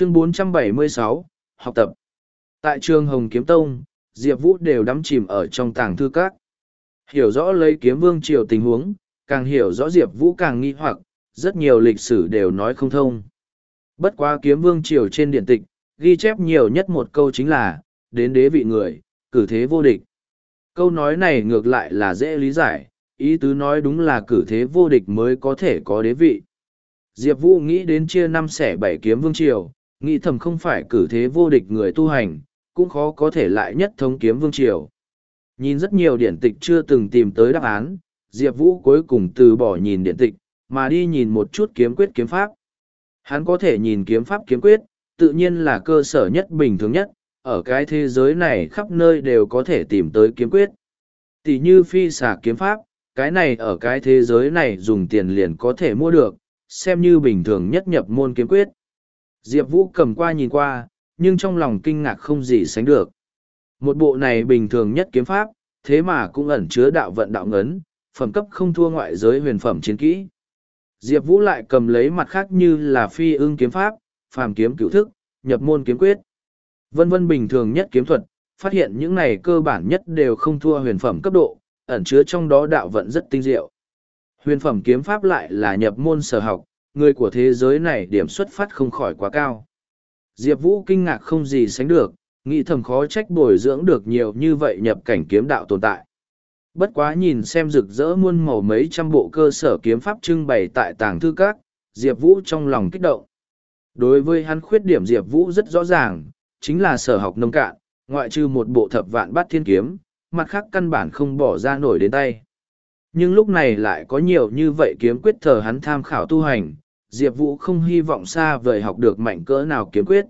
Chương 476, học tập. Tại trường Hồng Kiếm Tông, Diệp Vũ đều đắm chìm ở trong tàng thư các. Hiểu rõ lấy kiếm vương triều tình huống, càng hiểu rõ Diệp Vũ càng nghi hoặc, rất nhiều lịch sử đều nói không thông. Bất quá kiếm vương triều trên điện tịch, ghi chép nhiều nhất một câu chính là, đến đế vị người, cử thế vô địch. Câu nói này ngược lại là dễ lý giải, ý tứ nói đúng là cử thế vô địch mới có thể có đế vị. Diệp Vũ nghĩ đến chia năm xẻ bảy kiếm vương triều, nghĩ thầm không phải cử thế vô địch người tu hành, cũng khó có thể lại nhất thống kiếm vương triều. Nhìn rất nhiều điển tịch chưa từng tìm tới đáp án, Diệp Vũ cuối cùng từ bỏ nhìn điển tịch, mà đi nhìn một chút kiếm quyết kiếm pháp. Hắn có thể nhìn kiếm pháp kiếm quyết, tự nhiên là cơ sở nhất bình thường nhất, ở cái thế giới này khắp nơi đều có thể tìm tới kiếm quyết. Tỷ như phi xả kiếm pháp, cái này ở cái thế giới này dùng tiền liền có thể mua được, xem như bình thường nhất nhập môn kiếm quyết. Diệp Vũ cầm qua nhìn qua, nhưng trong lòng kinh ngạc không gì sánh được. Một bộ này bình thường nhất kiếm pháp, thế mà cũng ẩn chứa đạo vận đạo ngấn, phẩm cấp không thua ngoại giới huyền phẩm chiến kỹ. Diệp Vũ lại cầm lấy mặt khác như là phi ưng kiếm pháp, phàm kiếm cửu thức, nhập môn kiếm quyết. Vân vân bình thường nhất kiếm thuật, phát hiện những này cơ bản nhất đều không thua huyền phẩm cấp độ, ẩn chứa trong đó đạo vận rất tinh diệu. Huyền phẩm kiếm pháp lại là nhập môn sở học, người của thế giới này điểm xuất phát không khỏi quá cao. Diệp Vũ kinh ngạc không gì sánh được, nghĩ thầm khó trách bồi dưỡng được nhiều như vậy nhập cảnh kiếm đạo tồn tại. Bất quá nhìn xem rực rỡ muôn màu mấy trăm bộ cơ sở kiếm pháp trưng bày tại tàng thư các, Diệp Vũ trong lòng kích động. Đối với hắn khuyết điểm Diệp Vũ rất rõ ràng, chính là sở học nông cạn, ngoại trừ một bộ thập vạn bát thiên kiếm, mặt khác căn bản không bỏ ra nổi đến tay. Nhưng lúc này lại có nhiều như vậy kiếm quyết thờ hắn tham khảo tu hành, Diệp Vũ không hy vọng xa vời học được mạnh cỡ nào kiếm quyết.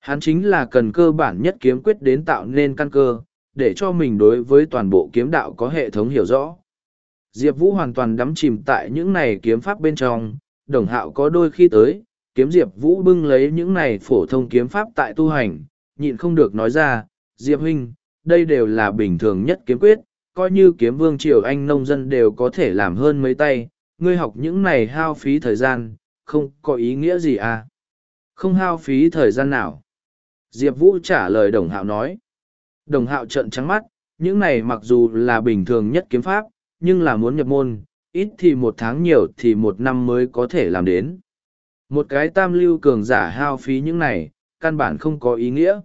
Hắn chính là cần cơ bản nhất kiếm quyết đến tạo nên căn cơ, để cho mình đối với toàn bộ kiếm đạo có hệ thống hiểu rõ. Diệp Vũ hoàn toàn đắm chìm tại những này kiếm pháp bên trong, đồng hạo có đôi khi tới, kiếm Diệp Vũ bưng lấy những này phổ thông kiếm pháp tại tu hành, nhịn không được nói ra, Diệp huynh, đây đều là bình thường nhất kiếm quyết, coi như kiếm vương triều anh nông dân đều có thể làm hơn mấy tay, ngươi học những này hao phí thời gian, không có ý nghĩa gì à? Không hao phí thời gian nào? Diệp Vũ trả lời đồng hạo nói. Đồng hạo trận trắng mắt, những này mặc dù là bình thường nhất kiếm pháp, nhưng là muốn nhập môn, ít thì một tháng nhiều thì một năm mới có thể làm đến. Một cái tam lưu cường giả hao phí những này, căn bản không có ý nghĩa.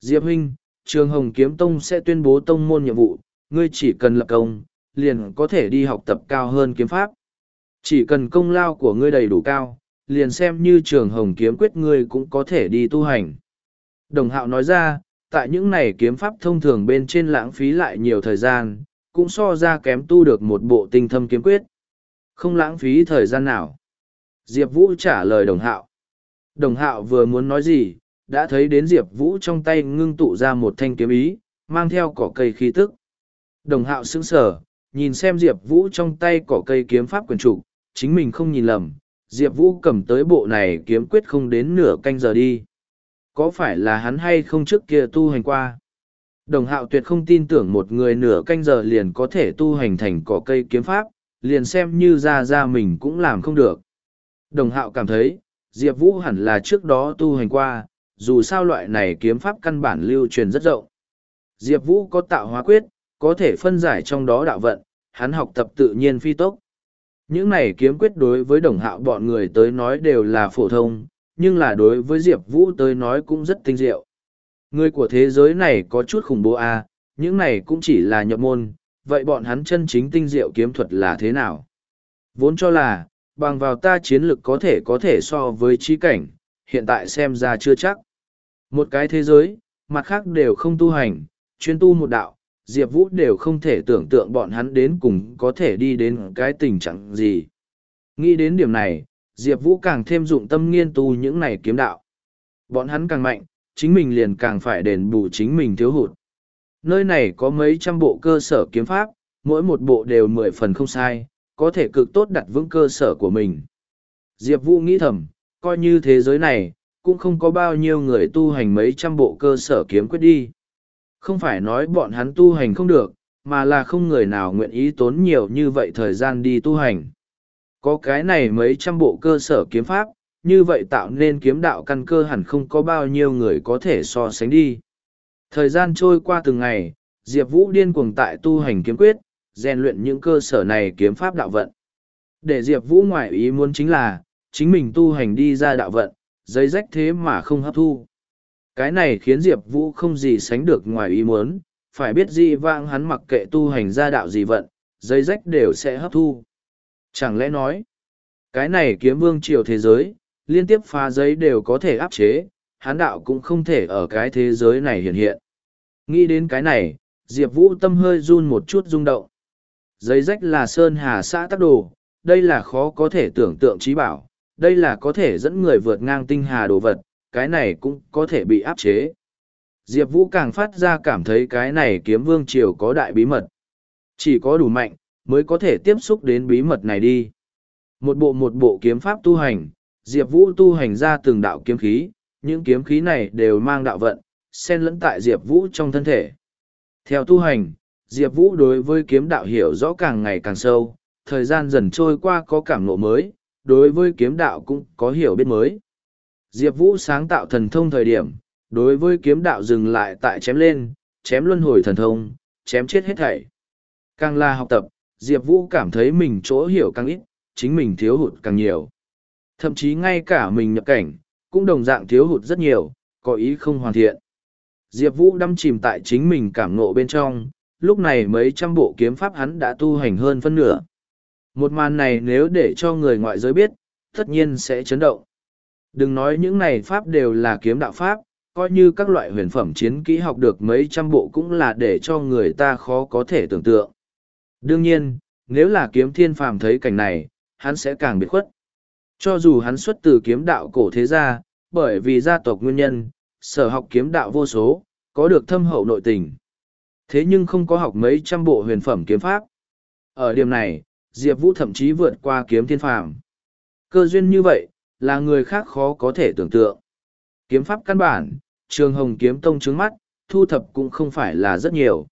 Diệp huynh, trường Hồng Kiếm Tông sẽ tuyên bố tông môn nhiệm vụ, ngươi chỉ cần lập công, liền có thể đi học tập cao hơn kiếm pháp. Chỉ cần công lao của ngươi đầy đủ cao, liền xem như trường Hồng Kiếm quyết ngươi cũng có thể đi tu hành. Đồng hạo nói ra, tại những này kiếm pháp thông thường bên trên lãng phí lại nhiều thời gian, cũng so ra kém tu được một bộ tinh thâm kiếm quyết. Không lãng phí thời gian nào. Diệp Vũ trả lời đồng hạo. Đồng hạo vừa muốn nói gì, đã thấy đến Diệp Vũ trong tay ngưng tụ ra một thanh kiếm ý, mang theo cỏ cây khí tức. Đồng hạo sững sở, nhìn xem Diệp Vũ trong tay cỏ cây kiếm pháp quyền trụ, chính mình không nhìn lầm, Diệp Vũ cầm tới bộ này kiếm quyết không đến nửa canh giờ đi. Có phải là hắn hay không trước kia tu hành qua? Đồng hạo tuyệt không tin tưởng một người nửa canh giờ liền có thể tu hành thành cỏ cây kiếm pháp, liền xem như ra ra mình cũng làm không được. Đồng hạo cảm thấy, Diệp Vũ hẳn là trước đó tu hành qua, dù sao loại này kiếm pháp căn bản lưu truyền rất rộng. Diệp Vũ có tạo hóa quyết, có thể phân giải trong đó đạo vận, hắn học tập tự nhiên phi tốc. Những này kiếm quyết đối với đồng hạo bọn người tới nói đều là phổ thông, nhưng là đối với Diệp Vũ tới nói cũng rất tinh diệu. Người của thế giới này có chút khủng bố à, những này cũng chỉ là nhập môn, vậy bọn hắn chân chính tinh diệu kiếm thuật là thế nào? Vốn cho là, bằng vào ta chiến lực có thể có thể so với trí cảnh, hiện tại xem ra chưa chắc. Một cái thế giới, mặt khác đều không tu hành, chuyên tu một đạo, Diệp Vũ đều không thể tưởng tượng bọn hắn đến cùng có thể đi đến cái tình trạng gì. Nghĩ đến điểm này, Diệp Vũ càng thêm dụng tâm nghiên tu những này kiếm đạo. Bọn hắn càng mạnh, chính mình liền càng phải đền bù chính mình thiếu hụt. Nơi này có mấy trăm bộ cơ sở kiếm pháp, mỗi một bộ đều mười phần không sai, có thể cực tốt đặt vững cơ sở của mình. Diệp Vũ nghĩ thầm, coi như thế giới này, cũng không có bao nhiêu người tu hành mấy trăm bộ cơ sở kiếm quyết đi. Không phải nói bọn hắn tu hành không được, mà là không người nào nguyện ý tốn nhiều như vậy thời gian đi tu hành. Có cái này mấy trăm bộ cơ sở kiếm pháp, như vậy tạo nên kiếm đạo căn cơ hẳn không có bao nhiêu người có thể so sánh đi. Thời gian trôi qua từng ngày, Diệp Vũ điên cuồng tại tu hành kiếm quyết, rèn luyện những cơ sở này kiếm pháp đạo vận. Để Diệp Vũ ngoại ý muốn chính là, chính mình tu hành đi ra đạo vận, giấy rách thế mà không hấp thu. Cái này khiến Diệp Vũ không gì sánh được ngoài ý muốn, phải biết di vang hắn mặc kệ tu hành ra đạo gì vận, giấy rách đều sẽ hấp thu. Chẳng lẽ nói, cái này kiếm vương triều thế giới, liên tiếp phá giấy đều có thể áp chế, hắn đạo cũng không thể ở cái thế giới này hiện hiện. Nghĩ đến cái này, Diệp Vũ tâm hơi run một chút rung động. Giấy rách là Sơn Hà xã tắc đồ, đây là khó có thể tưởng tượng trí bảo, đây là có thể dẫn người vượt ngang tinh hà đồ vật, cái này cũng có thể bị áp chế. Diệp Vũ càng phát ra cảm thấy cái này kiếm vương triều có đại bí mật. Chỉ có đủ mạnh, mới có thể tiếp xúc đến bí mật này đi. Một bộ một bộ kiếm pháp tu hành, Diệp Vũ tu hành ra từng đạo kiếm khí, những kiếm khí này đều mang đạo vận, xen lẫn tại Diệp Vũ trong thân thể. Theo tu hành, Diệp Vũ đối với kiếm đạo hiểu rõ càng ngày càng sâu, thời gian dần trôi qua có cảm ngộ mới, đối với kiếm đạo cũng có hiểu biết mới. Diệp Vũ sáng tạo thần thông thời điểm, đối với kiếm đạo dừng lại tại chém lên, chém luân hồi thần thông, chém chết hết thảy. Càng là học tập, Diệp Vũ cảm thấy mình chỗ hiểu càng ít, chính mình thiếu hụt càng nhiều. Thậm chí ngay cả mình nhập cảnh, cũng đồng dạng thiếu hụt rất nhiều, có ý không hoàn thiện. Diệp Vũ đâm chìm tại chính mình cảm ngộ bên trong, lúc này mấy trăm bộ kiếm pháp hắn đã tu hành hơn phân nửa. Một màn này nếu để cho người ngoại giới biết, tất nhiên sẽ chấn động. Đừng nói những này pháp đều là kiếm đạo pháp, coi như các loại huyền phẩm chiến kỹ học được mấy trăm bộ cũng là để cho người ta khó có thể tưởng tượng. Đương nhiên, nếu là kiếm thiên phàm thấy cảnh này, hắn sẽ càng biệt khuất. Cho dù hắn xuất từ kiếm đạo cổ thế gia, bởi vì gia tộc nguyên nhân, sở học kiếm đạo vô số, có được thâm hậu nội tình. Thế nhưng không có học mấy trăm bộ huyền phẩm kiếm pháp. Ở điểm này, Diệp Vũ thậm chí vượt qua kiếm thiên phàm. Cơ duyên như vậy, là người khác khó có thể tưởng tượng. Kiếm pháp căn bản, trường hồng kiếm tông trứng mắt, thu thập cũng không phải là rất nhiều.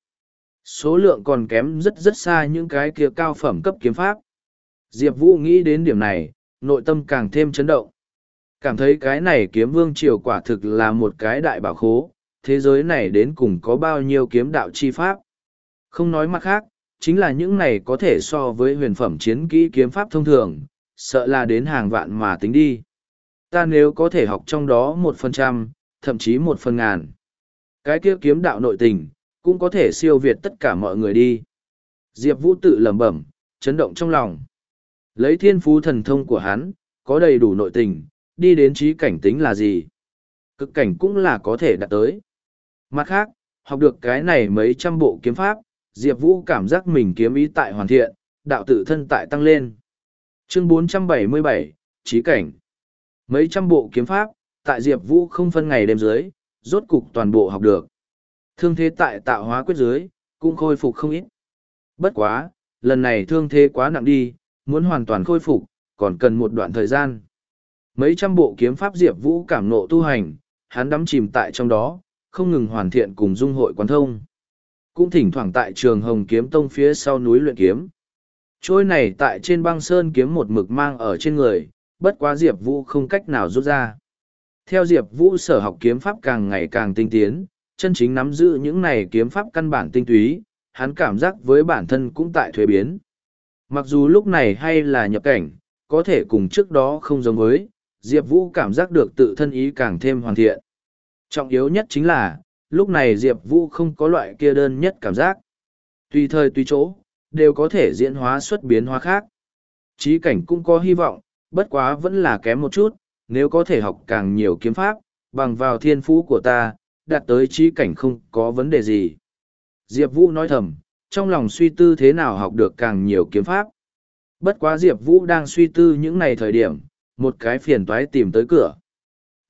Số lượng còn kém rất rất xa những cái kia cao phẩm cấp kiếm pháp. Diệp Vũ nghĩ đến điểm này, nội tâm càng thêm chấn động. Cảm thấy cái này kiếm vương triều quả thực là một cái đại bảo khố, thế giới này đến cùng có bao nhiêu kiếm đạo chi pháp. Không nói mặt khác, chính là những này có thể so với huyền phẩm chiến kỹ kiếm pháp thông thường, sợ là đến hàng vạn mà tính đi. Ta nếu có thể học trong đó một phần trăm, thậm chí một phần ngàn. Cái kia kiếm đạo nội tình, cũng có thể siêu việt tất cả mọi người đi. Diệp Vũ tự lẩm bẩm, chấn động trong lòng. Lấy thiên phú thần thông của hắn, có đầy đủ nội tình, đi đến trí cảnh tính là gì? Cực cảnh cũng là có thể đạt tới. Mặt khác, học được cái này mấy trăm bộ kiếm pháp, Diệp Vũ cảm giác mình kiếm ý tại hoàn thiện, đạo tự thân tại tăng lên. Chương 477, Trí cảnh. Mấy trăm bộ kiếm pháp, tại Diệp Vũ không phân ngày đêm dưới, rốt cục toàn bộ học được. Thương thế tại tạo hóa quyết dưới, cũng khôi phục không ít. Bất quá, lần này thương thế quá nặng đi, muốn hoàn toàn khôi phục, còn cần một đoạn thời gian. Mấy trăm bộ kiếm pháp Diệp Vũ cảm nộ tu hành, hắn đắm chìm tại trong đó, không ngừng hoàn thiện cùng dung hội quán thông. Cũng thỉnh thoảng tại trường Hồng Kiếm Tông phía sau núi luyện kiếm. Trôi này tại trên băng sơn kiếm một mực mang ở trên người, bất quá Diệp Vũ không cách nào rút ra. Theo Diệp Vũ sở học kiếm pháp càng ngày càng tinh tiến, chân chính nắm giữ những này kiếm pháp căn bản tinh túy, hắn cảm giác với bản thân cũng tại thuế biến. Mặc dù lúc này hay là nhập cảnh, có thể cùng trước đó không giống với, Diệp Vũ cảm giác được tự thân ý càng thêm hoàn thiện. Trọng yếu nhất chính là, lúc này Diệp Vũ không có loại kia đơn nhất cảm giác. Tùy thời tùy chỗ, đều có thể diễn hóa xuất biến hóa khác. Chí cảnh cũng có hy vọng, bất quá vẫn là kém một chút, nếu có thể học càng nhiều kiếm pháp, bằng vào thiên phú của ta, đạt tới trí cảnh không có vấn đề gì. Diệp Vũ nói thầm, trong lòng suy tư thế nào học được càng nhiều kiếm pháp. Bất quá Diệp Vũ đang suy tư những này thời điểm, một cái phiền toái tìm tới cửa.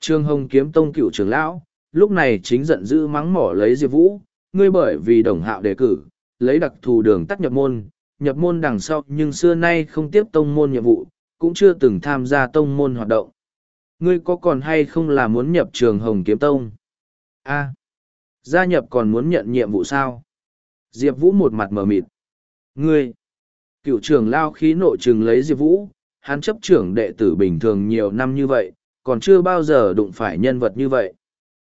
Trương Hồng kiếm tông cựu trưởng lão, lúc này chính giận dữ mắng mỏ lấy Diệp Vũ, ngươi bởi vì đồng hạo đề cử, lấy đặc thù đường tắt nhập môn, nhập môn đằng sau nhưng xưa nay không tiếp tông môn nhiệm vụ, cũng chưa từng tham gia tông môn hoạt động. Ngươi có còn hay không là muốn nhập trường Hồng kiếm tông? A. gia nhập còn muốn nhận nhiệm vụ sao? Diệp Vũ một mặt mở mịt. Ngươi! Cựu trưởng lao khí nộ trừng lấy Diệp Vũ, hắn chấp trưởng đệ tử bình thường nhiều năm như vậy, còn chưa bao giờ đụng phải nhân vật như vậy.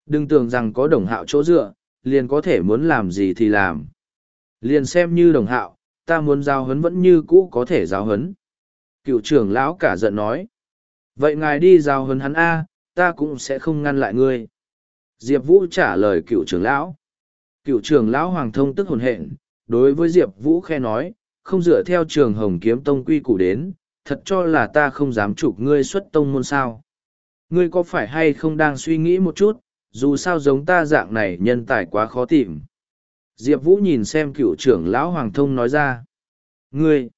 Đừng tưởng rằng có đồng hạo chỗ dựa, liền có thể muốn làm gì thì làm. Liền xem như đồng hạo, ta muốn giao hấn vẫn như cũ có thể giao hấn. Cựu trưởng lão cả giận nói. Vậy ngài đi giao hấn hắn A, ta cũng sẽ không ngăn lại ngươi. Diệp Vũ trả lời cựu trưởng lão. Cựu trưởng lão Hoàng Thông tức hồn hện, đối với Diệp Vũ khe nói, không dựa theo trường Hồng Kiếm Tông quy củ đến, thật cho là ta không dám chụp ngươi xuất tông môn sao. Ngươi có phải hay không đang suy nghĩ một chút, dù sao giống ta dạng này nhân tài quá khó tìm. Diệp Vũ nhìn xem cựu trưởng lão Hoàng Thông nói ra. Ngươi,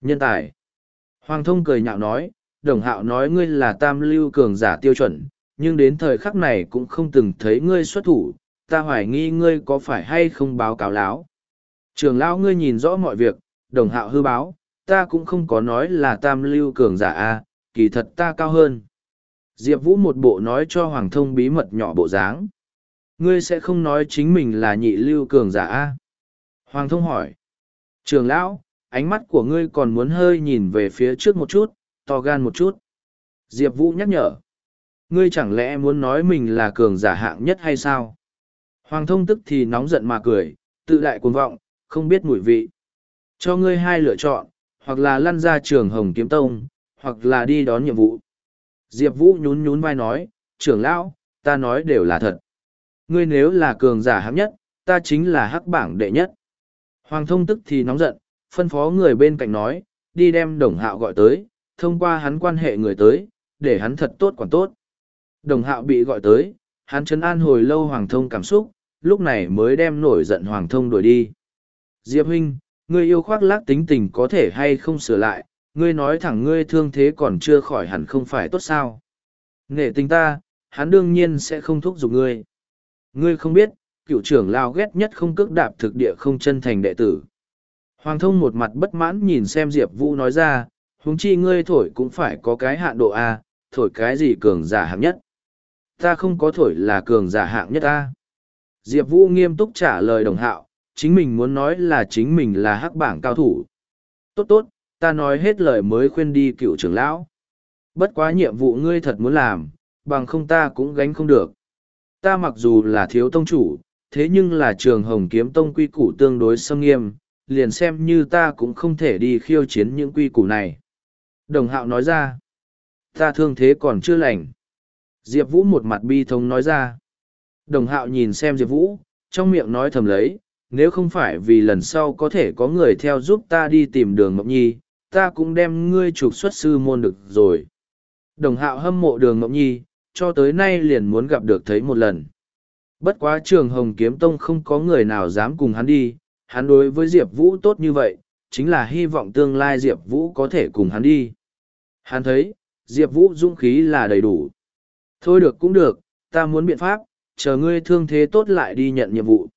nhân tài. Hoàng Thông cười nhạo nói, đồng hạo nói ngươi là tam lưu cường giả tiêu chuẩn, nhưng đến thời khắc này cũng không từng thấy ngươi xuất thủ, ta hoài nghi ngươi có phải hay không báo cáo láo. Trường lão ngươi nhìn rõ mọi việc, đồng hạo hư báo, ta cũng không có nói là tam lưu cường giả a kỳ thật ta cao hơn. Diệp Vũ một bộ nói cho Hoàng thông bí mật nhỏ bộ dáng. Ngươi sẽ không nói chính mình là nhị lưu cường giả a Hoàng thông hỏi. Trường lão, ánh mắt của ngươi còn muốn hơi nhìn về phía trước một chút, to gan một chút. Diệp Vũ nhắc nhở. Ngươi chẳng lẽ muốn nói mình là cường giả hạng nhất hay sao? Hoàng thông tức thì nóng giận mà cười, tự đại cuồng vọng, không biết mùi vị. Cho ngươi hai lựa chọn, hoặc là lăn ra trường Hồng Kiếm Tông, hoặc là đi đón nhiệm vụ. Diệp Vũ nhún nhún vai nói, trưởng lão, ta nói đều là thật. Ngươi nếu là cường giả hạng nhất, ta chính là hắc bảng đệ nhất. Hoàng thông tức thì nóng giận, phân phó người bên cạnh nói, đi đem đồng hạo gọi tới, thông qua hắn quan hệ người tới, để hắn thật tốt quản tốt. Đồng hạo bị gọi tới, hắn chấn an hồi lâu Hoàng thông cảm xúc, lúc này mới đem nổi giận Hoàng thông đuổi đi. Diệp huynh, ngươi yêu khoác lác tính tình có thể hay không sửa lại, ngươi nói thẳng ngươi thương thế còn chưa khỏi hẳn không phải tốt sao. Nghệ tình ta, hắn đương nhiên sẽ không thúc giục ngươi. Ngươi không biết, cựu trưởng lao ghét nhất không cước đạp thực địa không chân thành đệ tử. Hoàng thông một mặt bất mãn nhìn xem Diệp Vũ nói ra, huống chi ngươi thổi cũng phải có cái hạn độ A, thổi cái gì cường giả hạng nhất. Ta không có thổi là cường giả hạng nhất A. Diệp Vũ nghiêm túc trả lời đồng hạo, chính mình muốn nói là chính mình là hắc bảng cao thủ. Tốt tốt, ta nói hết lời mới khuyên đi cựu trưởng lão. Bất quá nhiệm vụ ngươi thật muốn làm, bằng không ta cũng gánh không được. Ta mặc dù là thiếu tông chủ, thế nhưng là trường hồng kiếm tông quy củ tương đối xâm nghiêm, liền xem như ta cũng không thể đi khiêu chiến những quy củ này. Đồng hạo nói ra, ta thương thế còn chưa lành. Diệp Vũ một mặt bi thống nói ra. Đồng hạo nhìn xem Diệp Vũ, trong miệng nói thầm lấy, nếu không phải vì lần sau có thể có người theo giúp ta đi tìm đường Ngọc Nhi, ta cũng đem ngươi trục xuất sư môn được rồi. Đồng hạo hâm mộ đường Ngọc Nhi, cho tới nay liền muốn gặp được thấy một lần. Bất quá trường Hồng Kiếm Tông không có người nào dám cùng hắn đi, hắn đối với Diệp Vũ tốt như vậy, chính là hy vọng tương lai Diệp Vũ có thể cùng hắn đi. Hắn thấy, Diệp Vũ dũng khí là đầy đủ. Thôi được cũng được, ta muốn biện pháp, chờ ngươi thương thế tốt lại đi nhận nhiệm vụ.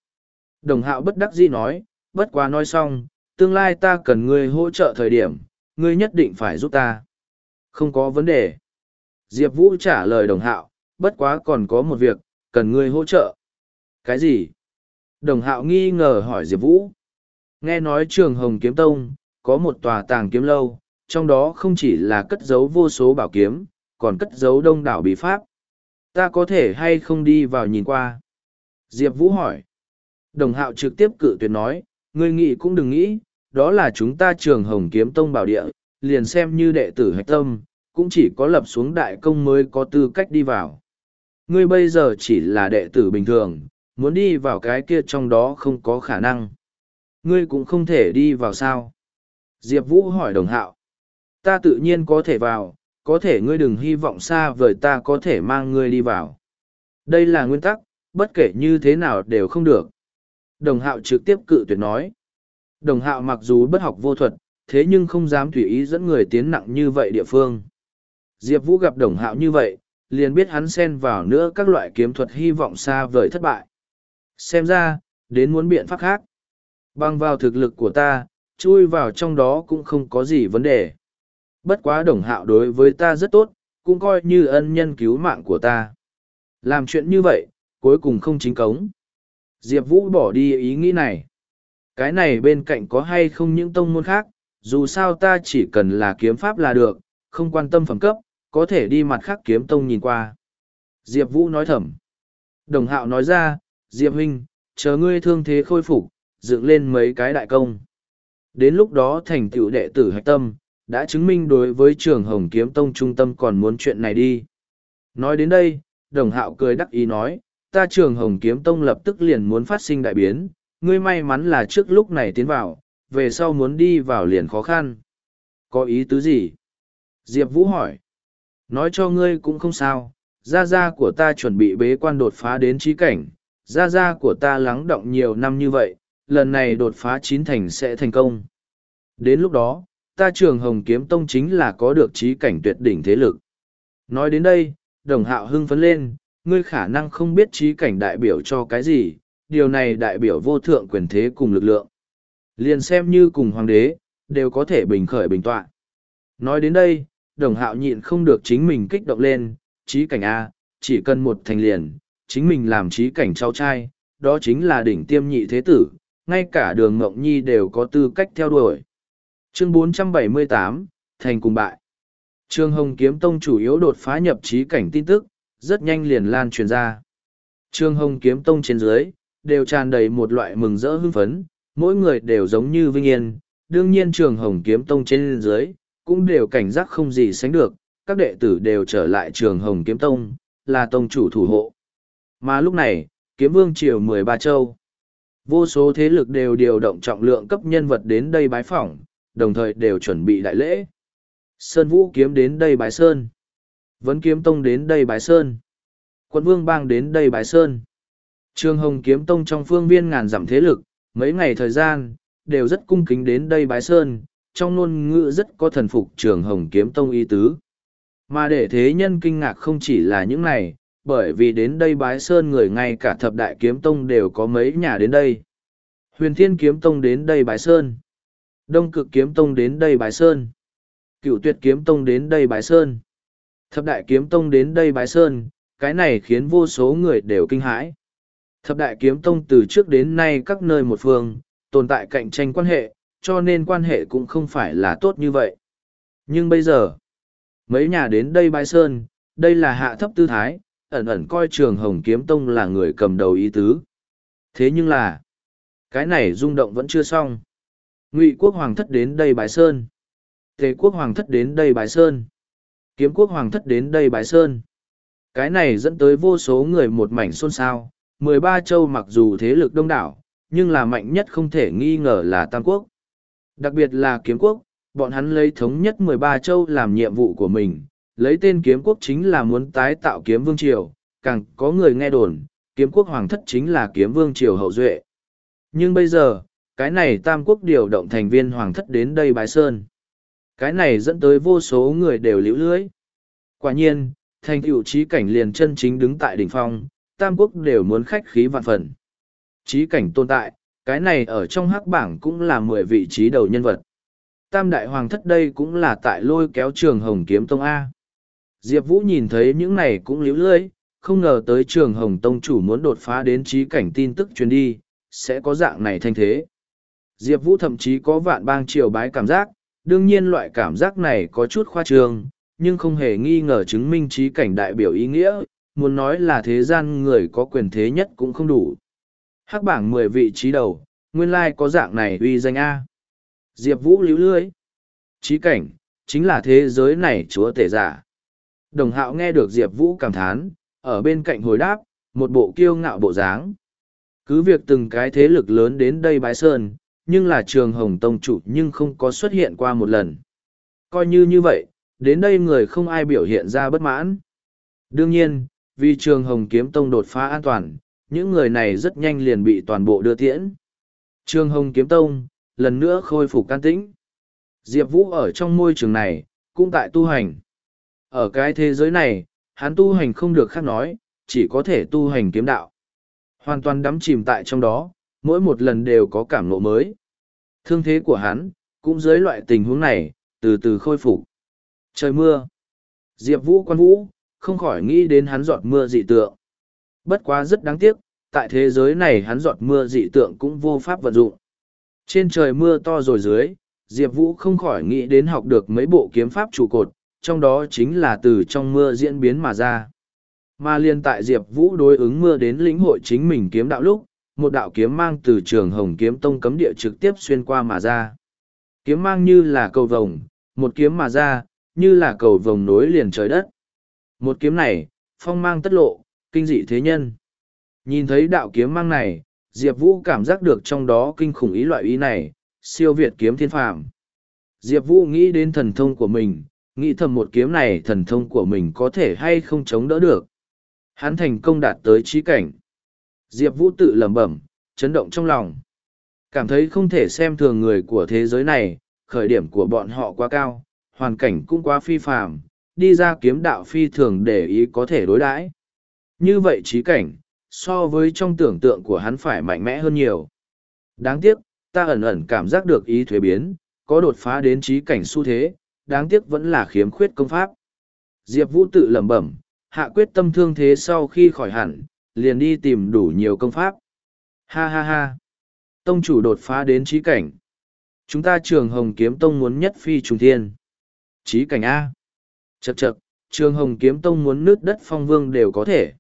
Đồng hạo bất đắc dĩ nói, bất quá nói xong, tương lai ta cần ngươi hỗ trợ thời điểm, ngươi nhất định phải giúp ta. Không có vấn đề. Diệp Vũ trả lời đồng hạo, bất quá còn có một việc, cần ngươi hỗ trợ. Cái gì? Đồng hạo nghi ngờ hỏi Diệp Vũ. Nghe nói trường Hồng Kiếm Tông, có một tòa tàng kiếm lâu, trong đó không chỉ là cất giấu vô số bảo kiếm, còn cất giấu đông đảo bí pháp. Ta có thể hay không đi vào nhìn qua? Diệp Vũ hỏi. Đồng hạo trực tiếp cự tuyệt nói, ngươi nghĩ cũng đừng nghĩ, đó là chúng ta trường Hồng Kiếm Tông bảo địa, liền xem như đệ tử hạch tâm, cũng chỉ có lập xuống đại công mới có tư cách đi vào. Ngươi bây giờ chỉ là đệ tử bình thường, muốn đi vào cái kia trong đó không có khả năng. Ngươi cũng không thể đi vào sao? Diệp Vũ hỏi đồng hạo. Ta tự nhiên có thể vào, có thể ngươi đừng hy vọng xa vời ta có thể mang ngươi đi vào. Đây là nguyên tắc, bất kể như thế nào đều không được. Đồng hạo trực tiếp cự tuyệt nói. Đồng hạo mặc dù bất học vô thuật, thế nhưng không dám tùy ý dẫn người tiến nặng như vậy địa phương. Diệp Vũ gặp đồng hạo như vậy, liền biết hắn xen vào nữa các loại kiếm thuật hy vọng xa vời thất bại. Xem ra, đến muốn biện pháp khác. Bằng vào thực lực của ta, chui vào trong đó cũng không có gì vấn đề. Bất quá đồng hạo đối với ta rất tốt, cũng coi như ân nhân cứu mạng của ta. Làm chuyện như vậy, cuối cùng không chính cống. Diệp Vũ bỏ đi ý nghĩ này. Cái này bên cạnh có hay không những tông môn khác, dù sao ta chỉ cần là kiếm pháp là được, không quan tâm phẩm cấp, có thể đi mặt khác kiếm tông nhìn qua. Diệp Vũ nói thầm. Đồng hạo nói ra, Diệp huynh, chờ ngươi thương thế khôi phục, dựng lên mấy cái đại công. Đến lúc đó thành tựu đệ tử hạch tâm, đã chứng minh đối với trường Hồng Kiếm Tông trung tâm còn muốn chuyện này đi. Nói đến đây, đồng hạo cười đắc ý nói, ta trường Hồng Kiếm Tông lập tức liền muốn phát sinh đại biến, ngươi may mắn là trước lúc này tiến vào, về sau muốn đi vào liền khó khăn. Có ý tứ gì? Diệp Vũ hỏi. Nói cho ngươi cũng không sao, gia gia của ta chuẩn bị bế quan đột phá đến trí cảnh, gia gia của ta lắng động nhiều năm như vậy, lần này đột phá chín thành sẽ thành công. Đến lúc đó, ta trường Hồng Kiếm Tông chính là có được trí cảnh tuyệt đỉnh thế lực. Nói đến đây, đồng hạo hưng phấn lên, ngươi khả năng không biết trí cảnh đại biểu cho cái gì, điều này đại biểu vô thượng quyền thế cùng lực lượng. Liền xem như cùng hoàng đế, đều có thể bình khởi bình tọa. Nói đến đây, đồng hạo nhịn không được chính mình kích động lên, trí cảnh A, chỉ cần một thành liền, chính mình làm trí cảnh cháu trai, đó chính là đỉnh tiêm nhị thế tử, ngay cả đường Ngộng Nhi đều có tư cách theo đuổi. Chương 478, Thành cùng bại. Trương Hồng Kiếm Tông chủ yếu đột phá nhập trí cảnh tin tức, rất nhanh liền lan truyền ra. Trương Hồng Kiếm Tông trên dưới, đều tràn đầy một loại mừng rỡ hưng phấn, mỗi người đều giống như vinh yên. Đương nhiên Trường Hồng Kiếm Tông trên dưới, cũng đều cảnh giác không gì sánh được, các đệ tử đều trở lại Trường Hồng Kiếm Tông, là tông chủ thủ hộ. Mà lúc này, Kiếm Vương Triều mười ba châu. Vô số thế lực đều điều động trọng lượng cấp nhân vật đến đây bái phỏng, đồng thời đều chuẩn bị đại lễ. Sơn Vũ kiếm đến đây bái Sơn. Vấn kiếm tông đến đây bái Sơn. Quân Vương Bang đến đây bái Sơn. Trường Hồng kiếm tông trong phương viên ngàn dặm thế lực, mấy ngày thời gian, đều rất cung kính đến đây bái Sơn, trong ngôn ngữ rất có thần phục trường Hồng kiếm tông y tứ. Mà để thế nhân kinh ngạc không chỉ là những này, bởi vì đến đây bái sơn người ngay cả thập đại kiếm tông đều có mấy nhà đến đây. Huyền Thiên kiếm tông đến đây bái sơn. Đông cực kiếm tông đến đây bái sơn. Cựu tuyệt kiếm tông đến đây bái sơn. Thập đại kiếm tông đến đây bái sơn, cái này khiến vô số người đều kinh hãi. Thập đại kiếm tông từ trước đến nay các nơi một phương, tồn tại cạnh tranh quan hệ, cho nên quan hệ cũng không phải là tốt như vậy. Nhưng bây giờ, mấy nhà đến đây bái sơn, đây là hạ thấp tư thái, ẩn ẩn coi trường hồng kiếm tông là người cầm đầu ý tứ. Thế nhưng là, cái này rung động vẫn chưa xong. Ngụy quốc hoàng thất đến đây bái sơn. Tề quốc hoàng thất đến đây bái sơn. Kiếm quốc hoàng thất đến đây bái sơn. Cái này dẫn tới vô số người một mảnh xôn xao. Mười ba châu mặc dù thế lực đông đảo, nhưng là mạnh nhất không thể nghi ngờ là Tam quốc. Đặc biệt là kiếm quốc, bọn hắn lấy thống nhất mười ba châu làm nhiệm vụ của mình, lấy tên kiếm quốc chính là muốn tái tạo kiếm vương triều, càng có người nghe đồn, kiếm quốc hoàng thất chính là kiếm vương triều hậu duệ. Nhưng bây giờ, cái này tam quốc điều động thành viên hoàng thất đến đây bái sơn. Cái này dẫn tới vô số người đều liễu lưới. Quả nhiên, thành tựu trí cảnh liền chân chính đứng tại đỉnh phong, tam quốc đều muốn khách khí vạn phần. Trí cảnh tồn tại, cái này ở trong hắc bảng cũng là mười vị trí đầu nhân vật. Tam đại hoàng thất đây cũng là tại lôi kéo trường hồng kiếm tông A. Diệp Vũ nhìn thấy những này cũng liễu lưỡi không ngờ tới trường Hồng Tông chủ muốn đột phá đến trí cảnh tin tức truyền đi, sẽ có dạng này thanh thế. Diệp Vũ thậm chí có vạn bang triều bái cảm giác, đương nhiên loại cảm giác này có chút khoa trương, nhưng không hề nghi ngờ chứng minh trí cảnh đại biểu ý nghĩa, muốn nói là thế gian người có quyền thế nhất cũng không đủ. Hắc bảng mười vị trí đầu, nguyên lai có dạng này uy danh A. Diệp Vũ liễu lưới. Trí cảnh, chính là thế giới này chúa tể giả. Đồng hạo nghe được Diệp Vũ cảm thán, ở bên cạnh hồi đáp, một bộ kiêu ngạo bộ dáng. Cứ việc từng cái thế lực lớn đến đây bái sơn, nhưng là trường Hồng Tông chủ nhưng không có xuất hiện qua một lần. Coi như như vậy, đến đây người không ai biểu hiện ra bất mãn. Đương nhiên, vì trường Hồng Kiếm Tông đột phá an toàn, những người này rất nhanh liền bị toàn bộ đưa tiễn. Trường Hồng Kiếm Tông, lần nữa khôi phục can tĩnh. Diệp Vũ ở trong môi trường này, cũng tại tu hành. Ở cái thế giới này, hắn tu hành không được khác nói, chỉ có thể tu hành kiếm đạo. Hoàn toàn đắm chìm tại trong đó, mỗi một lần đều có cảm ngộ mới. Thương thế của hắn, cũng dưới loại tình huống này, từ từ khôi phục. Trời mưa. Diệp Vũ quan vũ, không khỏi nghĩ đến hắn giọt mưa dị tượng. Bất quá rất đáng tiếc, tại thế giới này hắn giọt mưa dị tượng cũng vô pháp vận dụng. Trên trời mưa to rồi dưới, Diệp Vũ không khỏi nghĩ đến học được mấy bộ kiếm pháp trụ cột, trong đó chính là từ trong mưa diễn biến mà ra. Mà liên tại Diệp Vũ đối ứng mưa đến lĩnh hội chính mình kiếm đạo lúc, một đạo kiếm mang từ trường Hồng Kiếm Tông cấm địa trực tiếp xuyên qua mà ra. Kiếm mang như là cầu vồng, một kiếm mà ra, như là cầu vồng nối liền trời đất. Một kiếm này, phong mang tất lộ, kinh dị thế nhân. Nhìn thấy đạo kiếm mang này, Diệp Vũ cảm giác được trong đó kinh khủng ý loại ý này, siêu việt kiếm thiên phàm. Diệp Vũ nghĩ đến thần thông của mình, nghĩ thầm một kiếm này thần thông của mình có thể hay không chống đỡ được. Hắn thành công đạt tới trí cảnh. Diệp Vũ tự lẩm bẩm, chấn động trong lòng. Cảm thấy không thể xem thường người của thế giới này, khởi điểm của bọn họ quá cao, hoàn cảnh cũng quá phi phàm, đi ra kiếm đạo phi thường để ý có thể đối đãi. Như vậy trí cảnh, so với trong tưởng tượng của hắn phải mạnh mẽ hơn nhiều. Đáng tiếc, ta ẩn ẩn cảm giác được ý thuế biến, có đột phá đến trí cảnh xu thế, đáng tiếc vẫn là khiếm khuyết công pháp. Diệp Vũ tự lẩm bẩm, hạ quyết tâm thương thế sau khi khỏi hẳn, liền đi tìm đủ nhiều công pháp. Ha ha ha! Tông chủ đột phá đến trí cảnh. Chúng ta trường Hồng Kiếm Tông muốn nhất phi trùng thiên. Trí cảnh A. Chậc chậc, trường Hồng Kiếm Tông muốn nứt đất phong vương đều có thể.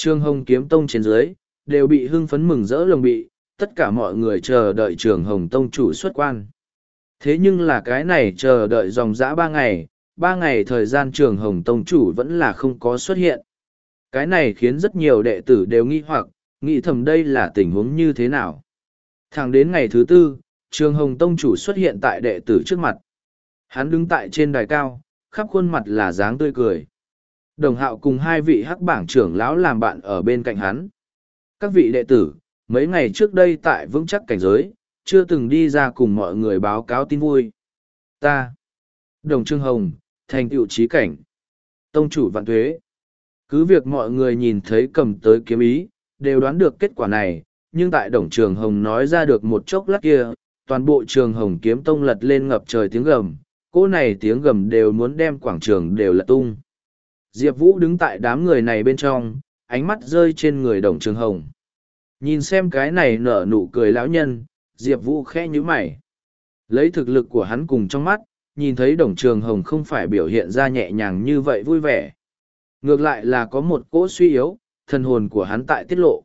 Trường Hồng Kiếm Tông trên dưới, đều bị hưng phấn mừng rỡ lồng bị, tất cả mọi người chờ đợi trường Hồng Tông chủ xuất quan. Thế nhưng là cái này chờ đợi dòng dã ba ngày, ba ngày thời gian trường Hồng Tông chủ vẫn là không có xuất hiện. Cái này khiến rất nhiều đệ tử đều nghi hoặc, nghĩ thầm đây là tình huống như thế nào. Thẳng đến ngày thứ tư, trường Hồng Tông chủ xuất hiện tại đệ tử trước mặt. Hắn đứng tại trên đài cao, khắp khuôn mặt là dáng tươi cười. Đồng hạo cùng hai vị hắc bảng trưởng lão làm bạn ở bên cạnh hắn. Các vị đệ tử, mấy ngày trước đây tại vững chắc cảnh giới, chưa từng đi ra cùng mọi người báo cáo tin vui. Ta, Đồng Trương Hồng, thành tựu trí cảnh. Tông chủ vạn thuế. Cứ việc mọi người nhìn thấy cầm tới kiếm ý, đều đoán được kết quả này, nhưng tại Đồng Trường Hồng nói ra được một chốc lát kia, toàn bộ Trường Hồng kiếm tông lật lên ngập trời tiếng gầm, cỗ này tiếng gầm đều muốn đem quảng trường đều lật tung. Diệp Vũ đứng tại đám người này bên trong, ánh mắt rơi trên người Đồng Trường Hồng. Nhìn xem cái này nở nụ cười lão nhân, Diệp Vũ khẽ như mày. Lấy thực lực của hắn cùng trong mắt, nhìn thấy đồng trường hồng không phải biểu hiện ra nhẹ nhàng như vậy vui vẻ. Ngược lại là có một cỗ suy yếu, thần hồn của hắn tại tiết lộ.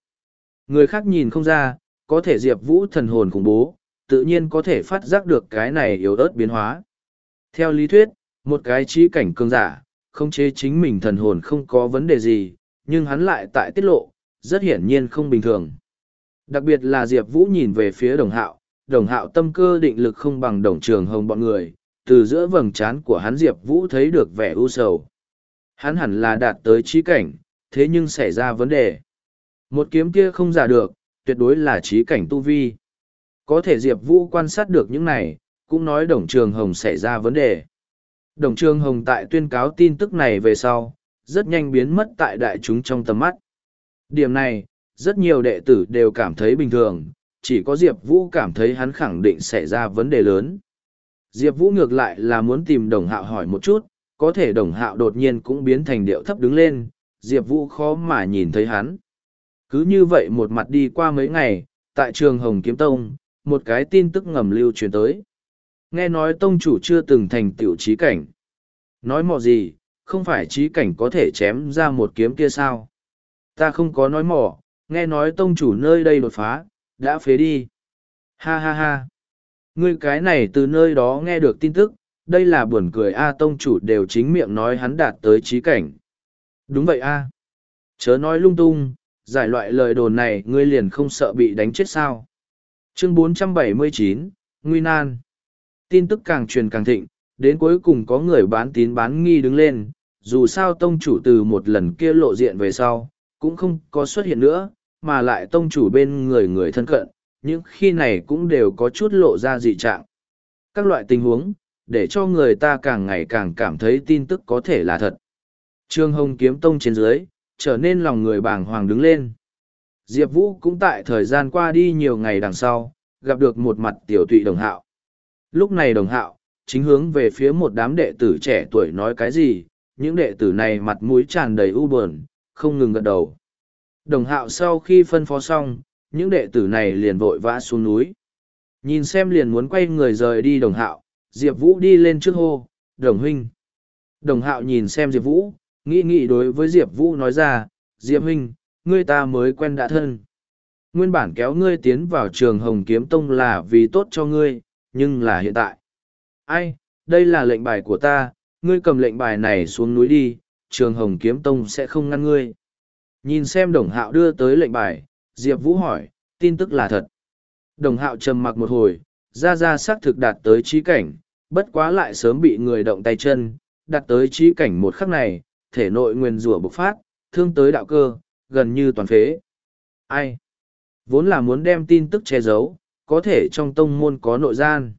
Người khác nhìn không ra, có thể Diệp Vũ thần hồn khủng bố, tự nhiên có thể phát giác được cái này yếu ớt biến hóa. Theo lý thuyết, một cái trí cảnh cường giả, khống chế chính mình thần hồn không có vấn đề gì, nhưng hắn lại tại tiết lộ, rất hiển nhiên không bình thường. Đặc biệt là Diệp Vũ nhìn về phía đồng hạo, đồng hạo tâm cơ định lực không bằng đồng trường hồng bọn người, từ giữa vầng trán của hắn Diệp Vũ thấy được vẻ u sầu. Hắn hẳn là đạt tới trí cảnh, thế nhưng xảy ra vấn đề. Một kiếm kia không giả được, tuyệt đối là trí cảnh tu vi. Có thể Diệp Vũ quan sát được những này, cũng nói đồng trường hồng xảy ra vấn đề. Đồng trường hồng tại tuyên cáo tin tức này về sau, rất nhanh biến mất tại đại chúng trong tầm mắt. Điểm này, rất nhiều đệ tử đều cảm thấy bình thường, chỉ có Diệp Vũ cảm thấy hắn khẳng định xảy ra vấn đề lớn. Diệp Vũ ngược lại là muốn tìm đồng hạo hỏi một chút, có thể đồng hạo đột nhiên cũng biến thành điệu thấp đứng lên, Diệp Vũ khó mà nhìn thấy hắn. Cứ như vậy một mặt đi qua mấy ngày, tại trường Hồng Kiếm Tông, một cái tin tức ngầm lưu truyền tới. Nghe nói tông chủ chưa từng thành tiểu trí cảnh. Nói mò gì, không phải trí cảnh có thể chém ra một kiếm kia sao? Ta không có nói mò, nghe nói tông chủ nơi đây đột phá, đã phế đi. Ha ha ha. Ngươi cái này từ nơi đó nghe được tin tức, đây là buồn cười A tông chủ đều chính miệng nói hắn đạt tới trí cảnh. Đúng vậy A. Chớ nói lung tung, giải loại lời đồn này ngươi liền không sợ bị đánh chết sao. Chương 479, Nguy Nan. Tin tức càng truyền càng thịnh, đến cuối cùng có người bán tín bán nghi đứng lên, dù sao tông chủ từ một lần kia lộ diện về sau, cũng không có xuất hiện nữa, mà lại tông chủ bên người người thân cận, những khi này cũng đều có chút lộ ra dị trạng. Các loại tình huống, để cho người ta càng ngày càng cảm thấy tin tức có thể là thật. Trương Hồng kiếm tông trên dưới, trở nên lòng người bàng hoàng đứng lên. Diệp Vũ cũng tại thời gian qua đi nhiều ngày đằng sau, gặp được một mặt tiểu tụy đồng hạo. Lúc này đồng hạo, chính hướng về phía một đám đệ tử trẻ tuổi nói cái gì, những đệ tử này mặt mũi tràn đầy u buồn, không ngừng gật đầu. Đồng hạo sau khi phân phó xong, những đệ tử này liền vội vã xuống núi. Nhìn xem liền muốn quay người rời đi đồng hạo, Diệp Vũ đi lên trước hô, đồng huynh. Đồng hạo nhìn xem Diệp Vũ, nghĩ nghĩ đối với Diệp Vũ nói ra, Diệp huynh, ngươi ta mới quen đã thân. Nguyên bản kéo ngươi tiến vào trường Hồng Kiếm Tông là vì tốt cho ngươi, nhưng là hiện tại. Ai, đây là lệnh bài của ta, ngươi cầm lệnh bài này xuống núi đi, trường Hồng Kiếm Tông sẽ không ngăn ngươi. Nhìn xem đồng hạo đưa tới lệnh bài, Diệp Vũ hỏi, tin tức là thật. Đồng hạo trầm mặc một hồi, ra ra xác thực đạt tới trí cảnh, bất quá lại sớm bị người động tay chân, đạt tới trí cảnh một khắc này, thể nội nguyên rủa bộc phát, thương tới đạo cơ, gần như toàn phế. Ai? Vốn là muốn đem tin tức che giấu, có thể trong tông môn có nội gian.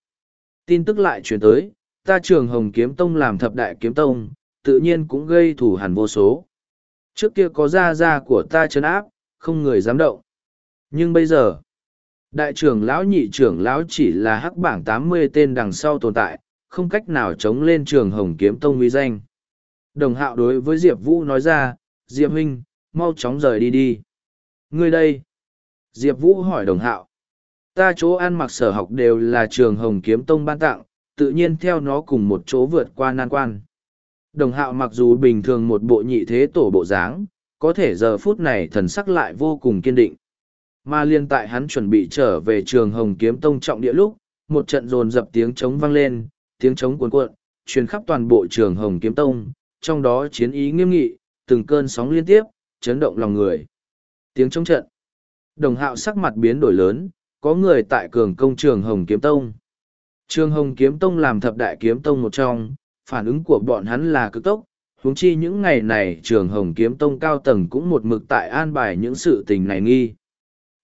Tin tức lại chuyển tới, ta trường Hồng Kiếm Tông làm thập đại kiếm tông, tự nhiên cũng gây thủ hẳn vô số. Trước kia có gia gia của ta chấn áp, không người dám động. Nhưng bây giờ, đại trưởng lão nhị trưởng lão chỉ là hắc bảng tám mươi tên đằng sau tồn tại, không cách nào chống lên trường Hồng Kiếm Tông uy danh. Đồng hạo đối với Diệp Vũ nói ra, Diệp huynh, mau chóng rời đi đi. Ngươi đây. Diệp Vũ hỏi đồng hạo. Ta chỗ ăn mặc sở học đều là trường Hồng Kiếm Tông ban tặng, tự nhiên theo nó cùng một chỗ vượt qua nan quan. Đồng hạo mặc dù bình thường một bộ nhị thế tổ bộ dáng, có thể giờ phút này thần sắc lại vô cùng kiên định. Mà liên tại hắn chuẩn bị trở về trường Hồng Kiếm Tông trọng địa lúc, một trận rồn dập tiếng trống vang lên, tiếng trống cuồn cuộn, truyền khắp toàn bộ trường Hồng Kiếm Tông, trong đó chiến ý nghiêm nghị, từng cơn sóng liên tiếp, chấn động lòng người. Tiếng trống trận. Đồng hạo sắc mặt biến đổi lớn, có người tại cường công trường Hồng Kiếm Tông. Trường Hồng Kiếm Tông làm thập đại kiếm tông một trong, phản ứng của bọn hắn là cực tốc, huống chi những ngày này trường Hồng Kiếm Tông cao tầng cũng một mực tại an bài những sự tình này nghi.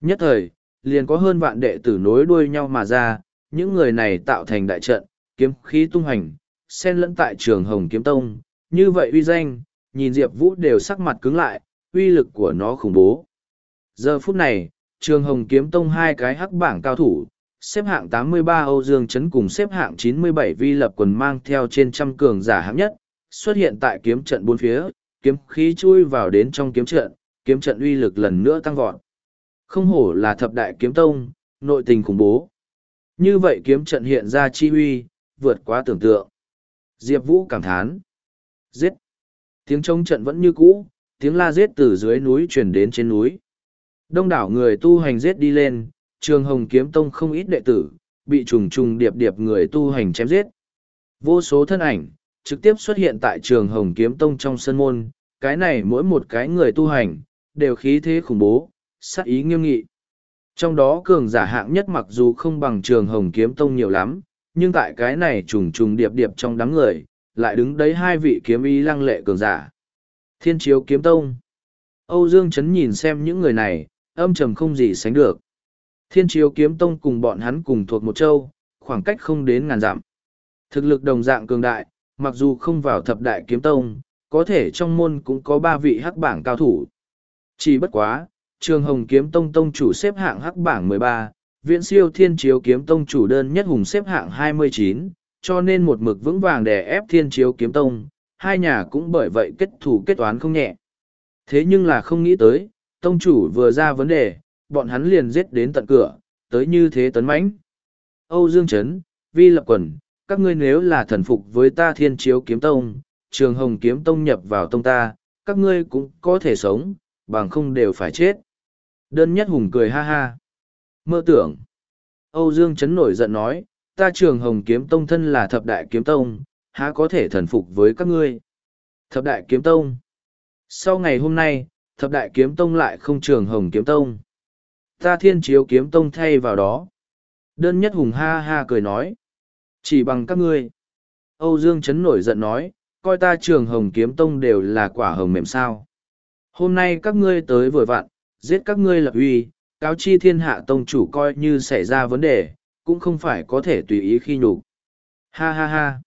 Nhất thời, liền có hơn vạn đệ tử nối đuôi nhau mà ra, những người này tạo thành đại trận, kiếm khí tung hành, xen lẫn tại trường Hồng Kiếm Tông, như vậy uy danh, nhìn Diệp Vũ đều sắc mặt cứng lại, uy lực của nó khủng bố. Giờ phút này, trường Hồng Kiếm Tông hai cái hắc bảng cao thủ, xếp hạng 83 Âu Dương Trấn cùng xếp hạng 97 Vi Lập quần mang theo trên trăm cường giả hạng nhất, xuất hiện tại kiếm trận bốn phía, kiếm khí chui vào đến trong kiếm trận, kiếm trận uy lực lần nữa tăng vọt. Không hổ là thập đại kiếm tông, nội tình khủng bố. Như vậy kiếm trận hiện ra chi uy, vượt quá tưởng tượng. Diệp Vũ cảm thán. Giết! Tiếng trống trận vẫn như cũ, tiếng la giết từ dưới núi chuyển đến trên núi. Đông đảo người tu hành giết đi lên, trường hồng kiếm tông không ít đệ tử, bị trùng trùng điệp điệp người tu hành chém giết. Vô số thân ảnh, trực tiếp xuất hiện tại trường hồng kiếm tông trong sân môn, cái này mỗi một cái người tu hành, đều khí thế khủng bố, sát ý nghiêm nghị. Trong đó cường giả hạng nhất mặc dù không bằng trường hồng kiếm tông nhiều lắm, nhưng tại cái này trùng trùng điệp điệp trong đám người, lại đứng đấy hai vị kiếm y lăng lệ cường giả. Thiên chiếu kiếm tông. Âu Dương Trấn nhìn xem những người này, âm trầm không gì sánh được. Thiên chiếu kiếm tông cùng bọn hắn cùng thuộc một châu, khoảng cách không đến ngàn dặm. Thực lực đồng dạng cường đại, mặc dù không vào thập đại kiếm tông, có thể trong môn cũng có ba vị hắc bảng cao thủ. Chỉ bất quá, trường hồng kiếm tông tông chủ xếp hạng hắc bảng mười ba, viện siêu thiên chiếu kiếm tông chủ đơn nhất hùng xếp hạng hai mươi chín, cho nên một mực vững vàng đè ép thiên chiếu kiếm tông, hai nhà cũng bởi vậy kết thủ kết toán không nhẹ. Thế nhưng là không nghĩ tới, tông chủ vừa ra vấn đề, bọn hắn liền giết đến tận cửa, tới như thế tấn mãnh. Âu Dương Trấn, Vi Lập Quần, các ngươi nếu là thần phục với ta thiên chiếu kiếm tông, trường hồng kiếm tông nhập vào tông ta, các ngươi cũng có thể sống, bằng không đều phải chết. Đơn nhất hùng cười ha ha. Mơ tưởng. Âu Dương Trấn nổi giận nói, ta trường hồng kiếm tông thân là thập đại kiếm tông, há có thể thần phục với các ngươi. Thập đại kiếm tông. Sau ngày hôm nay, thập đại kiếm tông lại không trường hồng kiếm tông. Ta thiên chiếu kiếm tông thay vào đó. Đơn nhất hùng ha ha cười nói. Chỉ bằng các ngươi. Âu Dương Trấn nổi giận nói, coi ta trường hồng kiếm tông đều là quả hồng mềm sao. Hôm nay các ngươi tới vừa vặn, giết các ngươi lập uy, cáo chi thiên hạ tông chủ coi như xảy ra vấn đề, cũng không phải có thể tùy ý khi nhục. Ha ha ha.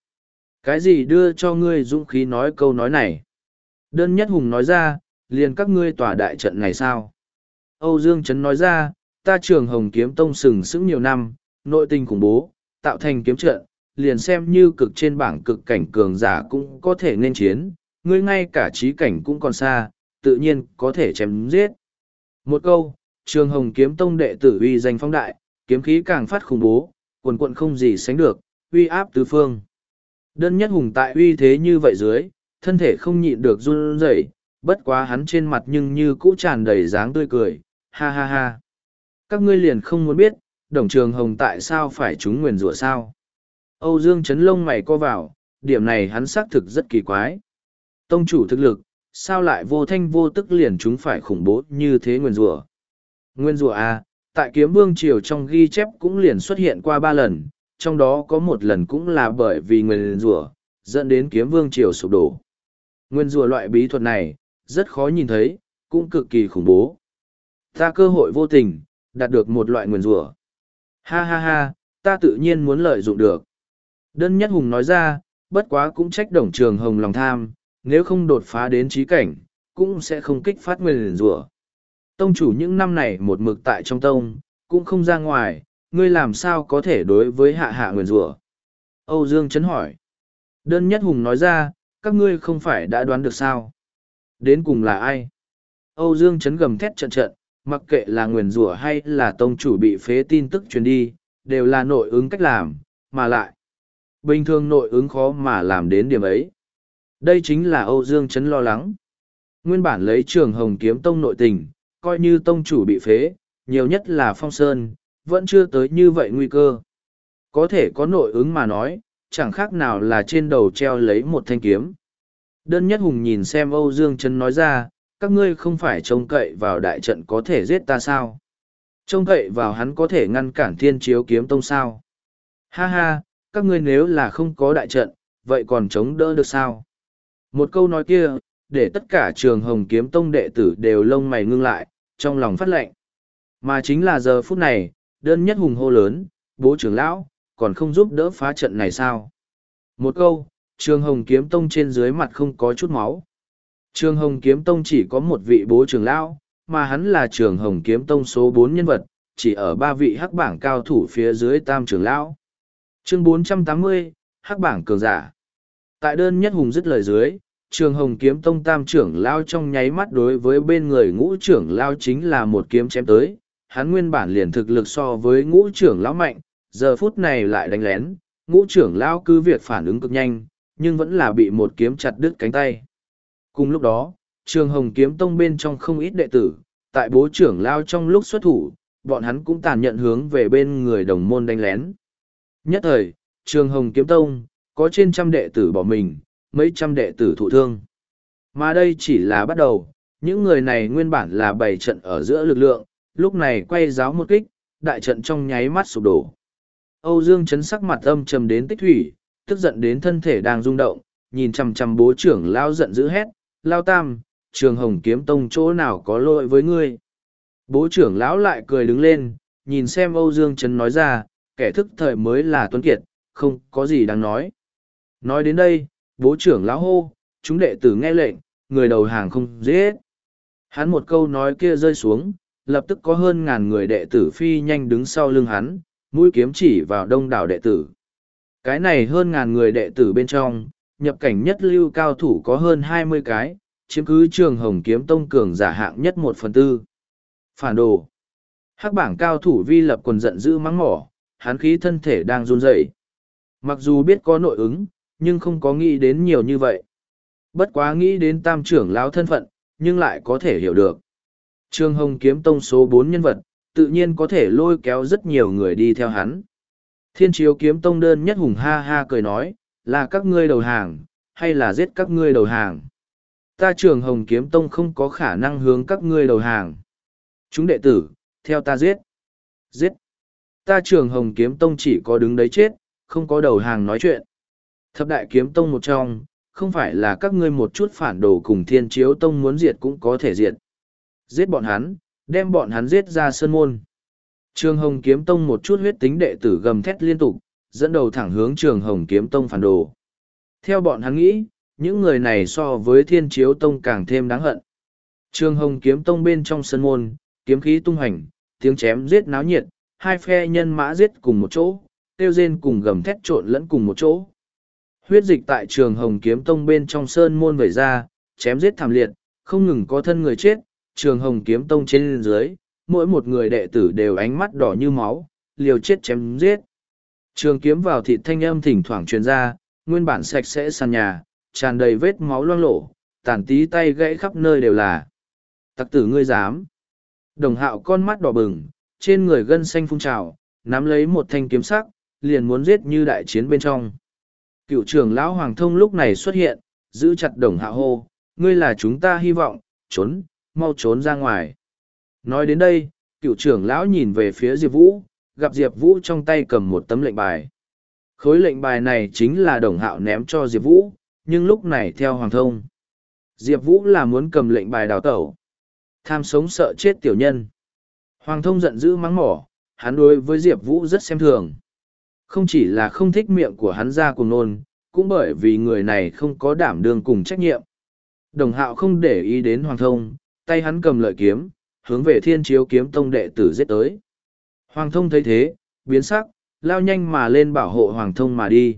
Cái gì đưa cho ngươi dũng khí nói câu nói này? Đơn nhất hùng nói ra, liền các ngươi tòa đại trận này sao? Âu Dương Trấn nói ra, ta trường hồng kiếm tông sừng sững nhiều năm, nội tình khủng bố, tạo thành kiếm trận, liền xem như cực trên bảng cực cảnh cường giả cũng có thể nên chiến, ngươi ngay cả trí cảnh cũng còn xa, tự nhiên có thể chém giết. Một câu, trường hồng kiếm tông đệ tử uy danh phong đại, kiếm khí càng phát khủng bố, quần quận không gì sánh được, uy áp tứ phương. Đơn nhất hùng tại uy thế như vậy dưới, thân thể không nhịn được run rẩy, bất quá hắn trên mặt nhưng như cũ tràn đầy dáng tươi cười, ha ha ha. Các ngươi liền không muốn biết, đồng trường hồng tại sao phải trúng nguyền rủa sao. Âu Dương Trấn lông mày co vào, điểm này hắn xác thực rất kỳ quái. Tông chủ thực lực, sao lại vô thanh vô tức liền chúng phải khủng bố như thế nguyền rủa Nguyên rủa à, tại kiếm vương triều trong ghi chép cũng liền xuất hiện qua ba lần, trong đó có một lần cũng là bởi vì nguyên rủa dẫn đến kiếm vương triều sụp đổ. Nguyên rủa loại bí thuật này, rất khó nhìn thấy, cũng cực kỳ khủng bố. Ta cơ hội vô tình, đạt được một loại nguyền rủa. Ha ha ha, ta tự nhiên muốn lợi dụng được. Đơn nhất hùng nói ra, bất quá cũng trách đồng trường hồng lòng tham, nếu không đột phá đến trí cảnh, cũng sẽ không kích phát nguyền rủa. Tông chủ những năm này một mực tại trong tông, cũng không ra ngoài, ngươi làm sao có thể đối với hạ hạ nguyền rủa Âu Dương chấn hỏi. Đơn nhất hùng nói ra, các ngươi không phải đã đoán được sao? Đến cùng là ai? Âu Dương chấn gầm thét trận trận, mặc kệ là nguyền rủa hay là tông chủ bị phế tin tức truyền đi, đều là nội ứng cách làm, mà lại. Bình thường nội ứng khó mà làm đến điểm ấy. Đây chính là Âu Dương chấn lo lắng. Nguyên bản lấy trường hồng kiếm tông nội tình, coi như tông chủ bị phế, nhiều nhất là phong sơn, vẫn chưa tới như vậy nguy cơ. Có thể có nội ứng mà nói, chẳng khác nào là trên đầu treo lấy một thanh kiếm. Đơn nhất hùng nhìn xem Âu Dương Trấn nói ra, các ngươi không phải trông cậy vào đại trận có thể giết ta sao? Trông cậy vào hắn có thể ngăn cản thiên chiếu kiếm tông sao? Ha ha, các ngươi nếu là không có đại trận, vậy còn chống đỡ được sao? Một câu nói kia, để tất cả trường hồng kiếm tông đệ tử đều lông mày ngưng lại, trong lòng phát lệnh. Mà chính là giờ phút này, đơn nhất hùng hô lớn, bố trưởng lão, còn không giúp đỡ phá trận này sao? Một câu, trường hồng kiếm tông trên dưới mặt không có chút máu. Trường hồng kiếm tông chỉ có một vị bố trưởng lão, mà hắn là trường hồng kiếm tông số bốn nhân vật, chỉ ở ba vị hắc bảng cao thủ phía dưới tam trưởng lão. Chương 480, hắc bảng cường giả. Tại đơn nhất hùng dứt lời dưới, trường hồng kiếm tông tam trưởng lao trong nháy mắt đối với bên người ngũ trưởng lao chính là một kiếm chém tới hắn nguyên bản liền thực lực so với ngũ trưởng lão mạnh giờ phút này lại đánh lén ngũ trưởng lao cứ việc phản ứng cực nhanh nhưng vẫn là bị một kiếm chặt đứt cánh tay cùng lúc đó trường hồng kiếm tông bên trong không ít đệ tử tại bố trưởng lao trong lúc xuất thủ bọn hắn cũng tàn nhận hướng về bên người đồng môn đánh lén nhất thời trường hồng kiếm tông có trên trăm đệ tử bỏ mình mấy trăm đệ tử thụ thương. Mà đây chỉ là bắt đầu, những người này nguyên bản là bảy trận ở giữa lực lượng, lúc này quay giáo một kích, đại trận trong nháy mắt sụp đổ. Âu Dương chấn sắc mặt âm trầm đến tích thủy, tức giận đến thân thể đang rung động, nhìn chằm chằm bố trưởng lao giận dữ hét, lao tam, trường hồng kiếm tông chỗ nào có lỗi với ngươi. Bố trưởng lão lại cười đứng lên, nhìn xem Âu Dương Trấn nói ra, kẻ thức thời mới là tuấn kiệt, không có gì đáng nói. Nói đến đây, bố trưởng lão hô, chúng đệ tử nghe lệnh, người đầu hàng không giết. Hắn một câu nói kia rơi xuống, lập tức có hơn ngàn người đệ tử phi nhanh đứng sau lưng hắn, mũi kiếm chỉ vào đông đảo đệ tử. Cái này hơn ngàn người đệ tử bên trong, nhập cảnh nhất lưu cao thủ có hơn hai mươi cái, chiếm cứ trường hồng kiếm tông cường giả hạng nhất một phần tư. Phản đồ. Hắc bảng cao thủ vi lập quần giận dữ mắng mỏ, hán khí thân thể đang run rẩy. Mặc dù biết có nội ứng, nhưng không có nghĩ đến nhiều như vậy. Bất quá nghĩ đến tam trưởng lão thân phận, nhưng lại có thể hiểu được. Trương Hồng kiếm tông số bốn nhân vật, tự nhiên có thể lôi kéo rất nhiều người đi theo hắn. Thiên chiếu kiếm tông đơn nhất hùng ha ha cười nói, là các ngươi đầu hàng, hay là giết các ngươi đầu hàng. Ta trường hồng kiếm tông không có khả năng hướng các ngươi đầu hàng. Chúng đệ tử, theo ta giết. Giết. Ta trường hồng kiếm tông chỉ có đứng đấy chết, không có đầu hàng nói chuyện. Thập đại kiếm tông một trong, không phải là các ngươi một chút phản đồ cùng thiên chiếu tông muốn diệt cũng có thể diệt. Giết bọn hắn, đem bọn hắn giết ra sơn môn. Trường Hồng Kiếm Tông một chút huyết tính đệ tử gầm thét liên tục, dẫn đầu thẳng hướng Trường Hồng Kiếm Tông phản đồ. Theo bọn hắn nghĩ, những người này so với Thiên Chiếu Tông càng thêm đáng hận. Trường Hồng Kiếm Tông bên trong sân môn, kiếm khí tung hành, tiếng chém giết náo nhiệt, hai phe nhân mã giết cùng một chỗ, tiêu rên cùng gầm thét trộn lẫn cùng một chỗ. Huyết dịch tại trường Hồng Kiếm Tông bên trong sơn môn vẩy ra, chém giết thảm liệt, không ngừng có thân người chết, trường Hồng Kiếm Tông trên dưới, mỗi một người đệ tử đều ánh mắt đỏ như máu, liều chết chém giết. Trường kiếm vào thịt thanh âm thỉnh thoảng truyền ra, nguyên bản sạch sẽ sàn nhà, tràn đầy vết máu loang lổ, tàn tí tay gãy khắp nơi đều là. Tặc tử ngươi dám. Đồng hạo con mắt đỏ bừng, trên người gân xanh phun trào, nắm lấy một thanh kiếm sắc, liền muốn giết như đại chiến bên trong. Cựu trưởng lão Hoàng Thông lúc này xuất hiện, giữ chặt đồng hạo hô, ngươi là chúng ta hy vọng, trốn, mau trốn ra ngoài. Nói đến đây, cựu trưởng lão nhìn về phía Diệp Vũ, gặp Diệp Vũ trong tay cầm một tấm lệnh bài. Khối lệnh bài này chính là đồng hạo ném cho Diệp Vũ, nhưng lúc này theo Hoàng Thông. Diệp Vũ là muốn cầm lệnh bài đào tẩu. Tham sống sợ chết tiểu nhân. Hoàng Thông giận dữ mắng mỏ, hắn đối với Diệp Vũ rất xem thường. Không chỉ là không thích miệng của hắn ra cùng nôn, cũng bởi vì người này không có đảm đương cùng trách nhiệm. Đồng hạo không để ý đến Hoàng Thông, tay hắn cầm lợi kiếm, hướng về thiên chiếu kiếm tông đệ tử giết tới. Hoàng thông thấy thế, biến sắc, lao nhanh mà lên bảo hộ Hoàng thông mà đi.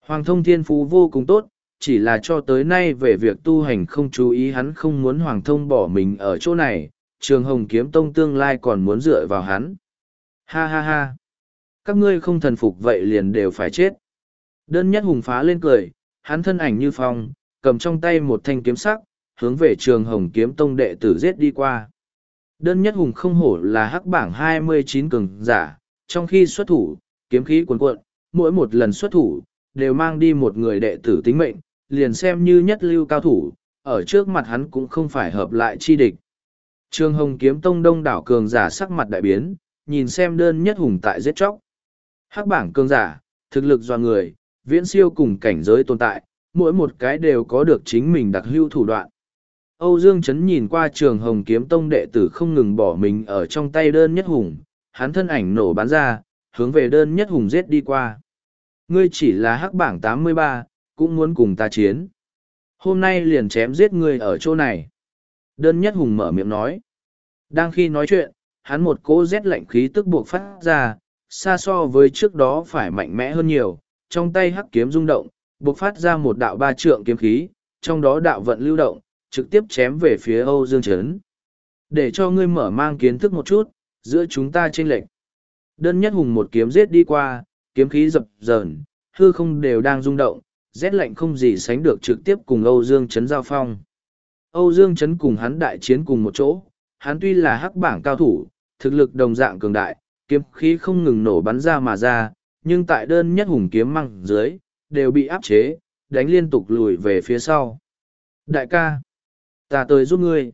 Hoàng thông thiên phú vô cùng tốt, chỉ là cho tới nay về việc tu hành không chú ý hắn không muốn Hoàng thông bỏ mình ở chỗ này, trường hồng kiếm tông tương lai còn muốn dựa vào hắn. Ha ha ha! Các ngươi không thần phục vậy liền đều phải chết. Đơn nhất hùng phá lên cười, hắn thân ảnh như phong, cầm trong tay một thanh kiếm sắc, hướng về trường hồng kiếm tông đệ tử giết đi qua. Đơn nhất hùng không hổ là hắc bảng 29 cường giả, trong khi xuất thủ, kiếm khí cuồn cuộn, mỗi một lần xuất thủ, đều mang đi một người đệ tử tính mệnh, liền xem như nhất lưu cao thủ, ở trước mặt hắn cũng không phải hợp lại chi địch. Trường Hồng kiếm tông đông đảo cường giả sắc mặt đại biến, nhìn xem đơn nhất hùng tại giết chóc. Hắc bảng cường giả, thực lực do người, viễn siêu cùng cảnh giới tồn tại, mỗi một cái đều có được chính mình đặc lưu thủ đoạn. Âu Dương Trấn nhìn qua trường hồng kiếm tông đệ tử không ngừng bỏ mình ở trong tay đơn nhất hùng, hắn thân ảnh nổ bắn ra, hướng về đơn nhất hùng giết đi qua. Ngươi chỉ là hắc bảng tám mươi ba, cũng muốn cùng ta chiến. Hôm nay liền chém giết ngươi ở chỗ này. Đơn nhất hùng mở miệng nói. Đang khi nói chuyện, hắn một cỗ rét lạnh khí tức buộc phát ra, xa so với trước đó phải mạnh mẽ hơn nhiều, trong tay hắc kiếm rung động, buộc phát ra một đạo ba trượng kiếm khí, trong đó đạo vận lưu động, trực tiếp chém về phía Âu Dương Trấn. Để cho ngươi mở mang kiến thức một chút, giữa chúng ta chênh lệch. Đơn nhất hùng một kiếm giết đi qua, kiếm khí dập dờn, hư không đều đang rung động, rét lạnh không gì sánh được trực tiếp cùng Âu Dương Trấn giao phong. Âu Dương Trấn cùng hắn đại chiến cùng một chỗ, hắn tuy là hắc bảng cao thủ, thực lực đồng dạng cường đại, kiếm khí không ngừng nổ bắn ra mà ra, nhưng tại đơn nhất hùng kiếm măng dưới, đều bị áp chế, đánh liên tục lùi về phía sau. Đại ca, ta tới giúp ngươi.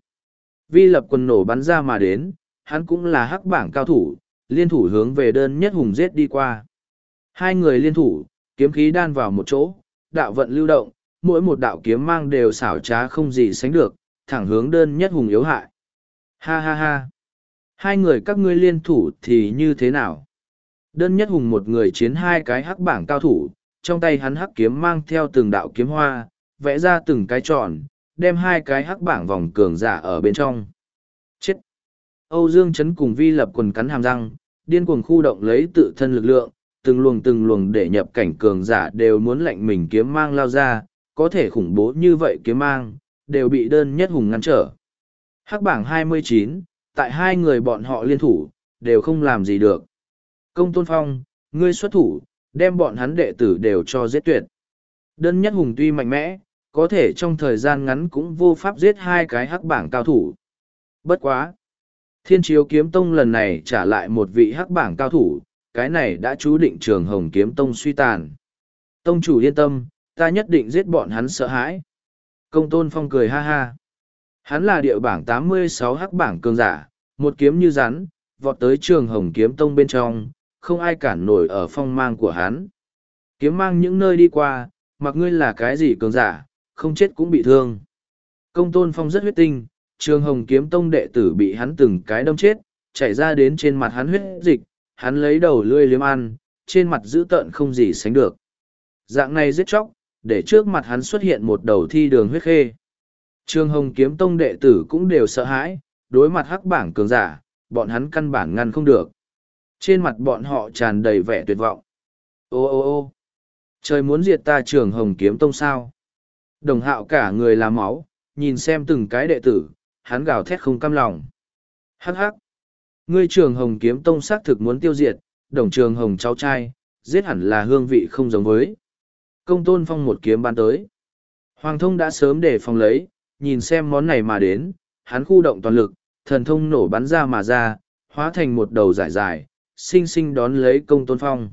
Vi lập quần nổ bắn ra mà đến, hắn cũng là hắc bảng cao thủ, liên thủ hướng về đơn nhất hùng giết đi qua. Hai người liên thủ, kiếm khí đan vào một chỗ, đạo vận lưu động, mỗi một đạo kiếm mang đều xảo trá không gì sánh được, thẳng hướng đơn nhất hùng yếu hại. Ha ha ha. Hai người các ngươi liên thủ thì như thế nào? Đơn nhất hùng một người chiến hai cái hắc bảng cao thủ, trong tay hắn hắc kiếm mang theo từng đạo kiếm hoa, vẽ ra từng cái tròn đem hai cái hắc bảng vòng cường giả ở bên trong. Chết! Âu Dương Trấn cùng vi lập quần cắn hàm răng, điên cuồng khu động lấy tự thân lực lượng, từng luồng từng luồng để nhập cảnh cường giả đều muốn lệnh mình kiếm mang lao ra, có thể khủng bố như vậy kiếm mang, đều bị đơn nhất hùng ngăn trở. Hắc bảng 29, tại hai người bọn họ liên thủ, đều không làm gì được. Công Tôn Phong, ngươi xuất thủ, đem bọn hắn đệ tử đều cho giết tuyệt. Đơn nhất hùng tuy mạnh mẽ, có thể trong thời gian ngắn cũng vô pháp giết hai cái hắc bảng cao thủ. Bất quá! Thiên chiếu kiếm tông lần này trả lại một vị hắc bảng cao thủ, cái này đã chú định trường hồng kiếm tông suy tàn. Tông chủ yên tâm, ta nhất định giết bọn hắn sợ hãi. Công tôn phong cười ha ha. Hắn là địa bảng tám mươi sáu hắc bảng cường giả, một kiếm như rắn, vọt tới trường hồng kiếm tông bên trong, không ai cản nổi ở phong mang của hắn. Kiếm mang những nơi đi qua, mặc ngươi là cái gì cường giả, không chết cũng bị thương. Công tôn phong rất huyết tinh, trường hồng kiếm tông đệ tử bị hắn từng cái đâm chết, chảy ra đến trên mặt hắn huyết dịch, hắn lấy đầu lươi liếm ăn, trên mặt dữ tợn không gì sánh được. Dạng này giết chóc, để trước mặt hắn xuất hiện một đầu thi đường huyết khê. Trường hồng kiếm tông đệ tử cũng đều sợ hãi, đối mặt hắc bảng cường giả, bọn hắn căn bản ngăn không được. Trên mặt bọn họ tràn đầy vẻ tuyệt vọng. Ô ô ô trời muốn diệt ta trường hồng kiếm tông sao Đồng hạo cả người làm máu, nhìn xem từng cái đệ tử, hắn gào thét không cam lòng. Hắc hắc! Ngươi trường hồng kiếm tông xác thực muốn tiêu diệt, đồng trường hồng cháu trai, giết hẳn là hương vị không giống với. Công tôn phong một kiếm ban tới. Hoàng thông đã sớm để phòng lấy, nhìn xem món này mà đến, hắn khu động toàn lực, thần thông nổ bắn ra mà ra, hóa thành một đầu giải dài, xinh xinh đón lấy công tôn phong.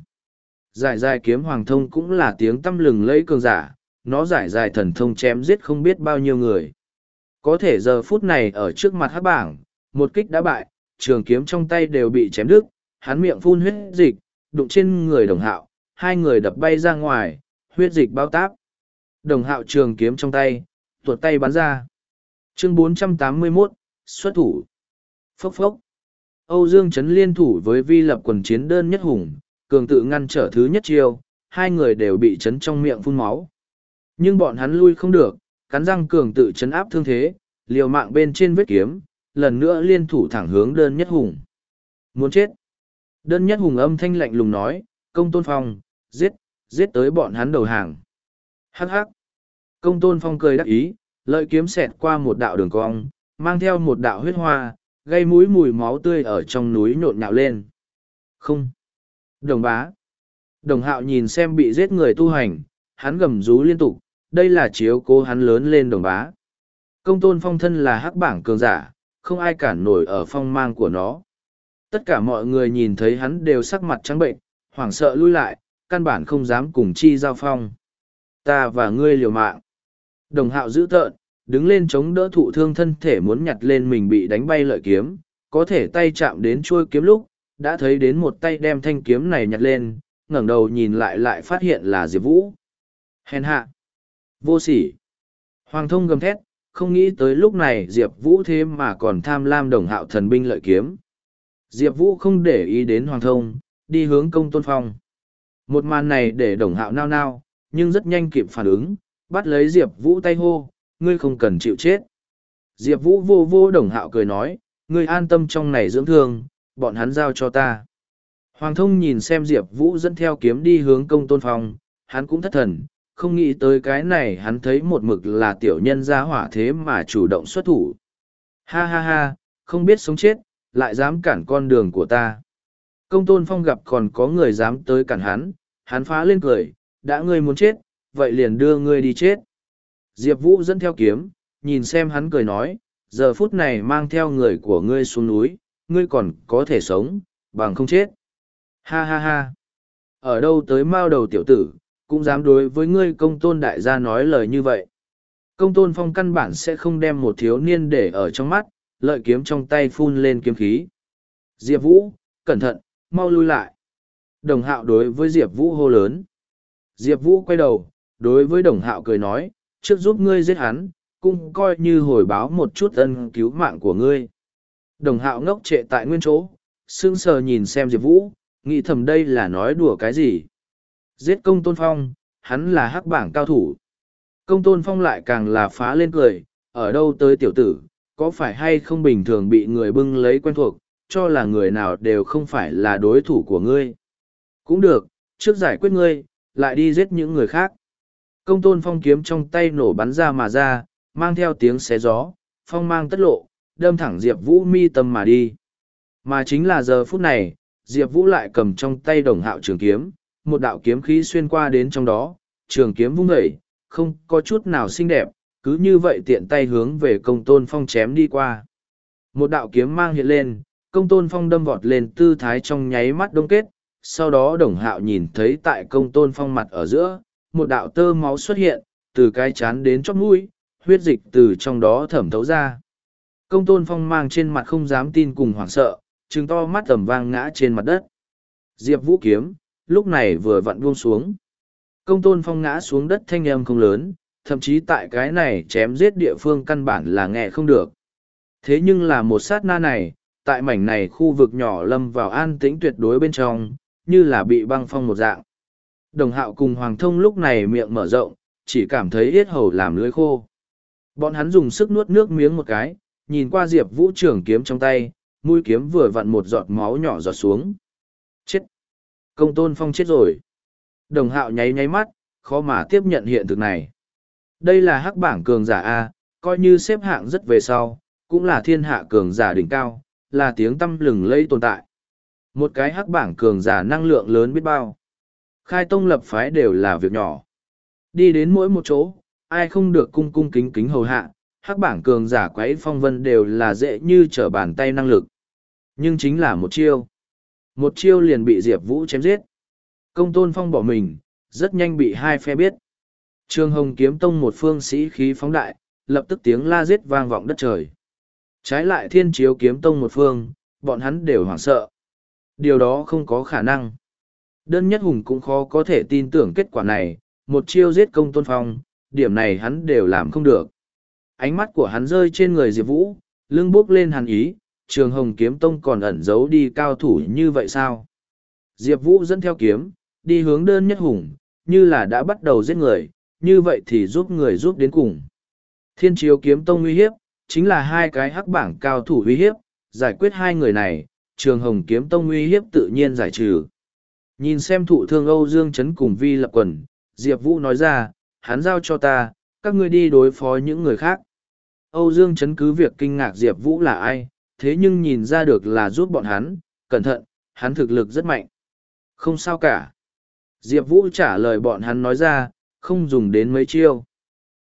Giải dài kiếm hoàng thông cũng là tiếng tâm lừng lấy cường giả, nó giải dài thần thông chém giết không biết bao nhiêu người. Có thể giờ phút này ở trước mặt hát bảng, một kích đã bại, trường kiếm trong tay đều bị chém đứt, hắn miệng phun huyết dịch, đụng trên người đồng hạo, hai người đập bay ra ngoài, huyết dịch bao táp. Đồng hạo trường kiếm trong tay, tuột tay bắn ra. Chương 481, xuất thủ. Phốc phốc. Âu Dương Trấn liên thủ với vi lập quần chiến đơn nhất hùng, cường tự ngăn trở thứ nhất chiêu, hai người đều bị chấn trong miệng phun máu. Nhưng bọn hắn lui không được, cắn răng cường tự chấn áp thương thế, liều mạng bên trên vết kiếm, lần nữa liên thủ thẳng hướng đơn nhất hùng. Muốn chết. Đơn nhất hùng âm thanh lạnh lùng nói, công tôn phong, giết, giết tới bọn hắn đầu hàng. Hắc hắc. Công tôn phong cười đắc ý, lợi kiếm xẹt qua một đạo đường cong, mang theo một đạo huyết hoa, gây mũi mùi máu tươi ở trong núi nhộn nhạo lên. Không. Đồng bá. Đồng hạo nhìn xem bị giết người tu hành, hắn gầm rú liên tục, đây là chiếu cố hắn lớn lên đồng bá. Công tôn phong thân là hắc bảng cường giả, không ai cản nổi ở phong mang của nó. Tất cả mọi người nhìn thấy hắn đều sắc mặt trắng bệnh, hoảng sợ lui lại, căn bản không dám cùng chi giao phong. Ta và ngươi liều mạng. Đồng hạo giữ tợn, đứng lên chống đỡ thụ thương thân thể muốn nhặt lên mình bị đánh bay lợi kiếm, có thể tay chạm đến chuôi kiếm lúc, đã thấy đến một tay đem thanh kiếm này nhặt lên, ngẩng đầu nhìn lại lại phát hiện là Diệp Vũ. Hèn hạ! Vô sỉ! Hoàng thông gầm thét, không nghĩ tới lúc này Diệp Vũ thế mà còn tham lam đồng hạo thần binh lợi kiếm. Diệp Vũ không để ý đến Hoàng thông, đi hướng công tôn phong. Một màn này để đồng hạo nao nao, nhưng rất nhanh kịp phản ứng, bắt lấy Diệp Vũ tay hô, ngươi không cần chịu chết. Diệp Vũ vô vô đồng hạo cười nói, ngươi an tâm trong này dưỡng thương, bọn hắn giao cho ta. Hoàng thông nhìn xem Diệp Vũ dẫn theo kiếm đi hướng công tôn phong, hắn cũng thất thần, không nghĩ tới cái này hắn thấy một mực là tiểu nhân ra hỏa thế mà chủ động xuất thủ. Ha ha ha, không biết sống chết, lại dám cản con đường của ta. Công tôn phong gặp còn có người dám tới cản hắn, hắn phá lên cười, đã ngươi muốn chết, vậy liền đưa ngươi đi chết. Diệp Vũ dẫn theo kiếm, nhìn xem hắn cười nói, giờ phút này mang theo người của ngươi xuống núi, ngươi còn có thể sống, bằng không chết. Ha ha ha. Ở đâu tới mao đầu tiểu tử, cũng dám đối với ngươi công tôn đại gia nói lời như vậy. Công tôn phong căn bản sẽ không đem một thiếu niên để ở trong mắt, lợi kiếm trong tay phun lên kiếm khí. Diệp Vũ, cẩn thận, mau lui lại. Đồng hạo đối với Diệp Vũ hô lớn. Diệp Vũ quay đầu, đối với đồng hạo cười nói, trước giúp ngươi giết hắn, cũng coi như hồi báo một chút ân cứu mạng của ngươi. Đồng hạo ngốc trệ tại nguyên chỗ, sững sờ nhìn xem Diệp Vũ, nghĩ thầm đây là nói đùa cái gì. Giết công tôn phong, hắn là hắc bảng cao thủ. Công tôn phong lại càng là phá lên cười, ở đâu tới tiểu tử, có phải hay không bình thường bị người bưng lấy quen thuộc, cho là người nào đều không phải là đối thủ của ngươi. Cũng được, trước giải quyết ngươi, lại đi giết những người khác. Công tôn phong kiếm trong tay nổ bắn ra mà ra, mang theo tiếng xé gió, phong mang tất lộ, đâm thẳng Diệp Vũ mi tâm mà đi. Mà chính là giờ phút này, Diệp Vũ lại cầm trong tay đồng hạo trường kiếm, một đạo kiếm khí xuyên qua đến trong đó, trường kiếm vung dậy, không có chút nào xinh đẹp, cứ như vậy tiện tay hướng về công tôn phong chém đi qua. Một đạo kiếm mang hiện lên, công tôn phong đâm vọt lên tư thái trong nháy mắt đông kết, sau đó đồng hạo nhìn thấy tại công tôn phong mặt ở giữa, một đạo tơ máu xuất hiện, từ cái chán đến chóp mũi, huyết dịch từ trong đó thẩm thấu ra. Công tôn phong mang trên mặt không dám tin cùng hoảng sợ, trừng to mắt tầm vang ngã trên mặt đất. Diệp vũ kiếm, lúc này vừa vặn buông xuống. Công tôn phong ngã xuống đất thanh âm không lớn, thậm chí tại cái này chém giết địa phương căn bản là nghe không được. Thế nhưng là một sát na này, tại mảnh này khu vực nhỏ lâm vào an tĩnh tuyệt đối bên trong, như là bị băng phong một dạng. Đồng hạo cùng Hoàng thông lúc này miệng mở rộng, chỉ cảm thấy yết hầu làm lưới khô. Bọn hắn dùng sức nuốt nước miếng một cái, nhìn qua Diệp Vũ trưởng kiếm trong tay, mũi kiếm vừa vặn một giọt máu nhỏ giọt xuống. Công tôn phong chết rồi. Đồng hạo nháy nháy mắt, khó mà tiếp nhận hiện thực này. Đây là hắc bảng cường giả A, coi như xếp hạng rất về sau, cũng là thiên hạ cường giả đỉnh cao, là tiếng tâm lừng lẫy tồn tại. Một cái hắc bảng cường giả năng lượng lớn biết bao. Khai tông lập phái đều là việc nhỏ. Đi đến mỗi một chỗ, ai không được cung cung kính kính hầu hạ, hắc bảng cường giả quấy phong vân đều là dễ như trở bàn tay năng lực. Nhưng chính là một chiêu. Một chiêu liền bị Diệp Vũ chém giết. Công tôn phong bỏ mình, rất nhanh bị hai phe biết. Trương Hồng kiếm tông một phương sĩ khí phóng đại, lập tức tiếng la giết vang vọng đất trời. Trái lại thiên chiếu kiếm tông một phương, bọn hắn đều hoảng sợ. Điều đó không có khả năng. Đơn nhất hùng cũng khó có thể tin tưởng kết quả này, một chiêu giết công tôn phong, điểm này hắn đều làm không được. Ánh mắt của hắn rơi trên người Diệp Vũ, lưng bước lên hàn ý, trường hồng kiếm tông còn ẩn giấu đi cao thủ như vậy sao? Diệp Vũ dẫn theo kiếm, đi hướng đơn nhất hùng, như là đã bắt đầu giết người, như vậy thì giúp người giúp đến cùng. Thiên chiếu kiếm tông uy hiếp, chính là hai cái hắc bảng cao thủ uy hiếp, giải quyết hai người này, trường hồng kiếm tông uy hiếp tự nhiên giải trừ. Nhìn xem thụ thương Âu Dương Trấn cùng Vi lập quần, Diệp Vũ nói ra, hắn giao cho ta, các ngươi đi đối phó những người khác. Âu Dương Trấn cứ việc kinh ngạc Diệp Vũ là ai, thế nhưng nhìn ra được là giúp bọn hắn, cẩn thận, hắn thực lực rất mạnh. Không sao cả. Diệp Vũ trả lời bọn hắn nói ra, không dùng đến mấy chiêu.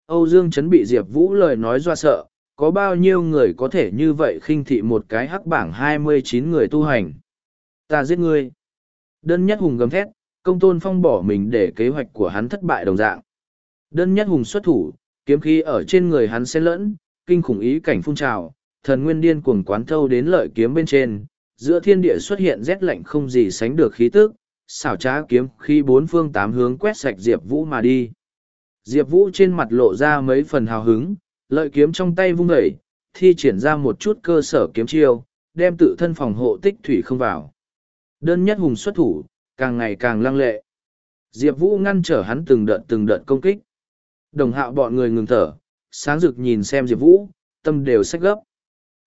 Âu Dương Trấn bị Diệp Vũ lời nói doa sợ, có bao nhiêu người có thể như vậy khinh thị một cái hắc bảng hai mươi chín người tu hành. Ta giết ngươi. Đơn nhất hùng gầm thét, công tôn phong bỏ mình để kế hoạch của hắn thất bại đồng dạng. Đơn nhất hùng xuất thủ, kiếm khí ở trên người hắn xen lẫn, kinh khủng ý cảnh phun trào, thần nguyên điên cuồng quán thâu đến lợi kiếm bên trên, giữa thiên địa xuất hiện rét lạnh không gì sánh được khí tức, xảo trá kiếm khi bốn phương tám hướng quét sạch Diệp Vũ mà đi. Diệp Vũ trên mặt lộ ra mấy phần hào hứng, lợi kiếm trong tay vung đẩy, thi triển ra một chút cơ sở kiếm chiêu, đem tự thân phòng hộ tích thủy không vào. Đơn nhất hùng xuất thủ, càng ngày càng lăng lệ. Diệp Vũ ngăn trở hắn từng đợt từng đợt công kích. Đồng hạo bọn người ngừng thở, sáng rực nhìn xem Diệp Vũ, tâm đều sách gấp.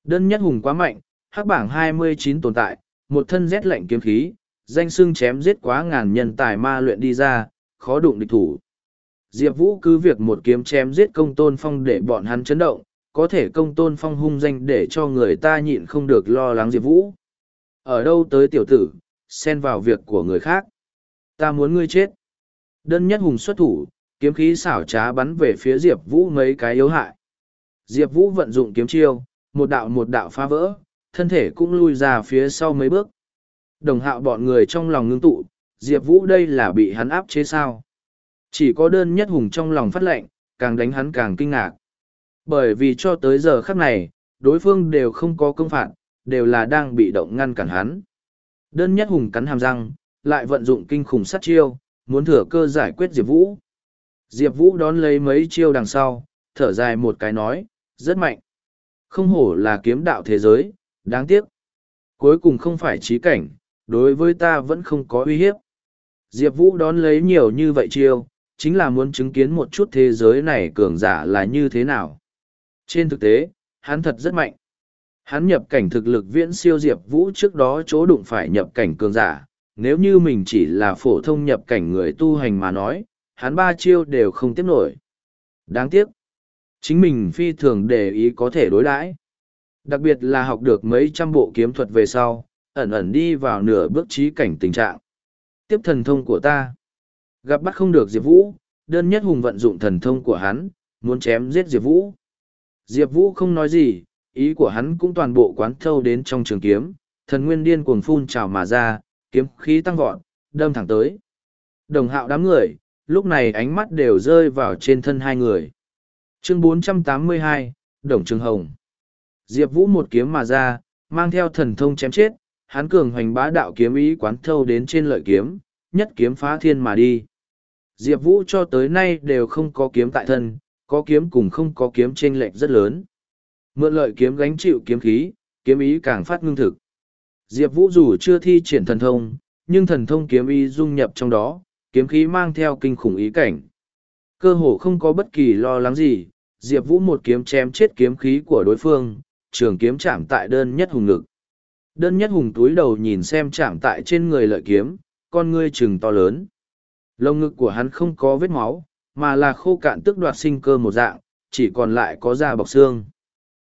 Đơn nhất hùng quá mạnh, hắc bảng 29 tồn tại, một thân rét lạnh kiếm khí, danh xưng chém giết quá ngàn nhân tài ma luyện đi ra, khó đụng địch thủ. Diệp Vũ cứ việc một kiếm chém giết công tôn phong để bọn hắn chấn động, có thể công tôn phong hung danh để cho người ta nhịn không được lo lắng Diệp Vũ. Ở đâu tới tiểu tử, xen vào việc của người khác. Ta muốn ngươi chết. Đơn nhất hùng xuất thủ, kiếm khí xảo trá bắn về phía Diệp Vũ mấy cái yếu hại. Diệp Vũ vận dụng kiếm chiêu, một đạo một đạo phá vỡ, thân thể cũng lui ra phía sau mấy bước. Đồng hạo bọn người trong lòng ngưng tụ, Diệp Vũ đây là bị hắn áp chế sao. Chỉ có đơn nhất hùng trong lòng phát lệnh, càng đánh hắn càng kinh ngạc. Bởi vì cho tới giờ khắc này, đối phương đều không có công phạt, đều là đang bị động ngăn cản hắn. Đơn nhất hùng cắn hàm răng, lại vận dụng kinh khủng sát chiêu, muốn thừa cơ giải quyết Diệp Vũ. Diệp Vũ đón lấy mấy chiêu đằng sau, thở dài một cái nói, rất mạnh. Không hổ là kiếm đạo thế giới, đáng tiếc. Cuối cùng không phải trí cảnh, đối với ta vẫn không có uy hiếp. Diệp Vũ đón lấy nhiều như vậy chiêu, chính là muốn chứng kiến một chút thế giới này cường giả là như thế nào. Trên thực tế, hắn thật rất mạnh. Hắn nhập cảnh thực lực viễn siêu Diệp Vũ trước đó chỗ đụng phải nhập cảnh cường giả, nếu như mình chỉ là phổ thông nhập cảnh người tu hành mà nói, hắn ba chiêu đều không tiếp nổi. Đáng tiếc, chính mình phi thường để ý có thể đối đãi Đặc biệt là học được mấy trăm bộ kiếm thuật về sau, ẩn ẩn đi vào nửa bước trí cảnh tình trạng. Tiếp thần thông của ta. Gặp bắt không được Diệp Vũ, đơn nhất hùng vận dụng thần thông của hắn, muốn chém giết Diệp Vũ. Diệp Vũ không nói gì, ý của hắn cũng toàn bộ quán thâu đến trong trường kiếm, thần nguyên điên cuồng phun trào mà ra, kiếm khí tăng vọt, đâm thẳng tới. Đồng hạo đám người, lúc này ánh mắt đều rơi vào trên thân hai người. Chương 482, Đồng Trường Hồng. Diệp Vũ một kiếm mà ra, mang theo thần thông chém chết, Hán cường hoành bá đạo kiếm ý quán thâu đến trên lợi kiếm, nhất kiếm phá thiên mà đi. Diệp Vũ cho tới nay đều không có kiếm tại thân, có kiếm cùng không có kiếm chênh lệch rất lớn. Mượn lợi kiếm gánh chịu kiếm khí, kiếm ý càng phát ngưng thực. Diệp Vũ dù chưa thi triển thần thông, nhưng thần thông kiếm ý dung nhập trong đó, kiếm khí mang theo kinh khủng ý cảnh. Cơ hồ không có bất kỳ lo lắng gì, Diệp Vũ một kiếm chém chết kiếm khí của đối phương, trường kiếm chạm tại đơn nhất hùng ngực. Đơn nhất hùng túi đầu nhìn xem chạm tại trên người lợi kiếm, con ngươi trừng to lớn. Lông ngực của hắn không có vết máu, mà là khô cạn tức đoạt sinh cơ một dạng, chỉ còn lại có da bọc xương.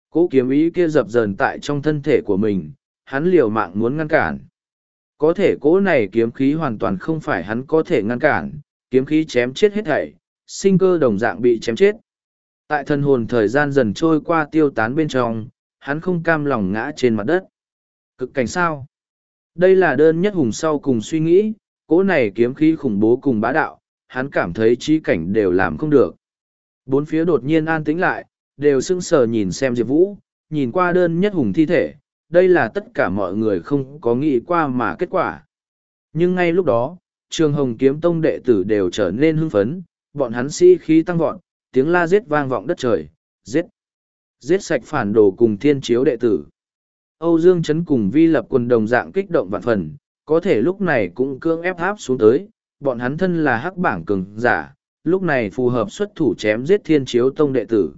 Cố kiếm ý kia dập dờn tại trong thân thể của mình, hắn liều mạng muốn ngăn cản. Có thể cỗ này kiếm khí hoàn toàn không phải hắn có thể ngăn cản, kiếm khí chém chết hết thảy, sinh cơ đồng dạng bị chém chết. Tại thân hồn thời gian dần trôi qua tiêu tán bên trong, hắn không cam lòng ngã trên mặt đất. Cực cảnh sao? Đây là đơn nhất hùng sau cùng suy nghĩ, cỗ này kiếm khí khủng bố cùng bá đạo, hắn cảm thấy trí cảnh đều làm không được. Bốn phía đột nhiên an tĩnh lại, đều sững sờ nhìn xem Diệp Vũ, nhìn qua đơn nhất hùng thi thể, đây là tất cả mọi người không có nghĩ qua mà kết quả. Nhưng ngay lúc đó, trường hồng kiếm tông đệ tử đều trở nên hưng phấn, bọn hắn sĩ khí tăng vọt, tiếng la giết vang vọng đất trời, giết, giết sạch phản đồ cùng thiên chiếu đệ tử. Âu Dương Trấn cùng vi lập quần đồng dạng kích động vạn phần, có thể lúc này cũng cương ép áp xuống tới, bọn hắn thân là hắc bảng cường giả, lúc này phù hợp xuất thủ chém giết thiên chiếu tông đệ tử.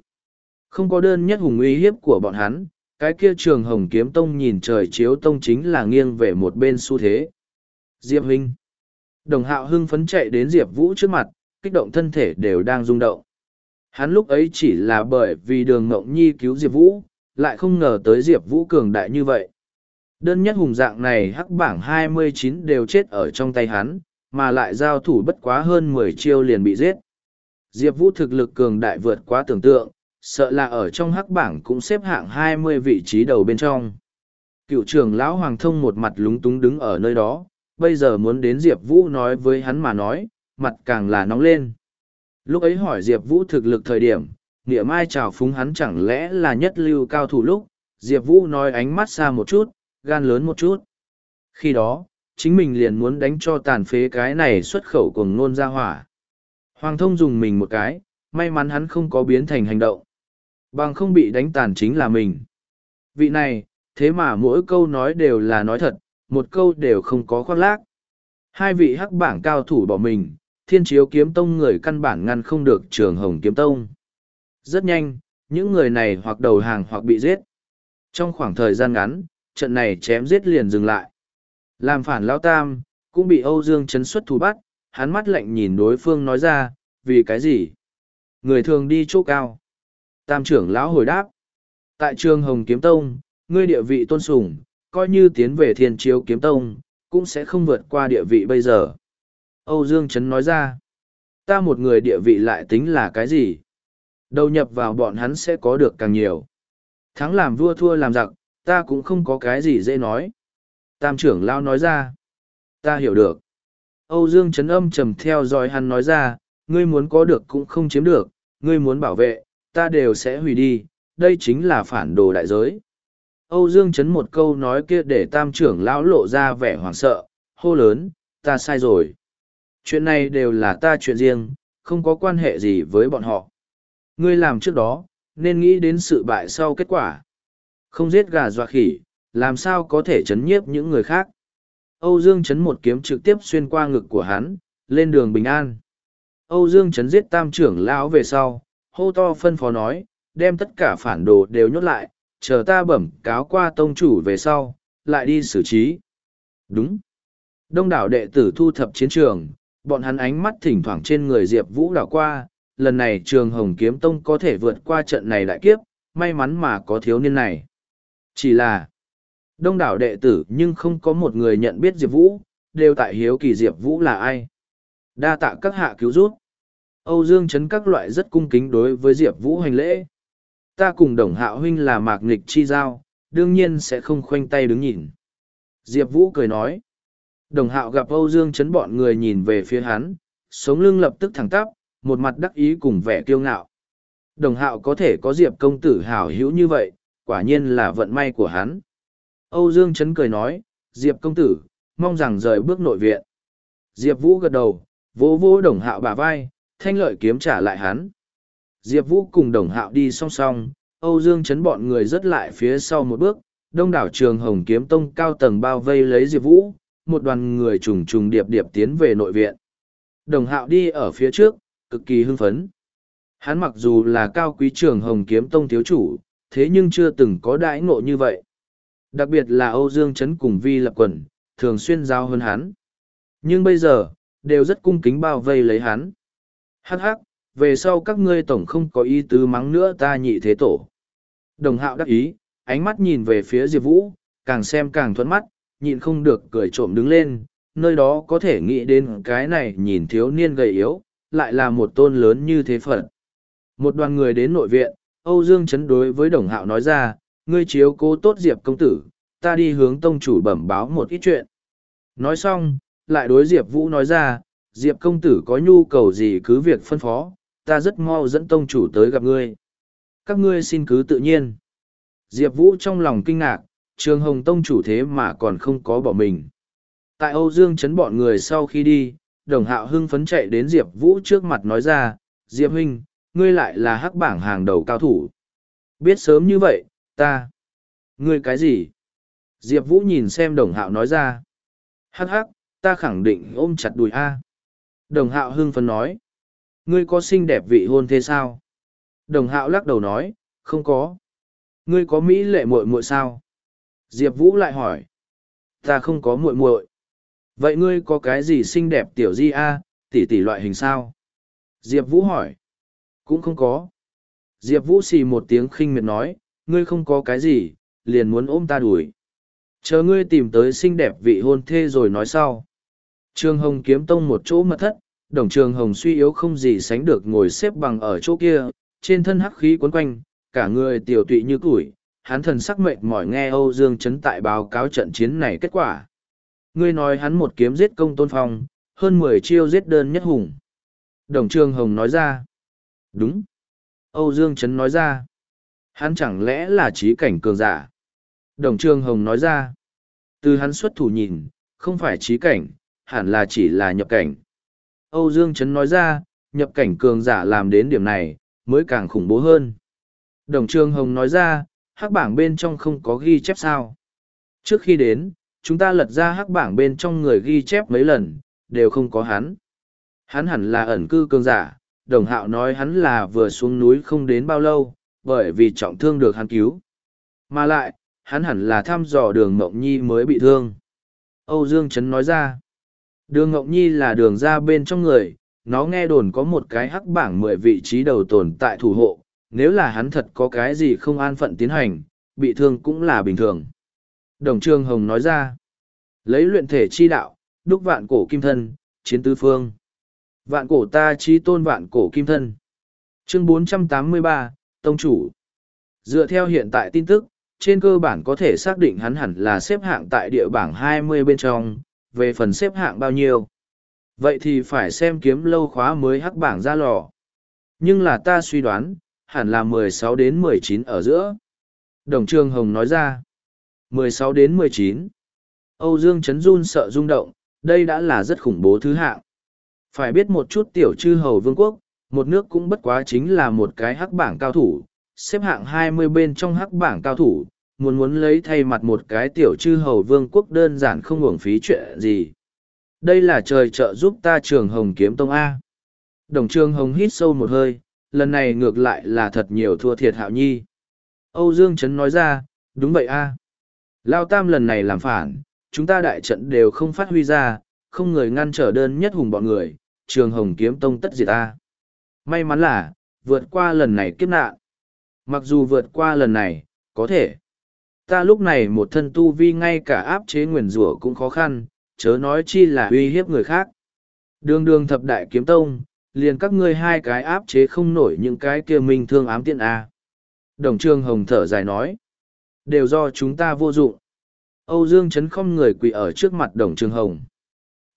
Không có đơn nhất hùng uy hiếp của bọn hắn, cái kia trường hồng kiếm tông nhìn trời chiếu tông chính là nghiêng về một bên xu thế. Diệp Hinh Đồng hạo hưng phấn chạy đến Diệp Vũ trước mặt, kích động thân thể đều đang rung động. Hắn lúc ấy chỉ là bởi vì đường Ngộng Nhi cứu Diệp Vũ, lại không ngờ tới Diệp Vũ cường đại như vậy. Đơn nhất hùng dạng này hắc bảng 29 đều chết ở trong tay hắn, mà lại giao thủ bất quá hơn mười chiêu liền bị giết. Diệp Vũ thực lực cường đại vượt quá tưởng tượng, sợ là ở trong hắc bảng cũng xếp hạng 20 vị trí đầu bên trong. Cựu trưởng lão Hoàng Thông một mặt lúng túng đứng ở nơi đó, bây giờ muốn đến Diệp Vũ nói với hắn mà nói, mặt càng là nóng lên. Lúc ấy hỏi Diệp Vũ thực lực thời điểm, nghĩa mai chào phúng hắn chẳng lẽ là nhất lưu cao thủ lúc, Diệp Vũ nói ánh mắt xa một chút, gan lớn một chút. Khi đó, chính mình liền muốn đánh cho tàn phế cái này xuất khẩu cùng nôn ra hỏa. Hoàng thông dùng mình một cái, may mắn hắn không có biến thành hành động. Bằng không bị đánh tàn chính là mình. Vị này, thế mà mỗi câu nói đều là nói thật, một câu đều không có khoác lác. Hai vị hắc bảng cao thủ bỏ mình, thiên chiếu kiếm tông người căn bản ngăn không được trường hồng kiếm tông. Rất nhanh, những người này hoặc đầu hàng hoặc bị giết. Trong khoảng thời gian ngắn, trận này chém giết liền dừng lại. Làm phản lao tam, cũng bị Âu Dương chấn xuất thủ bắt, hắn mắt lạnh nhìn đối phương nói ra, vì cái gì? Người thường đi chỗ cao. Tam trưởng lão hồi đáp. Tại trường Hồng Kiếm Tông, ngươi địa vị tôn sùng, coi như tiến về thiên chiếu kiếm tông, cũng sẽ không vượt qua địa vị bây giờ. Âu Dương Trấn nói ra, ta một người địa vị lại tính là cái gì? Đầu nhập vào bọn hắn sẽ có được càng nhiều. Thắng làm vua thua làm giặc, ta cũng không có cái gì dễ nói. Tam trưởng lao nói ra, ta hiểu được. Âu Dương Trấn âm trầm theo dõi hắn nói ra, ngươi muốn có được cũng không chiếm được, ngươi muốn bảo vệ, ta đều sẽ hủy đi, đây chính là phản đồ đại giới. Âu Dương chấn một câu nói kia để tam trưởng lão lộ ra vẻ hoảng sợ, hô lớn, ta sai rồi. Chuyện này đều là ta chuyện riêng, không có quan hệ gì với bọn họ. Ngươi làm trước đó, nên nghĩ đến sự bại sau kết quả. Không giết gà dọa khỉ, làm sao có thể chấn nhiếp những người khác. Âu Dương chấn một kiếm trực tiếp xuyên qua ngực của hắn, lên đường bình an. Âu Dương chấn giết tam trưởng lão về sau, hô to phân phó nói, đem tất cả phản đồ đều nhốt lại, chờ ta bẩm cáo qua tông chủ về sau, lại đi xử trí. Đúng. Đông đảo đệ tử thu thập chiến trường, bọn hắn ánh mắt thỉnh thoảng trên người Diệp Vũ đảo qua, lần này trường Hồng Kiếm Tông có thể vượt qua trận này đại kiếp, may mắn mà có thiếu niên này. Chỉ là, đông đảo đệ tử nhưng không có một người nhận biết Diệp Vũ, đều tại hiếu kỳ Diệp Vũ là ai. Đa tạ các hạ cứu rút. Âu Dương Trấn các loại rất cung kính đối với Diệp Vũ hành lễ. Ta cùng đồng hạo huynh là mạc nghịch chi giao, đương nhiên sẽ không khoanh tay đứng nhìn. Diệp Vũ cười nói. Đồng hạo gặp Âu Dương chấn bọn người nhìn về phía hắn, sống lưng lập tức thẳng tắp, một mặt đắc ý cùng vẻ kiêu ngạo. Đồng hạo có thể có Diệp công tử hảo hữu như vậy, quả nhiên là vận may của hắn. Âu Dương chấn cười nói, Diệp công tử, mong rằng rời bước nội viện. Diệp Vũ gật đầu, vỗ vỗ đồng hạo bả vai, thanh lợi kiếm trả lại hắn. Diệp Vũ cùng đồng hạo đi song song, Âu Dương chấn bọn người rớt lại phía sau một bước, đông đảo trường Hồng Kiếm Tông cao tầng bao vây lấy Diệp Vũ, một đoàn người trùng trùng điệp điệp tiến về nội viện. Đồng hạo đi ở phía trước, cực kỳ hưng phấn. Hắn mặc dù là cao quý trưởng Hồng Kiếm Tông thiếu chủ, thế nhưng chưa từng có đãi ngộ như vậy. Đặc biệt là Âu Dương Trấn cùng Vi lập quần, thường xuyên giao hơn hắn. Nhưng bây giờ, đều rất cung kính bao vây lấy hắn. Hắc hắc, về sau các ngươi tổng không có ý tứ mắng nữa ta nhị thế tổ. Đồng hạo đắc ý, ánh mắt nhìn về phía Diệp Vũ, càng xem càng thuẫn mắt, nhịn không được cười trộm đứng lên, nơi đó có thể nghĩ đến cái này nhìn thiếu niên gầy yếu, lại là một tôn lớn như thế phật. Một đoàn người đến nội viện, Âu Dương chấn đối với đồng hạo nói ra, ngươi chiếu cố tốt Diệp công tử, ta đi hướng tông chủ bẩm báo một ít chuyện. Nói xong, lại đối Diệp Vũ nói ra, Diệp công tử có nhu cầu gì cứ việc phân phó, ta rất mau dẫn tông chủ tới gặp ngươi. Các ngươi xin cứ tự nhiên. Diệp Vũ trong lòng kinh ngạc, trường hồng tông chủ thế mà còn không có bỏ mình. Tại Âu Dương chấn bọn người sau khi đi, đồng hạo hưng phấn chạy đến Diệp Vũ trước mặt nói ra, Diệp huynh, ngươi lại là hắc bảng hàng đầu cao thủ. Biết sớm như vậy, ta. Ngươi cái gì? Diệp Vũ nhìn xem đồng hạo nói ra. Hắc hắc, ta khẳng định ôm chặt đùi A. Đồng hạo hưng phấn nói. Ngươi có xinh đẹp vị hôn thế sao? Đồng hạo lắc đầu nói, không có. Ngươi có mỹ lệ muội muội sao? Diệp Vũ lại hỏi. Ta không có muội muội. Vậy ngươi có cái gì xinh đẹp tiểu di a, tỷ tỷ loại hình sao? Diệp Vũ hỏi. Cũng không có. Diệp Vũ xì một tiếng khinh miệt nói, ngươi không có cái gì, liền muốn ôm ta đuổi. Chờ ngươi tìm tới xinh đẹp vị hôn thê rồi nói sau. Trường Hồng kiếm tông một chỗ mật thất, đồng trường Hồng suy yếu không gì sánh được ngồi xếp bằng ở chỗ kia, trên thân hắc khí quấn quanh, cả người tiểu tụy như củi, hắn thần sắc mệt mỏi nghe Âu Dương Trấn tại báo cáo trận chiến này kết quả. Ngươi nói hắn một kiếm giết công tôn phong, hơn mười chiêu giết đơn nhất hùng. Đồng Trường Hồng nói ra. Đúng. Âu Dương Trấn nói ra. Hắn chẳng lẽ là trí cảnh cường giả? Đồng Trường Hồng nói ra. Từ hắn xuất thủ nhìn, không phải trí cảnh, hẳn là chỉ là nhập cảnh. Âu Dương Trấn nói ra, nhập cảnh cường giả làm đến điểm này, mới càng khủng bố hơn. Đồng Trường Hồng nói ra, hắc bảng bên trong không có ghi chép sao. Trước khi đến, chúng ta lật ra hắc bảng bên trong người ghi chép mấy lần, đều không có hắn. Hắn hẳn là ẩn cư cường giả, đồng hạo nói hắn là vừa xuống núi không đến bao lâu, bởi vì trọng thương được hắn cứu. Mà lại, hắn hẳn là thăm dò đường Mộng Nhi mới bị thương. Âu Dương Trấn nói ra, đường Ngọc Nhi là đường ra bên trong người, nó nghe đồn có một cái hắc bảng mười vị trí đầu tồn tại thủ hộ, nếu là hắn thật có cái gì không an phận tiến hành, bị thương cũng là bình thường. Đồng Trương Hồng nói ra, lấy luyện thể chi đạo, đúc vạn cổ kim thân, chiến tứ phương. Vạn cổ ta chi tôn vạn cổ kim thân. Chương 483, Tông Chủ. Dựa theo hiện tại tin tức, trên cơ bản có thể xác định hắn hẳn là xếp hạng tại địa bảng 20 bên trong, về phần xếp hạng bao nhiêu. Vậy thì phải xem kiếm lâu khóa mới hắc bảng ra lò. Nhưng là ta suy đoán, hẳn là 16 đến 19 ở giữa. Đồng Trương Hồng nói ra. 16 đến 19. Âu Dương Trấn run sợ rung động, đây đã là rất khủng bố thứ hạng. Phải biết một chút tiểu chư hầu vương quốc, một nước cũng bất quá chính là một cái hắc bảng cao thủ, xếp hạng 20 bên trong hắc bảng cao thủ, muốn muốn lấy thay mặt một cái tiểu chư hầu vương quốc đơn giản không uổng phí chuyện gì. Đây là trời trợ giúp ta trường hồng kiếm tông A. Đồng trường hồng hít sâu một hơi, lần này ngược lại là thật nhiều thua thiệt hạo nhi. Âu Dương Trấn nói ra, đúng vậy A. Lao Tam lần này làm phản, chúng ta đại trận đều không phát huy ra, không người ngăn trở đơn nhất hùng bọn người, trường hồng kiếm tông tất diệt ta. May mắn là, vượt qua lần này kiếp nạn. Mặc dù vượt qua lần này, có thể. Ta lúc này một thân tu vi ngay cả áp chế nguyền rủa cũng khó khăn, chớ nói chi là uy hiếp người khác. Đường đường thập đại kiếm tông, liền các ngươi hai cái áp chế không nổi những cái kia minh thương ám tiện A. Đồng trương hồng thở dài nói. Đều do chúng ta vô dụng. Âu Dương chấn không người quỳ ở trước mặt đồng trương hồng.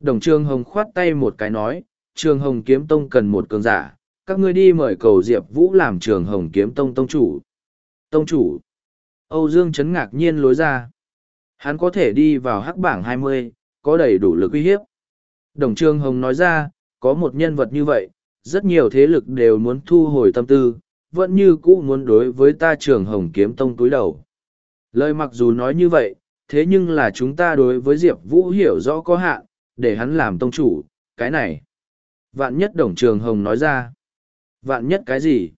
Đồng trương hồng khoát tay một cái nói, trường hồng kiếm tông cần một cường giả, các ngươi đi mời cầu Diệp Vũ làm trường hồng kiếm tông tông chủ. Tông chủ. Âu Dương chấn ngạc nhiên lối ra. Hắn có thể đi vào hắc bảng hai mươi, có đầy đủ lực uy hiếp. Đồng Trương Hồng nói ra, có một nhân vật như vậy, rất nhiều thế lực đều muốn thu hồi tâm tư, vẫn như cũ muốn đối với ta trường Hồng kiếm tông túi đầu. Lời mặc dù nói như vậy, thế nhưng là chúng ta đối với Diệp Vũ hiểu rõ có hạn, để hắn làm tông chủ, cái này. Vạn nhất Đồng Trường Hồng nói ra. Vạn nhất cái gì?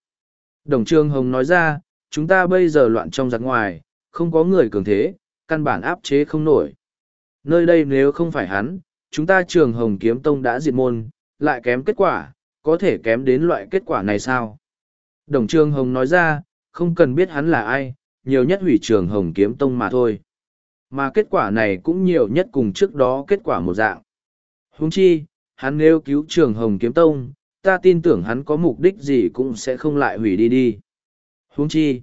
Đồng Trường Hồng nói ra, chúng ta bây giờ loạn trong giặc ngoài, không có người cường thế, căn bản áp chế không nổi. Nơi đây nếu không phải hắn, chúng ta trường Hồng Kiếm Tông đã diệt môn, lại kém kết quả, có thể kém đến loại kết quả này sao? Đồng Trường Hồng nói ra, không cần biết hắn là ai, nhiều nhất hủy trường Hồng Kiếm Tông mà thôi. Mà kết quả này cũng nhiều nhất cùng trước đó kết quả một dạng. Huống chi, hắn nếu cứu trường Hồng Kiếm Tông, ta tin tưởng hắn có mục đích gì cũng sẽ không lại hủy đi đi. Huống chi,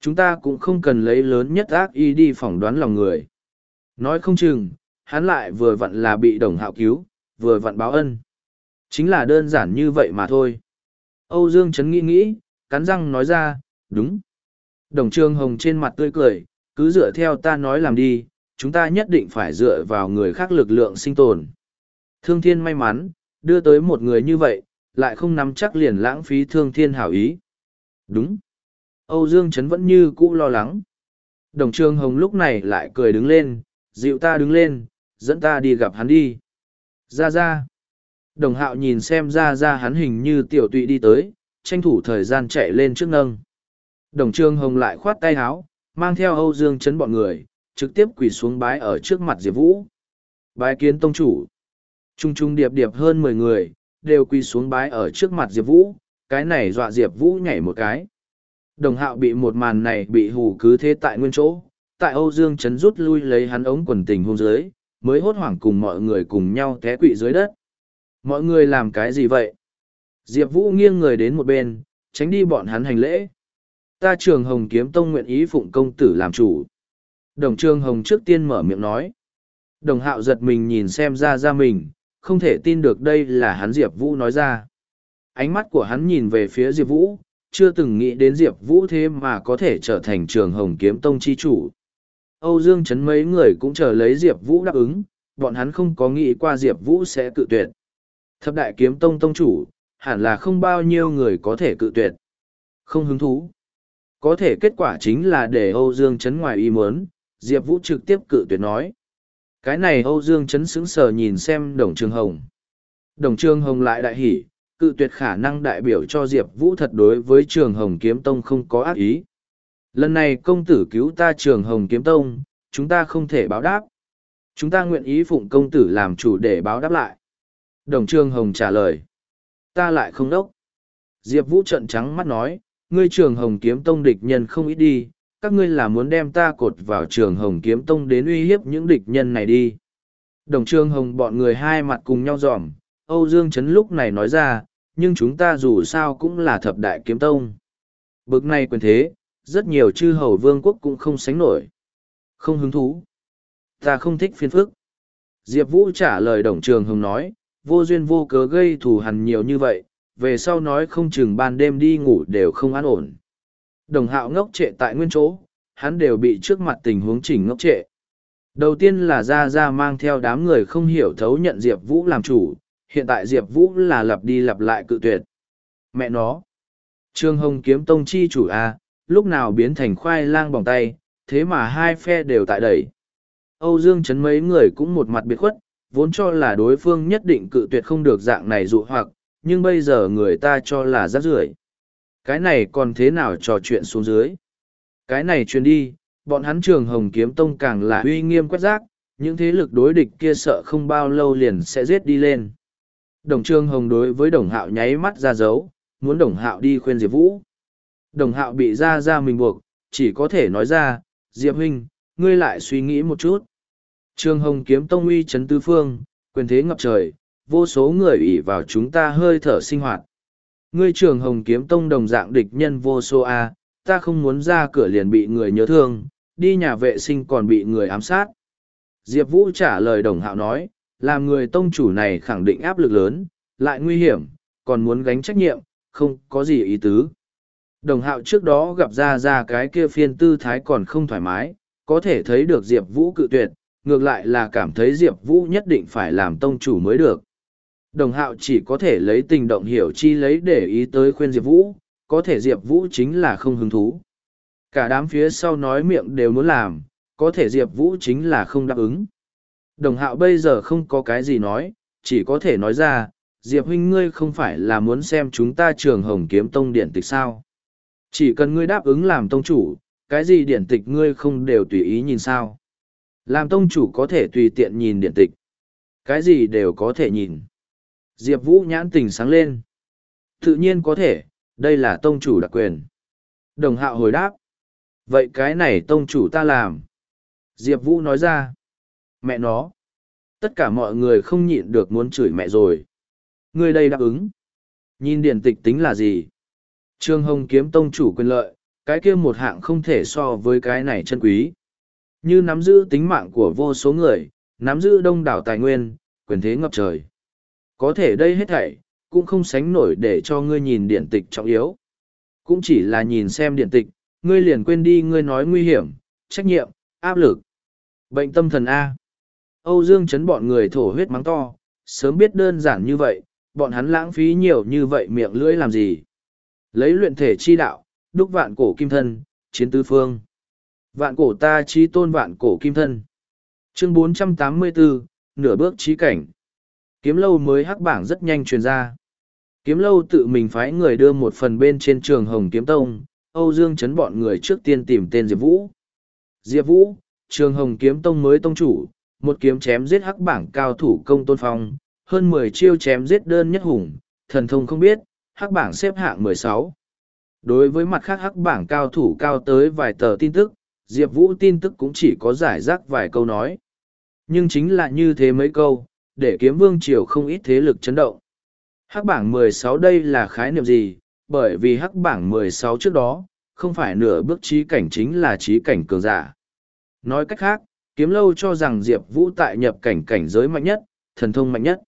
chúng ta cũng không cần lấy lớn nhất ác ý đi phỏng đoán lòng người. Nói không chừng, hắn lại vừa vặn là bị đồng hạo cứu, vừa vặn báo ân. Chính là đơn giản như vậy mà thôi. Âu Dương Trấn nghĩ nghĩ, cắn răng nói ra, đúng. Đồng Trương Hồng trên mặt tươi cười, cứ dựa theo ta nói làm đi, chúng ta nhất định phải dựa vào người khác lực lượng sinh tồn. Thương thiên may mắn, đưa tới một người như vậy, lại không nắm chắc liền lãng phí thương thiên hảo ý. Đúng. Âu Dương Trấn vẫn như cũ lo lắng. Đồng Trương Hồng lúc này lại cười đứng lên, dịu ta đứng lên, dẫn ta đi gặp hắn đi. Ra ra. Đồng hạo nhìn xem ra ra hắn hình như tiểu tụy đi tới, tranh thủ thời gian chạy lên trước nâng. Đồng Trương Hồng lại khoát tay háo, mang theo Âu Dương chấn bọn người, trực tiếp quỳ xuống bái ở trước mặt Diệp Vũ. Bái kiến tông chủ. Trung trung điệp điệp hơn mười người, đều quỳ xuống bái ở trước mặt Diệp Vũ, cái này dọa Diệp Vũ nhảy một cái. Đồng hạo bị một màn này bị hù cứ thế tại nguyên chỗ, tại Âu Dương chấn rút lui lấy hắn ống quần tình hôn dưới, mới hốt hoảng cùng mọi người cùng nhau té quỵ dưới đất. Mọi người làm cái gì vậy? Diệp Vũ nghiêng người đến một bên, tránh đi bọn hắn hành lễ. Ta trường Hồng Kiếm Tông nguyện ý phụng công tử làm chủ. Đồng Trường Hồng trước tiên mở miệng nói. Đồng hạo giật mình nhìn xem ra ra mình, không thể tin được đây là hắn Diệp Vũ nói ra. Ánh mắt của hắn nhìn về phía Diệp Vũ, chưa từng nghĩ đến Diệp Vũ thế mà có thể trở thành trường Hồng Kiếm Tông chi chủ. Âu Dương Trấn mấy người cũng chờ lấy Diệp Vũ đáp ứng, bọn hắn không có nghĩ qua Diệp Vũ sẽ cự tuyệt. Thập đại kiếm tông tông chủ, hẳn là không bao nhiêu người có thể cự tuyệt. Không hứng thú. Có thể kết quả chính là để Âu Dương Trấn ngoài ý muốn, Diệp Vũ trực tiếp cự tuyệt nói. Cái này Âu Dương Trấn sững sờ nhìn xem Đồng Trường Hồng. Đồng Trường Hồng lại đại hỉ, cự tuyệt khả năng đại biểu cho Diệp Vũ thật đối với Trường Hồng Kiếm Tông không có ác ý. Lần này công tử cứu ta Trường Hồng Kiếm Tông, chúng ta không thể báo đáp. Chúng ta nguyện ý phụng công tử làm chủ để báo đáp lại. Đồng Trường Hồng trả lời. Ta lại không đốc. Diệp Vũ trận trắng mắt nói, ngươi trường Hồng kiếm tông địch nhân không ít đi, các ngươi là muốn đem ta cột vào trường Hồng kiếm tông đến uy hiếp những địch nhân này đi. Đồng Trường Hồng bọn người hai mặt cùng nhau dòm, Âu Dương Trấn lúc này nói ra, nhưng chúng ta dù sao cũng là thập đại kiếm tông. Bực này quyền thế, rất nhiều chư hầu vương quốc cũng không sánh nổi. Không hứng thú. Ta không thích phiên phức. Diệp Vũ trả lời Đồng Trường Hồng nói, vô duyên vô cớ gây thù hằn nhiều như vậy, về sau nói không chừng ban đêm đi ngủ đều không an ổn. Đồng hạo ngốc trệ tại nguyên chỗ, hắn đều bị trước mặt tình huống chỉnh ngốc trệ. Đầu tiên là Ra Ra mang theo đám người không hiểu thấu nhận Diệp Vũ làm chủ, hiện tại Diệp Vũ là lặp đi lặp lại cự tuyệt. Mẹ nó! Trương Hồng kiếm tông chi chủ A, lúc nào biến thành khoai lang bỏng tay, thế mà hai phe đều tại đẩy. Âu Dương chấn mấy người cũng một mặt biệt khuất, vốn cho là đối phương nhất định cự tuyệt không được dạng này dụ hoặc, nhưng bây giờ người ta cho là rác rưởi. Cái này còn thế nào trò chuyện xuống dưới? Cái này truyền đi, bọn hắn trường Hồng Kiếm Tông càng là uy nghiêm quét rác, những thế lực đối địch kia sợ không bao lâu liền sẽ giết đi lên. Đồng Trương Hồng đối với Đồng Hạo nháy mắt ra dấu, muốn Đồng Hạo đi khuyên Diệp Vũ. Đồng Hạo bị ra ra mình buộc, chỉ có thể nói ra, Diệp Huynh, ngươi lại suy nghĩ một chút. Trường Hồng kiếm tông uy chấn tứ phương, quyền thế ngập trời, vô số người ỷ vào chúng ta hơi thở sinh hoạt. Ngươi trường Hồng kiếm tông đồng dạng địch nhân vô số A, ta không muốn ra cửa liền bị người nhớ thương, đi nhà vệ sinh còn bị người ám sát. Diệp Vũ trả lời đồng hạo nói, làm người tông chủ này khẳng định áp lực lớn, lại nguy hiểm, còn muốn gánh trách nhiệm, không có gì ý tứ. Đồng hạo trước đó gặp ra ra cái kia phiên tư thái còn không thoải mái, có thể thấy được Diệp Vũ cự tuyệt, ngược lại là cảm thấy Diệp Vũ nhất định phải làm tông chủ mới được. Đồng hạo chỉ có thể lấy tình động hiểu chi lấy để ý tới khuyên Diệp Vũ, có thể Diệp Vũ chính là không hứng thú. Cả đám phía sau nói miệng đều muốn làm, có thể Diệp Vũ chính là không đáp ứng. Đồng hạo bây giờ không có cái gì nói, chỉ có thể nói ra, Diệp huynh ngươi không phải là muốn xem chúng ta trường hồng kiếm tông điển tịch sao. Chỉ cần ngươi đáp ứng làm tông chủ, cái gì điển tịch ngươi không đều tùy ý nhìn sao. Làm tông chủ có thể tùy tiện nhìn điện tịch. Cái gì đều có thể nhìn. Diệp Vũ nhãn tình sáng lên. Tự nhiên có thể, đây là tông chủ đặc quyền. Đồng hạo hồi đáp. Vậy cái này tông chủ ta làm. Diệp Vũ nói ra. Mẹ nó. Tất cả mọi người không nhịn được muốn chửi mẹ rồi. Người đây đáp ứng. Nhìn điển tịch tính là gì? Trương Hồng kiếm tông chủ quyền lợi, cái kia một hạng không thể so với cái này chân quý. Như nắm giữ tính mạng của vô số người, nắm giữ đông đảo tài nguyên, quyền thế ngập trời. Có thể đây hết thảy, cũng không sánh nổi để cho ngươi nhìn điện tịch trọng yếu. Cũng chỉ là nhìn xem điện tịch, ngươi liền quên đi ngươi nói nguy hiểm, trách nhiệm, áp lực. Bệnh tâm thần A. Âu Dương chấn bọn người thổ huyết mắng to, sớm biết đơn giản như vậy, bọn hắn lãng phí nhiều như vậy miệng lưỡi làm gì. Lấy luyện thể chi đạo, đúc vạn cổ kim thân, chiến tứ phương. Vạn cổ ta trí tôn vạn cổ kim thân. Chương 484, nửa bước trí cảnh. Kiếm lâu mới hắc bảng rất nhanh truyền ra. Kiếm lâu tự mình phái người đưa một phần bên trên trường Hồng Kiếm Tông, Âu Dương chấn bọn người trước tiên tìm tên Diệp Vũ. Diệp Vũ, trường Hồng Kiếm Tông mới tông chủ, một kiếm chém giết hắc bảng cao thủ công tôn phong, hơn mười chiêu chém giết đơn nhất hùng, thần thông không biết, hắc bảng xếp hạng mười sáu. Đối với mặt khác hắc bảng cao thủ cao tới vài tờ tin tức, Diệp Vũ tin tức cũng chỉ có giải rác vài câu nói. Nhưng chính là như thế mấy câu, để kiếm vương triều không ít thế lực chấn động. Hắc bảng 16 đây là khái niệm gì? Bởi vì hắc bảng 16 trước đó, không phải nửa bước trí cảnh chính là trí cảnh cường giả. Nói cách khác, kiếm lâu cho rằng Diệp Vũ tại nhập cảnh cảnh giới mạnh nhất, thần thông mạnh nhất.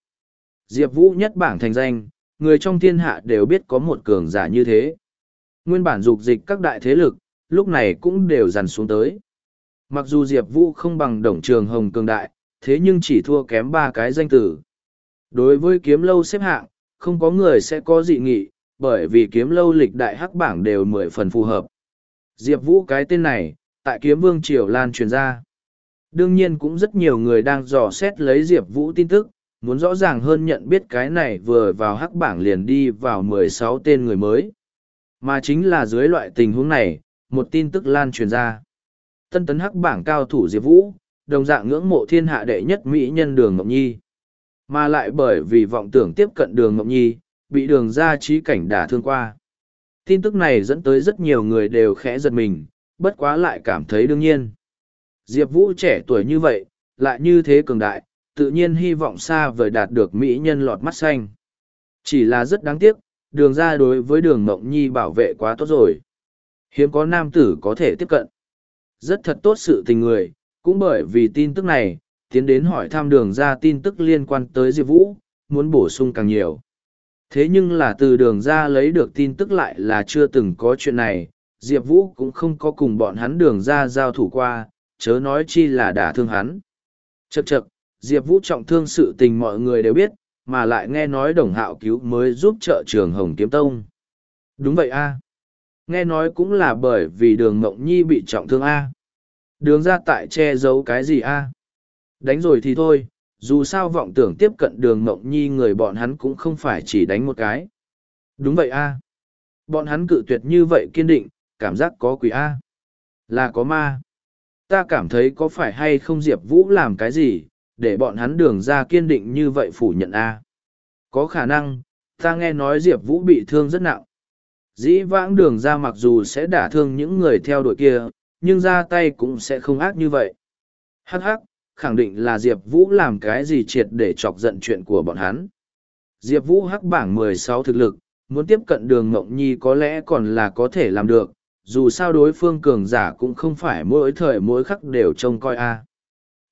Diệp Vũ nhất bảng thành danh, người trong thiên hạ đều biết có một cường giả như thế. Nguyên bản dục dịch các đại thế lực, lúc này cũng đều dằn xuống tới. Mặc dù Diệp Vũ không bằng đồng trường hồng cường đại, thế nhưng chỉ thua kém ba cái danh tử. Đối với kiếm lâu xếp hạng, không có người sẽ có dị nghị, bởi vì kiếm lâu lịch đại hắc bảng đều mười phần phù hợp. Diệp Vũ cái tên này, tại kiếm vương triều lan truyền ra. Đương nhiên cũng rất nhiều người đang dò xét lấy Diệp Vũ tin tức, muốn rõ ràng hơn nhận biết cái này vừa vào hắc bảng liền đi vào mười sáu tên người mới. Mà chính là dưới loại tình huống này, một tin tức lan truyền ra. Tân tấn hắc bảng cao thủ Diệp Vũ, đồng dạng ngưỡng mộ thiên hạ đệ nhất mỹ nhân đường Ngọc Nhi. Mà lại bởi vì vọng tưởng tiếp cận đường Ngọc Nhi, bị đường ra trí cảnh đả thương qua. Tin tức này dẫn tới rất nhiều người đều khẽ giật mình, bất quá lại cảm thấy đương nhiên. Diệp Vũ trẻ tuổi như vậy, lại như thế cường đại, tự nhiên hy vọng xa vời đạt được mỹ nhân lọt mắt xanh. Chỉ là rất đáng tiếc, đường ra đối với đường Ngọc Nhi bảo vệ quá tốt rồi. Hiếm có nam tử có thể tiếp cận. Rất thật tốt sự tình người, cũng bởi vì tin tức này, tiến đến hỏi thăm đường ra tin tức liên quan tới Diệp Vũ, muốn bổ sung càng nhiều. Thế nhưng là từ đường ra lấy được tin tức lại là chưa từng có chuyện này, Diệp Vũ cũng không có cùng bọn hắn đường ra giao thủ qua, chớ nói chi là đả thương hắn. Chậc chậc, Diệp Vũ trọng thương sự tình mọi người đều biết, mà lại nghe nói đồng hạo cứu mới giúp trợ trường Hồng Kiếm Tông. Đúng vậy a Nghe nói cũng là bởi vì đường Mộng Nhi bị trọng thương a Đường ra tại che giấu cái gì a Đánh rồi thì thôi, dù sao vọng tưởng tiếp cận đường Mộng Nhi người bọn hắn cũng không phải chỉ đánh một cái. Đúng vậy a Bọn hắn cự tuyệt như vậy kiên định, cảm giác có quỷ a Là có ma. Ta cảm thấy có phải hay không Diệp Vũ làm cái gì, để bọn hắn đường ra kiên định như vậy phủ nhận a Có khả năng, ta nghe nói Diệp Vũ bị thương rất nặng. Dĩ vãng đường ra mặc dù sẽ đả thương những người theo đuổi kia, nhưng ra tay cũng sẽ không ác như vậy. Hắc hắc, khẳng định là Diệp Vũ làm cái gì triệt để chọc giận chuyện của bọn hắn. Diệp Vũ hắc bảng mười sáu thực lực, muốn tiếp cận đường mộng Nhi có lẽ còn là có thể làm được, dù sao đối phương cường giả cũng không phải mỗi thời mỗi khắc đều trông coi a à.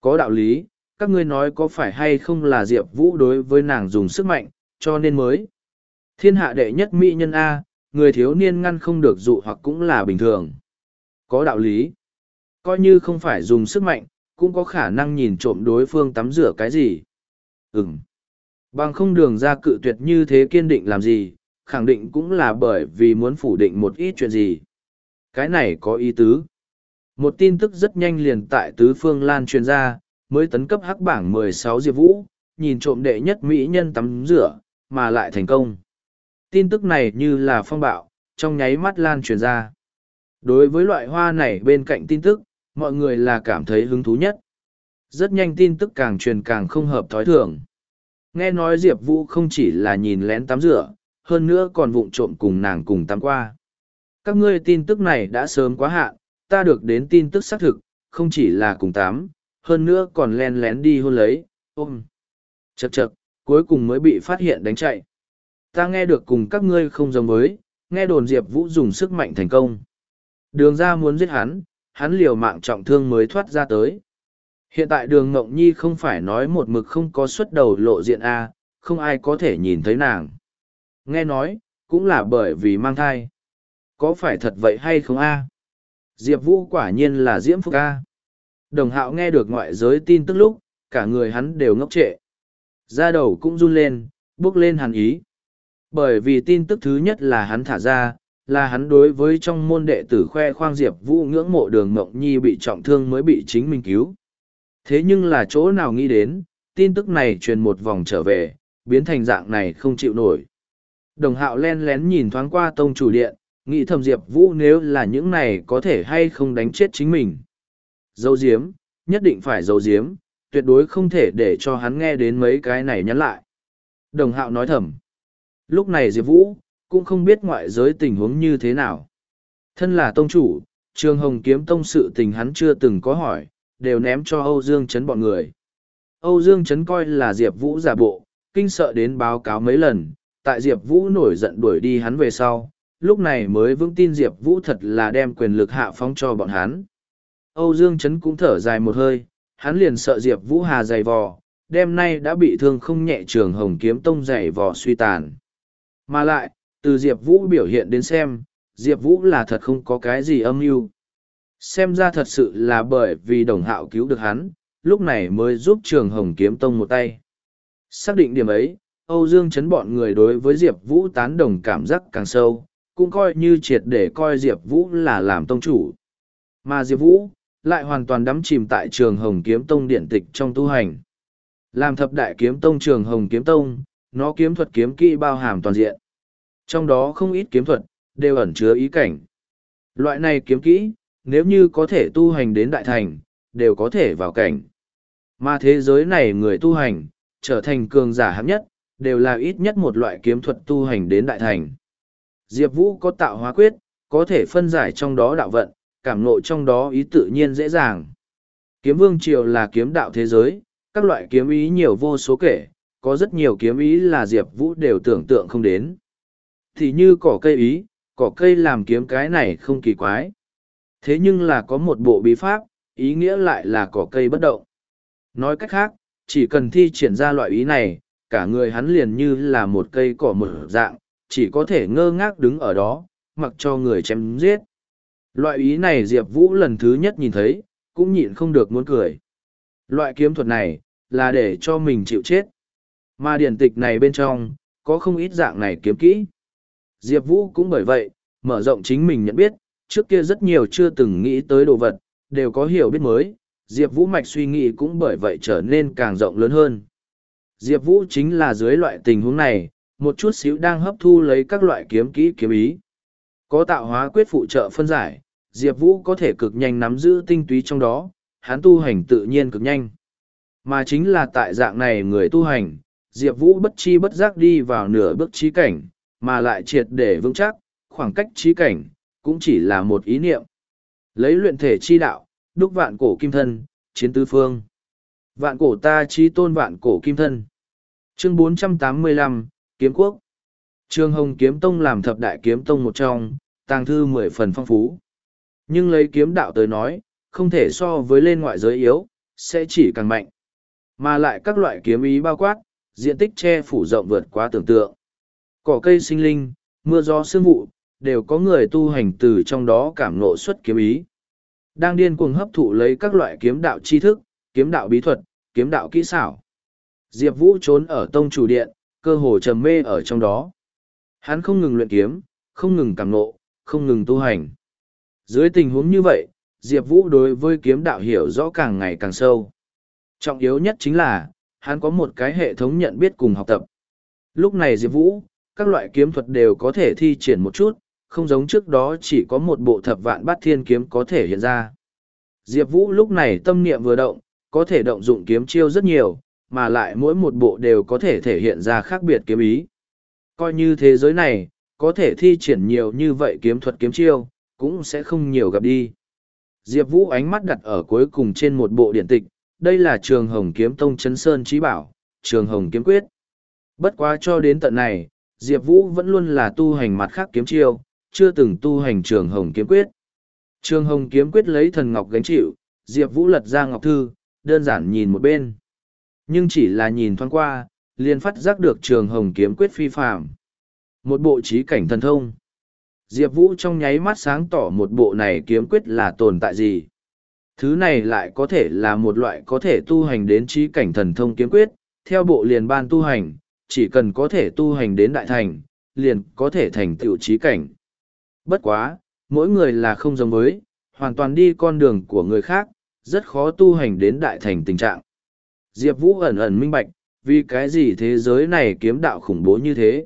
Có đạo lý, các ngươi nói có phải hay không là Diệp Vũ đối với nàng dùng sức mạnh, cho nên mới. Thiên hạ đệ nhất mỹ nhân A, người thiếu niên ngăn không được dụ hoặc cũng là bình thường. Có đạo lý. Coi như không phải dùng sức mạnh, cũng có khả năng nhìn trộm đối phương tắm rửa cái gì. Ừm. Bằng không đường ra cự tuyệt như thế kiên định làm gì, khẳng định cũng là bởi vì muốn phủ định một ít chuyện gì. Cái này có ý tứ. Một tin tức rất nhanh liền tại tứ phương lan truyền ra, mới tấn cấp hắc bảng 16 Diệp Vũ, nhìn trộm đệ nhất mỹ nhân tắm rửa, mà lại thành công. Tin tức này như là phong bạo, trong nháy mắt lan truyền ra. Đối với loại hoa này bên cạnh tin tức, mọi người là cảm thấy hứng thú nhất. Rất nhanh tin tức càng truyền càng không hợp thói thường. Nghe nói Diệp Vũ không chỉ là nhìn lén tắm rửa, hơn nữa còn vụng trộm cùng nàng cùng tắm qua. Các ngươi tin tức này đã sớm quá hạn, ta được đến tin tức xác thực, không chỉ là cùng tắm, hơn nữa còn len lén đi hôn lấy, ôm. chập chập, cuối cùng mới bị phát hiện đánh chạy. Ta nghe được cùng các ngươi không giống với, nghe đồn Diệp Vũ dùng sức mạnh thành công. Đường ra muốn giết hắn, hắn liều mạng trọng thương mới thoát ra tới. Hiện tại đường Ngộng Nhi không phải nói một mực không có xuất đầu lộ diện A, không ai có thể nhìn thấy nàng. Nghe nói, cũng là bởi vì mang thai. Có phải thật vậy hay không A? Diệp Vũ quả nhiên là Diễm Phúc A. Đồng hạo nghe được ngoại giới tin tức lúc, cả người hắn đều ngốc trệ. Da đầu cũng run lên, bước lên hàn ý. Bởi vì tin tức thứ nhất là hắn thả ra, là hắn đối với trong môn đệ tử khoe khoang Diệp Vũ ngưỡng mộ đường Mộng Nhi bị trọng thương mới bị chính mình cứu. Thế nhưng là chỗ nào nghĩ đến, tin tức này truyền một vòng trở về, biến thành dạng này không chịu nổi. Đồng hạo len lén nhìn thoáng qua tông chủ điện, nghĩ thầm Diệp Vũ nếu là những này có thể hay không đánh chết chính mình. Dấu diếm, nhất định phải dấu diếm, tuyệt đối không thể để cho hắn nghe đến mấy cái này nhắn lại. Đồng hạo nói thầm. Lúc này Diệp Vũ, cũng không biết ngoại giới tình huống như thế nào. Thân là tông chủ, trường hồng kiếm tông sự tình hắn chưa từng có hỏi, đều ném cho Âu Dương Trấn bọn người. Âu Dương Trấn coi là Diệp Vũ giả bộ, kinh sợ đến báo cáo mấy lần, tại Diệp Vũ nổi giận đuổi đi hắn về sau, lúc này mới vững tin Diệp Vũ thật là đem quyền lực hạ phóng cho bọn hắn. Âu Dương Trấn cũng thở dài một hơi, hắn liền sợ Diệp Vũ hà dày vò, đêm nay đã bị thương không nhẹ trường hồng kiếm tông dày vò suy tàn. Mà lại, từ Diệp Vũ biểu hiện đến xem, Diệp Vũ là thật không có cái gì âm mưu Xem ra thật sự là bởi vì đồng hạo cứu được hắn, lúc này mới giúp trường hồng kiếm tông một tay. Xác định điểm ấy, Âu Dương chấn bọn người đối với Diệp Vũ tán đồng cảm giác càng sâu, cũng coi như triệt để coi Diệp Vũ là làm tông chủ. Mà Diệp Vũ, lại hoàn toàn đắm chìm tại trường Hồng Kiếm Tông điện tịch trong tu hành. Làm thập đại kiếm tông trường Hồng Kiếm Tông, nó kiếm thuật kiếm kỹ bao hàm toàn diện. Trong đó không ít kiếm thuật, đều ẩn chứa ý cảnh. Loại này kiếm kỹ, nếu như có thể tu hành đến đại thành, đều có thể vào cảnh. Mà thế giới này người tu hành, trở thành cường giả hạng nhất, đều là ít nhất một loại kiếm thuật tu hành đến đại thành. Diệp Vũ có tạo hóa quyết, có thể phân giải trong đó đạo vận, cảm ngộ trong đó ý tự nhiên dễ dàng. Kiếm vương triều là kiếm đạo thế giới, các loại kiếm ý nhiều vô số kể, có rất nhiều kiếm ý là Diệp Vũ đều tưởng tượng không đến. Thì như cỏ cây ý, cỏ cây làm kiếm cái này không kỳ quái. Thế nhưng là có một bộ bí pháp, ý nghĩa lại là cỏ cây bất động. Nói cách khác, chỉ cần thi triển ra loại ý này, cả người hắn liền như là một cây cỏ mở dạng, chỉ có thể ngơ ngác đứng ở đó, mặc cho người chém giết. Loại ý này Diệp Vũ lần thứ nhất nhìn thấy, cũng nhịn không được muốn cười. Loại kiếm thuật này, là để cho mình chịu chết. Mà điển tịch này bên trong, có không ít dạng này kiếm kỹ. Diệp Vũ cũng bởi vậy, mở rộng chính mình nhận biết, trước kia rất nhiều chưa từng nghĩ tới đồ vật, đều có hiểu biết mới, Diệp Vũ mạch suy nghĩ cũng bởi vậy trở nên càng rộng lớn hơn. Diệp Vũ chính là dưới loại tình huống này, một chút xíu đang hấp thu lấy các loại kiếm kỹ kiếm ý. Có tạo hóa quyết phụ trợ phân giải, Diệp Vũ có thể cực nhanh nắm giữ tinh túy trong đó, hắn tu hành tự nhiên cực nhanh. Mà chính là tại dạng này người tu hành, Diệp Vũ bất chi bất giác đi vào nửa bước trí cảnh, mà lại triệt để vững chắc, khoảng cách trí cảnh, cũng chỉ là một ý niệm. Lấy luyện thể chi đạo, đúc vạn cổ kim thân, chiến tứ phương. Vạn cổ ta chi tôn vạn cổ kim thân. Chương 485, Kiếm Quốc. Trương Hồng Kiếm Tông làm thập đại kiếm tông một trong, tàng thư mười phần phong phú. Nhưng lấy kiếm đạo tới nói, không thể so với lên ngoại giới yếu, sẽ chỉ càng mạnh. Mà lại các loại kiếm ý bao quát, diện tích che phủ rộng vượt quá tưởng tượng. Cỏ cây sinh linh, mưa gió sương vụ, đều có người tu hành từ trong đó cảm ngộ xuất kiếm ý. Đang điên cuồng hấp thụ lấy các loại kiếm đạo tri thức, kiếm đạo bí thuật, kiếm đạo kỹ xảo. Diệp Vũ trốn ở tông chủ điện, cơ hồ trầm mê ở trong đó. Hắn không ngừng luyện kiếm, không ngừng cảm ngộ, không ngừng tu hành. Dưới tình huống như vậy, Diệp Vũ đối với kiếm đạo hiểu rõ càng ngày càng sâu. Trọng yếu nhất chính là, hắn có một cái hệ thống nhận biết cùng học tập. Lúc này Diệp Vũ, các loại kiếm thuật đều có thể thi triển một chút, không giống trước đó chỉ có một bộ thập vạn bát thiên kiếm có thể hiện ra. Diệp Vũ lúc này tâm niệm vừa động, có thể động dụng kiếm chiêu rất nhiều, mà lại mỗi một bộ đều có thể thể hiện ra khác biệt kiếm ý. Coi như thế giới này, có thể thi triển nhiều như vậy kiếm thuật kiếm chiêu, cũng sẽ không nhiều gặp đi. Diệp Vũ ánh mắt đặt ở cuối cùng trên một bộ điện tịch, đây là trường Hồng Kiếm Tông Chấn Sơn Trí Bảo, trường Hồng Kiếm Quyết. Bất quá cho đến tận này, Diệp Vũ vẫn luôn là tu hành mặt khác kiếm chiêu, chưa từng tu hành trường Hồng Kiếm Quyết. Trường Hồng Kiếm Quyết lấy thần ngọc gánh chịu, Diệp Vũ lật ra ngọc thư, đơn giản nhìn một bên. Nhưng chỉ là nhìn thoáng qua, liền phát giác được trường Hồng Kiếm Quyết phi phạm. Một bộ trí cảnh thần thông. Diệp Vũ trong nháy mắt sáng tỏ một bộ này kiếm quyết là tồn tại gì. Thứ này lại có thể là một loại có thể tu hành đến trí cảnh thần thông kiếm quyết, theo bộ liền ban tu hành, chỉ cần có thể tu hành đến đại thành, liền có thể thành tựu trí cảnh. Bất quá, mỗi người là không giống với, hoàn toàn đi con đường của người khác, rất khó tu hành đến đại thành tình trạng. Diệp Vũ ẩn ẩn minh bạch, vì cái gì thế giới này kiếm đạo khủng bố như thế.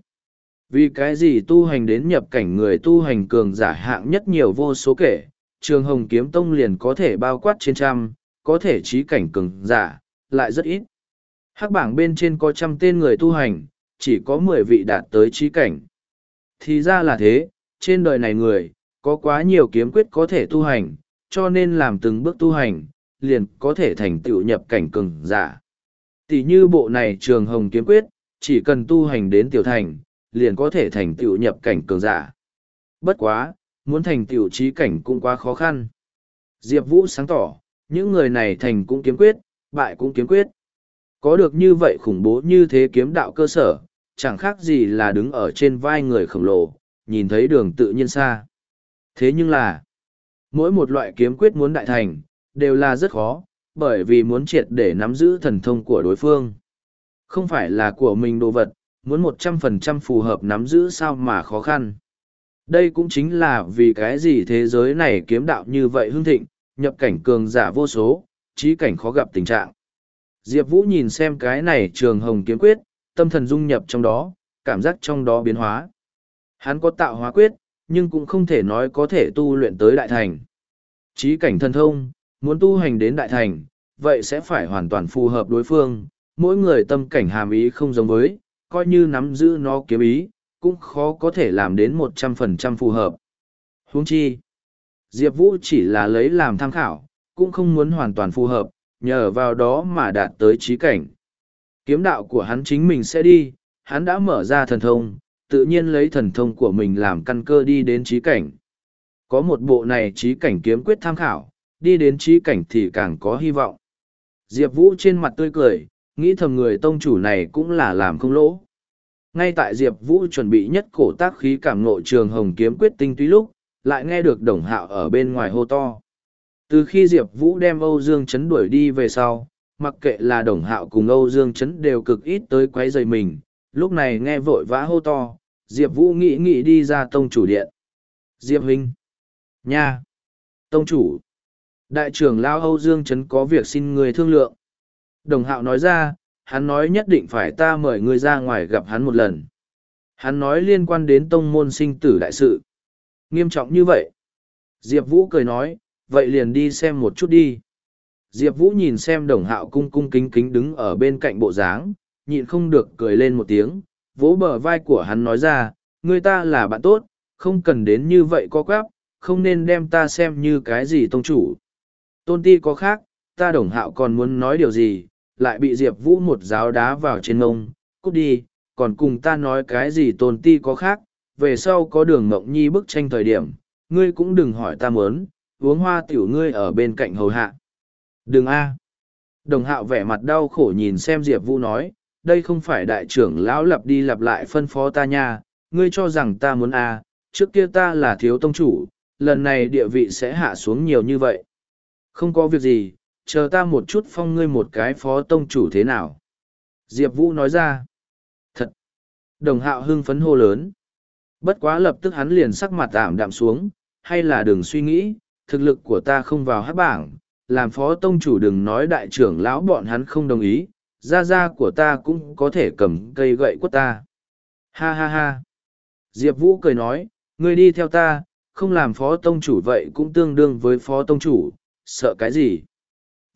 Vì cái gì tu hành đến nhập cảnh người tu hành cường giả hạng nhất nhiều vô số kể, trường hồng kiếm tông liền có thể bao quát trên trăm, có thể trí cảnh cường giả, lại rất ít. Hắc bảng bên trên có trăm tên người tu hành, chỉ có mười vị đạt tới trí cảnh. Thì ra là thế, trên đời này người, có quá nhiều kiếm quyết có thể tu hành, cho nên làm từng bước tu hành, liền có thể thành tựu nhập cảnh cường giả. Tỷ như bộ này trường hồng kiếm quyết, chỉ cần tu hành đến tiểu thành, liền có thể thành tựu nhập cảnh cường giả. Bất quá, muốn thành tiểu trí cảnh cũng quá khó khăn. Diệp Vũ sáng tỏ, những người này thành cũng kiếm quyết, bại cũng kiếm quyết. Có được như vậy khủng bố như thế kiếm đạo cơ sở, chẳng khác gì là đứng ở trên vai người khổng lồ, nhìn thấy đường tự nhiên xa. Thế nhưng là, mỗi một loại kiếm quyết muốn đại thành, đều là rất khó, bởi vì muốn triệt để nắm giữ thần thông của đối phương. Không phải là của mình đồ vật, muốn một trăm phần trăm phù hợp nắm giữ sao mà khó khăn. Đây cũng chính là vì cái gì thế giới này kiếm đạo như vậy hưng thịnh, nhập cảnh cường giả vô số, trí cảnh khó gặp tình trạng. Diệp Vũ nhìn xem cái này trường hồng kiếm quyết, tâm thần dung nhập trong đó, cảm giác trong đó biến hóa. Hắn có tạo hóa quyết, nhưng cũng không thể nói có thể tu luyện tới đại thành. Trí cảnh thần thông, muốn tu hành đến đại thành, vậy sẽ phải hoàn toàn phù hợp đối phương, mỗi người tâm cảnh hàm ý không giống với, coi như nắm giữ nó kiếm ý, cũng khó có thể làm đến một trăm phần trăm phù hợp. Huống chi, Diệp Vũ chỉ là lấy làm tham khảo, cũng không muốn hoàn toàn phù hợp, nhờ vào đó mà đạt tới trí cảnh. Kiếm đạo của hắn chính mình sẽ đi, hắn đã mở ra thần thông, tự nhiên lấy thần thông của mình làm căn cơ đi đến trí cảnh. Có một bộ này trí cảnh kiếm quyết tham khảo, đi đến trí cảnh thì càng có hy vọng. Diệp Vũ trên mặt tươi cười, nghĩ thầm người tông chủ này cũng là làm không lỗ. Ngay tại Diệp Vũ chuẩn bị nhất cổ tác khí cảm ngộ trường hồng kiếm quyết tinh túy lúc, lại nghe được đồng hạo ở bên ngoài hô to. Từ khi Diệp Vũ đem Âu Dương Trấn đuổi đi về sau, mặc kệ là đồng hạo cùng Âu Dương Trấn đều cực ít tới quấy rầy mình, lúc này nghe vội vã hô to, Diệp Vũ nghĩ nghĩ đi ra tông chủ điện. Diệp Huynh. Nha. Tông chủ. Đại trưởng Lao Âu Dương Trấn có việc xin người thương lượng. Đồng hạo nói ra, hắn nói nhất định phải ta mời ngươi ra ngoài gặp hắn một lần. Hắn nói liên quan đến tông môn sinh tử đại sự. Nghiêm trọng như vậy. Diệp Vũ cười nói, vậy liền đi xem một chút đi. Diệp Vũ nhìn xem đồng hạo cung cung kính kính đứng ở bên cạnh bộ dáng, nhịn không được cười lên một tiếng, vỗ bờ vai của hắn nói ra, người ta là bạn tốt, không cần đến như vậy có quáp, không nên đem ta xem như cái gì tông chủ. Tôn ti có khác, ta đồng hạo còn muốn nói điều gì, lại bị Diệp Vũ một giáo đá vào trên ngông, cút đi, còn cùng ta nói cái gì tôn ti có khác, về sau có đường mộng nhi bức tranh thời điểm, ngươi cũng đừng hỏi ta muốn, uống hoa tiểu ngươi ở bên cạnh hầu hạ. Đừng a Đồng hạo vẻ mặt đau khổ nhìn xem Diệp Vũ nói, đây không phải đại trưởng lão lặp đi lặp lại phân phó ta nha, ngươi cho rằng ta muốn a trước kia ta là thiếu tông chủ, lần này địa vị sẽ hạ xuống nhiều như vậy. Không có việc gì, chờ ta một chút phong ngươi một cái phó tông chủ thế nào. Diệp Vũ nói ra. Thật! Đồng hạo hưng phấn hô lớn. Bất quá lập tức hắn liền sắc mặt ảm đạm xuống, hay là đừng suy nghĩ, thực lực của ta không vào hát bảng, làm phó tông chủ đừng nói đại trưởng lão bọn hắn không đồng ý, gia gia của ta cũng có thể cầm cây gậy quất ta. Ha ha ha! Diệp Vũ cười nói, ngươi đi theo ta, không làm phó tông chủ vậy cũng tương đương với phó tông chủ, sợ cái gì?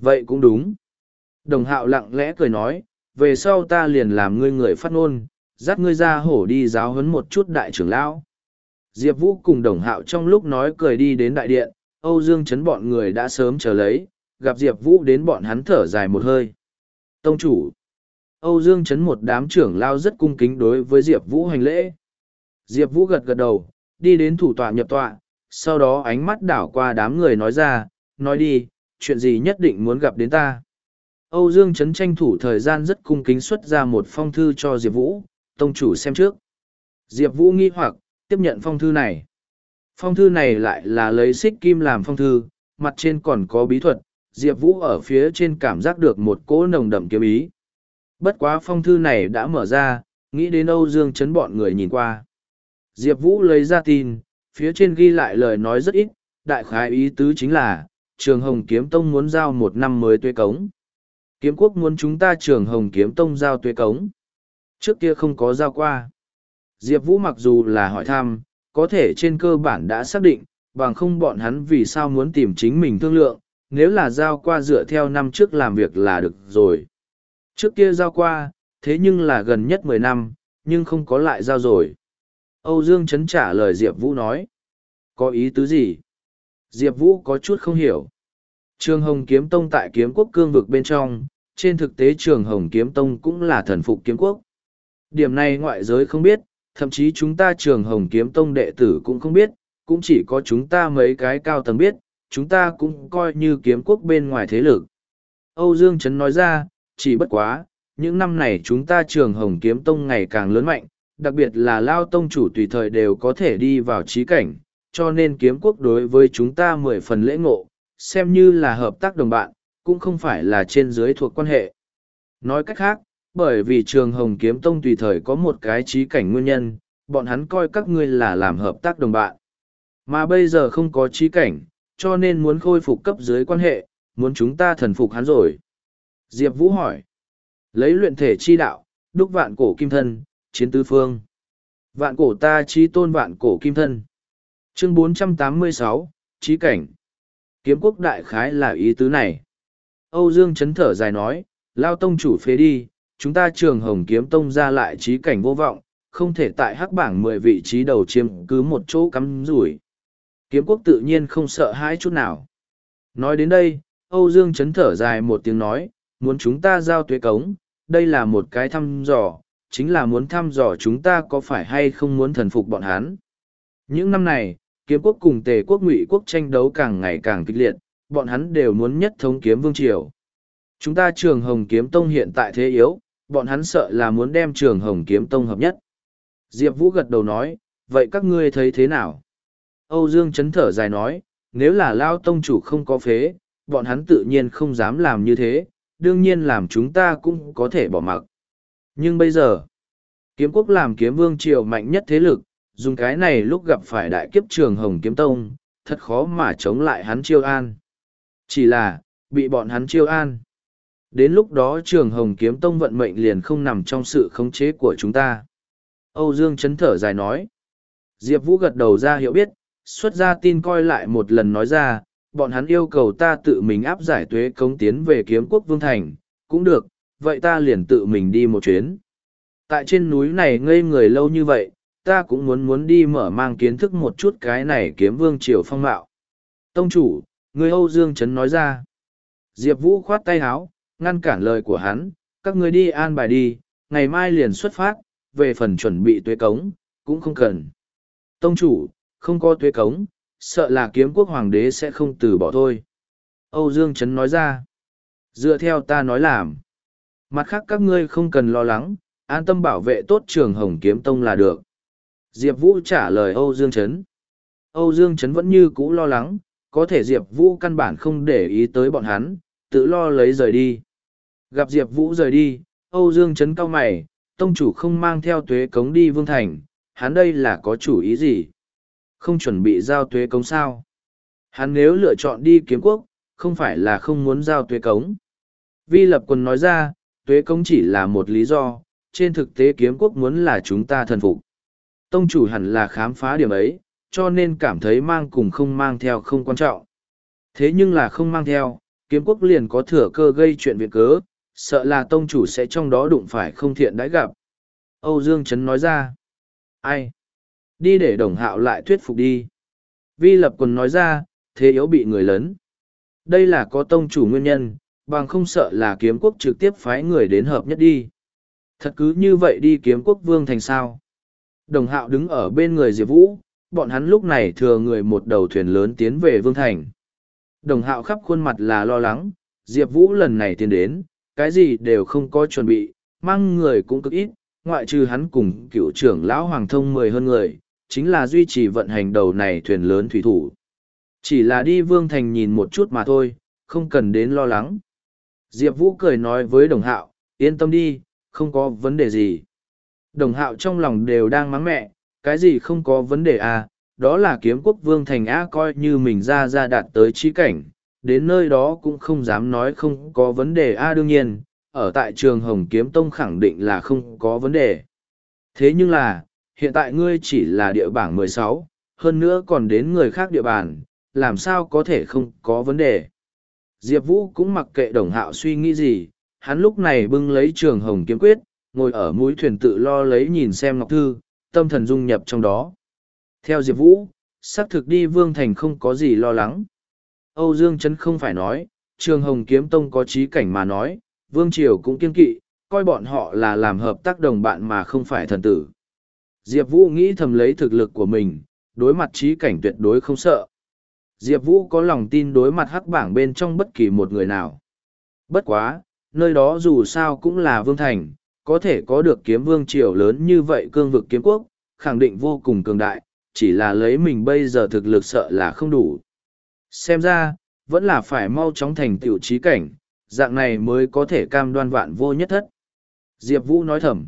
Vậy cũng đúng. Đồng hạo lặng lẽ cười nói, về sau ta liền làm ngươi người phát ngôn, dắt ngươi ra hổ đi giáo huấn một chút đại trưởng lão. Diệp Vũ cùng đồng hạo trong lúc nói cười đi đến đại điện, Âu Dương chấn bọn người đã sớm chờ lấy, gặp Diệp Vũ đến bọn hắn thở dài một hơi. Tông chủ. Âu Dương chấn một đám trưởng lao rất cung kính đối với Diệp Vũ hành lễ. Diệp Vũ gật gật đầu, đi đến thủ tọa nhập tọa, sau đó ánh mắt đảo qua đám người nói ra, nói đi, chuyện gì nhất định muốn gặp đến ta. Âu Dương Trấn tranh thủ thời gian rất cung kính xuất ra một phong thư cho Diệp Vũ, tông chủ xem trước. Diệp Vũ nghi hoặc, tiếp nhận phong thư này. Phong thư này lại là lấy xích kim làm phong thư, mặt trên còn có bí thuật, Diệp Vũ ở phía trên cảm giác được một cỗ nồng đậm kiếm ý. Bất quá phong thư này đã mở ra, nghĩ đến Âu Dương Trấn bọn người nhìn qua. Diệp Vũ lấy ra tin, phía trên ghi lại lời nói rất ít, đại khái ý tứ chính là, trường Hồng Kiếm Tông muốn giao một năm mới tuế cống. Kiếm quốc muốn chúng ta trường Hồng Kiếm Tông giao tuế cống. Trước kia không có giao qua. Diệp Vũ mặc dù là hỏi thăm, có thể trên cơ bản đã xác định, bằng không bọn hắn vì sao muốn tìm chính mình thương lượng, nếu là giao qua dựa theo năm trước làm việc là được rồi. Trước kia giao qua, thế nhưng là gần nhất mười năm, nhưng không có lại giao rồi. Âu Dương Trấn trả lời Diệp Vũ nói. Có ý tứ gì? Diệp Vũ có chút không hiểu. Trường Hồng Kiếm Tông tại kiếm quốc cương vực bên trong, trên thực tế Trường Hồng Kiếm Tông cũng là thần phục kiếm quốc. Điểm này ngoại giới không biết, thậm chí chúng ta Trường Hồng Kiếm Tông đệ tử cũng không biết, cũng chỉ có chúng ta mấy cái cao tầng biết, chúng ta cũng coi như kiếm quốc bên ngoài thế lực. Âu Dương Trấn nói ra, chỉ bất quá, những năm này chúng ta Trường Hồng Kiếm Tông ngày càng lớn mạnh, đặc biệt là Lao Tông chủ tùy thời đều có thể đi vào trí cảnh, cho nên kiếm quốc đối với chúng ta mười phần lễ ngộ, xem như là hợp tác đồng bạn, cũng không phải là trên dưới thuộc quan hệ. Nói cách khác, bởi vì trường Hồng Kiếm Tông tùy thời có một cái trí cảnh nguyên nhân, bọn hắn coi các ngươi là làm hợp tác đồng bạn. Mà bây giờ không có trí cảnh, cho nên muốn khôi phục cấp dưới quan hệ, muốn chúng ta thần phục hắn rồi. Diệp Vũ hỏi, lấy luyện thể chi đạo, đúc vạn cổ kim thân, chiến tứ phương. Vạn cổ ta chi tôn vạn cổ kim thân. Chương 486, Trí cảnh. Kiếm quốc đại khái là ý tứ này. Âu Dương chấn thở dài nói, lao tông chủ phế đi, chúng ta trường hồng kiếm tông ra lại trí cảnh vô vọng, không thể tại hắc bảng mười vị trí đầu chiếm cứ một chỗ cắm rủi. Kiếm quốc tự nhiên không sợ hãi chút nào. Nói đến đây, Âu Dương chấn thở dài một tiếng nói, muốn chúng ta giao tuế cống, đây là một cái thăm dò, chính là muốn thăm dò chúng ta có phải hay không muốn thần phục bọn hắn. Những năm này, kiếm quốc cùng tề quốc ngụy quốc tranh đấu càng ngày càng kịch liệt, bọn hắn đều muốn nhất thống kiếm vương triều. Chúng ta trường hồng kiếm tông hiện tại thế yếu, bọn hắn sợ là muốn đem trường hồng kiếm tông hợp nhất. Diệp Vũ gật đầu nói, vậy các ngươi thấy thế nào? Âu Dương chấn thở dài nói, nếu là Lao Tông chủ không có phế, bọn hắn tự nhiên không dám làm như thế, đương nhiên làm chúng ta cũng có thể bỏ mặc. Nhưng bây giờ, kiếm quốc làm kiếm vương triều mạnh nhất thế lực, dùng cái này lúc gặp phải đại kiếp trường hồng kiếm tông, thật khó mà chống lại hắn chiêu an. Chỉ là, bị bọn hắn chiêu an. Đến lúc đó trường hồng kiếm tông vận mệnh liền không nằm trong sự khống chế của chúng ta. Âu Dương chấn thở dài nói. Diệp Vũ gật đầu ra hiểu biết, xuất ra tin coi lại một lần nói ra, bọn hắn yêu cầu ta tự mình áp giải tuế cống tiến về kiếm quốc vương thành, cũng được, vậy ta liền tự mình đi một chuyến. Tại trên núi này ngây người lâu như vậy, ta cũng muốn muốn đi mở mang kiến thức một chút cái này kiếm vương triều phong mạo. Tông chủ, người Âu Dương Trấn nói ra. Diệp Vũ khoát tay háo, ngăn cản lời của hắn, các người đi an bài đi, ngày mai liền xuất phát, về phần chuẩn bị tuế cống, cũng không cần. Tông chủ, không có tuế cống, sợ là kiếm quốc hoàng đế sẽ không từ bỏ thôi. Âu Dương Trấn nói ra. Dựa theo ta nói làm. Mặt khác các ngươi không cần lo lắng, an tâm bảo vệ tốt trường Hồng Kiếm Tông là được. Diệp Vũ trả lời Âu Dương Trấn. Âu Dương Trấn vẫn như cũ lo lắng, có thể Diệp Vũ căn bản không để ý tới bọn hắn, tự lo lấy rời đi. Gặp Diệp Vũ rời đi, Âu Dương Trấn cao mày, tông chủ không mang theo tuế cống đi Vương Thành, hắn đây là có chủ ý gì? Không chuẩn bị giao tuế cống sao? Hắn nếu lựa chọn đi kiếm quốc, không phải là không muốn giao tuế cống. Vi Lập Quân nói ra, tuế cống chỉ là một lý do, trên thực tế kiếm quốc muốn là chúng ta thần phục. Tông chủ hẳn là khám phá điểm ấy, cho nên cảm thấy mang cùng không mang theo không quan trọng. Thế nhưng là không mang theo, kiếm quốc liền có thừa cơ gây chuyện việc cớ, sợ là tông chủ sẽ trong đó đụng phải không thiện đãi gặp. Âu Dương Trấn nói ra. Ai? Đi để đồng hạo lại thuyết phục đi. Vi lập quần nói ra, thế yếu bị người lớn. Đây là có tông chủ nguyên nhân, bằng không sợ là kiếm quốc trực tiếp phái người đến hợp nhất đi. Thật cứ như vậy đi kiếm quốc vương thành sao. Đồng hạo đứng ở bên người Diệp Vũ, bọn hắn lúc này thừa người một đầu thuyền lớn tiến về vương thành. Đồng hạo khắp khuôn mặt là lo lắng, Diệp Vũ lần này tiến đến, cái gì đều không có chuẩn bị, mang người cũng cực ít, ngoại trừ hắn cùng cựu trưởng lão Hoàng Thông mười hơn người, chính là duy trì vận hành đầu này thuyền lớn thủy thủ. Chỉ là đi Vương Thành nhìn một chút mà thôi, không cần đến lo lắng. Diệp Vũ cười nói với đồng hạo, yên tâm đi, không có vấn đề gì. Đồng hạo trong lòng đều đang mắng mẹ, cái gì không có vấn đề à, đó là kiếm quốc vương thành á coi như mình ra ra đạt tới trí cảnh, đến nơi đó cũng không dám nói không có vấn đề a đương nhiên, ở tại trường Hồng Kiếm Tông khẳng định là không có vấn đề. Thế nhưng là, hiện tại ngươi chỉ là địa bảng mười sáu, hơn nữa còn đến người khác địa bàn, làm sao có thể không có vấn đề. Diệp Vũ cũng mặc kệ đồng hạo suy nghĩ gì, hắn lúc này bưng lấy trường Hồng Kiếm Quyết, ngồi ở mũi thuyền tự lo lấy nhìn xem Ngọc Thư, tâm thần dung nhập trong đó. Theo Diệp Vũ, xác thực đi Vương Thành không có gì lo lắng. Âu Dương Trấn không phải nói, Trường Hồng Kiếm Tông có trí cảnh mà nói, Vương Triều cũng kiên kỵ, coi bọn họ là làm hợp tác đồng bạn mà không phải thần tử. Diệp Vũ nghĩ thầm lấy thực lực của mình, đối mặt trí cảnh tuyệt đối không sợ. Diệp Vũ có lòng tin đối mặt hắc bảng bên trong bất kỳ một người nào. Bất quá, nơi đó dù sao cũng là Vương Thành, có thể có được kiếm Vương Triều lớn như vậy cương vực kiếm quốc, khẳng định vô cùng cường đại, chỉ là lấy mình bây giờ thực lực sợ là không đủ. Xem ra, vẫn là phải mau chóng thành tiểu trí cảnh, dạng này mới có thể cam đoan vạn vô nhất thất. Diệp Vũ nói thầm,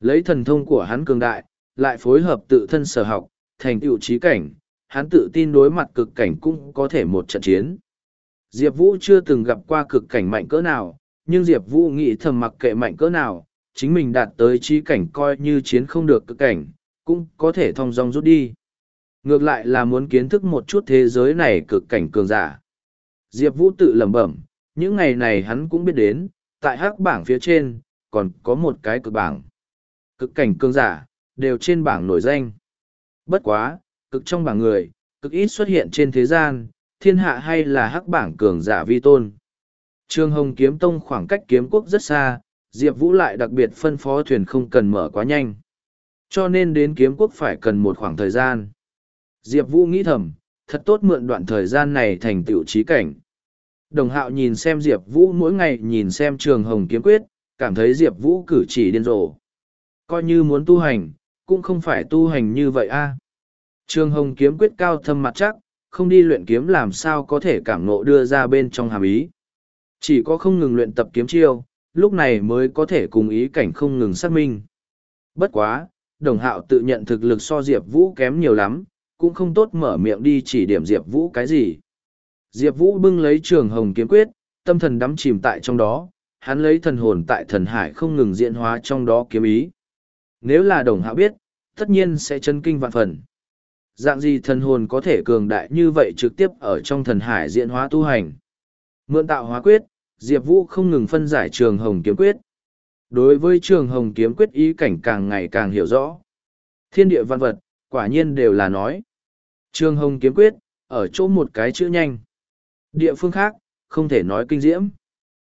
lấy thần thông của hắn cường đại, lại phối hợp tự thân sở học, thành tiểu trí cảnh, hắn tự tin đối mặt cực cảnh cũng có thể một trận chiến. Diệp Vũ chưa từng gặp qua cực cảnh mạnh cỡ nào, nhưng Diệp Vũ nghĩ thầm mặc kệ mạnh cỡ nào, chính mình đạt tới trí cảnh coi như chiến không được cực cảnh, cũng có thể thong dong rút đi. Ngược lại là muốn kiến thức một chút thế giới này cực cảnh cường giả. Diệp Vũ tự lẩm bẩm, những ngày này hắn cũng biết đến, tại hắc bảng phía trên, còn có một cái cực bảng. Cực cảnh cường giả, đều trên bảng nổi danh. Bất quá, cực trong bảng người, cực ít xuất hiện trên thế gian, thiên hạ hay là hắc bảng cường giả vi tôn. Trương Hồng kiếm tông khoảng cách kiếm quốc rất xa, Diệp Vũ lại đặc biệt phân phó thuyền không cần mở quá nhanh. Cho nên đến kiếm quốc phải cần một khoảng thời gian. Diệp Vũ nghĩ thầm, thật tốt mượn đoạn thời gian này thành tựu trí cảnh. Đồng hạo nhìn xem Diệp Vũ mỗi ngày nhìn xem trường hồng kiếm quyết, cảm thấy Diệp Vũ cử chỉ điên rồ. Coi như muốn tu hành, cũng không phải tu hành như vậy a. Trường hồng kiếm quyết cao thâm mặt chắc, không đi luyện kiếm làm sao có thể cảm ngộ đưa ra bên trong hàm ý. Chỉ có không ngừng luyện tập kiếm chiêu, lúc này mới có thể cùng ý cảnh không ngừng xác minh. Bất quá, đồng hạo tự nhận thực lực so Diệp Vũ kém nhiều lắm, cũng không tốt mở miệng đi chỉ điểm Diệp Vũ cái gì. Diệp Vũ bưng lấy trường hồng kiếm quyết, tâm thần đắm chìm tại trong đó, hắn lấy thần hồn tại thần hải không ngừng diễn hóa trong đó kiếm ý. Nếu là đồng hạo biết, tất nhiên sẽ chân kinh vạn phần. Dạng gì thần hồn có thể cường đại như vậy trực tiếp ở trong thần hải diễn hóa tu hành. Mượn tạo hóa quyết, Diệp Vũ không ngừng phân giải trường hồng kiếm quyết. Đối với trường hồng kiếm quyết ý cảnh càng ngày càng hiểu rõ. Thiên địa văn vật, quả nhiên đều là nói. Trường hồng kiếm quyết, ở chỗ một cái chữ nhanh. Địa phương khác, không thể nói kinh diễm.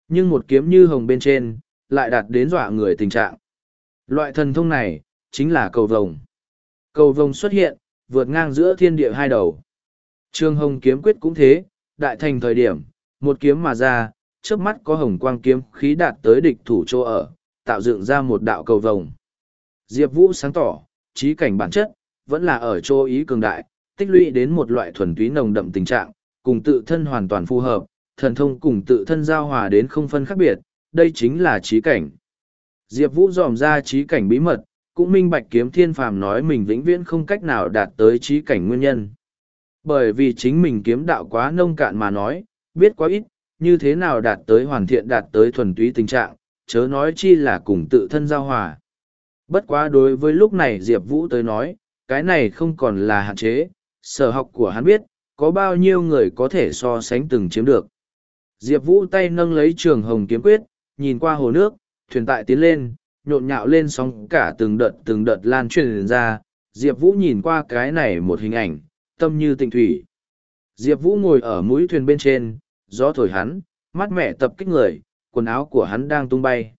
Nhưng một kiếm như hồng bên trên, lại đạt đến dọa người tình trạng. Loại thần thông này, chính là cầu vồng. Cầu vồng xuất hiện, vượt ngang giữa thiên địa hai đầu. Trường hồng kiếm quyết cũng thế, đại thành thời điểm, một kiếm mà ra, trước mắt có hồng quang kiếm khí đạt tới địch thủ chỗ ở, tạo dựng ra một đạo cầu vồng. Diệp Vũ sáng tỏ, trí cảnh bản chất, vẫn là ở chỗ ý cường đại, tích lũy đến một loại thuần túy nồng đậm tình trạng, cùng tự thân hoàn toàn phù hợp, thần thông cùng tự thân giao hòa đến không phân khác biệt, đây chính là trí cảnh. Diệp Vũ dòm ra trí cảnh bí mật, cũng minh bạch kiếm thiên phàm nói mình vĩnh viễn không cách nào đạt tới trí cảnh nguyên nhân. Bởi vì chính mình kiếm đạo quá nông cạn mà nói, biết quá ít, như thế nào đạt tới hoàn thiện đạt tới thuần túy tình trạng, chớ nói chi là cùng tự thân giao hòa. Bất quá đối với lúc này Diệp Vũ tới nói, cái này không còn là hạn chế, sở học của hắn biết, có bao nhiêu người có thể so sánh từng chiếm được. Diệp Vũ tay nâng lấy trường hồng kiếm quyết, nhìn qua hồ nước, thuyền tại tiến lên, nhộn nhạo lên sóng cả từng đợt từng đợt lan truyền ra. Diệp Vũ nhìn qua cái này một hình ảnh, tâm như tịnh thủy. Diệp Vũ ngồi ở mũi thuyền bên trên, gió thổi hắn, mắt mẹ tập kích người, quần áo của hắn đang tung bay.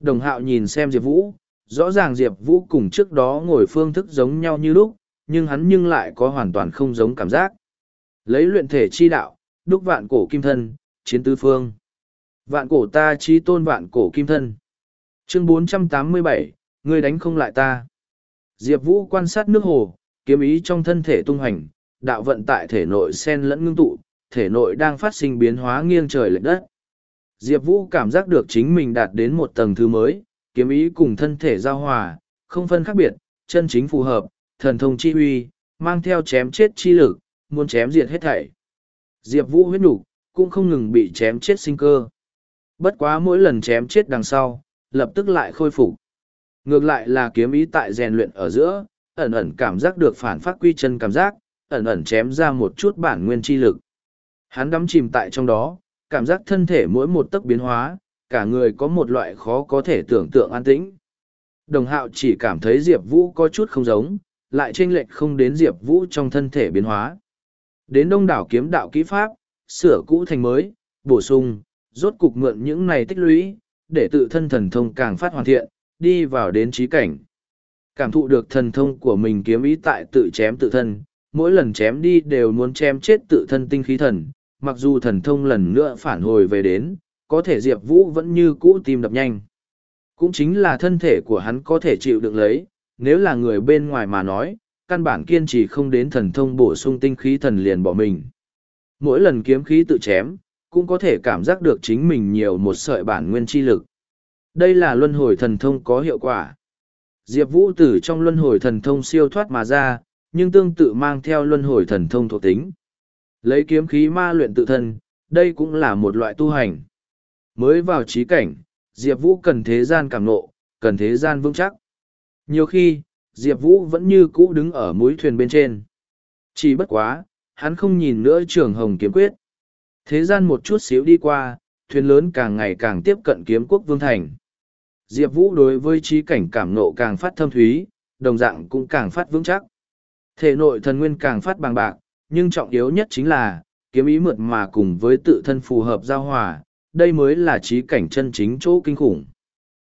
Đồng hạo nhìn xem Diệp Vũ, rõ ràng Diệp Vũ cùng trước đó ngồi phương thức giống nhau như lúc, nhưng hắn nhưng lại có hoàn toàn không giống cảm giác. Lấy luyện thể chi đạo, đúc vạn cổ kim thân, chiến tứ phương. Vạn cổ ta chi tôn vạn cổ kim thân. Chương 487, ngươi đánh không lại ta. Diệp Vũ quan sát nước hồ, kiếm ý trong thân thể tung hành, đạo vận tại thể nội sen lẫn ngưng tụ, thể nội đang phát sinh biến hóa nghiêng trời lệch đất. Diệp Vũ cảm giác được chính mình đạt đến một tầng thứ mới, kiếm ý cùng thân thể giao hòa, không phân khác biệt, chân chính phù hợp, thần thông chi huy, mang theo chém chết chi lực, muốn chém diệt hết thảy. Diệp Vũ huyết nục cũng không ngừng bị chém chết sinh cơ. Bất quá mỗi lần chém chết đằng sau, lập tức lại khôi phục. Ngược lại là kiếm ý tại rèn luyện ở giữa, ẩn ẩn cảm giác được phản phát quy chân cảm giác, ẩn ẩn chém ra một chút bản nguyên chi lực. Hắn đắm chìm tại trong đó, cảm giác thân thể mỗi một tấc biến hóa, cả người có một loại khó có thể tưởng tượng an tĩnh. Đồng hạo chỉ cảm thấy Diệp Vũ có chút không giống, lại chênh lệch không đến Diệp Vũ trong thân thể biến hóa. Đến đông đảo kiếm đạo kỹ pháp, sửa cũ thành mới, bổ sung, rốt cục mượn những này tích lũy, để tự thân thần thông càng phát hoàn thiện, đi vào đến trí cảnh. Cảm thụ được thần thông của mình kiếm ý tại tự chém tự thân, mỗi lần chém đi đều muốn chém chết tự thân tinh khí thần, mặc dù thần thông lần nữa phản hồi về đến, có thể Diệp Vũ vẫn như cũ tim đập nhanh. Cũng chính là thân thể của hắn có thể chịu đựng lấy, nếu là người bên ngoài mà nói, căn bản kiên trì không đến thần thông bổ sung tinh khí thần liền bỏ mình. Mỗi lần kiếm khí tự chém, cũng có thể cảm giác được chính mình nhiều một sợi bản nguyên chi lực. Đây là luân hồi thần thông có hiệu quả. Diệp Vũ từ trong luân hồi thần thông siêu thoát mà ra, nhưng tương tự mang theo luân hồi thần thông thuộc tính. Lấy kiếm khí ma luyện tự thân, đây cũng là một loại tu hành. Mới vào trí cảnh, Diệp Vũ cần thế gian cảm nộ, cần thế gian vững chắc. Nhiều khi, Diệp Vũ vẫn như cũ đứng ở mũi thuyền bên trên. Chỉ bất quá, hắn không nhìn nữa trường hồng kiếm quyết. Thế gian một chút xíu đi qua, thuyền lớn càng ngày càng tiếp cận kiếm quốc vương thành. Diệp Vũ đối với trí cảnh cảm nộ càng phát thâm thúy, đồng dạng cũng càng phát vững chắc. Thể nội thần nguyên càng phát bằng bạc, nhưng trọng yếu nhất chính là, kiếm ý mượt mà cùng với tự thân phù hợp giao hòa, đây mới là trí cảnh chân chính chỗ kinh khủng.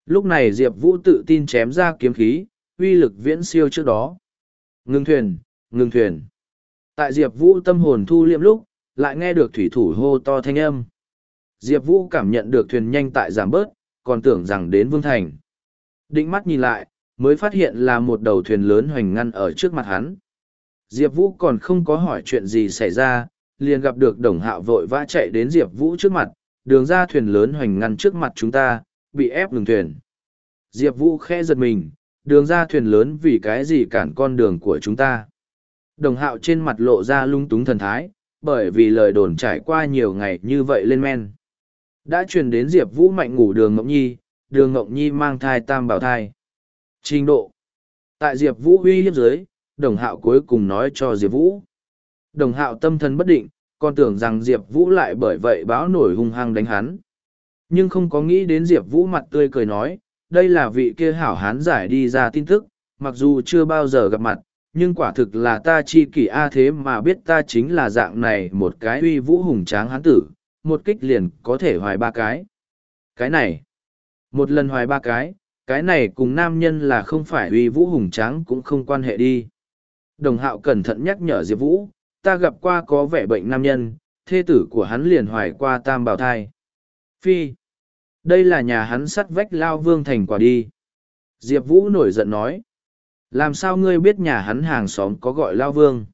Lúc này Diệp Vũ tự tin chém ra kiếm khí, uy lực viễn siêu trước đó. ngừng thuyền, ngừng thuyền. Tại Diệp Vũ tâm hồn thu liệm lúc, lại nghe được thủy thủ hô to thanh âm. Diệp Vũ cảm nhận được thuyền nhanh tại giảm bớt, còn tưởng rằng đến Vương Thành. Định mắt nhìn lại, mới phát hiện là một đầu thuyền lớn hoành ngăn ở trước mặt hắn. Diệp Vũ còn không có hỏi chuyện gì xảy ra, liền gặp được đồng hạo vội vã chạy đến Diệp Vũ trước mặt, đường ra thuyền lớn hoành ngăn trước mặt chúng ta, bị ép đường thuyền. Diệp Vũ khẽ giật mình, đường ra thuyền lớn vì cái gì cản con đường của chúng ta. Đồng hạo trên mặt lộ ra lung túng thần thái, bởi vì lời đồn trải qua nhiều ngày như vậy lên men. Đã truyền đến Diệp Vũ mạnh ngủ đường Ngọc Nhi, đường Ngọc Nhi mang thai tam bảo thai. Trình độ. Tại Diệp Vũ uy hiếp dưới, đồng hạo cuối cùng nói cho Diệp Vũ. Đồng hạo tâm thần bất định, còn tưởng rằng Diệp Vũ lại bởi vậy báo nổi hung hăng đánh hắn. Nhưng không có nghĩ đến Diệp Vũ mặt tươi cười nói, đây là vị kia hảo hán giải đi ra tin tức, mặc dù chưa bao giờ gặp mặt, nhưng quả thực là ta chi kỷ A thế mà biết ta chính là dạng này một cái uy vũ hùng tráng hán tử, một kích liền có thể hoài ba cái. Cái này, một lần hoài ba cái, cái này cùng nam nhân là không phải uy vũ hùng tráng cũng không quan hệ đi. Đồng hạo cẩn thận nhắc nhở Diệp Vũ, ta gặp qua có vẻ bệnh nam nhân, thê tử của hắn liền hoài qua tam bào thai. Phi, đây là nhà hắn sắt vách lao vương thành quả đi. Diệp Vũ nổi giận nói, làm sao ngươi biết nhà hắn hàng xóm có gọi lao vương?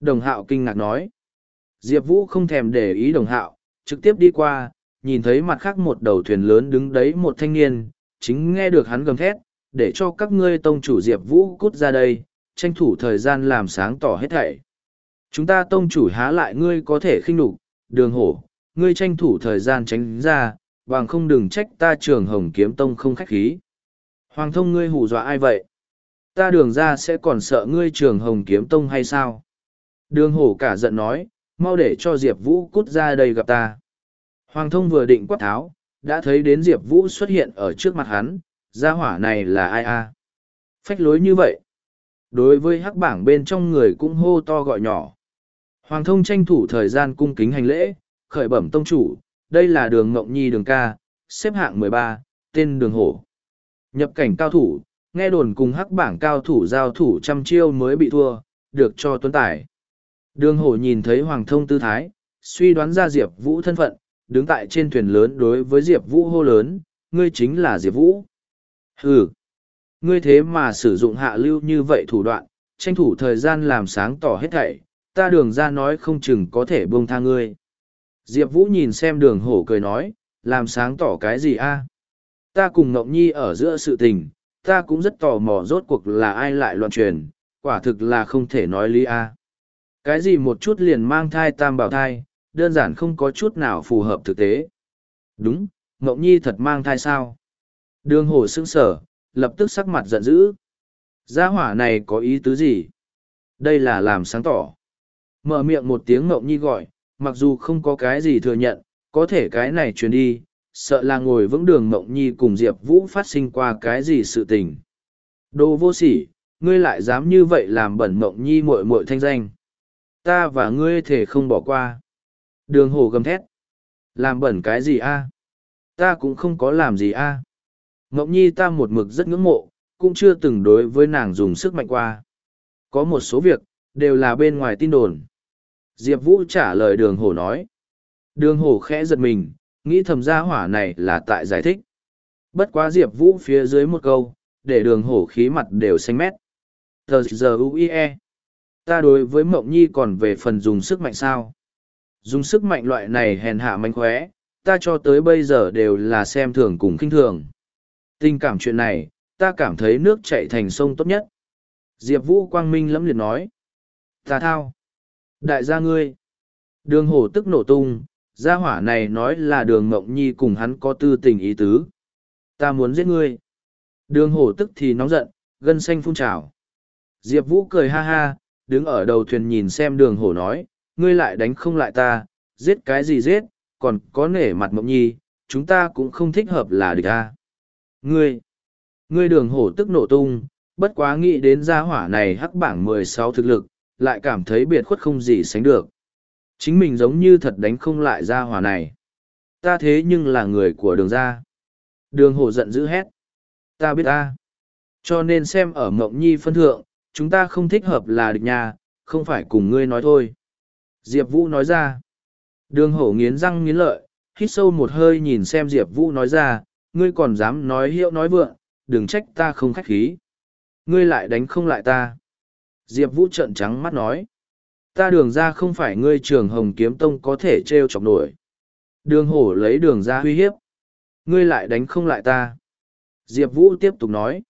Đồng hạo kinh ngạc nói, Diệp Vũ không thèm để ý đồng hạo, trực tiếp đi qua, nhìn thấy mặt khác một đầu thuyền lớn đứng đấy một thanh niên, chính nghe được hắn gầm thét, để cho các ngươi tông chủ Diệp Vũ cút ra đây, tranh thủ thời gian làm sáng tỏ hết thảy. Chúng ta tông chủ há lại ngươi có thể khinh đục, đường hổ, ngươi tranh thủ thời gian tránh ra, bằng không đừng trách ta trường hồng kiếm tông không khách khí. Hoàng thông ngươi hù dọa ai vậy? Ta đường ra sẽ còn sợ ngươi trường hồng kiếm tông hay sao? Đường hổ cả giận nói, mau để cho Diệp Vũ cút ra đây gặp ta. Hoàng thông vừa định quát tháo, đã thấy đến Diệp Vũ xuất hiện ở trước mặt hắn, gia hỏa này là ai a Phách lối như vậy. Đối với hắc bảng bên trong người cũng hô to gọi nhỏ. Hoàng thông tranh thủ thời gian cung kính hành lễ, khởi bẩm tông chủ, đây là đường Ngộng Nhi đường ca, xếp hạng mười ba, tên đường hổ. Nhập cảnh cao thủ, nghe đồn cùng hắc bảng cao thủ giao thủ trăm chiêu mới bị thua, được cho tuấn tải. Đường hổ nhìn thấy Hoàng thông tư thái, suy đoán ra Diệp Vũ thân phận, đứng tại trên thuyền lớn đối với Diệp Vũ hô lớn, ngươi chính là Diệp Vũ. Hừ, ngươi thế mà sử dụng hạ lưu như vậy thủ đoạn, tranh thủ thời gian làm sáng tỏ hết thảy, ta đường ra nói không chừng có thể buông tha ngươi. Diệp Vũ nhìn xem đường hổ cười nói, làm sáng tỏ cái gì a Ta cùng Ngọc Nhi ở giữa sự tình, ta cũng rất tò mò rốt cuộc là ai lại loạn truyền, quả thực là không thể nói lý a Cái gì một chút liền mang thai tam bảo thai, đơn giản không có chút nào phù hợp thực tế. Đúng, Ngọc Nhi thật mang thai sao? Đường hổ sững sở, lập tức sắc mặt giận dữ. Gia hỏa này có ý tứ gì? Đây là làm sáng tỏ. Mở miệng một tiếng Ngộng Nhi gọi, mặc dù không có cái gì thừa nhận, có thể cái này truyền đi, sợ là ngồi vững đường Ngộng Nhi cùng Diệp Vũ phát sinh qua cái gì sự tình. Đồ vô sỉ, ngươi lại dám như vậy làm bẩn Ngộng Nhi muội muội thanh danh. Ta và ngươi thể không bỏ qua. Đường hồ gầm thét. Làm bẩn cái gì a? Ta cũng không có làm gì a. À? Ngọc Nhi ta một mực rất ngưỡng mộ, cũng chưa từng đối với nàng dùng sức mạnh qua. Có một số việc, đều là bên ngoài tin đồn. Diệp Vũ trả lời đường hổ nói. Đường hổ khẽ giật mình, nghĩ thầm gia hỏa này là tại giải thích. Bất quá Diệp Vũ phía dưới một câu, để đường hổ khí mặt đều xanh mét. Tờ giờ UIE. Ta đối với Mộng Nhi còn về phần dùng sức mạnh sao? Dùng sức mạnh loại này hèn hạ manh khóe, ta cho tới bây giờ đều là xem thường cùng kinh thường. Tình cảm chuyện này, ta cảm thấy nước chạy thành sông tốt nhất. Diệp Vũ Quang Minh lẫm liệt nói. Ta thao. Đại gia ngươi. Đường hổ tức nổ tung, gia hỏa này nói là đường mộng nhi cùng hắn có tư tình ý tứ. Ta muốn giết ngươi. Đường hổ tức thì nóng giận, gân xanh phun trào. Diệp Vũ cười ha ha, đứng ở đầu thuyền nhìn xem đường hổ nói, ngươi lại đánh không lại ta, giết cái gì giết, còn có nể mặt mộng nhi, chúng ta cũng không thích hợp là địch ta. Ngươi, ngươi đường hổ tức nổ tung, bất quá nghĩ đến gia hỏa này hắc bảng mười sáu thực lực, lại cảm thấy biệt khuất không gì sánh được. Chính mình giống như thật đánh không lại gia hỏa này. Ta thế nhưng là người của đường gia. Đường hổ giận dữ hét. Ta biết ta. Cho nên xem ở Ngộng Nhi phân thượng, chúng ta không thích hợp là địch nhà, không phải cùng ngươi nói thôi. Diệp Vũ nói ra. Đường hổ nghiến răng nghiến lợi, hít sâu một hơi nhìn xem Diệp Vũ nói ra, ngươi còn dám nói hiệu nói vượng, đừng trách ta không khách khí. Ngươi lại đánh không lại ta. Diệp Vũ trợn trắng mắt nói. Ta đường ra không phải ngươi trường hồng kiếm tông có thể trêu chọc nổi. Đường hổ lấy đường ra uy hiếp. Ngươi lại đánh không lại ta. Diệp Vũ tiếp tục nói.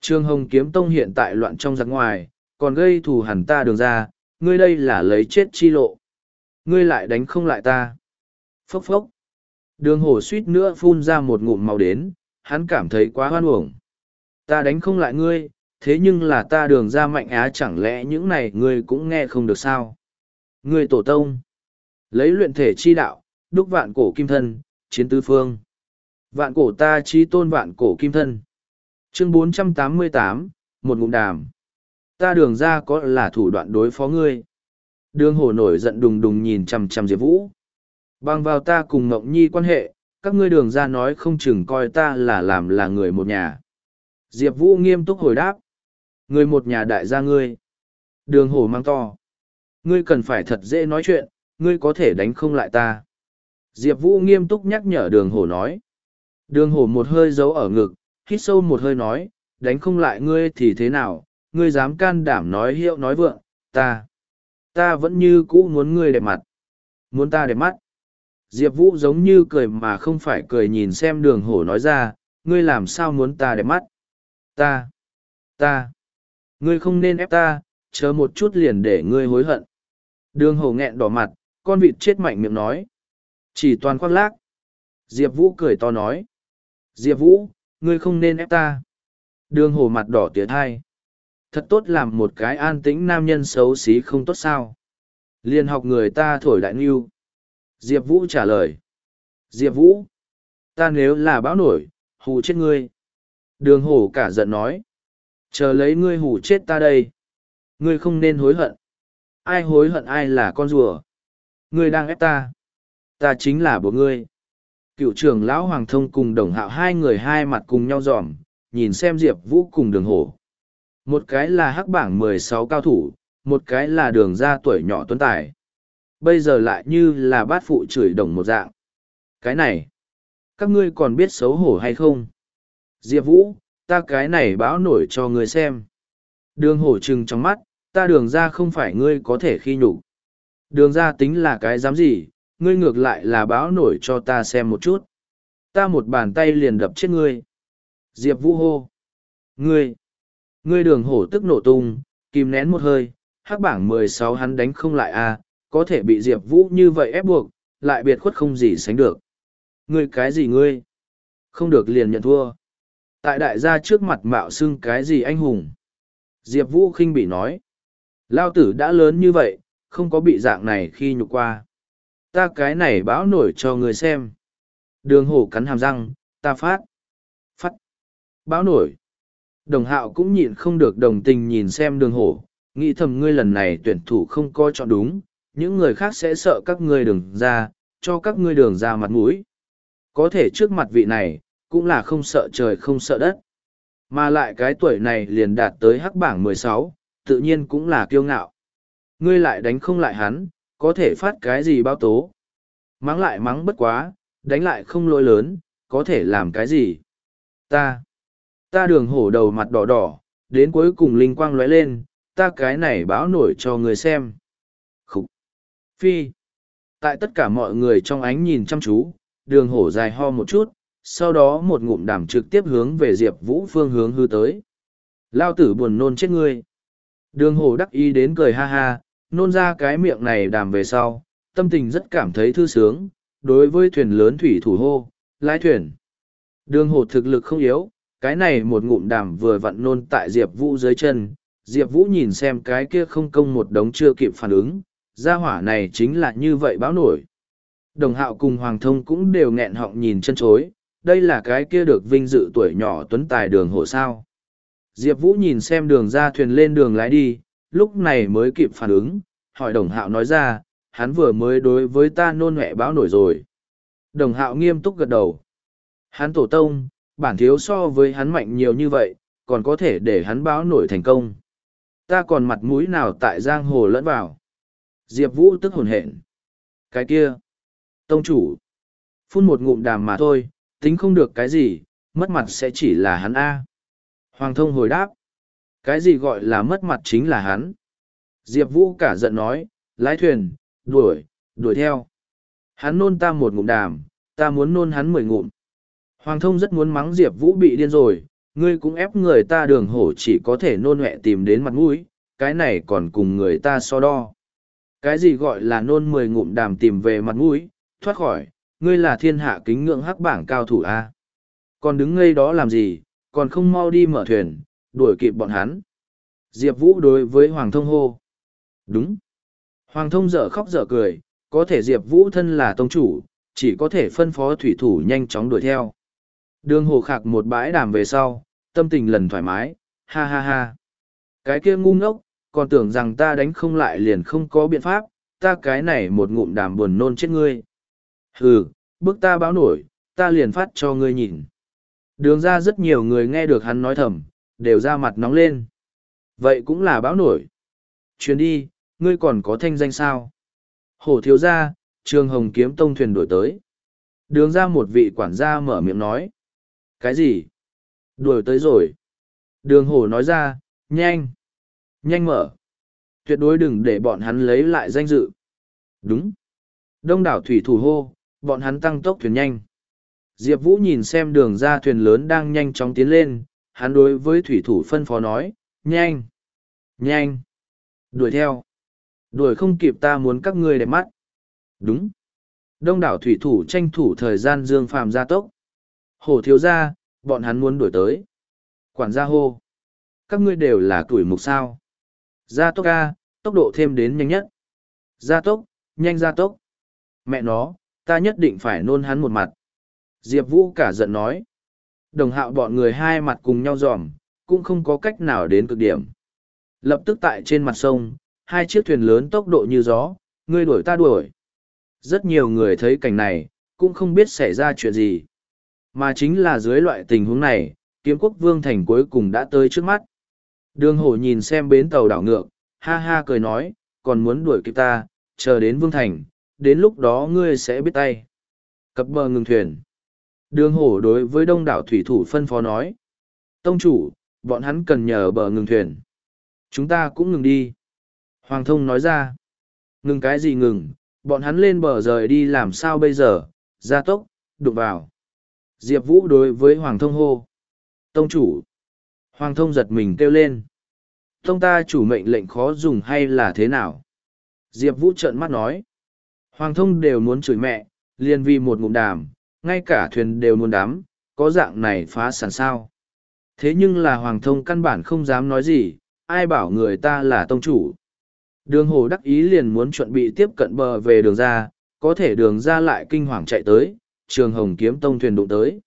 Trường hồng kiếm tông hiện tại loạn trong giặc ngoài, còn gây thù hẳn ta đường ra, ngươi đây là lấy chết chi lộ. Ngươi lại đánh không lại ta. Phốc phốc. Đường hổ suýt nữa phun ra một ngụm màu đến, hắn cảm thấy quá hoan uổng. Ta đánh không lại ngươi, thế nhưng là ta đường ra mạnh á chẳng lẽ những này ngươi cũng nghe không được sao? Ngươi tổ tông. Lấy luyện thể chi đạo, đúc vạn cổ kim thân, chiến tứ phương. Vạn cổ ta chi tôn vạn cổ kim thân. Chương 488, một ngụm đàm. Ta đường ra có là thủ đoạn đối phó ngươi. Đường hổ nổi giận đùng đùng nhìn chằm chằm Diệp Vũ. Bằng vào ta cùng ngọc Nhi quan hệ, các ngươi đường ra nói không chừng coi ta là làm là người một nhà. Diệp Vũ nghiêm túc hồi đáp. Người một nhà đại gia ngươi. Đường hổ mang to. Ngươi cần phải thật dễ nói chuyện, ngươi có thể đánh không lại ta. Diệp Vũ nghiêm túc nhắc nhở đường hổ nói. Đường hổ một hơi giấu ở ngực, hít sâu một hơi nói, đánh không lại ngươi thì thế nào, ngươi dám can đảm nói hiệu nói vượng, ta. Ta vẫn như cũ muốn ngươi đẹp mặt. Muốn ta đẹp mắt. Diệp Vũ giống như cười mà không phải cười nhìn xem đường hổ nói ra, ngươi làm sao muốn ta đẹp mắt. Ta. Ta. Ngươi không nên ép ta, chờ một chút liền để ngươi hối hận. Đường hổ nghẹn đỏ mặt, con vịt chết mạnh miệng nói. Chỉ toàn khoác lác. Diệp Vũ cười to nói. Diệp Vũ, ngươi không nên ép ta. Đường hổ mặt đỏ tía thai. Thật tốt làm một cái an tĩnh nam nhân xấu xí không tốt sao. Liên học người ta thổi đại nghiêu. Diệp Vũ trả lời. Diệp Vũ, ta nếu là bão nổi, hù chết ngươi. Đường hổ cả giận nói. Chờ lấy ngươi hù chết ta đây. Ngươi không nên hối hận. Ai hối hận ai là con rùa. Ngươi đang ép ta. Ta chính là bố ngươi. Cựu trưởng lão hoàng thông cùng đồng hạo hai người hai mặt cùng nhau dòm nhìn xem diệp vũ cùng đường hổ. Một cái là hắc bảng mười sáu cao thủ một cái là đường ra tuổi nhỏ tuấn tài bây giờ lại như là bát phụ chửi đồng một dạng. Cái này, các ngươi còn biết xấu hổ hay không? Diệp vũ, ta cái này báo nổi cho ngươi xem. Đường hổ trừng trong mắt, ta đường ra không phải ngươi có thể khi nhục. Đường ra tính là cái dám gì, ngươi ngược lại là báo nổi cho ta xem một chút. Ta một bàn tay liền đập chết ngươi. Diệp vũ hô. Ngươi ngươi đường hổ tức nổ tung, kìm nén một hơi, hắc bảng mười sáu hắn đánh không lại a có thể bị diệp vũ như vậy ép buộc, lại biệt khuất không gì sánh được. Ngươi cái gì ngươi? Không được liền nhận thua. Tại đại gia trước mặt mạo xưng cái gì anh hùng? Diệp vũ khinh bị nói. Lao tử đã lớn như vậy, không có bị dạng này khi nhục qua. Ta cái này báo nổi cho người xem. Đường hổ cắn hàm răng, ta phát. Phát. Báo nổi. Đồng hạo cũng nhịn không được đồng tình nhìn xem đường hổ. Nghĩ thầm ngươi lần này tuyển thủ không coi chọn đúng những người khác sẽ sợ các ngươi đường ra, cho các ngươi đường ra mặt mũi. Có thể trước mặt vị này, cũng là không sợ trời không sợ đất. Mà lại cái tuổi này liền đạt tới hắc bảng mười sáu, tự nhiên cũng là kiêu ngạo. Ngươi lại đánh không lại hắn, có thể phát cái gì bao tố? Mắng lại mắng bất quá, đánh lại không lỗi lớn, có thể làm cái gì? Ta ta đường hổ đầu mặt đỏ đỏ, đến cuối cùng linh quang lóe lên, ta cái này báo nổi cho người xem phi. Tại tất cả mọi người trong ánh nhìn chăm chú, đường hổ dài ho một chút, sau đó một ngụm đàm trực tiếp hướng về diệp vũ phương hướng hư tới. Lao tử buồn nôn chết ngươi. Đường hổ đắc ý đến cười ha ha, nôn ra cái miệng này đàm về sau, tâm tình rất cảm thấy thư sướng, đối với thuyền lớn thủy thủ hô, lái thuyền. Đường hổ thực lực không yếu, cái này một ngụm đàm vừa vặn nôn tại diệp vũ dưới chân. Diệp vũ nhìn xem cái kia không công một đống chưa kịp phản ứng gia hỏa này chính là như vậy báo nổi. Đồng hạo cùng hoàng thông cũng đều nghẹn họng nhìn chân chối, đây là cái kia được vinh dự tuổi nhỏ tuấn tài đường hồ sao. Diệp vũ nhìn xem đường ra thuyền lên đường lái đi, lúc này mới kịp phản ứng, hỏi đồng hạo nói ra, hắn vừa mới đối với ta nôn mẹ báo nổi rồi. Đồng hạo nghiêm túc gật đầu. Hắn tổ tông, bản thiếu so với hắn mạnh nhiều như vậy, còn có thể để hắn báo nổi thành công. Ta còn mặt mũi nào tại giang hồ lẫn vào? Diệp vũ tức hồn hển. Cái kia. Tông chủ. Phun một ngụm đàm mà thôi, tính không được cái gì, mất mặt sẽ chỉ là hắn a. Hoàng thông hồi đáp. Cái gì gọi là mất mặt chính là hắn? Diệp vũ cả giận nói, lái thuyền, đuổi đuổi theo. Hắn nôn ta một ngụm đàm, ta muốn nôn hắn mười ngụm. Hoàng thông rất muốn mắng diệp vũ bị điên rồi, ngươi cũng ép người ta đường hổ chỉ có thể nôn mẹ tìm đến mặt mũi, cái này còn cùng người ta so đo cái gì gọi là nôn mười ngụm đàm tìm về mặt mũi, thoát khỏi, ngươi là thiên hạ kính ngưỡng hắc bảng cao thủ a. Còn đứng ngây đó làm gì, còn không mau đi mở thuyền, đuổi kịp bọn hắn. Diệp vũ đối với hoàng thông hô. Đúng. Hoàng thông dở khóc dở cười, có thể diệp vũ thân là tông chủ, chỉ có thể phân phó thủy thủ nhanh chóng đuổi theo. Đường hồ khạc một bãi đàm về sau, tâm tình lần thoải mái, ha ha ha. Cái kia ngu ngốc còn tưởng rằng ta đánh không lại liền không có biện pháp, ta cái này một ngụm đàm buồn nôn chết ngươi. Hừ bước ta báo nổi, ta liền phát cho ngươi nhìn. Đường ra rất nhiều người nghe được hắn nói thầm, đều ra mặt nóng lên. Vậy cũng là báo nổi. Chuyến đi, ngươi còn có thanh danh sao? Hổ thiếu gia, trường hồng kiếm tông thuyền đổi tới. Đường ra một vị quản gia mở miệng nói. Cái gì? Đuổi tới rồi. Đường hổ nói ra, nhanh nhanh mở. Tuyệt đối đừng để bọn hắn lấy lại danh dự. Đúng. Đông đảo thủy thủ hô, bọn hắn tăng tốc thuyền nhanh. Diệp vũ nhìn xem đường ra thuyền lớn đang nhanh chóng tiến lên, hắn đối với thủy thủ phân phó nói, nhanh nhanh, đuổi theo. Đuổi không kịp ta muốn các ngươi đẹp mắt. Đúng. Đông đảo thủy thủ tranh thủ thời gian dương phàm gia tốc. Hổ thiếu ra bọn hắn muốn đuổi tới. Quản gia hô, các ngươi đều là tuổi mục sao? Gia tốc ca tốc độ thêm đến nhanh nhất gia tốc nhanh gia tốc mẹ nó ta nhất định phải nôn hắn một mặt diệp vũ cả giận nói đồng hạo bọn người hai mặt cùng nhau dòm cũng không có cách nào đến cực điểm lập tức tại trên mặt sông hai chiếc thuyền lớn tốc độ như gió, ngươi đuổi ta đuổi. Rất nhiều người thấy cảnh này, cũng không biết xảy ra chuyện gì. Mà chính là dưới loại tình huống này, kiếm quốc vương thành cuối cùng đã tới trước mắt. Đường hổ nhìn xem bến tàu đảo ngược, ha ha cười nói, còn muốn đuổi kịp ta, chờ đến vương thành, đến lúc đó ngươi sẽ biết tay. Cập bờ ngừng thuyền. Đường hổ đối với đông đảo thủy thủ phân phó nói. Tông chủ, bọn hắn cần nhờ bờ ngừng thuyền. Chúng ta cũng ngừng đi. Hoàng thông nói ra. Ngừng cái gì ngừng, bọn hắn lên bờ rời đi làm sao bây giờ, Ra tốc, đụng vào. Diệp Vũ đối với Hoàng thông hô. Tông chủ. Hoàng thông giật mình kêu lên. Tông ta chủ mệnh lệnh khó dùng hay là thế nào? Diệp Vũ trợn mắt nói. Hoàng thông đều muốn chửi mẹ, liền vì một ngụm đàm, ngay cả thuyền đều muốn đám, có dạng này phá sản sao. Thế nhưng là Hoàng thông căn bản không dám nói gì, ai bảo người ta là tông chủ. Đường hồ đắc ý liền muốn chuẩn bị tiếp cận bờ về đường ra, có thể đường ra lại kinh hoàng chạy tới, trường hồng kiếm tông thuyền đụng tới.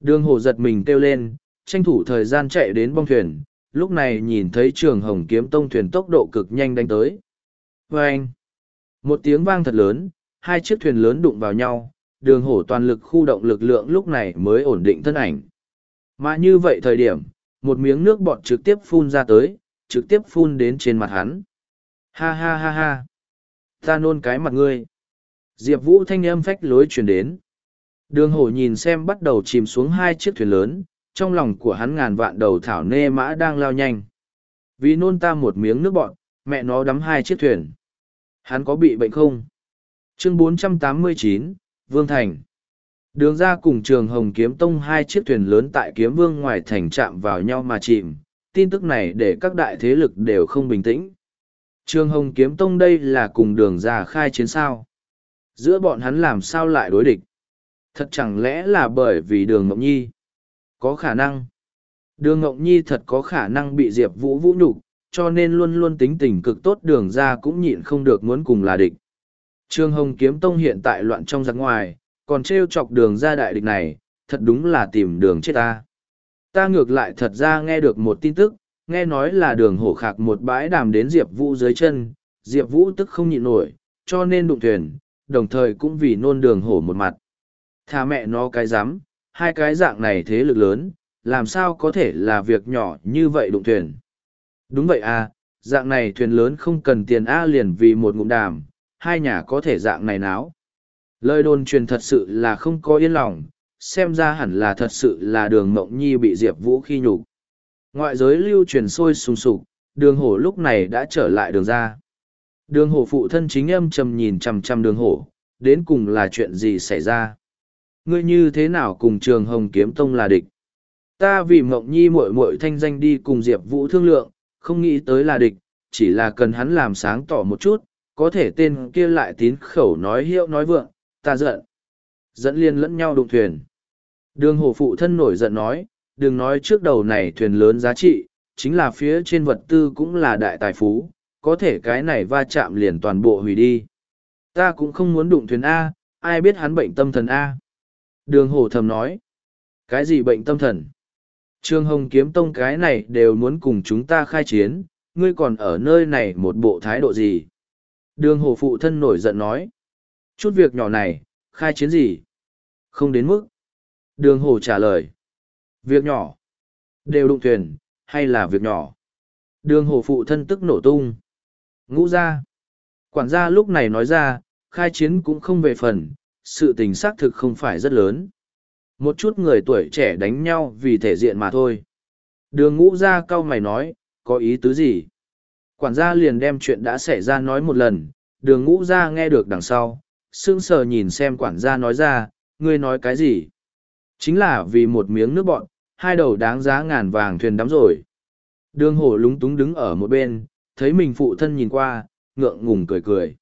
Đường hồ giật mình kêu lên, tranh thủ thời gian chạy đến bong thuyền, lúc này nhìn thấy trường hồng kiếm tông thuyền tốc độ cực nhanh đánh tới. Và anh, một tiếng vang thật lớn, hai chiếc thuyền lớn đụng vào nhau, đường hổ toàn lực khu động lực lượng lúc này mới ổn định thân ảnh. Mà như vậy thời điểm, một miếng nước bọt trực tiếp phun ra tới, trực tiếp phun đến trên mặt hắn. Ha ha ha ha. Ta nôn cái mặt ngươi. Diệp Vũ thanh âm phách lối chuyển đến. Đường hổ nhìn xem bắt đầu chìm xuống hai chiếc thuyền lớn, trong lòng của hắn ngàn vạn đầu thảo nê mã đang lao nhanh. Vì nôn ta một miếng nước bọt, mẹ nó đắm hai chiếc thuyền. Hắn có bị bệnh không? Chương 489, Vương Thành. Đường ra cùng trường Hồng Kiếm Tông hai chiếc thuyền lớn tại Kiếm Vương ngoài thành chạm vào nhau mà chìm. Tin tức này để các đại thế lực đều không bình tĩnh. Trường Hồng Kiếm Tông đây là cùng đường ra khai chiến sao. Giữa bọn hắn làm sao lại đối địch? Thật chẳng lẽ là bởi vì đường Mộng Nhi? Có khả năng. Đường Ngộng Nhi thật có khả năng bị Diệp Vũ vũ nhục cho nên luôn luôn tính tình cực tốt đường ra cũng nhịn không được muốn cùng là địch. Trương Hồng Kiếm Tông hiện tại loạn trong giặc ngoài, còn trêu chọc đường ra đại địch này, thật đúng là tìm đường chết ta. Ta ngược lại thật ra nghe được một tin tức, nghe nói là đường hổ khạc một bãi đàm đến Diệp Vũ dưới chân, Diệp Vũ tức không nhịn nổi, cho nên đụng thuyền, đồng thời cũng vì nôn đường hổ một mặt. Thà mẹ nó cái dám, hai cái dạng này thế lực lớn, làm sao có thể là việc nhỏ như vậy đụng thuyền. Đúng vậy à, dạng này thuyền lớn không cần tiền A liền vì một ngụm đàm, hai nhà có thể dạng này náo. Lời đồn truyền thật sự là không có yên lòng, xem ra hẳn là thật sự là đường mộng nhi bị Diệp Vũ khi nhục Ngoại giới lưu truyền sôi sùng sục, đường hổ lúc này đã trở lại đường ra. Đường hổ phụ thân chính âm trầm nhìn chằm chằm đường hổ, đến cùng là chuyện gì xảy ra. Ngươi như thế nào cùng trường hồng kiếm tông là địch? Ta vì mộng nhi muội muội thanh danh đi cùng Diệp Vũ thương lượng, không nghĩ tới là địch, chỉ là cần hắn làm sáng tỏ một chút, có thể tên kia lại tín khẩu nói hiệu nói vượng, ta giận. Dẫn liên lẫn nhau đụng thuyền. Đường hồ phụ thân nổi giận nói, đừng nói trước đầu này thuyền lớn giá trị, chính là phía trên vật tư cũng là đại tài phú, có thể cái này va chạm liền toàn bộ hủy đi. Ta cũng không muốn đụng thuyền A, ai biết hắn bệnh tâm thần A. Đường Hổ thầm nói, cái gì bệnh tâm thần? Trương Hồng kiếm tông cái này đều muốn cùng chúng ta khai chiến, ngươi còn ở nơi này một bộ thái độ gì? Đường Hổ phụ thân nổi giận nói. Chút việc nhỏ này, khai chiến gì? Không đến mức. Đường Hổ trả lời. Việc nhỏ. Đều đụng thuyền, hay là việc nhỏ? Đường Hổ phụ thân tức nổ tung. Ngũ ra. Quản gia lúc này nói ra, khai chiến cũng không về phần, sự tình xác thực không phải rất lớn. Một chút người tuổi trẻ đánh nhau vì thể diện mà thôi. Đường ngũ ra cau mày nói, có ý tứ gì? Quản gia liền đem chuyện đã xảy ra nói một lần, đường ngũ ra nghe được đằng sau, sững sờ nhìn xem quản gia nói ra, ngươi nói cái gì? Chính là vì một miếng nước bọn, hai đầu đáng giá ngàn vàng thuyền đắm rồi. Đường hổ lúng túng đứng ở một bên, thấy mình phụ thân nhìn qua, ngượng ngùng cười cười.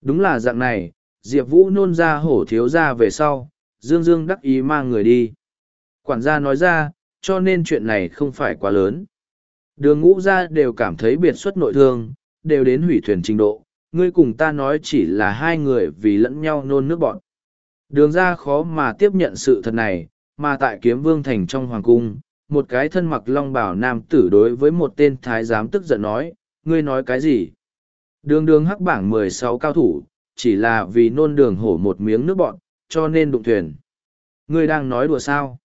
Đúng là dạng này, Diệp Vũ nôn ra hổ thiếu ra về sau, Dương Dương đắc ý mang người đi. Quản gia nói ra, cho nên chuyện này không phải quá lớn. Đường ngũ ra đều cảm thấy biệt xuất nội thương, đều đến hủy thuyền trình độ. Ngươi cùng ta nói chỉ là hai người vì lẫn nhau nôn nước bọn. Đường ra khó mà tiếp nhận sự thật này, mà tại kiếm vương thành trong hoàng cung, một cái thân mặc long bảo nam tử đối với một tên thái giám tức giận nói, ngươi nói cái gì? Đường đường hắc bảng mười sáu cao thủ, chỉ là vì nôn đường hổ một miếng nước bọn, cho nên đụng thuyền. Ngươi đang nói đùa sao?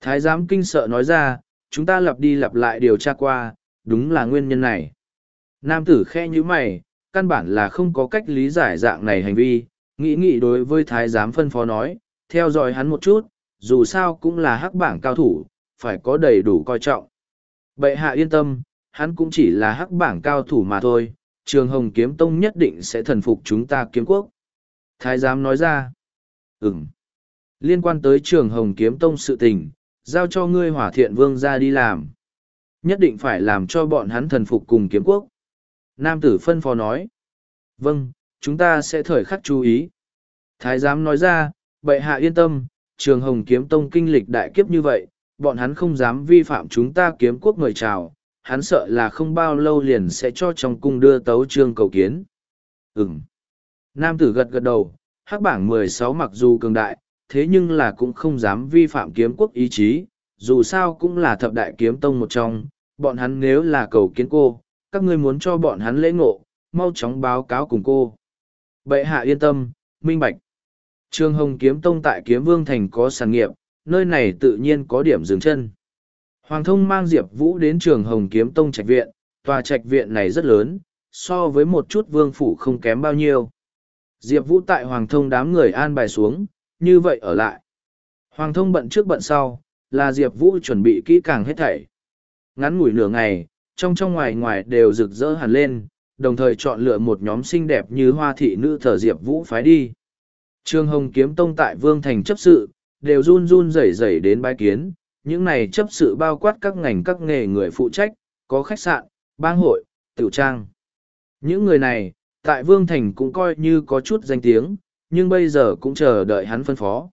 Thái giám kinh sợ nói ra, chúng ta lặp đi lặp lại điều tra qua, đúng là nguyên nhân này. Nam tử khe như mày, căn bản là không có cách lý giải dạng này hành vi, nghĩ nghĩ đối với thái giám phân phó nói, theo dõi hắn một chút, dù sao cũng là hắc bảng cao thủ, phải có đầy đủ coi trọng. Bệ hạ yên tâm, hắn cũng chỉ là hắc bảng cao thủ mà thôi, trường hồng kiếm tông nhất định sẽ thần phục chúng ta kiếm quốc. Thái giám nói ra, ừm, liên quan tới trường hồng kiếm tông sự tình, giao cho ngươi hỏa thiện vương ra đi làm. Nhất định phải làm cho bọn hắn thần phục cùng kiếm quốc. Nam tử phân phó nói, vâng, chúng ta sẽ thời khắc chú ý. Thái giám nói ra, bệ hạ yên tâm, trường hồng kiếm tông kinh lịch đại kiếp như vậy, bọn hắn không dám vi phạm chúng ta kiếm quốc người chào, hắn sợ là không bao lâu liền sẽ cho trong cung đưa tấu trương cầu kiến. Ừm. Nam tử gật gật đầu, hắc bảng mười sáu mặc dù cường đại, thế nhưng là cũng không dám vi phạm kiếm quốc ý chí, dù sao cũng là thập đại kiếm tông một trong, bọn hắn nếu là cầu kiến cô, các ngươi muốn cho bọn hắn lễ ngộ, mau chóng báo cáo cùng cô. Bệ hạ yên tâm, minh bạch. Trường Hồng Kiếm Tông tại Kiếm Vương Thành có sản nghiệp, nơi này tự nhiên có điểm dừng chân. Hoàng thông mang Diệp Vũ đến trường Hồng Kiếm Tông trạch viện, tòa trạch viện này rất lớn, so với một chút vương phủ không kém bao nhiêu. Diệp Vũ tại Hoàng thông đám người an bài xuống, như vậy ở lại. Hoàng thông bận trước bận sau, là Diệp Vũ chuẩn bị kỹ càng hết thảy. Ngắn ngủi nửa ngày, trong trong ngoài ngoài đều rực rỡ hẳn lên, đồng thời chọn lựa một nhóm xinh đẹp như hoa thị nữ thờ Diệp Vũ phái đi. Trường Hồng Kiếm Tông tại Vương Thành chấp sự, đều run run rẩy rẩy đến bái kiến, những này chấp sự bao quát các ngành các nghề người phụ trách, có khách sạn, bang hội, tiểu trang. Những người này, tại Vương Thành cũng coi như có chút danh tiếng, nhưng bây giờ cũng chờ đợi hắn phân phó.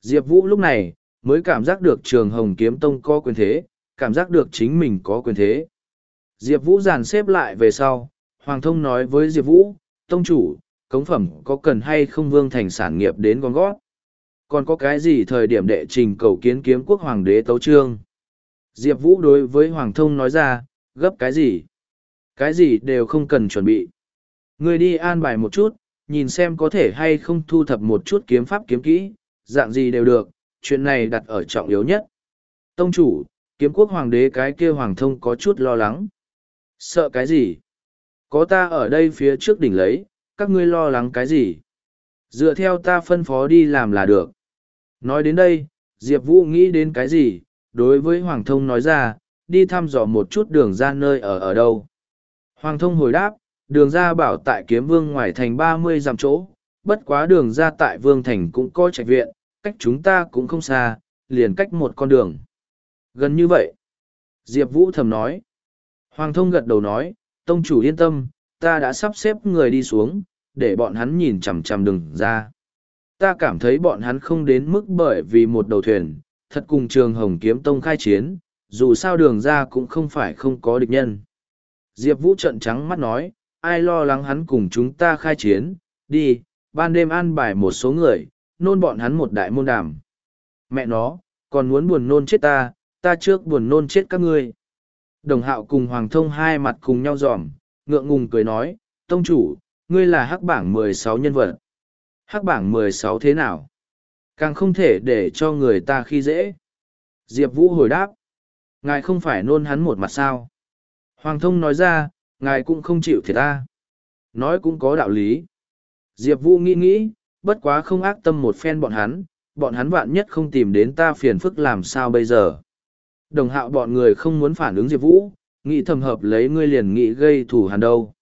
Diệp Vũ lúc này, mới cảm giác được trường Hồng Kiếm Tông có quyền thế, cảm giác được chính mình có quyền thế. Diệp Vũ dàn xếp lại về sau, Hoàng Thông nói với Diệp Vũ, Tông chủ, cống phẩm có cần hay không Vương Thành sản nghiệp đến con gót. Còn có cái gì thời điểm đệ trình cầu kiến kiếm quốc hoàng đế tấu trương? Diệp Vũ đối với Hoàng Thông nói ra, gấp cái gì? Cái gì đều không cần chuẩn bị. Người đi an bài một chút, nhìn xem có thể hay không thu thập một chút kiếm pháp kiếm kỹ, dạng gì đều được, chuyện này đặt ở trọng yếu nhất. Tông chủ, kiếm quốc hoàng đế cái kia Hoàng Thông có chút lo lắng. Sợ cái gì? Có ta ở đây phía trước đỉnh lấy, các ngươi lo lắng cái gì? Dựa theo ta phân phó đi làm là được. Nói đến đây, Diệp Vũ nghĩ đến cái gì, đối với Hoàng Thông nói ra, đi thăm dò một chút đường ra nơi ở ở đâu. Hoàng Thông hồi đáp, đường ra bảo tại kiếm vương ngoài thành ba mươi dặm chỗ, bất quá đường ra tại vương thành cũng có trạch viện, cách chúng ta cũng không xa, liền cách một con đường. Gần như vậy. Diệp Vũ thầm nói. Hoàng Thông gật đầu nói, Tông chủ yên tâm, ta đã sắp xếp người đi xuống, để bọn hắn nhìn chằm chằm đường ra ta cảm thấy bọn hắn không đến mức bởi vì một đầu thuyền, thật cùng trường Hồng Kiếm Tông khai chiến, dù sao đường ra cũng không phải không có địch nhân. Diệp Vũ trận trắng mắt nói, ai lo lắng hắn cùng chúng ta khai chiến, đi, ban đêm an bài một số người, nôn bọn hắn một đại môn đàm. Mẹ nó, còn muốn buồn nôn chết ta, ta trước buồn nôn chết các ngươi. Đồng hạo cùng Hoàng Thông hai mặt cùng nhau dòm, ngượng ngùng cười nói, Tông chủ, ngươi là hắc bảng mười sáu nhân vật. Hắc bảng mười sáu thế nào? Càng không thể để cho người ta khi dễ. Diệp Vũ hồi đáp. Ngài không phải nôn hắn một mặt sao? Hoàng thông nói ra, ngài cũng không chịu thiệt ta. Nói cũng có đạo lý. Diệp Vũ nghĩ nghĩ, bất quá không ác tâm một phen bọn hắn, bọn hắn vạn nhất không tìm đến ta phiền phức làm sao bây giờ. Đồng hạo bọn người không muốn phản ứng Diệp Vũ, nghĩ thầm hợp lấy ngươi liền nghĩ gây thủ hàn đâu.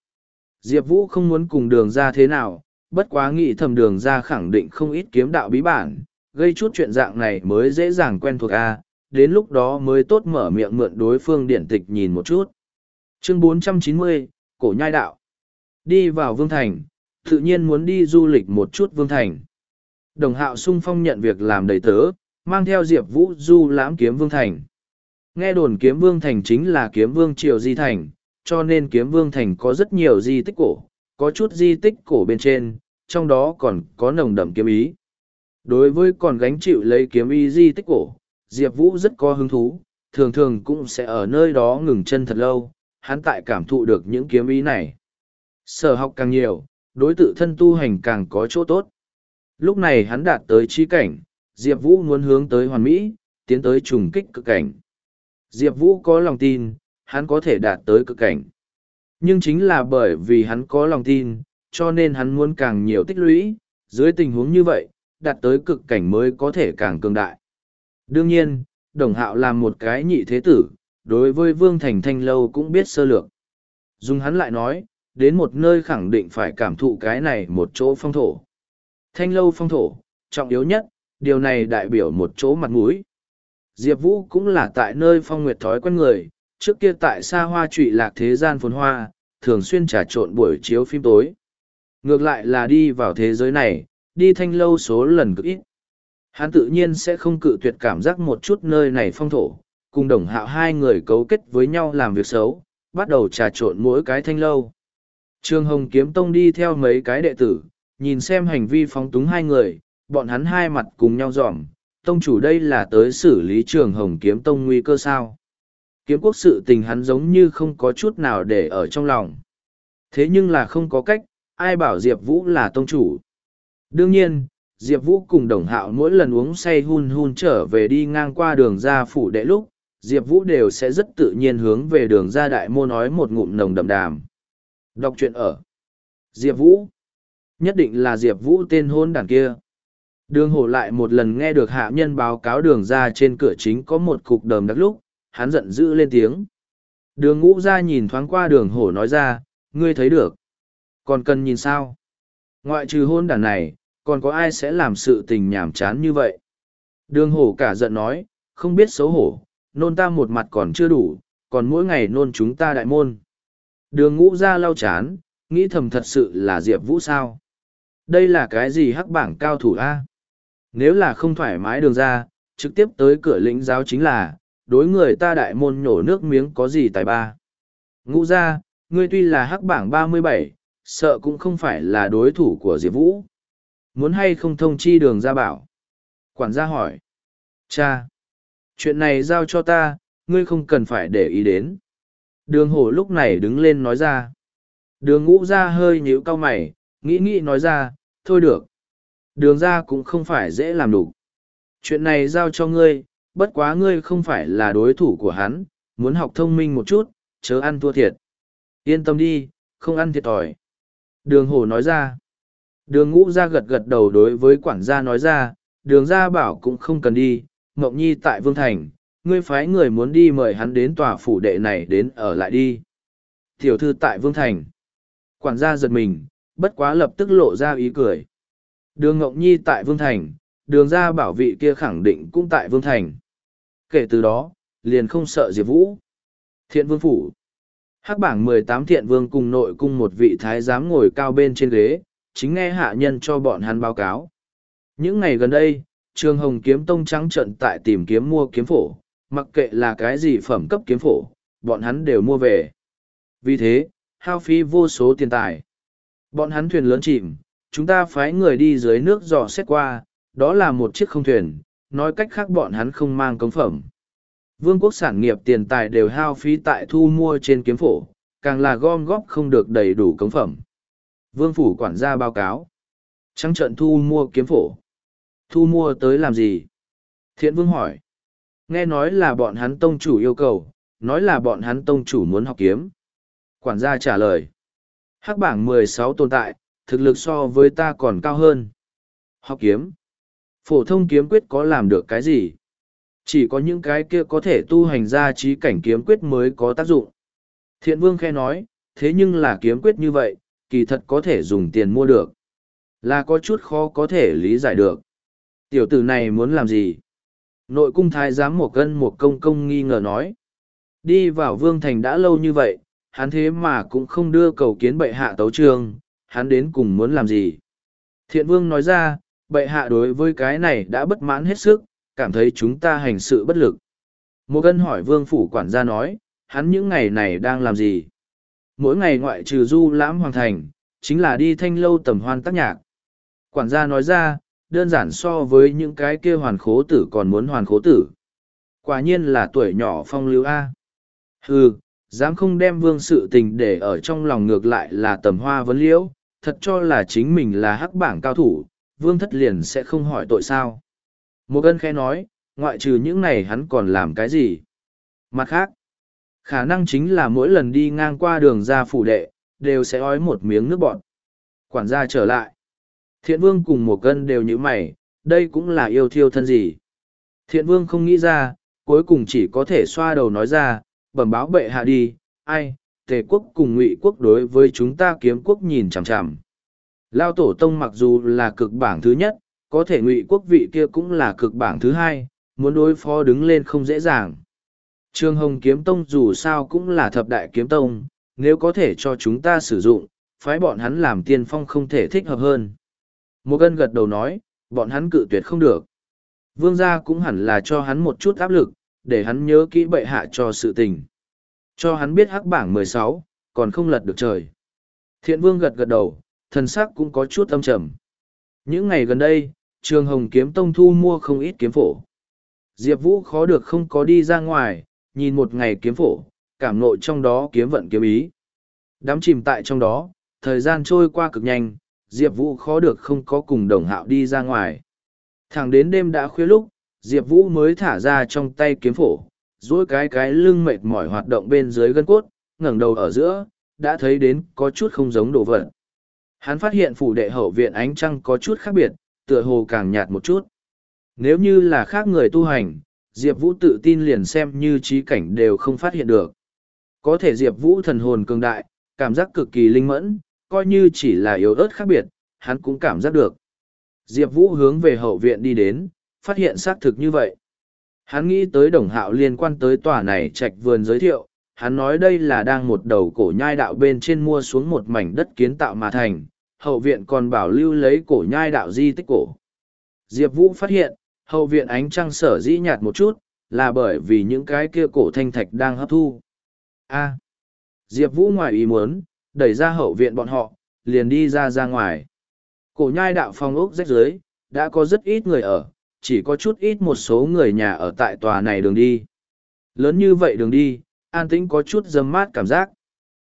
Diệp Vũ không muốn cùng đường ra thế nào, bất quá nghĩ thầm đường ra khẳng định không ít kiếm đạo bí bản, gây chút chuyện dạng này mới dễ dàng quen thuộc A, đến lúc đó mới tốt mở miệng mượn đối phương điển tịch nhìn một chút. Chương 490, Cổ Nhai Đạo Đi vào Vương Thành, tự nhiên muốn đi du lịch một chút Vương Thành. Đồng hạo sung phong nhận việc làm đầy tớ, mang theo Diệp Vũ du lãm kiếm Vương Thành. Nghe đồn kiếm Vương Thành chính là kiếm Vương Triều Di Thành, cho nên kiếm Vương Thành có rất nhiều di tích cổ, có chút di tích cổ bên trên, trong đó còn có nồng đậm kiếm ý. Đối với còn gánh chịu lấy kiếm ý di tích cổ, Diệp Vũ rất có hứng thú, thường thường cũng sẽ ở nơi đó ngừng chân thật lâu, hắn tại cảm thụ được những kiếm ý này. Sở học càng nhiều, đối tự thân tu hành càng có chỗ tốt. Lúc này hắn đạt tới trí cảnh, Diệp Vũ muốn hướng tới hoàn mỹ, tiến tới trùng kích cực cảnh. Diệp Vũ có lòng tin, hắn có thể đạt tới cực cảnh. Nhưng chính là bởi vì hắn có lòng tin, cho nên hắn muốn càng nhiều tích lũy, dưới tình huống như vậy, đạt tới cực cảnh mới có thể càng cường đại. Đương nhiên, Đồng Hạo làm một cái nhị thế tử, đối với Vương Thành Thanh Lâu cũng biết sơ lược. Dùng hắn lại nói, đến một nơi khẳng định phải cảm thụ cái này một chỗ phong thổ. Thanh Lâu phong thổ, trọng yếu nhất, điều này đại biểu một chỗ mặt mũi. Diệp Vũ cũng là tại nơi phong nguyệt thói quen người, trước kia tại xa hoa trụy lạc thế gian phồn hoa, thường xuyên trà trộn buổi chiếu phim tối. Ngược lại là đi vào thế giới này, đi thanh lâu số lần cực ít. Hắn tự nhiên sẽ không cự tuyệt cảm giác một chút nơi này phong thổ, cùng đồng hạo hai người cấu kết với nhau làm việc xấu, bắt đầu trà trộn mỗi cái thanh lâu. Trương Hồng Kiếm Tông đi theo mấy cái đệ tử, nhìn xem hành vi phóng túng hai người, bọn hắn hai mặt cùng nhau dòm, tông chủ đây là tới xử lý Trường Hồng Kiếm Tông nguy cơ sao. Kiếm quốc sự tình hắn giống như không có chút nào để ở trong lòng. Thế nhưng là không có cách, ai bảo Diệp Vũ là tông chủ. Đương nhiên, Diệp Vũ cùng đồng hạo mỗi lần uống say hun hun trở về đi ngang qua đường ra phủ đệ lúc, Diệp Vũ đều sẽ rất tự nhiên hướng về đường ra đại mô nói một ngụm nồng đậm đàm. Đọc truyện ở. Diệp Vũ. Nhất định là Diệp Vũ tên hôn đàn kia. Đường hổ lại một lần nghe được hạ nhân báo cáo đường ra trên cửa chính có một cục đờm đắc lúc, hắn giận dữ lên tiếng. Đường ngũ ra nhìn thoáng qua đường hổ nói ra, ngươi thấy được. Còn cần nhìn sao? Ngoại trừ hôn đàn này, còn có ai sẽ làm sự tình nhảm chán như vậy? Đường hổ cả giận nói, không biết xấu hổ, nôn ta một mặt còn chưa đủ, còn mỗi ngày nôn chúng ta đại môn. Đường ngũ ra lau chán, nghĩ thầm thật sự là Diệp Vũ sao? Đây là cái gì hắc bảng cao thủ A? Nếu là không thoải mái đường ra, trực tiếp tới cửa lĩnh giáo chính là, đối người ta đại môn nhổ nước miếng có gì tài ba. Ngũ ra, ngươi tuy là hắc bảng ba mươi bảy, sợ cũng không phải là đối thủ của Diệp Vũ. Muốn hay không thông chi đường ra bảo. Quản gia hỏi. Cha, chuyện này giao cho ta, ngươi không cần phải để ý đến. Đường hổ lúc này đứng lên nói ra. Đường ngũ ra hơi nhíu cao mày, nghĩ nghĩ nói ra, thôi được. Đường ra cũng không phải dễ làm đủ. Chuyện này giao cho ngươi, bất quá ngươi không phải là đối thủ của hắn, muốn học thông minh một chút, chớ ăn thua thiệt. Yên tâm đi, không ăn thiệt thòi. Đường hổ nói ra. Đường ngũ ra gật gật đầu đối với quản gia nói ra, đường gia bảo cũng không cần đi, Ngọc Nhi tại Vương Thành, ngươi phái người muốn đi mời hắn đến tòa phủ đệ này đến ở lại đi. Tiểu thư tại Vương Thành. Quản gia giật mình, bất quá lập tức lộ ra ý cười. Đường Ngọc Nhi tại Vương Thành, đường gia bảo vị kia khẳng định cũng tại Vương Thành. Kể từ đó, liền không sợ Diệp Vũ. Thiện Vương Phủ hắc bảng mười tám thiện vương cùng nội cung một vị thái giám ngồi cao bên trên ghế, chính nghe hạ nhân cho bọn hắn báo cáo. Những ngày gần đây, trường hồng kiếm tông trắng trận tại tìm kiếm mua kiếm phổ, mặc kệ là cái gì phẩm cấp kiếm phổ, bọn hắn đều mua về. Vì thế, hao phí vô số tiền tài. Bọn hắn thuyền lớn chìm, chúng ta phái người đi dưới nước dò xét qua, đó là một chiếc không thuyền, nói cách khác bọn hắn không mang cống phẩm. Vương quốc sản nghiệp tiền tài đều hao phí tại thu mua trên kiếm phổ, càng là gom góp không được đầy đủ cống phẩm. Vương phủ quản gia báo cáo. trắng trận thu mua kiếm phổ. Thu mua tới làm gì? Thiện vương hỏi. Nghe nói là bọn hắn tông chủ yêu cầu, nói là bọn hắn tông chủ muốn học kiếm. Quản gia trả lời. Hắc bảng mười sáu tồn tại, thực lực so với ta còn cao hơn. Học kiếm. Phổ thông kiếm quyết có làm được cái gì? Chỉ có những cái kia có thể tu hành ra trí cảnh kiếm quyết mới có tác dụng. Thiện vương khe nói, thế nhưng là kiếm quyết như vậy, kỳ thật có thể dùng tiền mua được. Là có chút khó có thể lý giải được. Tiểu tử này muốn làm gì? Nội cung thái giám một cân một công công nghi ngờ nói. Đi vào vương thành đã lâu như vậy, hắn thế mà cũng không đưa cầu kiến bệ hạ tấu trường, hắn đến cùng muốn làm gì? Thiện vương nói ra, bệ hạ đối với cái này đã bất mãn hết sức, cảm thấy chúng ta hành sự bất lực. Một cân hỏi vương phủ quản gia nói, hắn những ngày này đang làm gì? Mỗi ngày ngoại trừ du lãm hoàng thành, chính là đi thanh lâu tầm hoan tác nhạc. Quản gia nói ra, đơn giản so với những cái kia hoàn khố tử còn muốn hoàn khố tử. Quả nhiên là tuổi nhỏ phong lưu A. Hừ, Dám không đem vương sự tình để ở trong lòng ngược lại là tầm hoa vấn liễu, thật cho là chính mình là hắc bảng cao thủ, vương thất liền sẽ không hỏi tội sao. Một cân khẽ nói, ngoại trừ những này hắn còn làm cái gì? Mặt khác, khả năng chính là mỗi lần đi ngang qua đường ra phủ đệ, đều sẽ ói một miếng nước bọt. Quản gia trở lại. Thiện vương cùng một cân đều như mày, đây cũng là yêu thiêu thân gì. Thiện vương không nghĩ ra, cuối cùng chỉ có thể xoa đầu nói ra, bẩm báo bệ hạ đi, ai, tề quốc cùng ngụy quốc đối với chúng ta kiếm quốc nhìn chằm chằm. Lao tổ tông mặc dù là cực bảng thứ nhất, có thể ngụy quốc vị kia cũng là cực bảng thứ hai, muốn đối phó đứng lên không dễ dàng. Trương Hồng Kiếm Tông dù sao cũng là thập đại kiếm tông, nếu có thể cho chúng ta sử dụng, phái bọn hắn làm tiên phong không thể thích hợp hơn. Một gân gật đầu nói, bọn hắn cự tuyệt không được. Vương gia cũng hẳn là cho hắn một chút áp lực, để hắn nhớ kỹ bệ hạ cho sự tình. Cho hắn biết hắc bảng mười sáu, còn không lật được trời. Thiện vương gật gật đầu, thần sắc cũng có chút âm trầm. Những ngày gần đây, trường hồng kiếm tông thu mua không ít kiếm phổ. Diệp Vũ khó được không có đi ra ngoài, nhìn một ngày kiếm phổ, cảm nội trong đó kiếm vận kiếm ý. Đám chìm tại trong đó, thời gian trôi qua cực nhanh, Diệp Vũ khó được không có cùng đồng hạo đi ra ngoài. Thẳng đến đêm đã khuya lúc, Diệp Vũ mới thả ra trong tay kiếm phổ, duỗi cái cái lưng mệt mỏi hoạt động bên dưới gân cốt, ngẩng đầu ở giữa, đã thấy đến có chút không giống đồ vật. Hắn phát hiện phủ đệ hậu viện ánh trăng có chút khác biệt, tựa hồ càng nhạt một chút. Nếu như là khác người tu hành, Diệp Vũ tự tin liền xem như trí cảnh đều không phát hiện được. Có thể Diệp Vũ thần hồn cường đại, cảm giác cực kỳ linh mẫn, coi như chỉ là yếu ớt khác biệt, hắn cũng cảm giác được. Diệp Vũ hướng về hậu viện đi đến, phát hiện xác thực như vậy. Hắn nghĩ tới đồng hạo liên quan tới tòa này trạch vườn giới thiệu, hắn nói đây là đang một đầu cổ nhai đạo bên trên mua xuống một mảnh đất kiến tạo mà thành, hậu viện còn bảo lưu lấy cổ nhai đạo di tích cổ. Diệp Vũ phát hiện, hậu viện ánh trăng sở dĩ nhạt một chút, là bởi vì những cái kia cổ thanh thạch đang hấp thu. A. Diệp Vũ ngoài ý muốn, đẩy ra hậu viện bọn họ, liền đi ra ra ngoài. Cổ nhai đạo phong ốc rách dưới, đã có rất ít người ở, chỉ có chút ít một số người nhà ở tại tòa này đường đi. Lớn như vậy đường đi, an tĩnh có chút dâm mát cảm giác.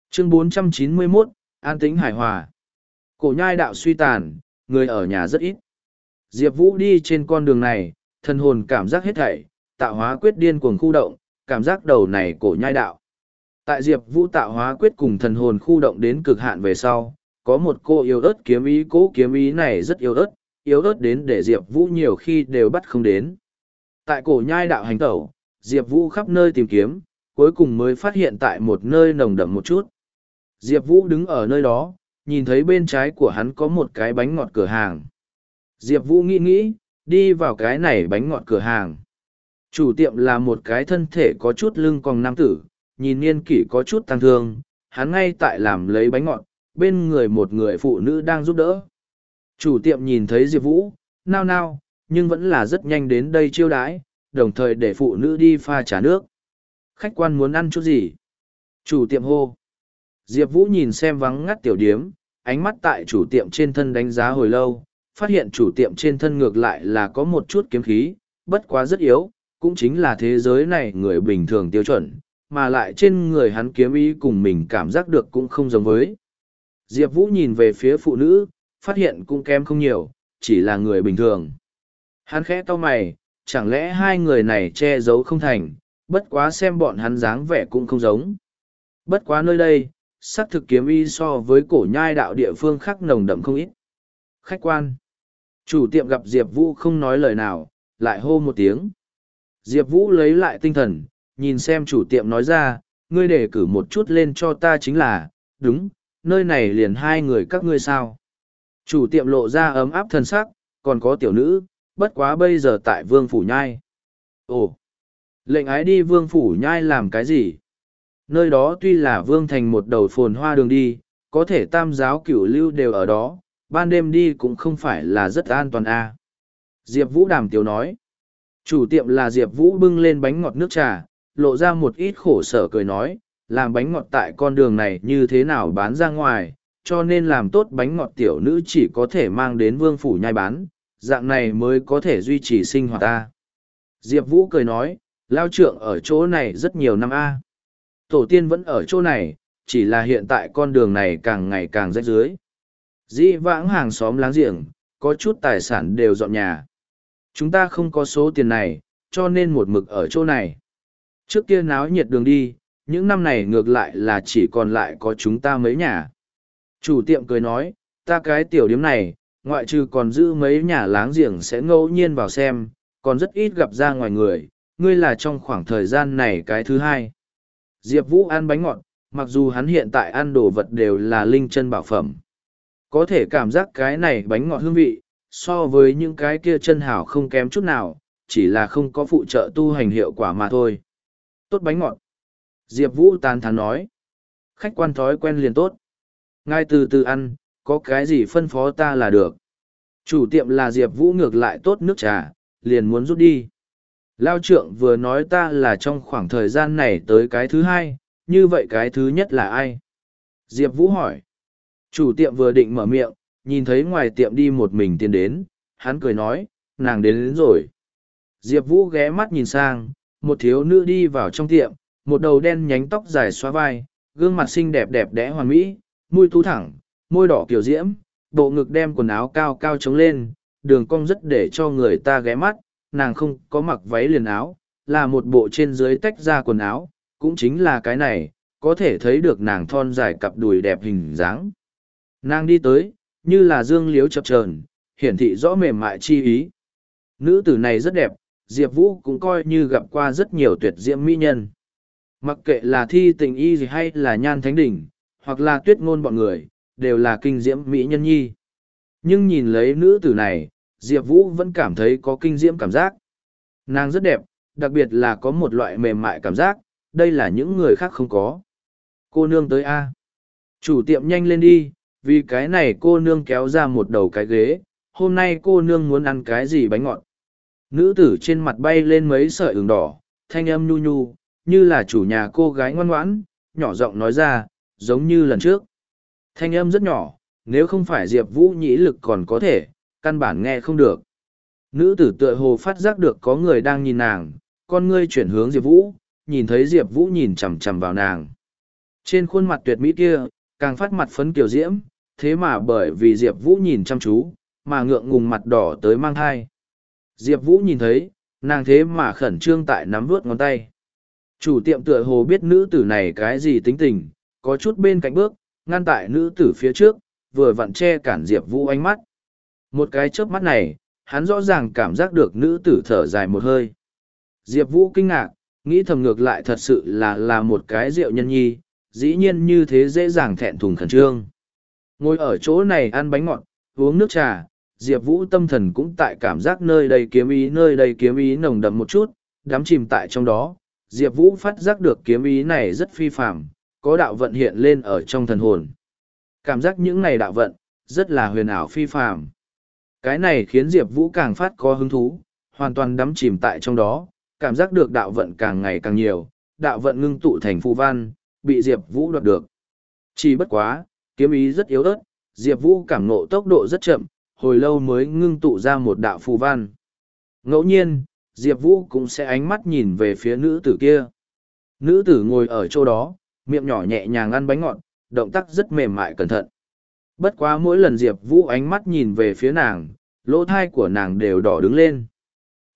Chương 491, an tĩnh hài hòa. Cổ nhai đạo suy tàn, người ở nhà rất ít. Diệp Vũ đi trên con đường này, thân hồn cảm giác hết thảy, tạo hóa quyết điên cuồng khu động, cảm giác đầu này cổ nhai đạo. Tại Diệp Vũ tạo hóa quyết cùng thần hồn khu động đến cực hạn về sau, có một cô yêu ớt kiếm ý cố kiếm ý này rất yêu ớt, yếu ớt đến để Diệp Vũ nhiều khi đều bắt không đến. Tại cổ nhai đạo hành tẩu, Diệp Vũ khắp nơi tìm kiếm, cuối cùng mới phát hiện tại một nơi nồng đậm một chút. Diệp Vũ đứng ở nơi đó, nhìn thấy bên trái của hắn có một cái bánh ngọt cửa hàng. Diệp Vũ nghĩ nghĩ, đi vào cái này bánh ngọt cửa hàng. Chủ tiệm là một cái thân thể có chút lưng cong nam tử, nhìn niên kỷ có chút tăng thương, hắn ngay tại làm lấy bánh ngọt, bên người một người phụ nữ đang giúp đỡ. Chủ tiệm nhìn thấy Diệp Vũ, nao nao, nhưng vẫn là rất nhanh đến đây chiêu đãi, đồng thời để phụ nữ đi pha trà nước. Khách quan muốn ăn chút gì? Chủ tiệm hô. Diệp Vũ nhìn xem vắng ngắt tiểu điếm, ánh mắt tại chủ tiệm trên thân đánh giá hồi lâu, phát hiện chủ tiệm trên thân ngược lại là có một chút kiếm khí, bất quá rất yếu, cũng chính là thế giới này người bình thường tiêu chuẩn, mà lại trên người hắn kiếm ý cùng mình cảm giác được cũng không giống với. Diệp Vũ nhìn về phía phụ nữ, phát hiện cũng kém không nhiều, chỉ là người bình thường. Hắn khẽ to mày, chẳng lẽ hai người này che giấu không thành, bất quá xem bọn hắn dáng vẻ cũng không giống. Bất quá nơi đây, sắc thực kiếm y so với cổ nhai đạo địa phương khác nồng đậm không ít. Khách quan. Chủ tiệm gặp Diệp Vũ không nói lời nào, lại hô một tiếng. Diệp Vũ lấy lại tinh thần, nhìn xem chủ tiệm nói ra, ngươi để cử một chút lên cho ta chính là, đúng, nơi này liền hai người các ngươi sao. Chủ tiệm lộ ra ấm áp thân sắc, còn có tiểu nữ, bất quá bây giờ tại vương phủ nhai. Ồ, lệnh ái đi vương phủ nhai làm cái gì? Nơi đó tuy là vương thành một đầu phồn hoa đường đi, có thể tam giáo cửu lưu đều ở đó, ban đêm đi cũng không phải là rất an toàn a. À. Diệp Vũ đàm tiểu nói. Chủ tiệm là Diệp Vũ bưng lên bánh ngọt nước trà, lộ ra một ít khổ sở cười nói, làm bánh ngọt tại con đường này như thế nào bán ra ngoài, cho nên làm tốt bánh ngọt tiểu nữ chỉ có thể mang đến vương phủ nhai bán, dạng này mới có thể duy trì sinh hoạt ta. Diệp Vũ cười nói, lao trượng ở chỗ này rất nhiều năm a Tổ tiên vẫn ở chỗ này, chỉ là hiện tại con đường này càng ngày càng rách dưới. Dĩ vãng hàng xóm láng giềng, có chút tài sản đều dọn nhà. Chúng ta không có số tiền này, cho nên một mực ở chỗ này. Trước kia náo nhiệt đường đi, những năm này ngược lại là chỉ còn lại có chúng ta mấy nhà. Chủ tiệm cười nói, ta cái tiểu điếm này, ngoại trừ còn giữ mấy nhà láng giềng sẽ ngẫu nhiên vào xem, còn rất ít gặp ra ngoài người, ngươi là trong khoảng thời gian này cái thứ hai. Diệp Vũ ăn bánh ngọt, mặc dù hắn hiện tại ăn đồ vật đều là linh chân bảo phẩm. Có thể cảm giác cái này bánh ngọt hương vị, so với những cái kia chân hảo không kém chút nào, chỉ là không có phụ trợ tu hành hiệu quả mà thôi. Tốt bánh ngọt. Diệp Vũ tàn thán nói. Khách quan thói quen liền tốt. Ngay từ từ ăn, có cái gì phân phó ta là được. Chủ tiệm là Diệp Vũ ngược lại tốt nước trà, liền muốn rút đi. Lao trượng vừa nói ta là trong khoảng thời gian này tới cái thứ hai, như vậy cái thứ nhất là ai? Diệp Vũ hỏi. Chủ tiệm vừa định mở miệng, nhìn thấy ngoài tiệm đi một mình tiến đến, hắn cười nói, nàng đến, đến rồi. Diệp Vũ ghé mắt nhìn sang, một thiếu nữ đi vào trong tiệm, một đầu đen nhánh tóc dài xóa vai, gương mặt xinh đẹp đẹp đẽ hoàn mỹ, môi thu thẳng, môi đỏ kiểu diễm, bộ ngực đem quần áo cao cao trống lên, đường cong rất để cho người ta ghé mắt, nàng không có mặc váy liền áo, là một bộ trên dưới tách ra quần áo, cũng chính là cái này, có thể thấy được nàng thon dài cặp đùi đẹp hình dáng. Nàng đi tới, như là dương liếu chập trờn, hiển thị rõ mềm mại chi ý. Nữ tử này rất đẹp, Diệp Vũ cũng coi như gặp qua rất nhiều tuyệt diễm mỹ nhân. Mặc kệ là thi tình y gì hay là nhan thánh đỉnh, hoặc là tuyết ngôn bọn người, đều là kinh diễm mỹ nhân nhi. Nhưng nhìn lấy nữ tử này, Diệp Vũ vẫn cảm thấy có kinh diễm cảm giác. Nàng rất đẹp, đặc biệt là có một loại mềm mại cảm giác, đây là những người khác không có. Cô nương tới A. Chủ tiệm nhanh lên đi, vì cái này cô nương kéo ra một đầu cái ghế, hôm nay cô nương muốn ăn cái gì bánh ngọt. Nữ tử trên mặt bay lên mấy sợi ửng đỏ, thanh âm nhu nhu, như là chủ nhà cô gái ngoan ngoãn, nhỏ giọng nói ra, giống như lần trước. Thanh âm rất nhỏ, nếu không phải Diệp Vũ nhĩ lực còn có thể, căn bản nghe không được. Nữ tử tựa hồ phát giác được có người đang nhìn nàng, con ngươi chuyển hướng Diệp Vũ, nhìn thấy Diệp Vũ nhìn chằm chằm vào nàng. Trên khuôn mặt tuyệt mỹ kia, càng phát mặt phấn kiều diễm, thế mà bởi vì Diệp Vũ nhìn chăm chú, mà ngượng ngùng mặt đỏ tới mang thai. Diệp Vũ nhìn thấy, nàng thế mà khẩn trương tại nắm vuốt ngón tay. Chủ tiệm tựa hồ biết nữ tử này cái gì tính tình, có chút bên cạnh bước, ngăn tại nữ tử phía trước, vừa vặn che cản Diệp Vũ ánh mắt. Một cái chớp mắt này, hắn rõ ràng cảm giác được nữ tử thở dài một hơi. Diệp Vũ kinh ngạc, nghĩ thầm ngược lại thật sự là là một cái rượu nhân nhi, dĩ nhiên như thế dễ dàng thẹn thùng khẩn trương. Ngồi ở chỗ này ăn bánh ngọt, uống nước trà, Diệp Vũ tâm thần cũng tại cảm giác nơi đây kiếm ý nơi đây kiếm ý nồng đậm một chút, đắm chìm tại trong đó. Diệp Vũ phát giác được kiếm ý này rất phi phạm, có đạo vận hiện lên ở trong thần hồn. Cảm giác những này đạo vận, rất là huyền ảo phi phạm. Cái này khiến Diệp Vũ càng phát có hứng thú, hoàn toàn đắm chìm tại trong đó, cảm giác được đạo vận càng ngày càng nhiều, đạo vận ngưng tụ thành phù văn, bị Diệp Vũ đoạt được. Chỉ bất quá, kiếm ý rất yếu ớt, Diệp Vũ cảm nộ tốc độ rất chậm, hồi lâu mới ngưng tụ ra một đạo phù văn. Ngẫu nhiên, Diệp Vũ cũng sẽ ánh mắt nhìn về phía nữ tử kia. Nữ tử ngồi ở chỗ đó, miệng nhỏ nhẹ nhàng ăn bánh ngọt, động tác rất mềm mại cẩn thận. Bất quá mỗi lần Diệp Vũ ánh mắt nhìn về phía nàng, lỗ thai của nàng đều đỏ đứng lên.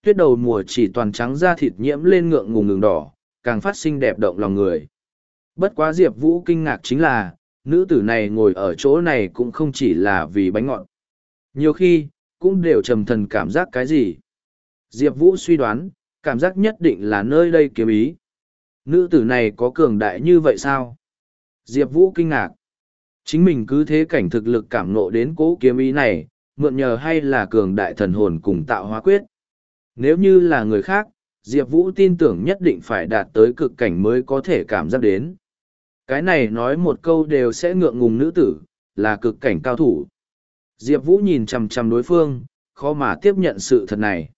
Tuyết đầu mùa chỉ toàn trắng da thịt nhiễm lên ngượng ngùng ngừng đỏ, càng phát sinh đẹp động lòng người. Bất quá Diệp Vũ kinh ngạc chính là, nữ tử này ngồi ở chỗ này cũng không chỉ là vì bánh ngọt. Nhiều khi, cũng đều trầm thần cảm giác cái gì. Diệp Vũ suy đoán, cảm giác nhất định là nơi đây kiếm ý. Nữ tử này có cường đại như vậy sao? Diệp Vũ kinh ngạc. Chính mình cứ thế cảnh thực lực cảm nộ đến cố kiếm ý này, mượn nhờ hay là cường đại thần hồn cùng tạo hóa quyết. Nếu như là người khác, Diệp Vũ tin tưởng nhất định phải đạt tới cực cảnh mới có thể cảm giác đến. Cái này nói một câu đều sẽ ngượng ngùng nữ tử, là cực cảnh cao thủ. Diệp Vũ nhìn chằm chằm đối phương, khó mà tiếp nhận sự thật này.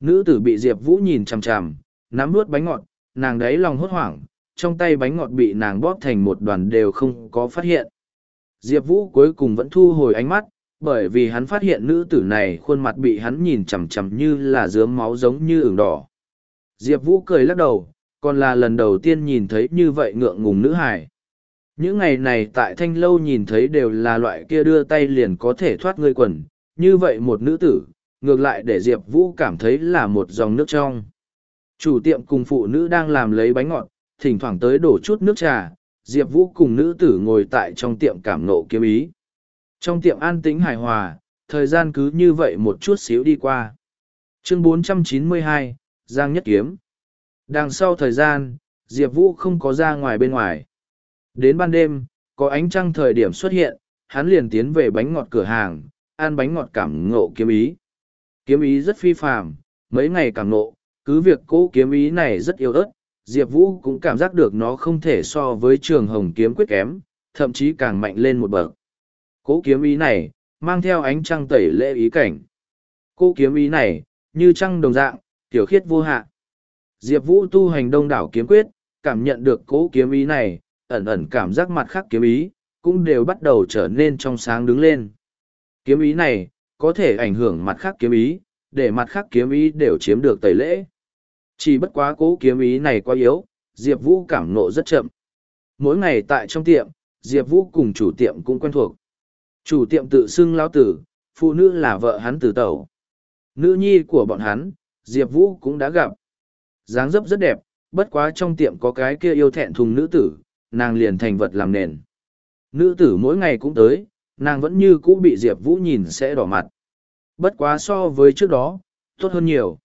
Nữ tử bị Diệp Vũ nhìn chằm chằm, nắm nuốt bánh ngọt, nàng đấy lòng hốt hoảng, trong tay bánh ngọt bị nàng bóp thành một đoàn đều không có phát hiện. Diệp Vũ cuối cùng vẫn thu hồi ánh mắt, bởi vì hắn phát hiện nữ tử này khuôn mặt bị hắn nhìn chằm chằm như là dướm máu giống như ửng đỏ. Diệp Vũ cười lắc đầu, còn là lần đầu tiên nhìn thấy như vậy ngượng ngùng nữ hải. Những ngày này tại thanh lâu nhìn thấy đều là loại kia đưa tay liền có thể thoát ngươi quần, như vậy một nữ tử, ngược lại để Diệp Vũ cảm thấy là một dòng nước trong. Chủ tiệm cùng phụ nữ đang làm lấy bánh ngọt, thỉnh thoảng tới đổ chút nước trà, Diệp Vũ cùng nữ tử ngồi tại trong tiệm cảm nộ kiếm ý. Trong tiệm an tĩnh hài hòa, thời gian cứ như vậy một chút xíu đi qua. Chương 492, Giang Nhất Kiếm Đằng sau thời gian, Diệp Vũ không có ra ngoài bên ngoài. Đến ban đêm, có ánh trăng thời điểm xuất hiện, hắn liền tiến về bánh ngọt cửa hàng, ăn bánh ngọt cảm ngộ kiếm ý. Kiếm ý rất phi phàm, mấy ngày cảm ngộ, cứ việc cố kiếm ý này rất yếu ớt, Diệp Vũ cũng cảm giác được nó không thể so với trường hồng kiếm quyết kém, thậm chí càng mạnh lên một bậc. Cố kiếm ý này, mang theo ánh trăng tẩy lệ ý cảnh. Cố kiếm ý này, như trăng đồng dạng, tiểu khiết vô hạ. Diệp Vũ tu hành đông đảo kiếm quyết, cảm nhận được cố kiếm ý này, ẩn ẩn cảm giác mặt khác kiếm ý, cũng đều bắt đầu trở nên trong sáng đứng lên. Kiếm ý này, có thể ảnh hưởng mặt khác kiếm ý, để mặt khác kiếm ý đều chiếm được tẩy lễ. Chỉ bất quá cố kiếm ý này quá yếu, Diệp Vũ cảm nộ rất chậm. Mỗi ngày tại trong tiệm, Diệp Vũ cùng chủ tiệm cũng quen thuộc. Chủ tiệm tự xưng lao tử, phụ nữ là vợ hắn tử tẩu. Nữ nhi của bọn hắn, Diệp Vũ cũng đã gặp. dáng dấp rất đẹp, bất quá trong tiệm có cái kia yêu thẹn thùng nữ tử, nàng liền thành vật làm nền. Nữ tử mỗi ngày cũng tới, nàng vẫn như cũ bị Diệp Vũ nhìn sẽ đỏ mặt. Bất quá so với trước đó, tốt hơn nhiều.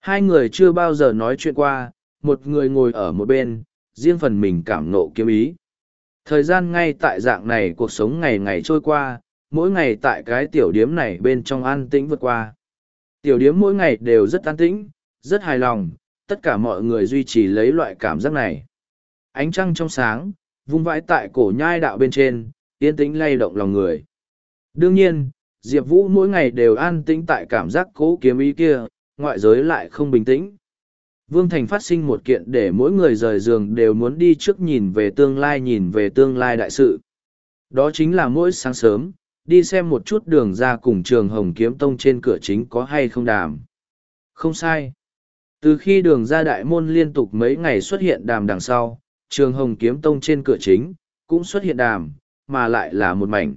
Hai người chưa bao giờ nói chuyện qua, một người ngồi ở một bên, riêng phần mình cảm nộ kiếm ý. Thời gian ngay tại dạng này cuộc sống ngày ngày trôi qua, mỗi ngày tại cái tiểu điếm này bên trong an tĩnh vượt qua. Tiểu điếm mỗi ngày đều rất an tĩnh, rất hài lòng, tất cả mọi người duy trì lấy loại cảm giác này. Ánh trăng trong sáng, vung vãi tại cổ nhai đạo bên trên, yên tĩnh lay động lòng người. Đương nhiên, Diệp Vũ mỗi ngày đều an tĩnh tại cảm giác cố kiếm ý kia, ngoại giới lại không bình tĩnh. Vương Thành phát sinh một kiện để mỗi người rời giường đều muốn đi trước nhìn về tương lai nhìn về tương lai đại sự. Đó chính là mỗi sáng sớm, đi xem một chút đường ra cùng trường Hồng Kiếm Tông trên cửa chính có hay không đàm. Không sai. Từ khi đường ra đại môn liên tục mấy ngày xuất hiện đàm đằng sau, trường Hồng Kiếm Tông trên cửa chính, cũng xuất hiện đàm, mà lại là một mảnh.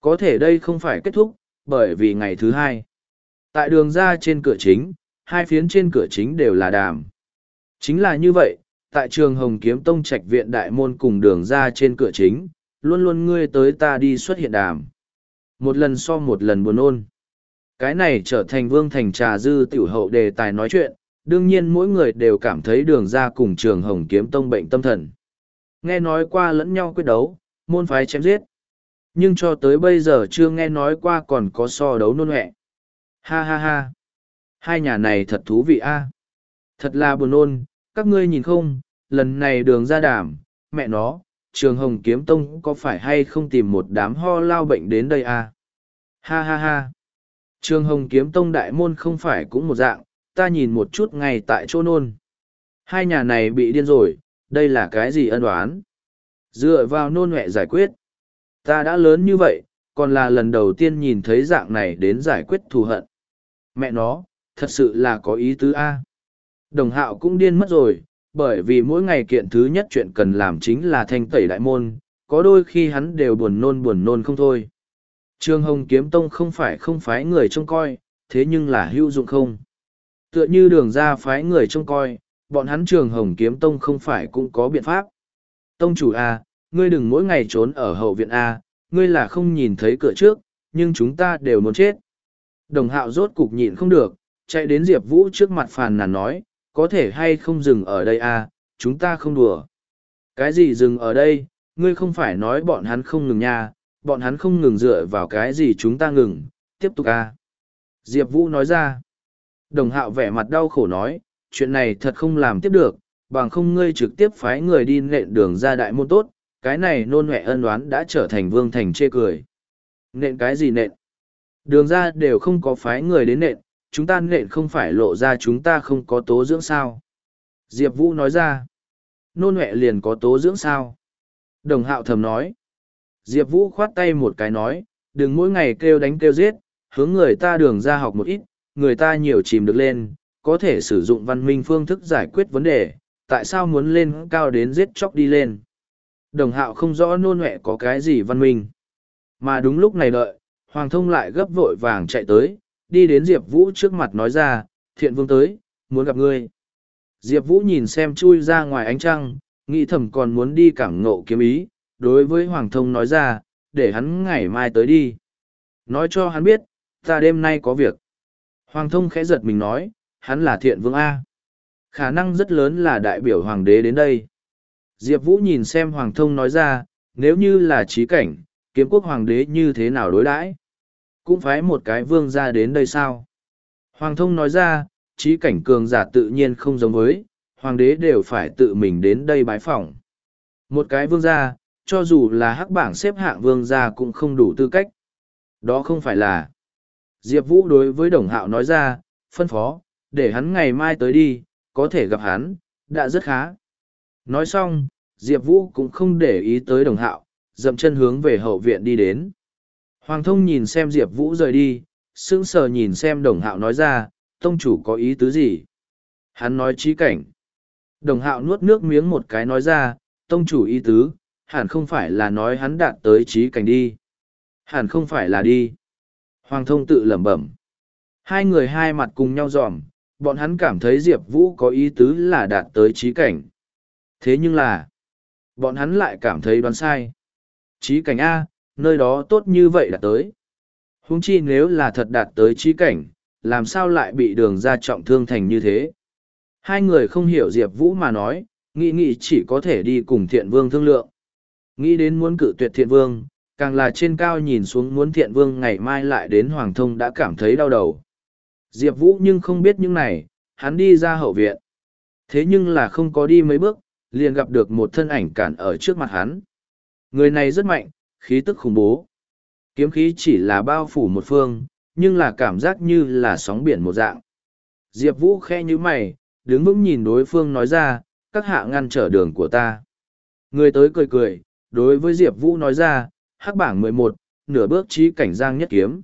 Có thể đây không phải kết thúc, bởi vì ngày thứ hai. Tại đường ra trên cửa chính, hai phiến trên cửa chính đều là đàm. Chính là như vậy, tại trường Hồng Kiếm Tông Trạch Viện Đại Môn cùng đường ra trên cửa chính, luôn luôn ngươi tới ta đi xuất hiện đàm. Một lần so một lần buồn ôn. Cái này trở thành vương thành trà dư tiểu hậu đề tài nói chuyện, đương nhiên mỗi người đều cảm thấy đường ra cùng trường Hồng Kiếm Tông bệnh tâm thần. Nghe nói qua lẫn nhau quyết đấu, môn phái chém giết. Nhưng cho tới bây giờ chưa nghe nói qua còn có so đấu nôn hẹ. Ha ha ha. Hai nhà này thật thú vị a. Thật là buồn nôn, các ngươi nhìn không, lần này đường ra đảm, mẹ nó, trường hồng kiếm tông có phải hay không tìm một đám ho lao bệnh đến đây a? Ha ha ha. Trường hồng kiếm tông đại môn không phải cũng một dạng, ta nhìn một chút ngay tại chỗ nôn. Hai nhà này bị điên rồi, đây là cái gì ân đoán? Dựa vào nôn mẹ giải quyết. Ta đã lớn như vậy, còn là lần đầu tiên nhìn thấy dạng này đến giải quyết thù hận. Mẹ nó, thật sự là có ý tứ A. Đồng hạo cũng điên mất rồi, bởi vì mỗi ngày kiện thứ nhất chuyện cần làm chính là thanh tẩy đại môn, có đôi khi hắn đều buồn nôn buồn nôn không thôi. Trương Hồng Kiếm Tông không phải không phái người trông coi, thế nhưng là hữu dụng không. Tựa như đường ra phái người trông coi, bọn hắn Trường Hồng Kiếm Tông không phải cũng có biện pháp. Tông chủ A, ngươi đừng mỗi ngày trốn ở hậu viện A, ngươi là không nhìn thấy cửa trước, nhưng chúng ta đều muốn chết. Đồng hạo rốt cục nhịn không được, chạy đến Diệp Vũ trước mặt phàn nàn nói, có thể hay không dừng ở đây à, chúng ta không đùa. Cái gì dừng ở đây, ngươi không phải nói bọn hắn không ngừng nha, bọn hắn không ngừng dựa vào cái gì chúng ta ngừng, tiếp tục à. Diệp Vũ nói ra, đồng hạo vẻ mặt đau khổ nói, chuyện này thật không làm tiếp được, bằng không ngươi trực tiếp phái người đi nện đường ra đại môn tốt, cái này nôn mẹ ân đoán đã trở thành vương thành chê cười. Nện cái gì nện? Đường ra đều không có phái người đến nện, chúng ta nện không phải lộ ra chúng ta không có tố dưỡng sao. Diệp Vũ nói ra, nôn mẹ liền có tố dưỡng sao. Đồng hạo thầm nói, Diệp Vũ khoát tay một cái nói, đừng mỗi ngày kêu đánh kêu giết, hướng người ta đường ra học một ít, người ta nhiều chìm được lên, có thể sử dụng văn minh phương thức giải quyết vấn đề, tại sao muốn lên cao đến giết chóc đi lên. Đồng hạo không rõ nôn mẹ có cái gì văn minh. Mà đúng lúc này đợi, Hoàng thông lại gấp vội vàng chạy tới, đi đến Diệp Vũ trước mặt nói ra, thiện vương tới, muốn gặp ngươi. Diệp Vũ nhìn xem chui ra ngoài ánh trăng, nghĩ thầm còn muốn đi cảm ngộ kiếm ý, đối với Hoàng thông nói ra, để hắn ngày mai tới đi. Nói cho hắn biết, ta đêm nay có việc. Hoàng thông khẽ giật mình nói, hắn là thiện vương A. Khả năng rất lớn là đại biểu hoàng đế đến đây. Diệp Vũ nhìn xem Hoàng thông nói ra, nếu như là trí cảnh, kiếm quốc hoàng đế như thế nào đối đãi Cũng phái một cái vương ra đến đây sao? Hoàng thông nói ra, trí cảnh cường giả tự nhiên không giống với, hoàng đế đều phải tự mình đến đây bái phỏng. Một cái vương gia, cho dù là hắc bảng xếp hạng vương gia cũng không đủ tư cách. Đó không phải là. Diệp Vũ đối với đồng hạo nói ra, phân phó, để hắn ngày mai tới đi, có thể gặp hắn, đã rất khá. Nói xong, Diệp Vũ cũng không để ý tới đồng hạo, dậm chân hướng về hậu viện đi đến. Hoàng thông nhìn xem Diệp Vũ rời đi, sững sờ nhìn xem đồng hạo nói ra, tông chủ có ý tứ gì? Hắn nói trí cảnh. Đồng hạo nuốt nước miếng một cái nói ra, tông chủ ý tứ, hẳn không phải là nói hắn đạt tới trí cảnh đi. Hẳn không phải là đi. Hoàng thông tự lẩm bẩm. Hai người hai mặt cùng nhau dòm, bọn hắn cảm thấy Diệp Vũ có ý tứ là đạt tới trí cảnh. Thế nhưng là, bọn hắn lại cảm thấy đoán sai. Trí cảnh A, nơi đó tốt như vậy đã tới. Húng chi nếu là thật đạt tới trí cảnh, làm sao lại bị đường ra trọng thương thành như thế. Hai người không hiểu Diệp Vũ mà nói, nghĩ nghĩ chỉ có thể đi cùng thiện vương thương lượng. Nghĩ đến muốn cự tuyệt thiện vương, càng là trên cao nhìn xuống muốn thiện vương ngày mai lại đến Hoàng Thông đã cảm thấy đau đầu. Diệp Vũ nhưng không biết những này, hắn đi ra hậu viện. Thế nhưng là không có đi mấy bước, liền gặp được một thân ảnh cản ở trước mặt hắn. Người này rất mạnh, khí tức khủng bố. Kiếm khí chỉ là bao phủ một phương, nhưng là cảm giác như là sóng biển một dạng. Diệp Vũ khe như mày, đứng vững nhìn đối phương nói ra, các hạ ngăn trở đường của ta. Người tới cười cười, đối với Diệp Vũ nói ra, hắc bảng mười một, nửa bước trí cảnh Giang Nhất Kiếm.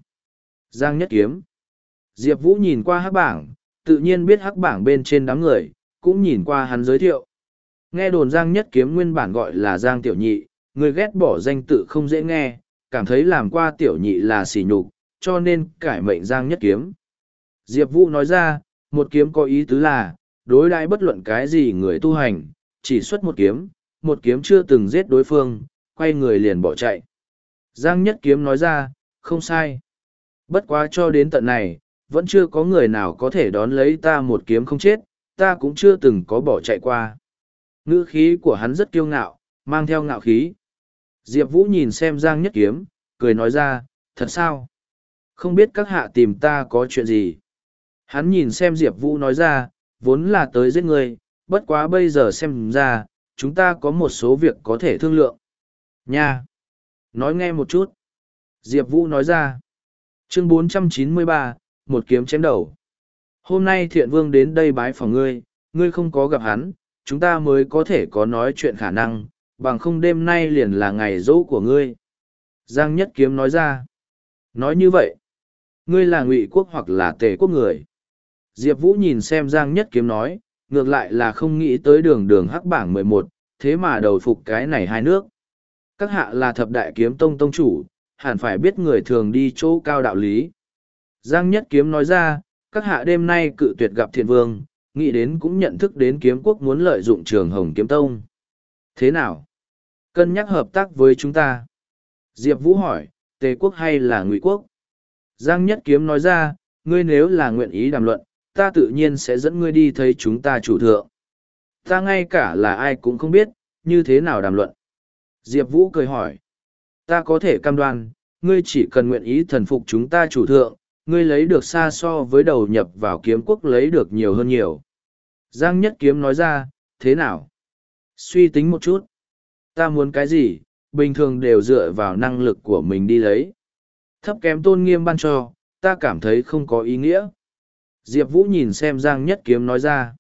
Giang Nhất Kiếm. Diệp Vũ nhìn qua hắc bảng, tự nhiên biết hắc bảng bên trên đám người, cũng nhìn qua hắn giới thiệu. Nghe đồn Giang Nhất Kiếm nguyên bản gọi là Giang Tiểu Nhị, người ghét bỏ danh tự không dễ nghe, cảm thấy làm qua Tiểu Nhị là sỉ nhục, cho nên cải mệnh Giang Nhất Kiếm. Diệp Vũ nói ra, một kiếm có ý tứ là, đối đãi bất luận cái gì người tu hành, chỉ xuất một kiếm, một kiếm chưa từng giết đối phương, quay người liền bỏ chạy. Giang Nhất Kiếm nói ra, không sai. Bất quá cho đến tận này, vẫn chưa có người nào có thể đón lấy ta một kiếm không chết, ta cũng chưa từng có bỏ chạy qua. Ngữ khí của hắn rất kiêu ngạo, mang theo ngạo khí. Diệp Vũ nhìn xem Giang Nhất Kiếm, cười nói ra, thật sao? Không biết các hạ tìm ta có chuyện gì? Hắn nhìn xem Diệp Vũ nói ra, vốn là tới giết người, bất quá bây giờ xem ra, chúng ta có một số việc có thể thương lượng. Nha! Nói nghe một chút. Diệp Vũ nói ra. Chương 493, một kiếm chém đầu. Hôm nay thiện vương đến đây bái phòng ngươi, ngươi không có gặp hắn, chúng ta mới có thể có nói chuyện khả năng, bằng không đêm nay liền là ngày dỗ của ngươi. Giang Nhất Kiếm nói ra. Nói như vậy, ngươi là ngụy quốc hoặc là tề quốc người. Diệp Vũ nhìn xem Giang Nhất Kiếm nói, ngược lại là không nghĩ tới đường đường hắc bảng mười một, thế mà đầu phục cái này hai nước. Các hạ là thập đại kiếm tông tông chủ, hẳn phải biết người thường đi chỗ cao đạo lý. Giang Nhất Kiếm nói ra, các hạ đêm nay cự tuyệt gặp thiện vương, nghĩ đến cũng nhận thức đến kiếm quốc muốn lợi dụng trường hồng kiếm tông. Thế nào? Cân nhắc hợp tác với chúng ta. Diệp Vũ hỏi, Tề quốc hay là Ngụy quốc? Giang Nhất Kiếm nói ra, ngươi nếu là nguyện ý đàm luận, ta tự nhiên sẽ dẫn ngươi đi thấy chúng ta chủ thượng. Ta ngay cả là ai cũng không biết, như thế nào đàm luận. Diệp Vũ cười hỏi, ta có thể cam đoan, ngươi chỉ cần nguyện ý thần phục chúng ta chủ thượng, ngươi lấy được xa so với đầu nhập vào kiếm quốc lấy được nhiều hơn nhiều. Giang Nhất Kiếm nói ra, thế nào? Suy tính một chút. Ta muốn cái gì, bình thường đều dựa vào năng lực của mình đi lấy. Thấp kém tôn nghiêm ban cho, ta cảm thấy không có ý nghĩa. Diệp Vũ nhìn xem Giang Nhất Kiếm nói ra.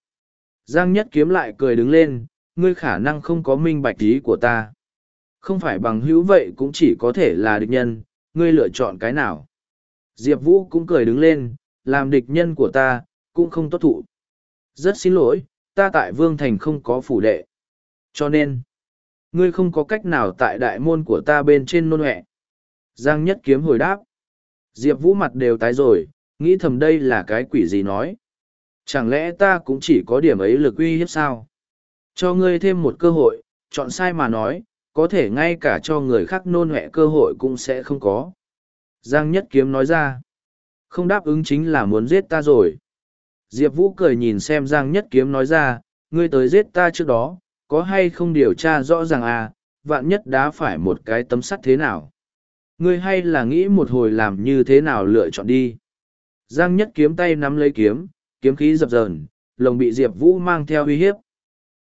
Giang Nhất Kiếm lại cười đứng lên, ngươi khả năng không có minh bạch ý của ta. Không phải bằng hữu vậy cũng chỉ có thể là địch nhân, ngươi lựa chọn cái nào. Diệp Vũ cũng cười đứng lên, làm địch nhân của ta, cũng không tốt thụ. Rất xin lỗi, ta tại Vương Thành không có phủ đệ. Cho nên, ngươi không có cách nào tại đại môn của ta bên trên nôn huệ Giang Nhất Kiếm hồi đáp. Diệp Vũ mặt đều tái rồi, nghĩ thầm đây là cái quỷ gì nói. Chẳng lẽ ta cũng chỉ có điểm ấy lực uy hiếp sao? Cho ngươi thêm một cơ hội, chọn sai mà nói, có thể ngay cả cho người khác nôn huệ cơ hội cũng sẽ không có. Giang Nhất Kiếm nói ra. Không đáp ứng chính là muốn giết ta rồi. Diệp Vũ cười nhìn xem Giang Nhất Kiếm nói ra, ngươi tới giết ta trước đó, có hay không điều tra rõ ràng à, vạn nhất đã phải một cái tấm sắt thế nào. Ngươi hay là nghĩ một hồi làm như thế nào lựa chọn đi. Giang Nhất Kiếm tay nắm lấy kiếm, kiếm khí dập dờn, lồng bị Diệp Vũ mang theo uy hiếp.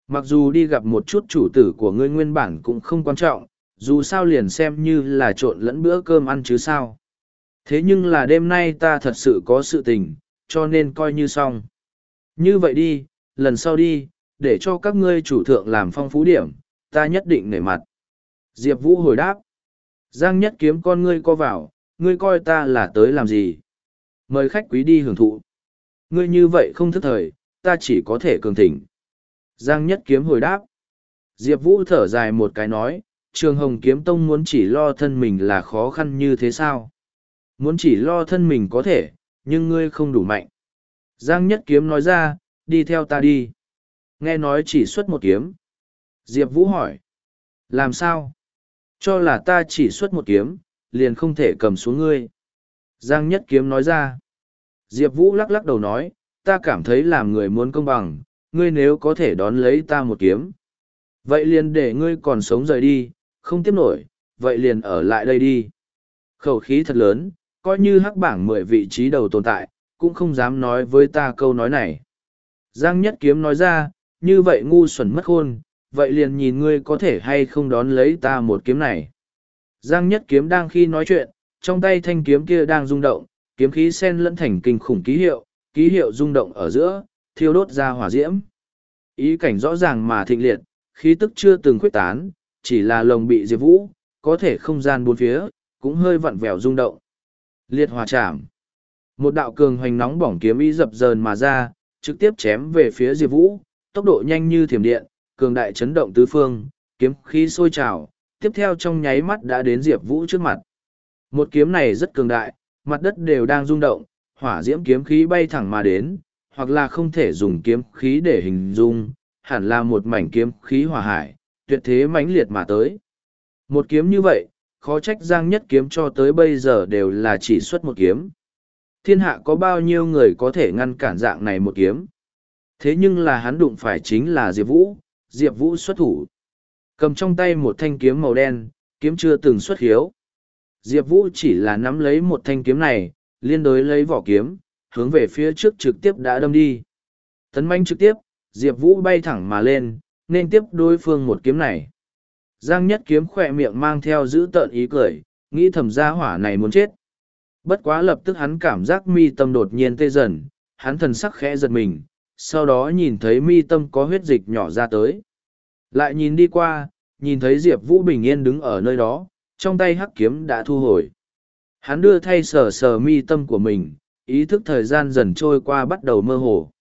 Mặc dù đi gặp một chút chủ tử của ngươi nguyên bản cũng không quan trọng, dù sao liền xem như là trộn lẫn bữa cơm ăn chứ sao. Thế nhưng là đêm nay ta thật sự có sự tình, cho nên coi như xong. Như vậy đi, lần sau đi, để cho các ngươi chủ thượng làm phong phú điểm, ta nhất định nể mặt. Diệp Vũ hồi đáp. Giang nhất kiếm con ngươi co vào, ngươi coi ta là tới làm gì? Mời khách quý đi hưởng thụ. Ngươi như vậy không thức thời, ta chỉ có thể cường thỉnh. Giang nhất kiếm hồi đáp. Diệp Vũ thở dài một cái nói, trường hồng kiếm tông muốn chỉ lo thân mình là khó khăn như thế sao? Muốn chỉ lo thân mình có thể, nhưng ngươi không đủ mạnh. Giang nhất kiếm nói ra, đi theo ta đi. Nghe nói chỉ xuất một kiếm. Diệp Vũ hỏi. Làm sao? Cho là ta chỉ xuất một kiếm, liền không thể cầm xuống ngươi. Giang nhất kiếm nói ra. Diệp Vũ lắc lắc đầu nói, ta cảm thấy làm người muốn công bằng, ngươi nếu có thể đón lấy ta một kiếm. Vậy liền để ngươi còn sống rời đi, không tiếp nổi, vậy liền ở lại đây đi. Khẩu khí thật lớn, coi như hắc bảng mười vị trí đầu tồn tại, cũng không dám nói với ta câu nói này. Giang Nhất Kiếm nói ra, như vậy ngu xuẩn mất khôn, vậy liền nhìn ngươi có thể hay không đón lấy ta một kiếm này. Giang Nhất Kiếm đang khi nói chuyện, trong tay thanh kiếm kia đang rung động, kiếm khí sen lẫn thành kinh khủng ký hiệu, ký hiệu rung động ở giữa, thiêu đốt ra hỏa diễm. Ý cảnh rõ ràng mà thịnh liệt, khí tức chưa từng khuyết tán, chỉ là lồng bị diệp vũ, có thể không gian bốn phía, cũng hơi vặn vẹo rung động. Liệt hòa chạm. Một đạo cường hoành nóng bỏng kiếm ý dập dờn mà ra, trực tiếp chém về phía Diệp Vũ, tốc độ nhanh như thiểm điện, cường đại chấn động tứ phương, kiếm khí sôi trào, tiếp theo trong nháy mắt đã đến Diệp Vũ trước mặt. Một kiếm này rất cường đại, mặt đất đều đang rung động, hỏa diễm kiếm khí bay thẳng mà đến, hoặc là không thể dùng kiếm khí để hình dung, hẳn là một mảnh kiếm khí hỏa hải, tuyệt thế mãnh liệt mà tới. Một kiếm như vậy, khó trách Giang Nhất kiếm cho tới bây giờ đều là chỉ xuất một kiếm. Thiên hạ có bao nhiêu người có thể ngăn cản dạng này một kiếm. Thế nhưng là hắn đụng phải chính là Diệp Vũ, Diệp Vũ xuất thủ. Cầm trong tay một thanh kiếm màu đen, kiếm chưa từng xuất hiếu. Diệp Vũ chỉ là nắm lấy một thanh kiếm này, liên đối lấy vỏ kiếm, hướng về phía trước trực tiếp đã đâm đi. Tấn manh trực tiếp, Diệp Vũ bay thẳng mà lên, nên tiếp đối phương một kiếm này. Giang nhất kiếm khỏe miệng mang theo giữ tợn ý cười, nghĩ thầm gia hỏa này muốn chết. Bất quá lập tức hắn cảm giác mi tâm đột nhiên tê dần, hắn thần sắc khẽ giật mình, sau đó nhìn thấy mi tâm có huyết dịch nhỏ ra tới. Lại nhìn đi qua, nhìn thấy Diệp Vũ bình yên đứng ở nơi đó, trong tay hắc kiếm đã thu hồi. Hắn đưa thay sờ sờ mi tâm của mình, ý thức thời gian dần trôi qua bắt đầu mơ hồ.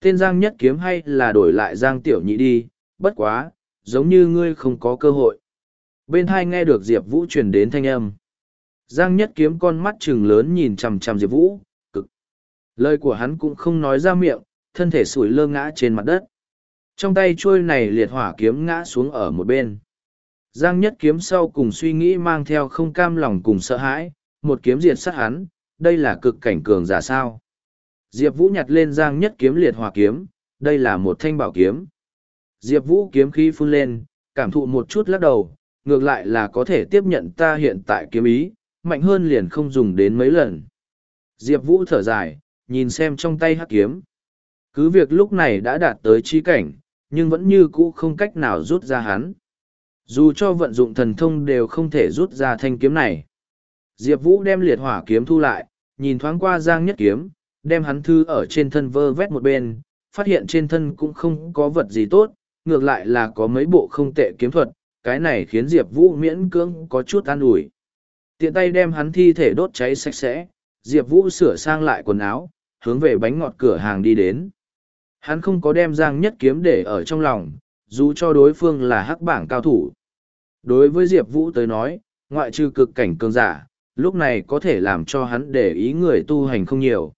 Tên Giang nhất kiếm hay là đổi lại Giang tiểu nhị đi, bất quá, giống như ngươi không có cơ hội. Bên hai nghe được Diệp Vũ truyền đến thanh âm. Giang nhất kiếm con mắt trừng lớn nhìn chằm chằm Diệp Vũ, cực. Lời của hắn cũng không nói ra miệng, thân thể sủi lơ ngã trên mặt đất. Trong tay trôi này liệt hỏa kiếm ngã xuống ở một bên. Giang nhất kiếm sau cùng suy nghĩ mang theo không cam lòng cùng sợ hãi, một kiếm diệt sát hắn, đây là cực cảnh cường giả sao. Diệp Vũ nhặt lên Giang nhất kiếm liệt hỏa kiếm, đây là một thanh bảo kiếm. Diệp Vũ kiếm khí phun lên, cảm thụ một chút lắc đầu, ngược lại là có thể tiếp nhận ta hiện tại kiếm ý, mạnh hơn liền không dùng đến mấy lần. Diệp Vũ thở dài, nhìn xem trong tay hắc kiếm. Cứ việc lúc này đã đạt tới trí cảnh, nhưng vẫn như cũ không cách nào rút ra hắn. Dù cho vận dụng thần thông đều không thể rút ra thanh kiếm này. Diệp Vũ đem liệt hỏa kiếm thu lại, nhìn thoáng qua Giang Nhất Kiếm, đem hắn thư ở trên thân vơ vét một bên, phát hiện trên thân cũng không có vật gì tốt, ngược lại là có mấy bộ không tệ kiếm thuật, cái này khiến Diệp Vũ miễn cưỡng có chút an ủi. Tiện tay đem hắn thi thể đốt cháy sạch sẽ, Diệp Vũ sửa sang lại quần áo, hướng về bánh ngọt cửa hàng đi đến. Hắn không có đem giang nhất kiếm để ở trong lòng, dù cho đối phương là hắc bảng cao thủ. Đối với Diệp Vũ tới nói, ngoại trừ cực cảnh cường giả, lúc này có thể làm cho hắn để ý người tu hành không nhiều.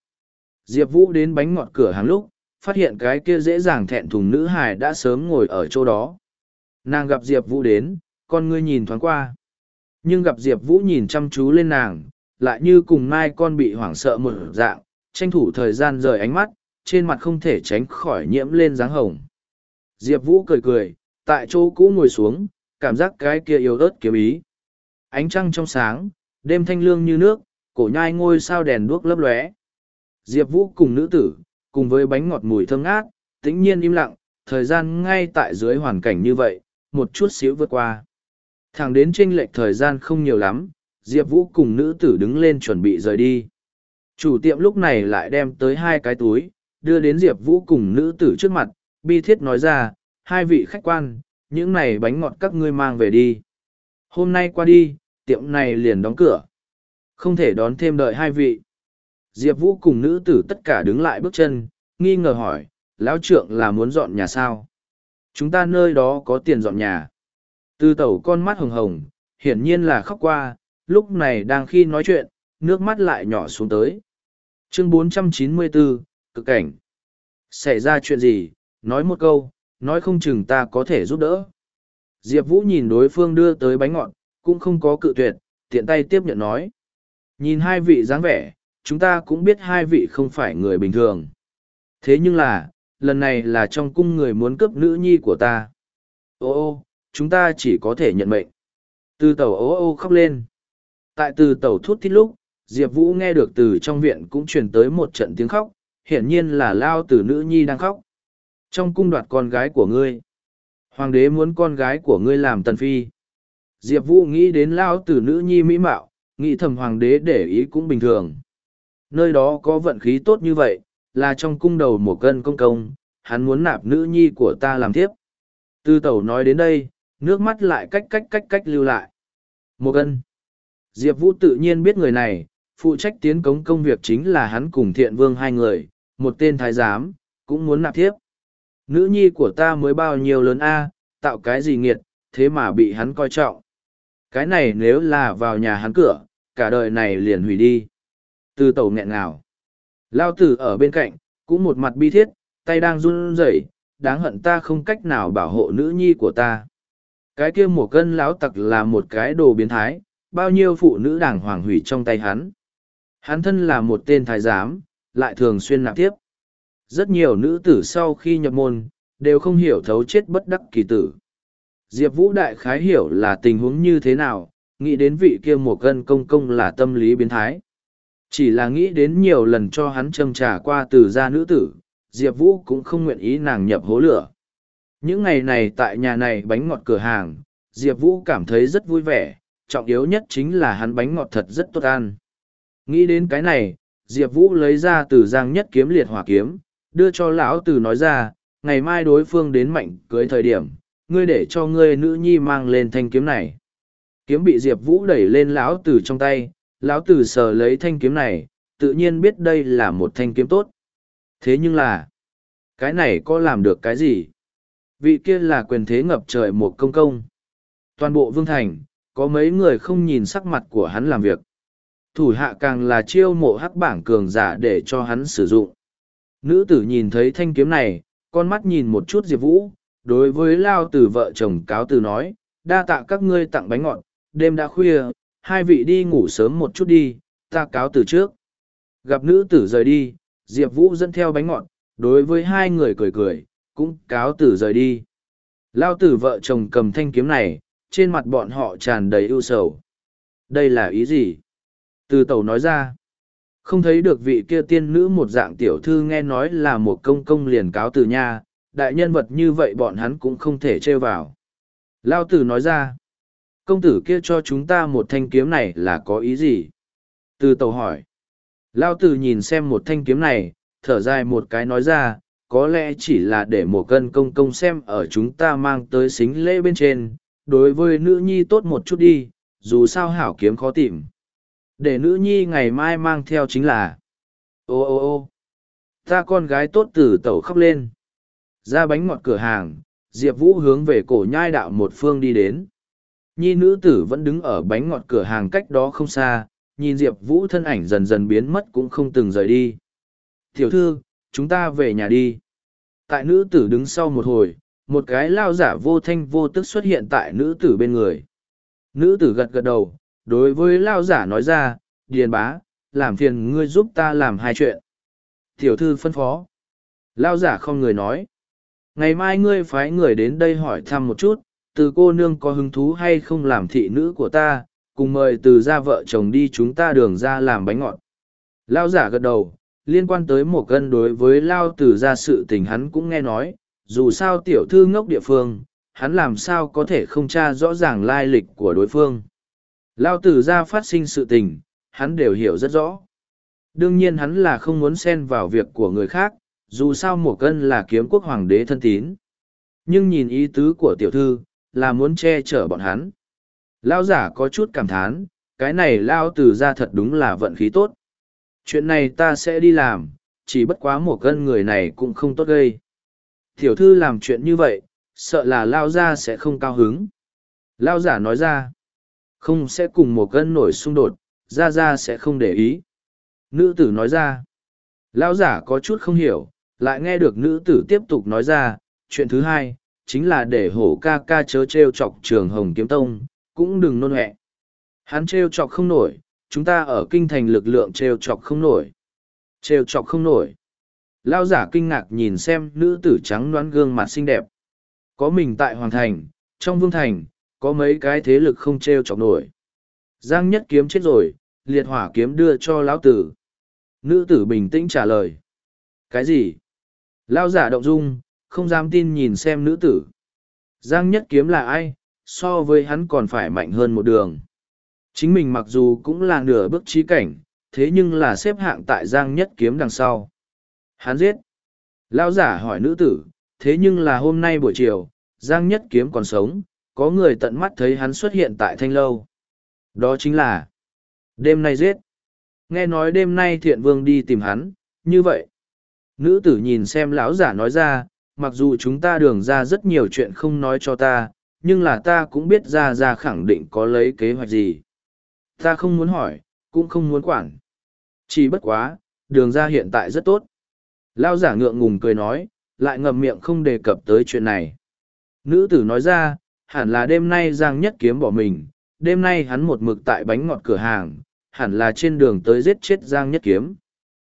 Diệp Vũ đến bánh ngọt cửa hàng lúc, phát hiện cái kia dễ dàng thẹn thùng nữ hài đã sớm ngồi ở chỗ đó. Nàng gặp Diệp Vũ đến, con ngươi nhìn thoáng qua. Nhưng gặp Diệp Vũ nhìn chăm chú lên nàng, lại như cùng mai con bị hoảng sợ một dạng, tranh thủ thời gian rời ánh mắt, trên mặt không thể tránh khỏi nhiễm lên dáng hồng. Diệp Vũ cười cười, tại chỗ cũ ngồi xuống, cảm giác cái kia yếu ớt kiếm ý. Ánh trăng trong sáng, đêm thanh lương như nước, cổ nhai ngôi sao đèn đuốc lấp lóe. Diệp Vũ cùng nữ tử, cùng với bánh ngọt mùi thơm ngát, tĩnh nhiên im lặng, thời gian ngay tại dưới hoàn cảnh như vậy, một chút xíu vượt qua. Thẳng đến chênh lệch thời gian không nhiều lắm, Diệp Vũ cùng nữ tử đứng lên chuẩn bị rời đi. Chủ tiệm lúc này lại đem tới hai cái túi, đưa đến Diệp Vũ cùng nữ tử trước mặt, bi thiết nói ra, hai vị khách quan, những này bánh ngọt các ngươi mang về đi. Hôm nay qua đi, tiệm này liền đóng cửa. Không thể đón thêm đợi hai vị. Diệp Vũ cùng nữ tử tất cả đứng lại bước chân, nghi ngờ hỏi, lão trượng là muốn dọn nhà sao? Chúng ta nơi đó có tiền dọn nhà. Tư tẩu con mắt hồng hồng, hiển nhiên là khóc qua, lúc này đang khi nói chuyện, nước mắt lại nhỏ xuống tới. Chương 494, cực cảnh. Xảy ra chuyện gì, nói một câu, nói không chừng ta có thể giúp đỡ. Diệp Vũ nhìn đối phương đưa tới bánh ngọt, cũng không có cự tuyệt, tiện tay tiếp nhận nói. Nhìn hai vị dáng vẻ, chúng ta cũng biết hai vị không phải người bình thường. Thế nhưng là, lần này là trong cung người muốn cướp nữ nhi của ta. Ô ô, chúng ta chỉ có thể nhận mệnh. Từ tàu ô ô khóc lên. Tại từ tàu thút thít lúc, Diệp Vũ nghe được từ trong viện cũng truyền tới một trận tiếng khóc, hiển nhiên là lao Tử nữ nhi đang khóc. Trong cung đoạt con gái của ngươi. Hoàng đế muốn con gái của ngươi làm tần phi. Diệp Vũ nghĩ đến lao Tử nữ nhi mỹ mạo, nghĩ thầm hoàng đế để ý cũng bình thường. Nơi đó có vận khí tốt như vậy, là trong cung đầu một cân công công, hắn muốn nạp nữ nhi của ta làm tiếp. Tư tẩu nói đến đây, nước mắt lại cách cách cách cách lưu lại. Một cân. Diệp Vũ tự nhiên biết người này, phụ trách tiến cống công việc chính là hắn cùng thiện vương hai người, một tên thái giám, cũng muốn nạp thiếp Nữ nhi của ta mới bao nhiêu lớn a tạo cái gì nghiệt, thế mà bị hắn coi trọng. Cái này nếu là vào nhà hắn cửa, cả đời này liền hủy đi. Từ tàu nghẹn ngào. Lao tử ở bên cạnh, cũng một mặt bi thiết, tay đang run rẩy, đáng hận ta không cách nào bảo hộ nữ nhi của ta. Cái kia một cân lão tặc là một cái đồ biến thái, bao nhiêu phụ nữ đảng hoàng hủy trong tay hắn. Hắn thân là một tên thái giám, lại thường xuyên nạp tiếp. Rất nhiều nữ tử sau khi nhập môn, đều không hiểu thấu chết bất đắc kỳ tử. Diệp Vũ Đại khái hiểu là tình huống như thế nào, nghĩ đến vị kia một gân công công là tâm lý biến thái. Chỉ là nghĩ đến nhiều lần cho hắn châm trà qua từ gia nữ tử, Diệp Vũ cũng không nguyện ý nàng nhập hố lửa. Những ngày này tại nhà này bánh ngọt cửa hàng, Diệp Vũ cảm thấy rất vui vẻ, trọng yếu nhất chính là hắn bánh ngọt thật rất tốt ăn. Nghĩ đến cái này, Diệp Vũ lấy ra từ giang nhất kiếm liệt hỏa kiếm, đưa cho lão tử nói ra, ngày mai đối phương đến mạnh cưới thời điểm, ngươi để cho ngươi nữ nhi mang lên thanh kiếm này. Kiếm bị Diệp Vũ đẩy lên lão tử trong tay, lão tử sờ lấy thanh kiếm này, tự nhiên biết đây là một thanh kiếm tốt. Thế nhưng là, cái này có làm được cái gì? Vị kia là quyền thế ngập trời một công công. Toàn bộ vương thành, có mấy người không nhìn sắc mặt của hắn làm việc. Thủ hạ càng là chiêu mộ hắc bảng cường giả để cho hắn sử dụng. Nữ tử nhìn thấy thanh kiếm này, con mắt nhìn một chút Diệp Vũ, đối với Lao Tử vợ chồng cáo từ nói, đa tạ các ngươi tặng bánh ngọt, đêm đã khuya, hai vị đi ngủ sớm một chút đi, ta cáo từ trước. Gặp nữ tử rời đi, Diệp Vũ dẫn theo bánh ngọt, đối với hai người cười cười, cũng cáo từ rời đi. Lao tử vợ chồng cầm thanh kiếm này, trên mặt bọn họ tràn đầy ưu sầu. Đây là ý gì? Từ tàu nói ra, không thấy được vị kia tiên nữ một dạng tiểu thư nghe nói là một công công liền cáo từ nha, đại nhân vật như vậy bọn hắn cũng không thể trêu vào. Lao tử nói ra, công tử kia cho chúng ta một thanh kiếm này là có ý gì? Từ tàu hỏi. Lao tử nhìn xem một thanh kiếm này, thở dài một cái nói ra, có lẽ chỉ là để một cân công công xem ở chúng ta mang tới xính lễ bên trên, đối với nữ nhi tốt một chút đi, dù sao hảo kiếm khó tìm. Để nữ nhi ngày mai mang theo chính là, ô ô ô, Ta con gái tốt từ tẩu khóc lên. Ra bánh ngọt cửa hàng, Diệp Vũ hướng về cổ nhai đạo một phương đi đến. Nhi nữ tử vẫn đứng ở bánh ngọt cửa hàng cách đó không xa, nhìn Diệp Vũ thân ảnh dần dần biến mất cũng không từng rời đi. Tiểu thư, chúng ta về nhà đi. Tại nữ tử đứng sau một hồi, một cái lao giả vô thanh vô tức xuất hiện tại nữ tử bên người. Nữ tử gật gật đầu, đối với lao giả nói ra, điền bá, làm phiền ngươi giúp ta làm hai chuyện. Tiểu thư phân phó. Lao giả không người nói. Ngày mai ngươi phái người đến đây hỏi thăm một chút, từ cô nương có hứng thú hay không làm thị nữ của ta, cùng mời từ gia vợ chồng đi chúng ta đường ra làm bánh ngọt. Lao giả gật đầu, liên quan tới một cân đối với Lao từ gia sự tình hắn cũng nghe nói, dù sao tiểu thư ngốc địa phương, hắn làm sao có thể không tra rõ ràng lai lịch của đối phương. Lao tử ra phát sinh sự tình, hắn đều hiểu rất rõ. Đương nhiên hắn là không muốn xen vào việc của người khác, dù sao mổ cân là kiếm quốc hoàng đế thân tín. Nhưng nhìn ý tứ của tiểu thư, là muốn che chở bọn hắn. Lao giả có chút cảm thán, cái này Lao tử ra thật đúng là vận khí tốt. Chuyện này ta sẽ đi làm, chỉ bất quá mổ cân người này cũng không tốt gây. Tiểu thư làm chuyện như vậy, sợ là Lao gia sẽ không cao hứng. Lao giả nói ra, không sẽ cùng một cân nổi xung đột, ra ra sẽ không để ý. Nữ tử nói ra, lão giả có chút không hiểu, lại nghe được nữ tử tiếp tục nói ra, chuyện thứ hai, chính là để hổ ca ca chớ trêu chọc trường hồng kiếm tông, cũng đừng nôn huệ Hắn trêu chọc không nổi, chúng ta ở kinh thành lực lượng trêu chọc không nổi. Trêu chọc không nổi. Lao giả kinh ngạc nhìn xem nữ tử trắng đoán gương mặt xinh đẹp. Có mình tại Hoàng Thành, trong Vương Thành, có mấy cái thế lực không trêu chọc nổi. Giang nhất kiếm chết rồi, liệt hỏa kiếm đưa cho lão tử. Nữ tử bình tĩnh trả lời. Cái gì? Lao giả động dung, không dám tin nhìn xem nữ tử. Giang nhất kiếm là ai, so với hắn còn phải mạnh hơn một đường. Chính mình mặc dù cũng là nửa bước trí cảnh, thế nhưng là xếp hạng tại Giang nhất kiếm đằng sau. Hắn giết. Lao giả hỏi nữ tử, thế nhưng là hôm nay buổi chiều, Giang nhất kiếm còn sống, có người tận mắt thấy hắn xuất hiện tại thanh lâu. Đó chính là đêm nay giết. Nghe nói đêm nay thiện vương đi tìm hắn, như vậy. Nữ tử nhìn xem lão giả nói ra, mặc dù chúng ta đường ra rất nhiều chuyện không nói cho ta, nhưng là ta cũng biết ra ra khẳng định có lấy kế hoạch gì. Ta không muốn hỏi, cũng không muốn quản. Chỉ bất quá, đường ra hiện tại rất tốt. Lao giả ngượng ngùng cười nói, lại ngậm miệng không đề cập tới chuyện này. Nữ tử nói ra, hẳn là đêm nay Giang Nhất Kiếm bỏ mình, đêm nay hắn một mực tại bánh ngọt cửa hàng, hẳn là trên đường tới giết chết Giang Nhất Kiếm.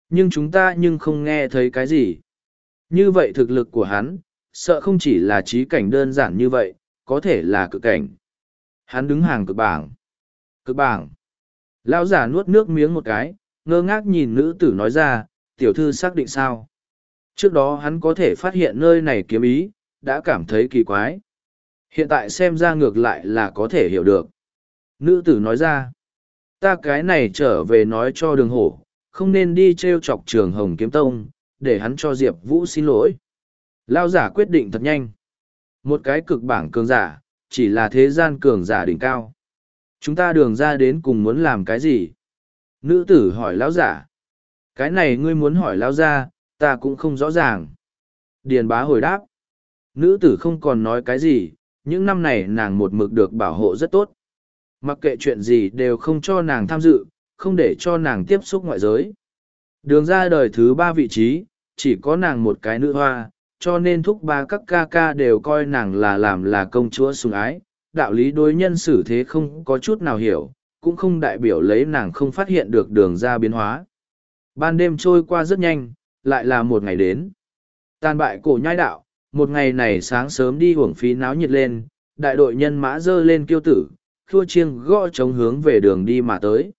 Nhưng chúng ta nhưng không nghe thấy cái gì. Như vậy thực lực của hắn, sợ không chỉ là trí cảnh đơn giản như vậy, có thể là cực cảnh. Hắn đứng hàng cực bảng. Cực bảng. Lão giả nuốt nước miếng một cái, ngơ ngác nhìn nữ tử nói ra, tiểu thư xác định sao. Trước đó hắn có thể phát hiện nơi này kiếm ý, đã cảm thấy kỳ quái. Hiện tại xem ra ngược lại là có thể hiểu được. Nữ tử nói ra, ta cái này trở về nói cho đường hổ, không nên đi treo chọc trường hồng kiếm tông, để hắn cho Diệp Vũ xin lỗi. Lao giả quyết định thật nhanh. Một cái cực bảng cường giả, chỉ là thế gian cường giả đỉnh cao. Chúng ta đường ra đến cùng muốn làm cái gì? Nữ tử hỏi lão giả. Cái này ngươi muốn hỏi lão ra, ta cũng không rõ ràng. Điền bá hồi đáp. Nữ tử không còn nói cái gì, những năm này nàng một mực được bảo hộ rất tốt. Mặc kệ chuyện gì đều không cho nàng tham dự, không để cho nàng tiếp xúc ngoại giới. Đường ra đời thứ ba vị trí, chỉ có nàng một cái nữ hoa, cho nên thúc ba các ca ca đều coi nàng là làm là công chúa sùng ái. Đạo lý đối nhân xử thế không có chút nào hiểu, cũng không đại biểu lấy nàng không phát hiện được đường ra biến hóa. Ban đêm trôi qua rất nhanh, lại là một ngày đến. Tàn bại cổ nhai đạo, một ngày này sáng sớm đi hưởng phí náo nhiệt lên, đại đội nhân mã dơ lên kiêu tử, khua chiêng gõ chống hướng về đường đi mà tới.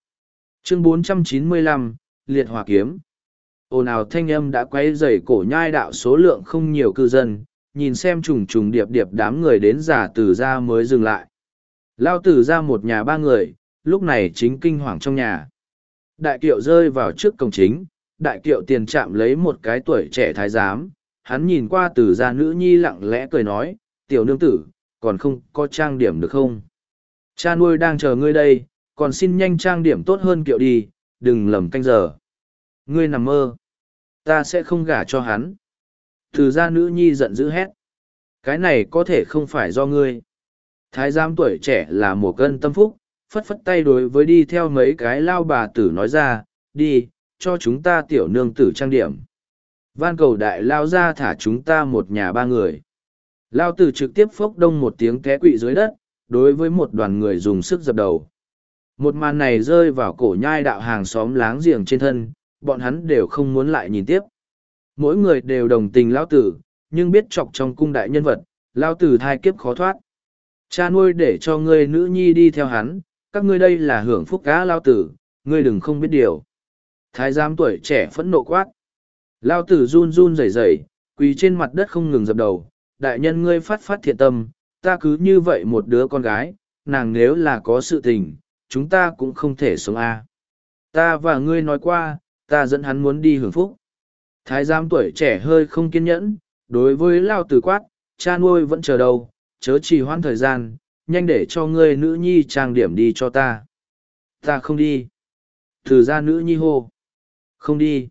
Chương 495, Liệt Hòa Kiếm ồn ào thanh âm đã quay dày cổ nhai đạo số lượng không nhiều cư dân, nhìn xem trùng trùng điệp điệp đám người đến giả tử ra mới dừng lại. Lao tử ra một nhà ba người, lúc này chính kinh hoàng trong nhà. Đại kiệu rơi vào trước cổng chính, đại kiệu tiền chạm lấy một cái tuổi trẻ thái giám, hắn nhìn qua từ gia nữ nhi lặng lẽ cười nói, tiểu nương tử, còn không có trang điểm được không? Cha nuôi đang chờ ngươi đây, còn xin nhanh trang điểm tốt hơn kiệu đi, đừng lầm canh giờ. Ngươi nằm mơ. ta sẽ không gả cho hắn. Từ gia nữ nhi giận dữ hét. Cái này có thể không phải do ngươi. Thái giám tuổi trẻ là một cân tâm phúc, phất phất tay đối với đi theo mấy cái lao bà tử nói ra, đi, cho chúng ta tiểu nương tử trang điểm. Van cầu đại lao ra thả chúng ta một nhà ba người. Lao tử trực tiếp phốc đông một tiếng té quỵ dưới đất, đối với một đoàn người dùng sức dập đầu. Một màn này rơi vào cổ nhai đạo hàng xóm láng giềng trên thân, bọn hắn đều không muốn lại nhìn tiếp. Mỗi người đều đồng tình Lao tử, nhưng biết chọc trong cung đại nhân vật, Lao tử thai kiếp khó thoát. Cha nuôi để cho ngươi nữ nhi đi theo hắn, các ngươi đây là hưởng phúc cá Lao tử, ngươi đừng không biết điều. Thái giám tuổi trẻ phẫn nộ quát. Lao tử run run rẩy rẩy, quỳ trên mặt đất không ngừng dập đầu. Đại nhân ngươi phát phát thiện tâm, ta cứ như vậy một đứa con gái, nàng nếu là có sự tình, chúng ta cũng không thể sống a. Ta và ngươi nói qua, ta dẫn hắn muốn đi hưởng phúc. Thái giám tuổi trẻ hơi không kiên nhẫn, đối với Lao tử quát, cha nuôi vẫn chờ đâu, chớ trì hoãn thời gian, nhanh để cho ngươi nữ nhi trang điểm đi cho ta. Ta không đi. Từ ra nữ nhi hô. Không đi.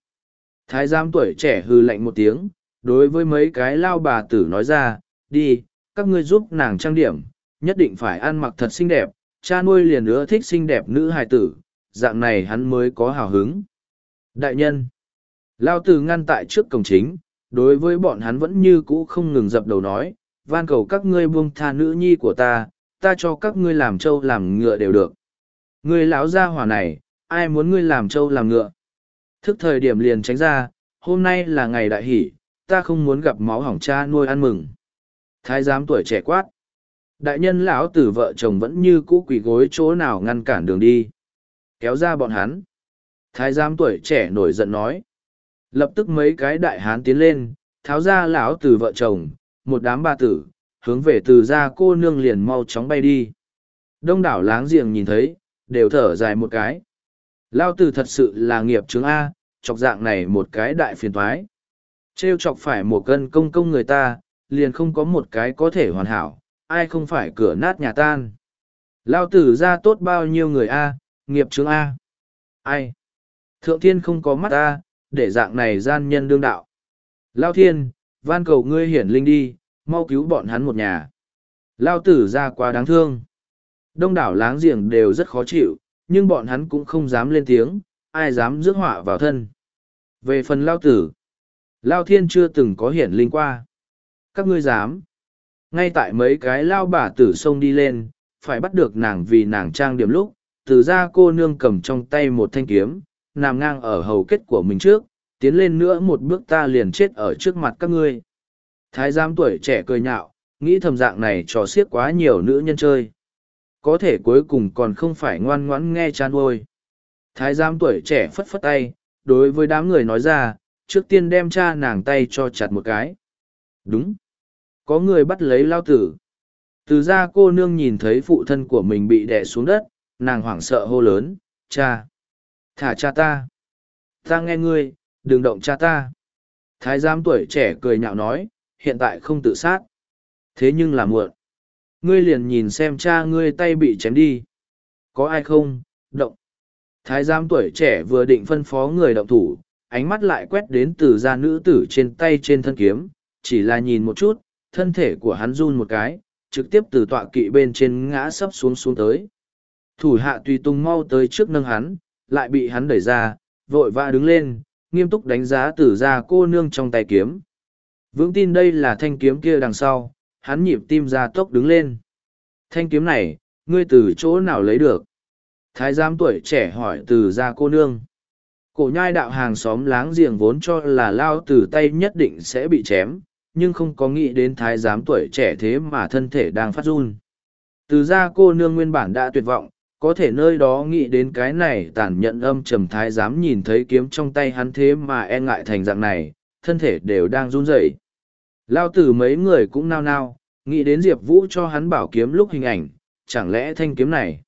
Thái giám tuổi trẻ hư lạnh một tiếng, đối với mấy cái lao bà tử nói ra, đi, các ngươi giúp nàng trang điểm, nhất định phải ăn mặc thật xinh đẹp, cha nuôi liền nữa thích xinh đẹp nữ hài tử, dạng này hắn mới có hào hứng. Đại nhân, lao tử ngăn tại trước cổng chính, đối với bọn hắn vẫn như cũ không ngừng dập đầu nói, van cầu các ngươi buông tha nữ nhi của ta, ta cho các ngươi làm trâu làm ngựa đều được. Ngươi lão gia hỏa này, ai muốn ngươi làm trâu làm ngựa? Thức thời điểm liền tránh ra, hôm nay là ngày đại hỷ, ta không muốn gặp máu hỏng cha nuôi ăn mừng. Thái giám tuổi trẻ quát. Đại nhân lão tử vợ chồng vẫn như cũ quỳ gối chỗ nào ngăn cản đường đi. Kéo ra bọn hắn. Thái giám tuổi trẻ nổi giận nói. Lập tức mấy cái đại hán tiến lên, tháo ra lão tử vợ chồng, một đám bà tử, hướng về từ ra cô nương liền mau chóng bay đi. Đông đảo láng giềng nhìn thấy, đều thở dài một cái. Lao tử thật sự là nghiệp chứng A, chọc dạng này một cái đại phiền thoái. Trêu chọc phải một cân công công người ta, liền không có một cái có thể hoàn hảo, ai không phải cửa nát nhà tan. Lao tử ra tốt bao nhiêu người A, nghiệp chứng A. Ai? Thượng thiên không có mắt A, để dạng này gian nhân đương đạo. Lao thiên, van cầu ngươi hiển linh đi, mau cứu bọn hắn một nhà. Lao tử ra quá đáng thương. Đông đảo láng giềng đều rất khó chịu, nhưng bọn hắn cũng không dám lên tiếng, ai dám rước họa vào thân. Về phần lao tử, lao thiên chưa từng có hiển linh qua. Các ngươi dám. Ngay tại mấy cái lao bà tử sông đi lên, phải bắt được nàng vì nàng trang điểm lúc, từ ra cô nương cầm trong tay một thanh kiếm, nằm ngang ở hầu kết của mình trước, tiến lên nữa một bước ta liền chết ở trước mặt các ngươi. Thái giám tuổi trẻ cười nhạo, nghĩ thầm dạng này trò xiết quá nhiều nữ nhân chơi có thể cuối cùng còn không phải ngoan ngoãn nghe chan ôi. Thái giám tuổi trẻ phất phất tay, đối với đám người nói ra, trước tiên đem cha nàng tay cho chặt một cái. Đúng. Có người bắt lấy lao tử. Từ ra cô nương nhìn thấy phụ thân của mình bị đè xuống đất, nàng hoảng sợ hô lớn, cha. Thả cha ta. Ta nghe ngươi, đừng động cha ta. Thái giám tuổi trẻ cười nhạo nói, hiện tại không tự sát. Thế nhưng là muộn ngươi liền nhìn xem cha ngươi tay bị chém đi có ai không động thái giám tuổi trẻ vừa định phân phó người động thủ ánh mắt lại quét đến từ gia nữ tử trên tay trên thân kiếm chỉ là nhìn một chút thân thể của hắn run một cái trực tiếp từ tọa kỵ bên trên ngã sấp xuống xuống tới thủ hạ tùy tung mau tới trước nâng hắn lại bị hắn đẩy ra vội vã đứng lên nghiêm túc đánh giá từ gia cô nương trong tay kiếm vững tin đây là thanh kiếm kia đằng sau hắn nhịp tim ra tốc đứng lên. Thanh kiếm này, ngươi từ chỗ nào lấy được? Thái giám tuổi trẻ hỏi từ gia cô nương. Cổ nhai đạo hàng xóm láng giềng vốn cho là lao từ tay nhất định sẽ bị chém, nhưng không có nghĩ đến thái giám tuổi trẻ thế mà thân thể đang phát run. Từ gia cô nương nguyên bản đã tuyệt vọng, có thể nơi đó nghĩ đến cái này tàn nhận âm trầm thái giám nhìn thấy kiếm trong tay hắn thế mà e ngại thành dạng này, thân thể đều đang run rẩy. Lao tử mấy người cũng nao nao, nghĩ đến Diệp Vũ cho hắn bảo kiếm lúc hình ảnh, chẳng lẽ thanh kiếm này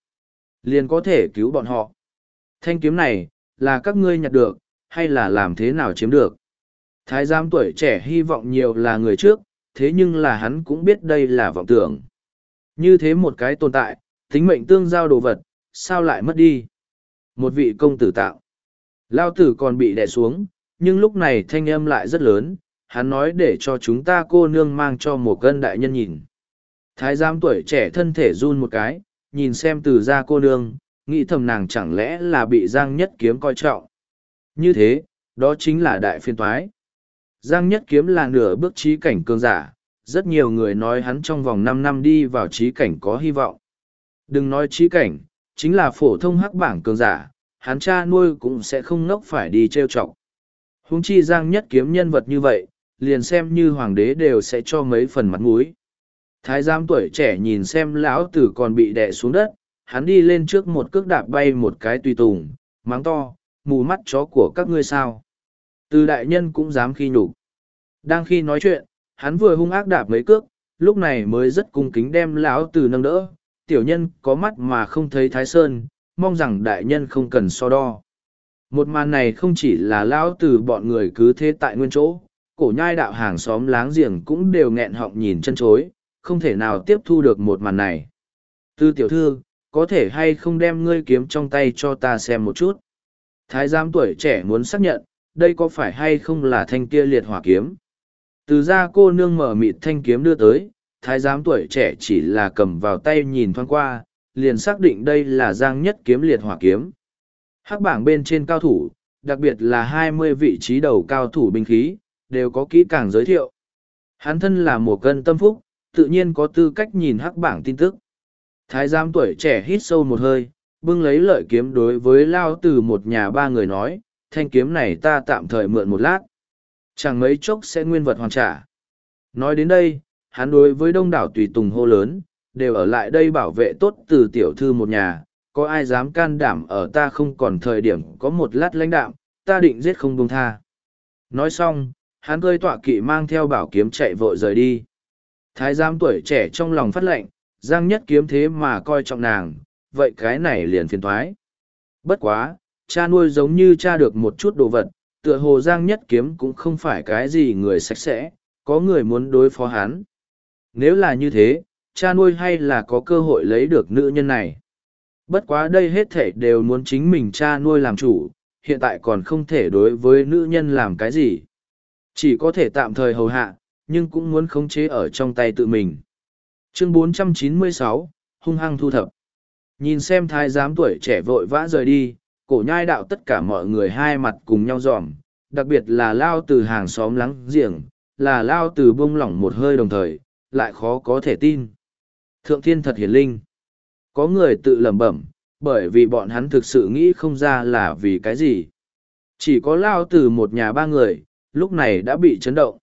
liền có thể cứu bọn họ. Thanh kiếm này, là các ngươi nhặt được, hay là làm thế nào chiếm được. Thái giám tuổi trẻ hy vọng nhiều là người trước, thế nhưng là hắn cũng biết đây là vọng tưởng. Như thế một cái tồn tại, tính mệnh tương giao đồ vật, sao lại mất đi? Một vị công tử tạo. Lao tử còn bị đè xuống, nhưng lúc này thanh âm lại rất lớn, hắn nói để cho chúng ta cô nương mang cho một cân đại nhân nhìn. Thái giám tuổi trẻ thân thể run một cái, nhìn xem từ ra cô nương, nghĩ thầm nàng chẳng lẽ là bị Giang Nhất Kiếm coi trọng. Như thế, đó chính là đại phiên toái. Giang Nhất Kiếm là nửa bước trí cảnh cường giả, rất nhiều người nói hắn trong vòng năm năm đi vào trí cảnh có hy vọng. Đừng nói trí cảnh, chính là phổ thông hắc bảng cường giả, hắn cha nuôi cũng sẽ không nốc phải đi trêu chọc. huống chi Giang Nhất Kiếm nhân vật như vậy, liền xem như hoàng đế đều sẽ cho mấy phần mặt mũi. Thái giám tuổi trẻ nhìn xem lão tử còn bị đè xuống đất, hắn đi lên trước một cước đạp bay một cái tùy tùng, mắng to, mù mắt chó của các ngươi sao. Từ đại nhân cũng dám khi nhục. Đang khi nói chuyện, hắn vừa hung ác đạp mấy cước, lúc này mới rất cung kính đem lão tử nâng đỡ. Tiểu nhân có mắt mà không thấy thái sơn, mong rằng đại nhân không cần so đo. Một màn này không chỉ là lão tử bọn người cứ thế tại nguyên chỗ, cổ nhai đạo hàng xóm láng giềng cũng đều nghẹn họng nhìn chân chối, không thể nào tiếp thu được một màn này. Tư tiểu thư, có thể hay không đem ngươi kiếm trong tay cho ta xem một chút. Thái giám tuổi trẻ muốn xác nhận, đây có phải hay không là thanh kia liệt hỏa kiếm. Từ ra cô nương mở mịt thanh kiếm đưa tới, thái giám tuổi trẻ chỉ là cầm vào tay nhìn thoáng qua, liền xác định đây là giang nhất kiếm liệt hỏa kiếm. Hắc bảng bên trên cao thủ, đặc biệt là hai mươi vị trí đầu cao thủ binh khí, đều có kỹ càng giới thiệu. Hắn thân là một cân tâm phúc, tự nhiên có tư cách nhìn hắc bảng tin tức. Thái giám tuổi trẻ hít sâu một hơi, bưng lấy lợi kiếm đối với lao từ một nhà ba người nói, thanh kiếm này ta tạm thời mượn một lát. Chẳng mấy chốc sẽ nguyên vật hoàn trả. Nói đến đây, hắn đối với đông đảo tùy tùng hô lớn, đều ở lại đây bảo vệ tốt từ tiểu thư một nhà, có ai dám can đảm ở ta không còn thời điểm có một lát lãnh đạm, ta định giết không buông tha. Nói xong, hắn cơi tọa kỵ mang theo bảo kiếm chạy vội rời đi. Thái giám tuổi trẻ trong lòng phát lệnh, Giang Nhất Kiếm thế mà coi trọng nàng, vậy cái này liền phiền thoái. Bất quá, cha nuôi giống như cha được một chút đồ vật, tựa hồ Giang Nhất Kiếm cũng không phải cái gì người sạch sẽ, có người muốn đối phó hắn. Nếu là như thế, cha nuôi hay là có cơ hội lấy được nữ nhân này. Bất quá đây hết thể đều muốn chính mình cha nuôi làm chủ, hiện tại còn không thể đối với nữ nhân làm cái gì. Chỉ có thể tạm thời hầu hạ, nhưng cũng muốn khống chế ở trong tay tự mình. Chương 496, hung hăng thu thập. Nhìn xem thái giám tuổi trẻ vội vã rời đi, cổ nhai đạo tất cả mọi người hai mặt cùng nhau dòm, đặc biệt là lao từ hàng xóm lắng giềng, là lao từ bông lỏng một hơi đồng thời, lại khó có thể tin. Thượng thiên thật hiển linh. Có người tự lẩm bẩm, bởi vì bọn hắn thực sự nghĩ không ra là vì cái gì. Chỉ có lao từ một nhà ba người, lúc này đã bị chấn động.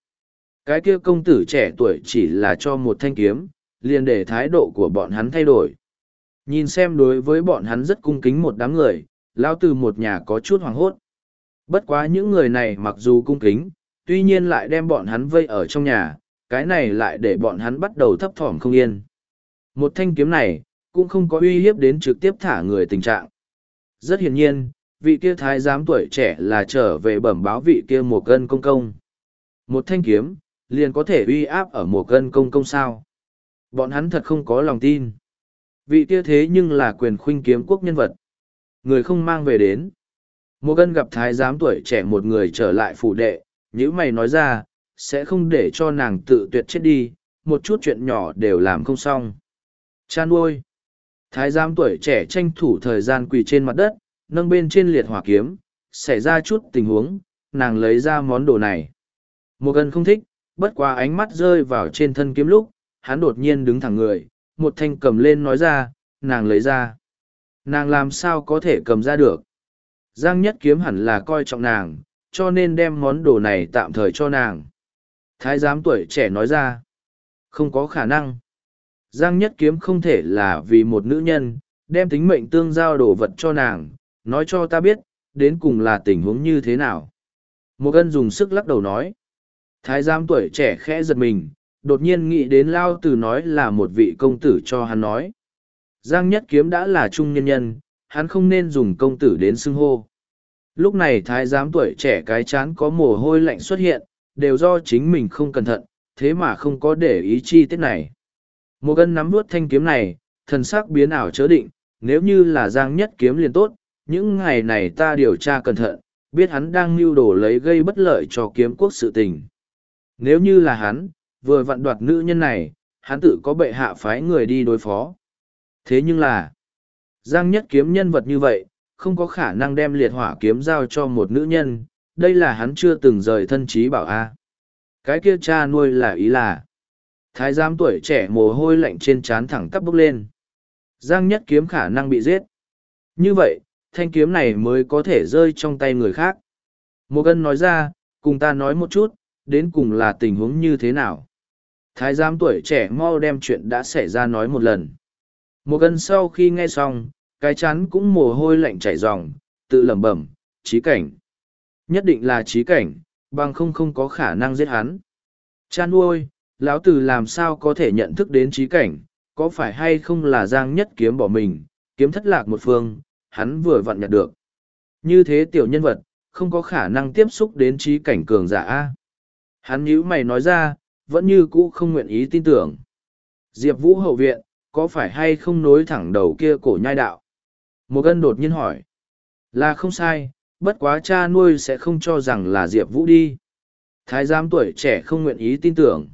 Cái kia công tử trẻ tuổi chỉ là cho một thanh kiếm, liền để thái độ của bọn hắn thay đổi. Nhìn xem đối với bọn hắn rất cung kính một đám người, lao từ một nhà có chút hoảng hốt. Bất quá những người này mặc dù cung kính, tuy nhiên lại đem bọn hắn vây ở trong nhà, cái này lại để bọn hắn bắt đầu thấp thỏm không yên. Một thanh kiếm này, cũng không có uy hiếp đến trực tiếp thả người tình trạng. Rất hiển nhiên, vị kia thái giám tuổi trẻ là trở về bẩm báo vị kia một cân công công. Một thanh kiếm, liền có thể uy áp ở mùa cân công công sao. Bọn hắn thật không có lòng tin. Vị kia thế nhưng là quyền khuynh kiếm quốc nhân vật. Người không mang về đến. mùa cân gặp thái giám tuổi trẻ một người trở lại phủ đệ, nếu mày nói ra, sẽ không để cho nàng tự tuyệt chết đi, một chút chuyện nhỏ đều làm không xong. Chan nuôi. Thái giám tuổi trẻ tranh thủ thời gian quỳ trên mặt đất, nâng bên trên liệt hỏa kiếm, xảy ra chút tình huống, nàng lấy ra món đồ này. Một cân không thích, bất quá ánh mắt rơi vào trên thân kiếm lúc, hắn đột nhiên đứng thẳng người, một thanh cầm lên nói ra, nàng lấy ra. Nàng làm sao có thể cầm ra được? Giang nhất kiếm hẳn là coi trọng nàng, cho nên đem món đồ này tạm thời cho nàng. Thái giám tuổi trẻ nói ra, không có khả năng. Giang nhất kiếm không thể là vì một nữ nhân, đem tính mệnh tương giao đồ vật cho nàng, nói cho ta biết, đến cùng là tình huống như thế nào. Một ân dùng sức lắc đầu nói. Thái giám tuổi trẻ khẽ giật mình, đột nhiên nghĩ đến Lao Tử nói là một vị công tử cho hắn nói. Giang Nhất Kiếm đã là trung nhân nhân, hắn không nên dùng công tử đến xưng hô. Lúc này thái giám tuổi trẻ cái chán có mồ hôi lạnh xuất hiện, đều do chính mình không cẩn thận, thế mà không có để ý chi tiết này. Một gân nắm nuốt thanh kiếm này, thần sắc biến ảo chớ định, nếu như là Giang Nhất Kiếm liền tốt, những ngày này ta điều tra cẩn thận, biết hắn đang lưu đồ lấy gây bất lợi cho kiếm quốc sự tình. Nếu như là hắn, vừa vặn đoạt nữ nhân này, hắn tự có bệ hạ phái người đi đối phó. Thế nhưng là, Giang Nhất kiếm nhân vật như vậy, không có khả năng đem liệt hỏa kiếm giao cho một nữ nhân, đây là hắn chưa từng rời thân trí bảo A. Cái kia cha nuôi là ý là, thái giám tuổi trẻ mồ hôi lạnh trên trán thẳng tắp bốc lên. Giang Nhất kiếm khả năng bị giết. Như vậy, thanh kiếm này mới có thể rơi trong tay người khác. Một cân nói ra, cùng ta nói một chút, đến cùng là tình huống như thế nào. Thái giám tuổi trẻ mau đem chuyện đã xảy ra nói một lần. Một gần sau khi nghe xong, cái chán cũng mồ hôi lạnh chảy ròng, tự lẩm bẩm, trí cảnh. Nhất định là trí cảnh, bằng không không có khả năng giết hắn. Cha nuôi, lão tử làm sao có thể nhận thức đến trí cảnh, có phải hay không là giang nhất kiếm bỏ mình, kiếm thất lạc một phương, hắn vừa vặn nhặt được. Như thế tiểu nhân vật, không có khả năng tiếp xúc đến trí cảnh cường giả A. Hắn nhữ mày nói ra, vẫn như cũ không nguyện ý tin tưởng. Diệp Vũ hậu viện, có phải hay không nối thẳng đầu kia cổ nhai đạo? Một gân đột nhiên hỏi. Là không sai, bất quá cha nuôi sẽ không cho rằng là Diệp Vũ đi. Thái giám tuổi trẻ không nguyện ý tin tưởng.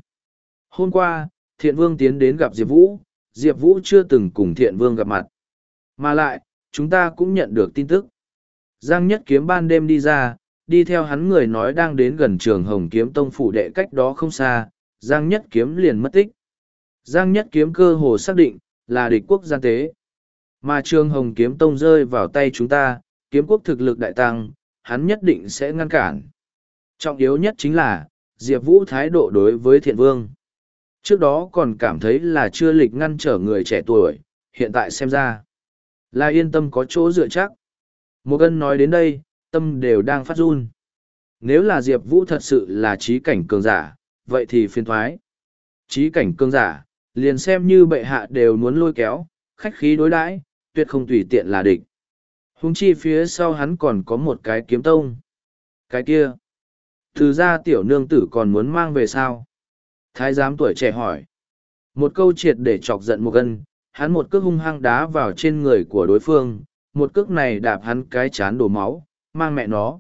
Hôm qua, Thiện Vương tiến đến gặp Diệp Vũ, Diệp Vũ chưa từng cùng Thiện Vương gặp mặt. Mà lại, chúng ta cũng nhận được tin tức. Giang Nhất Kiếm ban đêm đi ra, đi theo hắn người nói đang đến gần trường Hồng Kiếm Tông phủ đệ cách đó không xa, Giang Nhất Kiếm liền mất tích. Giang Nhất Kiếm cơ hồ xác định, là địch quốc gian tế. Mà trường Hồng Kiếm Tông rơi vào tay chúng ta, kiếm quốc thực lực đại tăng, hắn nhất định sẽ ngăn cản. Trọng yếu nhất chính là, Diệp Vũ thái độ đối với thiện vương. Trước đó còn cảm thấy là chưa lịch ngăn trở người trẻ tuổi, hiện tại xem ra. Là yên tâm có chỗ dựa chắc. Một Cân nói đến đây, tâm đều đang phát run. Nếu là Diệp Vũ thật sự là trí cảnh cường giả, vậy thì phiền thoái. Trí cảnh cường giả, liền xem như bệ hạ đều muốn lôi kéo, khách khí đối đãi tuyệt không tùy tiện là địch. Hùng chi phía sau hắn còn có một cái kiếm tông. Cái kia. Từ ra tiểu nương tử còn muốn mang về sao? Thái giám tuổi trẻ hỏi. Một câu triệt để chọc giận một gân, hắn một cước hung hăng đá vào trên người của đối phương, một cước này đạp hắn cái chán đổ máu, mang mẹ nó.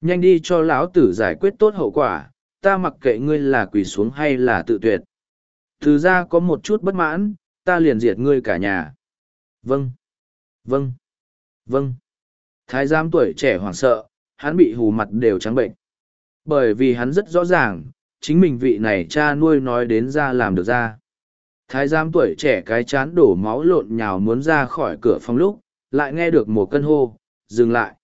Nhanh đi cho lão tử giải quyết tốt hậu quả, ta mặc kệ ngươi là quỳ xuống hay là tự tuyệt. Từ ra có một chút bất mãn, ta liền diệt ngươi cả nhà. Vâng. Vâng. Vâng. Thái giám tuổi trẻ hoảng sợ, hắn bị hù mặt đều trắng bệnh. Bởi vì hắn rất rõ ràng, chính mình vị này cha nuôi nói đến ra làm được ra. Thái giám tuổi trẻ cái chán đổ máu lộn nhào muốn ra khỏi cửa phòng lúc, lại nghe được một cân hô, dừng lại.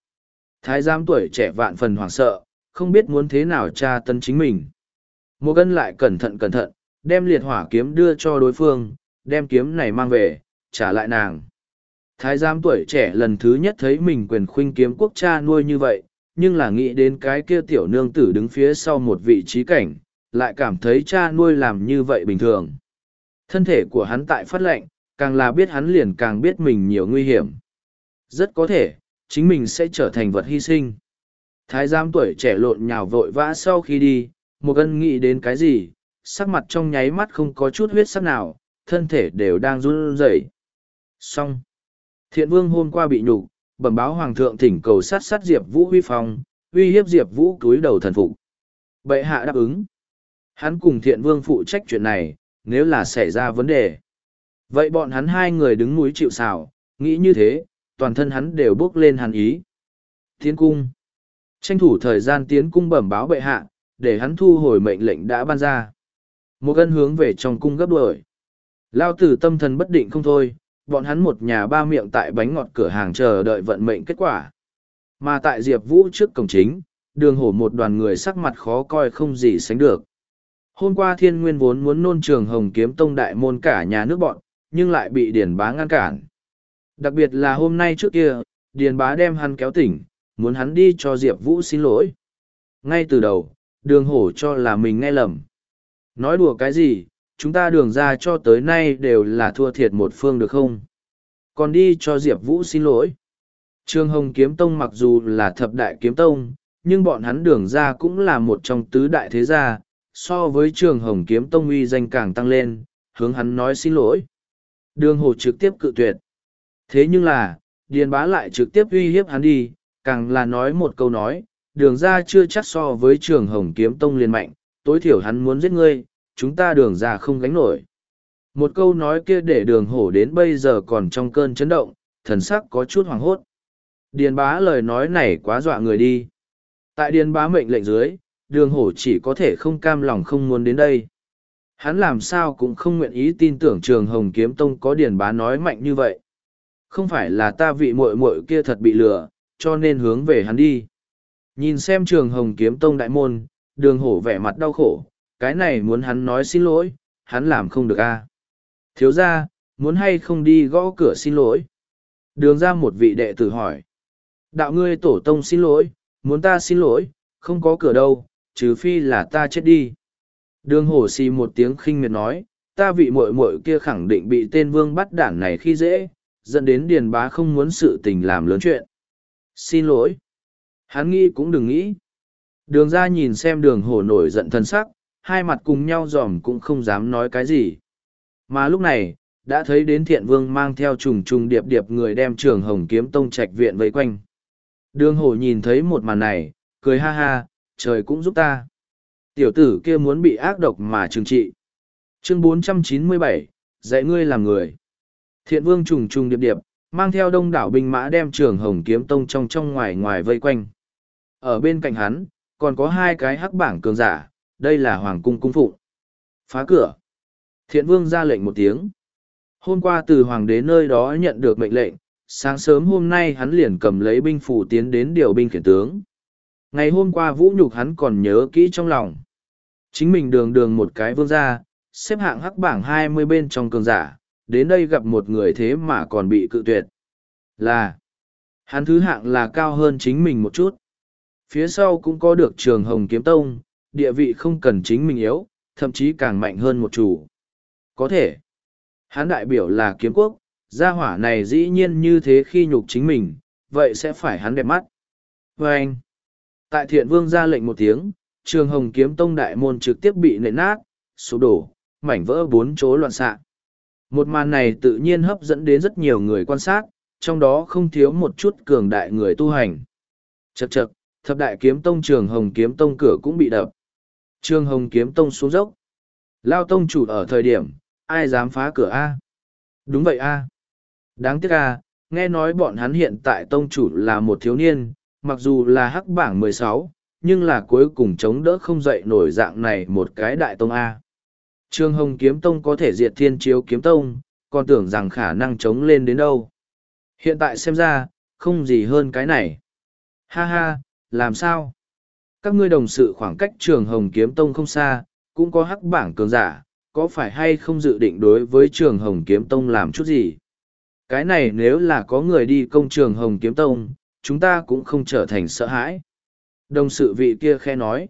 Thái giám tuổi trẻ vạn phần hoảng sợ, không biết muốn thế nào tra tấn chính mình. Một cân lại cẩn thận cẩn thận, đem liệt hỏa kiếm đưa cho đối phương, đem kiếm này mang về, trả lại nàng. Thái giám tuổi trẻ lần thứ nhất thấy mình quyền khuynh kiếm quốc cha nuôi như vậy, nhưng là nghĩ đến cái kia tiểu nương tử đứng phía sau một vị trí cảnh, lại cảm thấy cha nuôi làm như vậy bình thường. Thân thể của hắn tại phát lệnh, càng là biết hắn liền càng biết mình nhiều nguy hiểm. Rất có thể, chính mình sẽ trở thành vật hy sinh. Thái giám tuổi trẻ lộn nhào vội vã sau khi đi, một gân nghĩ đến cái gì, sắc mặt trong nháy mắt không có chút huyết sắc nào, thân thể đều đang run rẩy. Xong. Thiện vương hôm qua bị nhục, bẩm báo hoàng thượng thỉnh cầu sát sát Diệp Vũ huy phong, uy hiếp Diệp Vũ túi đầu thần phục. Bệ hạ đáp ứng. Hắn cùng thiện vương phụ trách chuyện này, nếu là xảy ra vấn đề. Vậy bọn hắn hai người đứng núi chịu xào, nghĩ như thế, toàn thân hắn đều bước lên hàn ý. Tiến cung. Tranh thủ thời gian tiến cung bẩm báo bệ hạ, để hắn thu hồi mệnh lệnh đã ban ra. Một gân hướng về trong cung gấp đuổi. Lao tử tâm thần bất định không thôi, bọn hắn một nhà ba miệng tại bánh ngọt cửa hàng chờ đợi vận mệnh kết quả. Mà tại Diệp Vũ trước cổng chính, đường hổ một đoàn người sắc mặt khó coi không gì sánh được. Hôm qua thiên nguyên vốn muốn nôn trường hồng kiếm tông đại môn cả nhà nước bọn, nhưng lại bị điển bá ngăn cản. Đặc biệt là hôm nay trước kia, điền bá đem hắn kéo tỉnh, muốn hắn đi cho Diệp Vũ xin lỗi. Ngay từ đầu, đường hổ cho là mình nghe lầm. Nói đùa cái gì, chúng ta đường ra cho tới nay đều là thua thiệt một phương được không? Còn đi cho Diệp Vũ xin lỗi. Trương Hồng Kiếm Tông mặc dù là thập đại kiếm tông, nhưng bọn hắn đường ra cũng là một trong tứ đại thế gia, so với trường Hồng Kiếm Tông uy danh càng tăng lên, hướng hắn nói xin lỗi. Đường hồ trực tiếp cự tuyệt. Thế nhưng là, Điền Bá lại trực tiếp uy hiếp hắn đi, càng là nói một câu nói, đường ra chưa chắc so với trường hồng kiếm tông liền mạnh, tối thiểu hắn muốn giết ngươi, chúng ta đường ra không gánh nổi. Một câu nói kia để đường hổ đến bây giờ còn trong cơn chấn động, thần sắc có chút hoảng hốt. Điền bá lời nói này quá dọa người đi. Tại điền bá mệnh lệnh dưới, đường hổ chỉ có thể không cam lòng không muốn đến đây. Hắn làm sao cũng không nguyện ý tin tưởng trường hồng kiếm tông có điền bá nói mạnh như vậy. Không phải là ta vị muội muội kia thật bị lừa, cho nên hướng về hắn đi. Nhìn xem trường hồng kiếm tông đại môn, đường hổ vẻ mặt đau khổ, cái này muốn hắn nói xin lỗi, hắn làm không được a. À. Thiếu ra, muốn hay không đi gõ cửa xin lỗi. Đường ra một vị đệ tử hỏi. Đạo ngươi tổ tông xin lỗi, muốn ta xin lỗi, không có cửa đâu, trừ phi là ta chết đi. Đường hổ xì một tiếng khinh miệt nói, ta vị muội muội kia khẳng định bị tên vương bắt đản này khi dễ, dẫn đến điền bá không muốn sự tình làm lớn chuyện. Xin lỗi. Hắn nghĩ cũng đừng nghĩ. Đường ra nhìn xem đường hổ nổi giận thân sắc, hai mặt cùng nhau dòm cũng không dám nói cái gì. Mà lúc này, đã thấy đến thiện vương mang theo trùng trùng điệp điệp người đem trường hồng kiếm tông trạch viện vây quanh. Đường hổ nhìn thấy một màn này, cười ha ha, trời cũng giúp ta. Tiểu tử kia muốn bị ác độc mà trừng trị. Chương 497, dạy ngươi làm người. Thiện vương trùng trùng điệp điệp, mang theo đông đảo binh mã đem trường hồng kiếm tông trong trong ngoài ngoài vây quanh. Ở bên cạnh hắn, còn có hai cái hắc bảng cường giả, đây là hoàng cung cung phụ. Phá cửa. Thiện vương ra lệnh một tiếng. Hôm qua từ hoàng đế nơi đó nhận được mệnh lệnh, sáng sớm hôm nay hắn liền cầm lấy binh phủ tiến đến điều binh khiển tướng. Ngày hôm qua vũ nhục hắn còn nhớ kỹ trong lòng. Chính mình đường đường một cái vương ra, xếp hạng hắc bảng hai mươi bên trong cường giả, đến đây gặp một người thế mà còn bị cự tuyệt. Là, hắn thứ hạng là cao hơn chính mình một chút. Phía sau cũng có được trường hồng kiếm tông, địa vị không cần chính mình yếu, thậm chí càng mạnh hơn một chủ. Có thể, hắn đại biểu là kiếm quốc, gia hỏa này dĩ nhiên như thế khi nhục chính mình, vậy sẽ phải hắn đẹp mắt. Và anh, tại thiện vương ra lệnh một tiếng, trường hồng kiếm tông đại môn trực tiếp bị nện nát, sụp đổ, mảnh vỡ bốn chỗ loạn xạ. Một màn này tự nhiên hấp dẫn đến rất nhiều người quan sát, trong đó không thiếu một chút cường đại người tu hành. Chậc chậc, thập đại kiếm tông trường hồng kiếm tông cửa cũng bị đập. Trường hồng kiếm tông xuống dốc. Lao tông chủ ở thời điểm, ai dám phá cửa A? Đúng vậy A. Đáng tiếc A, nghe nói bọn hắn hiện tại tông chủ là một thiếu niên, mặc dù là hắc bảng mười sáu, nhưng là cuối cùng chống đỡ không dậy nổi dạng này một cái đại tông A. Trương Hồng Kiếm Tông có thể diệt thiên chiếu kiếm tông, còn tưởng rằng khả năng chống lên đến đâu. Hiện tại xem ra, không gì hơn cái này. Ha ha, làm sao? Các ngươi đồng sự khoảng cách trường Hồng Kiếm Tông không xa, cũng có hắc bảng cường giả, có phải hay không dự định đối với trường Hồng Kiếm Tông làm chút gì? Cái này nếu là có người đi công trường Hồng Kiếm Tông, chúng ta cũng không trở thành sợ hãi. Đồng sự vị kia khe nói.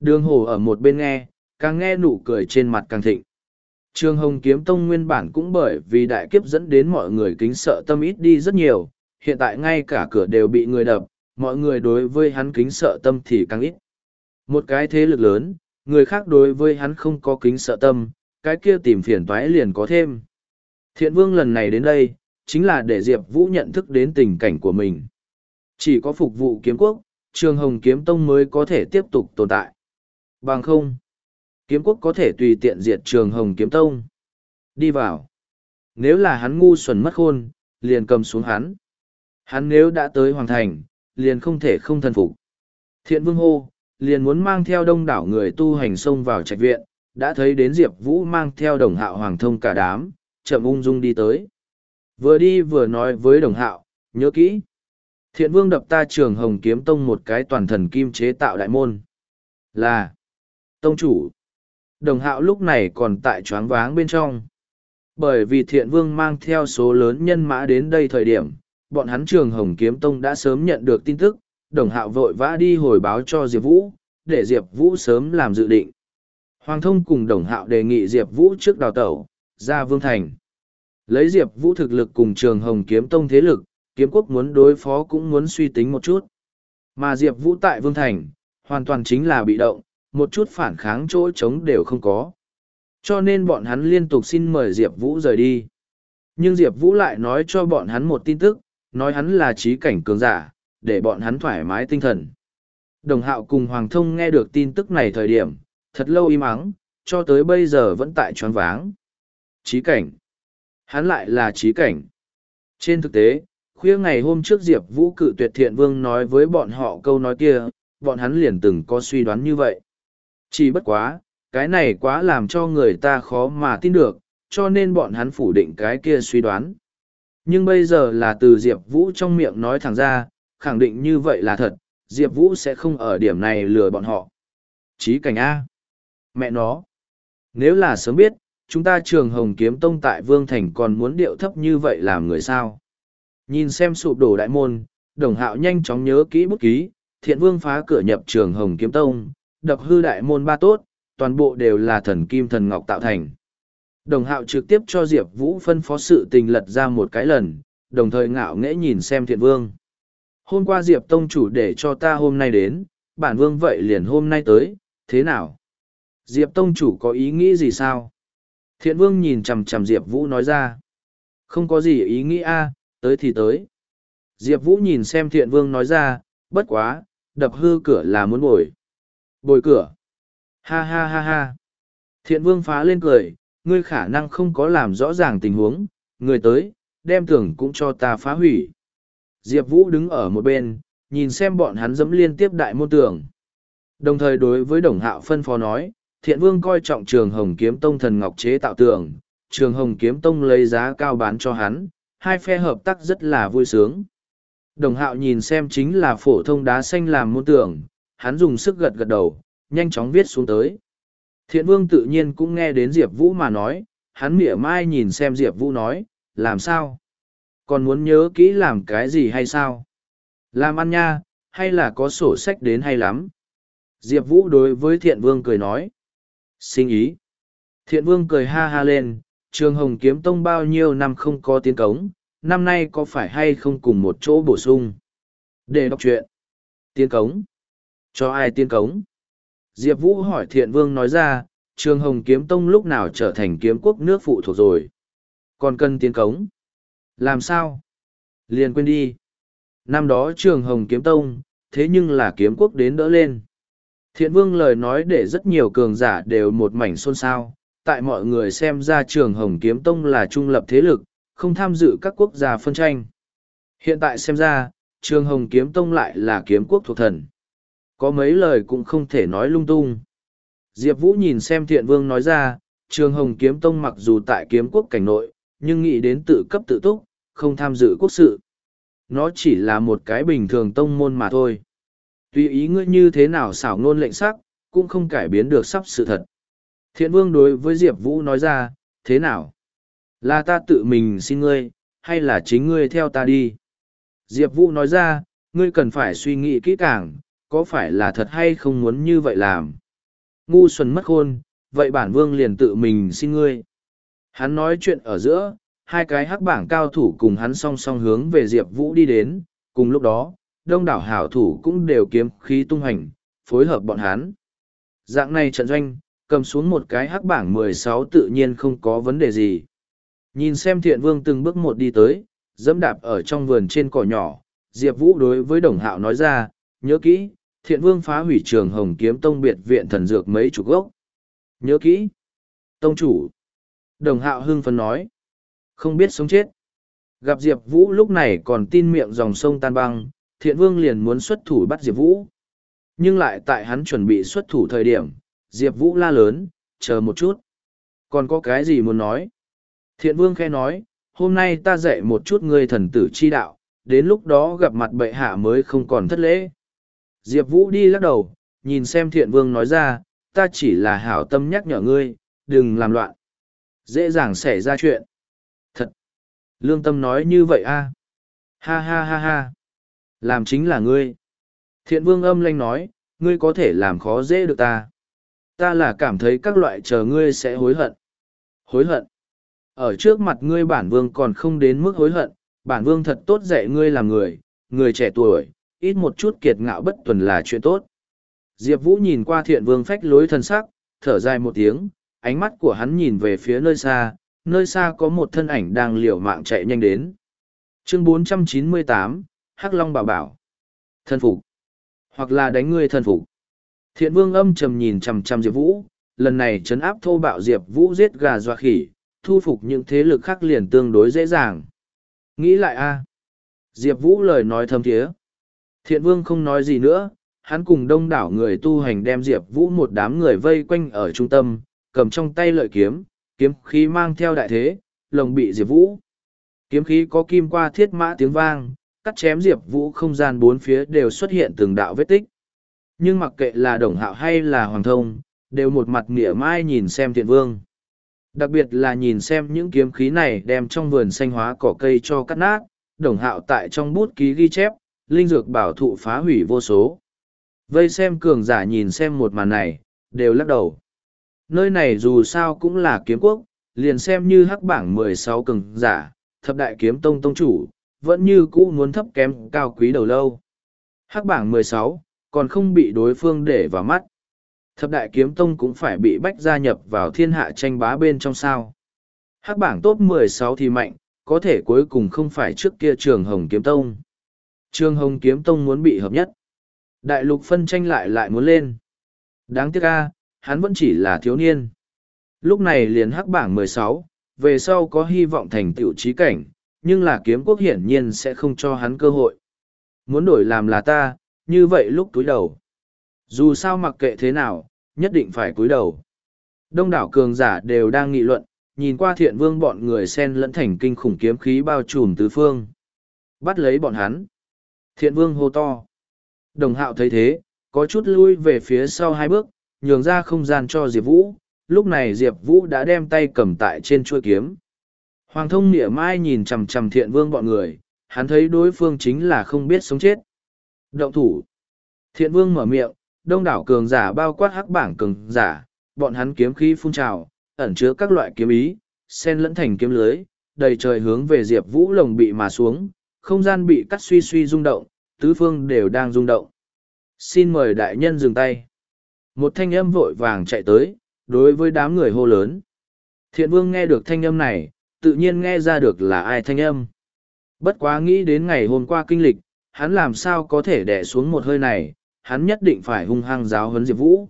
Đường hồ ở một bên nghe, càng nghe nụ cười trên mặt càng thịnh. Trường Hồng Kiếm Tông nguyên bản cũng bởi vì đại kiếp dẫn đến mọi người kính sợ tâm ít đi rất nhiều, hiện tại ngay cả cửa đều bị người đập, mọi người đối với hắn kính sợ tâm thì càng ít. Một cái thế lực lớn, người khác đối với hắn không có kính sợ tâm, cái kia tìm phiền toái liền có thêm. Thiện vương lần này đến đây, chính là để Diệp Vũ nhận thức đến tình cảnh của mình. Chỉ có phục vụ kiếm quốc, trường hồng kiếm tông mới có thể tiếp tục tồn tại. Bằng không, kiếm quốc có thể tùy tiện diệt trường hồng kiếm tông. Đi vào. Nếu là hắn ngu xuẩn mất khôn, liền cầm xuống hắn. Hắn nếu đã tới hoàng thành, liền không thể không thần phục. Thiện vương hô, liền muốn mang theo đông đảo người tu hành xông vào trạch viện, đã thấy đến Diệp Vũ mang theo đồng hạo hoàng thông cả đám, chậm ung dung đi tới. Vừa đi vừa nói với đồng hạo, nhớ kỹ. Thiện vương đập ta trường hồng kiếm tông một cái toàn thần kim chế tạo đại môn. Là, tông chủ. Đồng hạo lúc này còn tại choáng váng bên trong. Bởi vì thiện vương mang theo số lớn nhân mã đến đây thời điểm, bọn hắn trường hồng kiếm tông đã sớm nhận được tin tức, đồng hạo vội vã đi hồi báo cho Diệp Vũ, để Diệp Vũ sớm làm dự định. Hoàng thông cùng đồng hạo đề nghị Diệp Vũ trước đào tẩu, ra vương thành. Lấy Diệp Vũ thực lực cùng trường hồng kiếm tông thế lực, kiếm quốc muốn đối phó cũng muốn suy tính một chút. Mà Diệp Vũ tại vương thành, hoàn toàn chính là bị động, một chút phản kháng chỗ trống đều không có. Cho nên bọn hắn liên tục xin mời Diệp Vũ rời đi. Nhưng Diệp Vũ lại nói cho bọn hắn một tin tức, nói hắn là trí cảnh cường giả, để bọn hắn thoải mái tinh thần. Đồng hạo cùng Hoàng Thông nghe được tin tức này thời điểm, thật lâu im ắng, cho tới bây giờ vẫn tại choáng váng. Trí cảnh. Hắn lại là trí cảnh. Trên thực tế, khuya ngày hôm trước Diệp Vũ cự tuyệt thiện vương nói với bọn họ câu nói kia, bọn hắn liền từng có suy đoán như vậy. Chỉ bất quá, cái này quá làm cho người ta khó mà tin được, cho nên bọn hắn phủ định cái kia suy đoán. Nhưng bây giờ là từ Diệp Vũ trong miệng nói thẳng ra, khẳng định như vậy là thật, Diệp Vũ sẽ không ở điểm này lừa bọn họ. Chí cảnh A. Mẹ nó. Nếu là sớm biết, chúng ta trường Hồng Kiếm Tông tại Vương Thành còn muốn điệu thấp như vậy làm người sao. Nhìn xem sụp đổ đại môn, đồng hạo nhanh chóng nhớ kỹ bút ký, thiện vương phá cửa nhập trường Hồng Kiếm Tông, đập hư đại môn ba tốt, toàn bộ đều là thần kim thần ngọc tạo thành. Đồng hạo trực tiếp cho Diệp Vũ phân phó sự tình lật ra một cái lần, đồng thời ngạo nghễ nhìn xem thiện vương. Hôm qua Diệp Tông chủ để cho ta hôm nay đến, bản vương vậy liền hôm nay tới, thế nào? Diệp Tông chủ có ý nghĩ gì sao? Thiện vương nhìn chầm chầm Diệp Vũ nói ra. Không có gì ý nghĩ a tới thì tới. Diệp Vũ nhìn xem thiện vương nói ra, bất quá, đập hư cửa là muốn bồi. Bồi cửa. Ha ha ha ha. Thiện vương phá lên cười, ngươi khả năng không có làm rõ ràng tình huống, người tới, đem tưởng cũng cho ta phá hủy. Diệp Vũ đứng ở một bên, nhìn xem bọn hắn dẫm liên tiếp đại môn tường. Đồng thời đối với đồng hạo phân phó nói, thiện vương coi trọng trường hồng kiếm tông thần ngọc chế tạo tường, trường hồng kiếm tông lấy giá cao bán cho hắn, hai phe hợp tác rất là vui sướng. Đồng hạo nhìn xem chính là phổ thông đá xanh làm môn tường, hắn dùng sức gật gật đầu, nhanh chóng viết xuống tới. Thiện vương tự nhiên cũng nghe đến Diệp Vũ mà nói, hắn mỉa mai nhìn xem Diệp Vũ nói, làm sao? Còn muốn nhớ kỹ làm cái gì hay sao? Làm ăn nha, hay là có sổ sách đến hay lắm? Diệp Vũ đối với thiện vương cười nói. Sinh ý. Thiện vương cười ha ha lên, trường hồng kiếm tông bao nhiêu năm không có tiến cống, năm nay có phải hay không cùng một chỗ bổ sung? Để đọc chuyện. Tiến cống. Cho ai tiên cống? Diệp Vũ hỏi thiện vương nói ra, trường hồng kiếm tông lúc nào trở thành kiếm quốc nước phụ thuộc rồi. Còn cần tiên cống. Làm sao? Liền quên đi. Năm đó trường hồng kiếm tông, thế nhưng là kiếm quốc đến đỡ lên. Thiện vương lời nói để rất nhiều cường giả đều một mảnh xôn xao, tại mọi người xem ra trường hồng kiếm tông là trung lập thế lực, không tham dự các quốc gia phân tranh. Hiện tại xem ra, trường hồng kiếm tông lại là kiếm quốc thuộc thần. Có mấy lời cũng không thể nói lung tung. Diệp Vũ nhìn xem thiện vương nói ra, trường hồng kiếm tông mặc dù tại kiếm quốc cảnh nội, nhưng nghĩ đến tự cấp tự túc, không tham dự quốc sự. Nó chỉ là một cái bình thường tông môn mà thôi. Tuy ý ngươi như thế nào xảo ngôn lệnh sắc, cũng không cải biến được sắp sự thật. Thiện vương đối với Diệp Vũ nói ra, thế nào? Là ta tự mình xin ngươi, hay là chính ngươi theo ta đi? Diệp Vũ nói ra, ngươi cần phải suy nghĩ kỹ càng, có phải là thật hay không muốn như vậy làm? Ngu xuẩn mất khôn, vậy bản vương liền tự mình xin ngươi. Hắn nói chuyện ở giữa, hai cái hắc bảng cao thủ cùng hắn song song hướng về Diệp Vũ đi đến, cùng lúc đó, đông đảo hảo thủ cũng đều kiếm khí tung hành, phối hợp bọn hắn. Dạng này trận doanh, cầm xuống một cái hắc bảng mười sáu tự nhiên không có vấn đề gì. Nhìn xem thiện vương từng bước một đi tới, dẫm đạp ở trong vườn trên cỏ nhỏ, Diệp Vũ đối với đồng hạo nói ra, nhớ kỹ, thiện vương phá hủy trường hồng kiếm tông biệt viện thần dược mấy chục gốc. Nhớ kỹ. Tông chủ. Đồng hạo hưng phấn nói. Không biết sống chết. Gặp Diệp Vũ lúc này còn tin miệng dòng sông tan băng, thiện vương liền muốn xuất thủ bắt Diệp Vũ. Nhưng lại tại hắn chuẩn bị xuất thủ thời điểm, Diệp Vũ la lớn, chờ một chút. Còn có cái gì muốn nói? Thiện vương khe nói, hôm nay ta dạy một chút ngươi thần tử chi đạo, đến lúc đó gặp mặt bệ hạ mới không còn thất lễ. Diệp Vũ đi lắc đầu, nhìn xem thiện vương nói ra, ta chỉ là hảo tâm nhắc nhở ngươi, đừng làm loạn. Dễ dàng xảy ra chuyện. Thật. Lương tâm nói như vậy a Ha ha ha ha. Làm chính là ngươi. Thiện vương âm lanh nói, ngươi có thể làm khó dễ được ta. Ta là cảm thấy các loại chờ ngươi sẽ hối hận. Hối hận. Ở trước mặt ngươi bản vương còn không đến mức hối hận, bản vương thật tốt dạy ngươi làm người, người trẻ tuổi, ít một chút kiệt ngạo bất tuần là chuyện tốt. Diệp Vũ nhìn qua thiện vương phách lối thân sắc, thở dài một tiếng, ánh mắt của hắn nhìn về phía nơi xa, nơi xa có một thân ảnh đang liều mạng chạy nhanh đến. Chương 498, Hắc Long Bảo Bảo Thân phục. Hoặc là đánh ngươi thân phục. Thiện vương âm trầm nhìn chằm chằm Diệp Vũ, lần này trấn áp thô bạo Diệp Vũ giết gà doa khỉ, thu phục những thế lực khác liền tương đối dễ dàng. Nghĩ lại a Diệp Vũ lời nói thâm thiế. Thiện vương không nói gì nữa, hắn cùng đông đảo người tu hành đem Diệp Vũ một đám người vây quanh ở trung tâm, cầm trong tay lợi kiếm, kiếm khí mang theo đại thế, lồng bị Diệp Vũ. Kiếm khí có kim qua thiết mã tiếng vang, cắt chém Diệp Vũ không gian bốn phía đều xuất hiện từng đạo vết tích. Nhưng mặc kệ là đồng hạo hay là hoàng thông, đều một mặt mỉa mai nhìn xem thiện vương. Đặc biệt là nhìn xem những kiếm khí này đem trong vườn xanh hóa cỏ cây cho cắt nát, đồng hạo tại trong bút ký ghi chép, linh dược bảo thụ phá hủy vô số. Vây xem cường giả nhìn xem một màn này, đều lắc đầu. Nơi này dù sao cũng là kiếm quốc, liền xem như hắc bảng mười sáu cường giả, thập đại kiếm tông tông chủ, vẫn như cũ muốn thấp kém cao quý đầu lâu. Hắc bảng mười sáu còn không bị đối phương để vào mắt. Thập đại kiếm tông cũng phải bị bách gia nhập vào thiên hạ tranh bá bên trong sao. Hắc bảng top mười sáu thì mạnh, có thể cuối cùng không phải trước kia trường Hồng Kiếm Tông. Trương Hồng Kiếm Tông muốn bị hợp nhất. Đại lục phân tranh lại lại muốn lên. Đáng tiếc ca, hắn vẫn chỉ là thiếu niên. Lúc này liền hắc bảng mười sáu, về sau có hy vọng thành tựu trí cảnh, nhưng là kiếm quốc hiển nhiên sẽ không cho hắn cơ hội. Muốn đổi làm là ta, như vậy lúc túi đầu. Dù sao mặc kệ thế nào, nhất định phải cúi đầu. Đông đảo cường giả đều đang nghị luận, nhìn qua thiện vương bọn người sen lẫn thành kinh khủng kiếm khí bao trùm tứ phương. Bắt lấy bọn hắn. Thiện vương hô to. Đồng hạo thấy thế, có chút lui về phía sau hai bước, nhường ra không gian cho Diệp Vũ. Lúc này Diệp Vũ đã đem tay cầm tại trên chuôi kiếm. Hoàng thông nịa mai nhìn chầm chầm thiện vương bọn người, hắn thấy đối phương chính là không biết sống chết. Động thủ. Thiện vương mở miệng, đông đảo cường giả bao quát hắc bảng cường giả, bọn hắn kiếm khí phun trào, ẩn chứa các loại kiếm ý, sen lẫn thành kiếm lưới, đầy trời hướng về Diệp Vũ lồng bị mà xuống, không gian bị cắt suy suy rung động, tứ phương đều đang rung động. Xin mời đại nhân dừng tay. Một thanh âm vội vàng chạy tới, đối với đám người hô lớn. Thiện vương nghe được thanh âm này, tự nhiên nghe ra được là ai thanh âm. Bất quá nghĩ đến ngày hôm qua kinh lịch, hắn làm sao có thể đẻ xuống một hơi này, hắn nhất định phải hung hăng giáo huấn Diệp Vũ.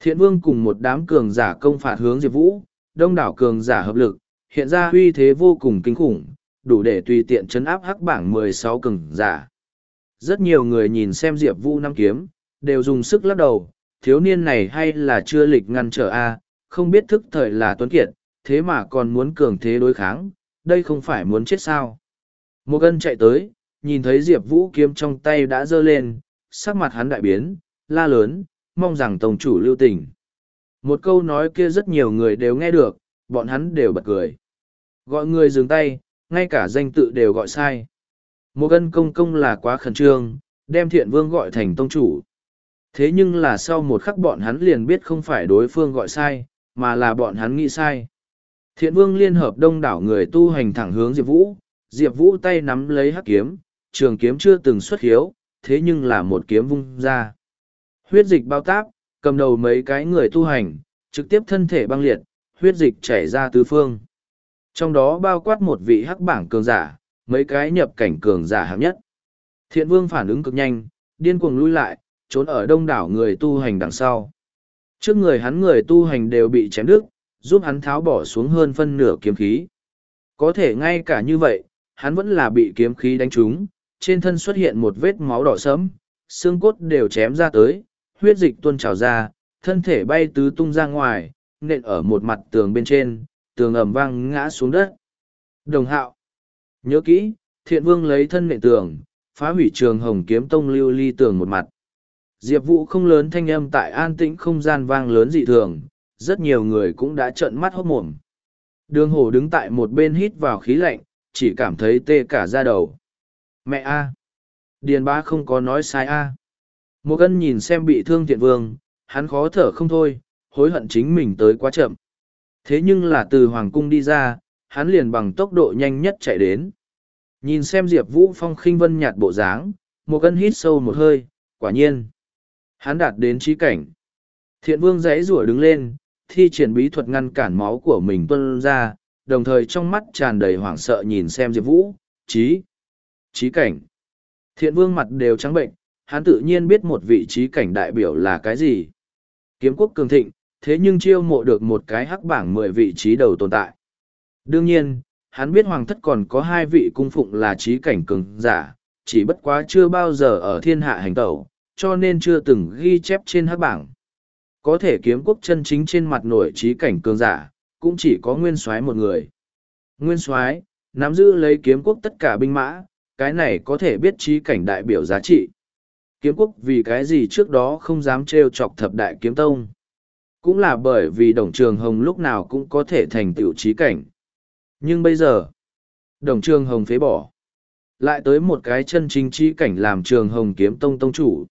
Thiện vương cùng một đám cường giả công phạt hướng Diệp Vũ, đông đảo cường giả hợp lực, hiện ra uy thế vô cùng kinh khủng, đủ để tùy tiện chấn áp hắc bảng mười sáu cường giả. Rất nhiều người nhìn xem Diệp Vũ năm kiếm, đều dùng sức lắc đầu, thiếu niên này hay là chưa lịch ngăn trở A, không biết thức thời là tuấn kiệt, thế mà còn muốn cường thế đối kháng, đây không phải muốn chết sao. Một gân chạy tới, nhìn thấy Diệp Vũ kiếm trong tay đã dơ lên, sắc mặt hắn đại biến, la lớn, mong rằng tổng chủ lưu tình. Một câu nói kia rất nhiều người đều nghe được, bọn hắn đều bật cười. Gọi người dừng tay, ngay cả danh tự đều gọi sai. Một gân công công là quá khẩn trương, đem thiện vương gọi thành tông chủ. Thế nhưng là sau một khắc bọn hắn liền biết không phải đối phương gọi sai, mà là bọn hắn nghĩ sai. Thiện vương liên hợp đông đảo người tu hành thẳng hướng Diệp Vũ, Diệp Vũ tay nắm lấy hắc kiếm, trường kiếm chưa từng xuất hiếu, thế nhưng là một kiếm vung ra. Huyết dịch bao táp, cầm đầu mấy cái người tu hành, trực tiếp thân thể băng liệt, huyết dịch chảy ra tứ phương. Trong đó bao quát một vị hắc bảng cường giả, mấy cái nhập cảnh cường giả hạng nhất. Thiện vương phản ứng cực nhanh, điên cuồng lui lại, trốn ở đông đảo người tu hành đằng sau. Trước người hắn người tu hành đều bị chém đứt, giúp hắn tháo bỏ xuống hơn phân nửa kiếm khí. Có thể ngay cả như vậy, hắn vẫn là bị kiếm khí đánh trúng, trên thân xuất hiện một vết máu đỏ sẫm, xương cốt đều chém ra tới, huyết dịch tuôn trào ra, thân thể bay tứ tung ra ngoài, nện ở một mặt tường bên trên, tường ầm vang ngã xuống đất. Đồng hạo. Nhớ kỹ, thiện vương lấy thân nệ tường, phá hủy trường hồng kiếm tông lưu ly tường một mặt. Diệp Vũ không lớn thanh âm tại an tĩnh không gian vang lớn dị thường, rất nhiều người cũng đã trợn mắt hốt mồm. Đường hổ đứng tại một bên hít vào khí lạnh, chỉ cảm thấy tê cả da đầu. Mẹ A. Điền ba không có nói sai A. Một cân nhìn xem bị thương thiện vương, hắn khó thở không thôi, hối hận chính mình tới quá chậm. Thế nhưng là từ Hoàng Cung đi ra, hắn liền bằng tốc độ nhanh nhất chạy đến. Nhìn xem Diệp Vũ Phong khinh vân nhạt bộ dáng, một cân hít sâu một hơi, quả nhiên. Hắn đạt đến trí cảnh. Thiện vương giấy rủa đứng lên, thi triển bí thuật ngăn cản máu của mình tuân ra, đồng thời trong mắt tràn đầy hoảng sợ nhìn xem Diệp Vũ, trí, trí cảnh. Thiện vương mặt đều trắng bệnh, hắn tự nhiên biết một vị trí cảnh đại biểu là cái gì. Kiếm quốc cường thịnh, thế nhưng chiêu mộ được một cái hắc bảng mười vị trí đầu tồn tại. Đương nhiên, hắn biết hoàng thất còn có hai vị cung phụng là trí cảnh cường giả, chỉ bất quá chưa bao giờ ở thiên hạ hành tẩu, cho nên chưa từng ghi chép trên hắc bảng. Có thể kiếm quốc chân chính trên mặt nổi trí cảnh cường giả, cũng chỉ có nguyên soái một người. Nguyên soái nắm giữ lấy kiếm quốc tất cả binh mã, cái này có thể biết trí cảnh đại biểu giá trị. Kiếm quốc vì cái gì trước đó không dám trêu chọc thập đại kiếm tông. Cũng là bởi vì đồng trường hồng lúc nào cũng có thể thành tựu trí cảnh. Nhưng bây giờ, đồng trường hồng phế bỏ. Lại tới một cái chân chính trí cảnh làm trường hồng kiếm tông tông chủ.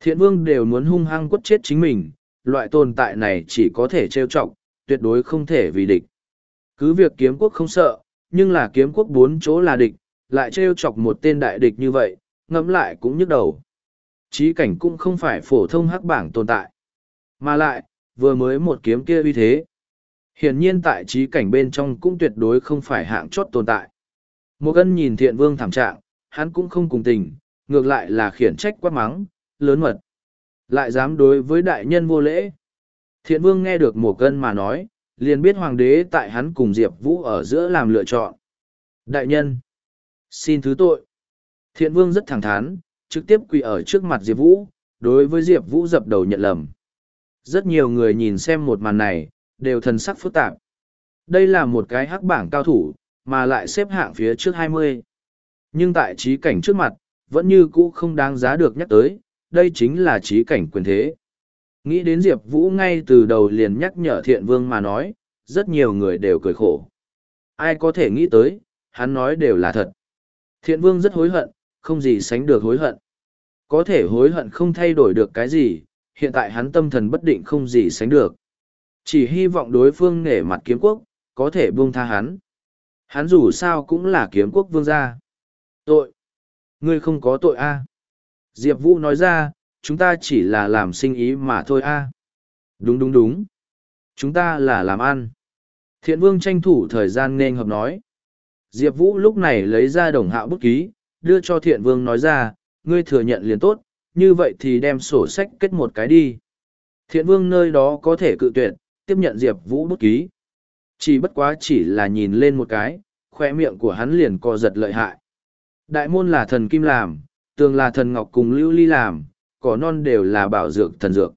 Thiện vương đều muốn hung hăng quất chết chính mình, loại tồn tại này chỉ có thể trêu chọc, tuyệt đối không thể vì địch. Cứ việc kiếm quốc không sợ, nhưng là kiếm quốc bốn chỗ là địch, lại trêu chọc một tên đại địch như vậy, ngẫm lại cũng nhức đầu. Trí cảnh cũng không phải phổ thông hắc bảng tồn tại. Mà lại, vừa mới một kiếm kia uy thế. Hiển nhiên tại trí cảnh bên trong cũng tuyệt đối không phải hạng chót tồn tại. Một cân nhìn thiện vương thảm trạng, hắn cũng không cùng tình, ngược lại là khiển trách quát mắng, lớn mật. Lại dám đối với đại nhân vô lễ. Thiện vương nghe được một cân mà nói, liền biết hoàng đế tại hắn cùng Diệp Vũ ở giữa làm lựa chọn. Đại nhân, xin thứ tội. Thiện vương rất thẳng thắn, trực tiếp quỳ ở trước mặt Diệp Vũ, đối với Diệp Vũ dập đầu nhận lầm. Rất nhiều người nhìn xem một màn này, đều thần sắc phức tạp. Đây là một cái hắc bảng cao thủ, mà lại xếp hạng phía trước hai mươi. Nhưng tại trí cảnh trước mặt, vẫn như cũ không đáng giá được nhắc tới, đây chính là trí cảnh quyền thế. Nghĩ đến Diệp Vũ ngay từ đầu liền nhắc nhở thiện vương mà nói, rất nhiều người đều cười khổ. Ai có thể nghĩ tới, hắn nói đều là thật. Thiện vương rất hối hận, không gì sánh được hối hận. Có thể hối hận không thay đổi được cái gì, hiện tại hắn tâm thần bất định không gì sánh được. Chỉ hy vọng đối phương nể mặt kiếm quốc, có thể buông tha hắn. Hắn dù sao cũng là kiếm quốc vương gia. Tội. Ngươi không có tội a Diệp Vũ nói ra, chúng ta chỉ là làm sinh ý mà thôi a Đúng đúng đúng. Chúng ta là làm ăn. Thiện vương tranh thủ thời gian nên hợp nói. Diệp Vũ lúc này lấy ra đồng hạo bút ký, đưa cho thiện vương nói ra, ngươi thừa nhận liền tốt, như vậy thì đem sổ sách kết một cái đi. Thiện vương nơi đó có thể cự tuyệt, tiếp nhận Diệp Vũ bút ký. Chỉ bất quá chỉ là nhìn lên một cái, khoe miệng của hắn liền co giật lợi hại. Đại môn là thần kim làm, tường là thần ngọc cùng lưu ly làm, cỏ non đều là bảo dược thần dược.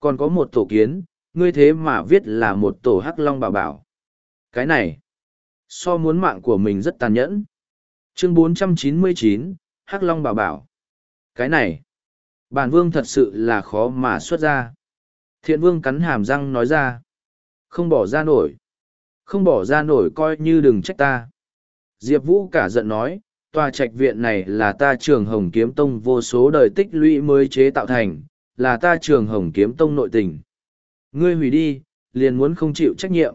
Còn có một tổ kiến, ngươi thế mà viết là một tổ hắc long bảo bảo. Cái này, so muốn mạng của mình rất tàn nhẫn. Chương 499, Hắc Long bảo bảo. Cái này, bản vương thật sự là khó mà xuất ra. Thiện vương cắn hàm răng nói ra. Không bỏ ra nổi. Không bỏ ra nổi coi như đừng trách ta. Diệp Vũ cả giận nói, tòa trạch viện này là ta trường hồng kiếm tông vô số đời tích lũy mới chế tạo thành, là ta trường hồng kiếm tông nội tình. Ngươi hủy đi, liền muốn không chịu trách nhiệm.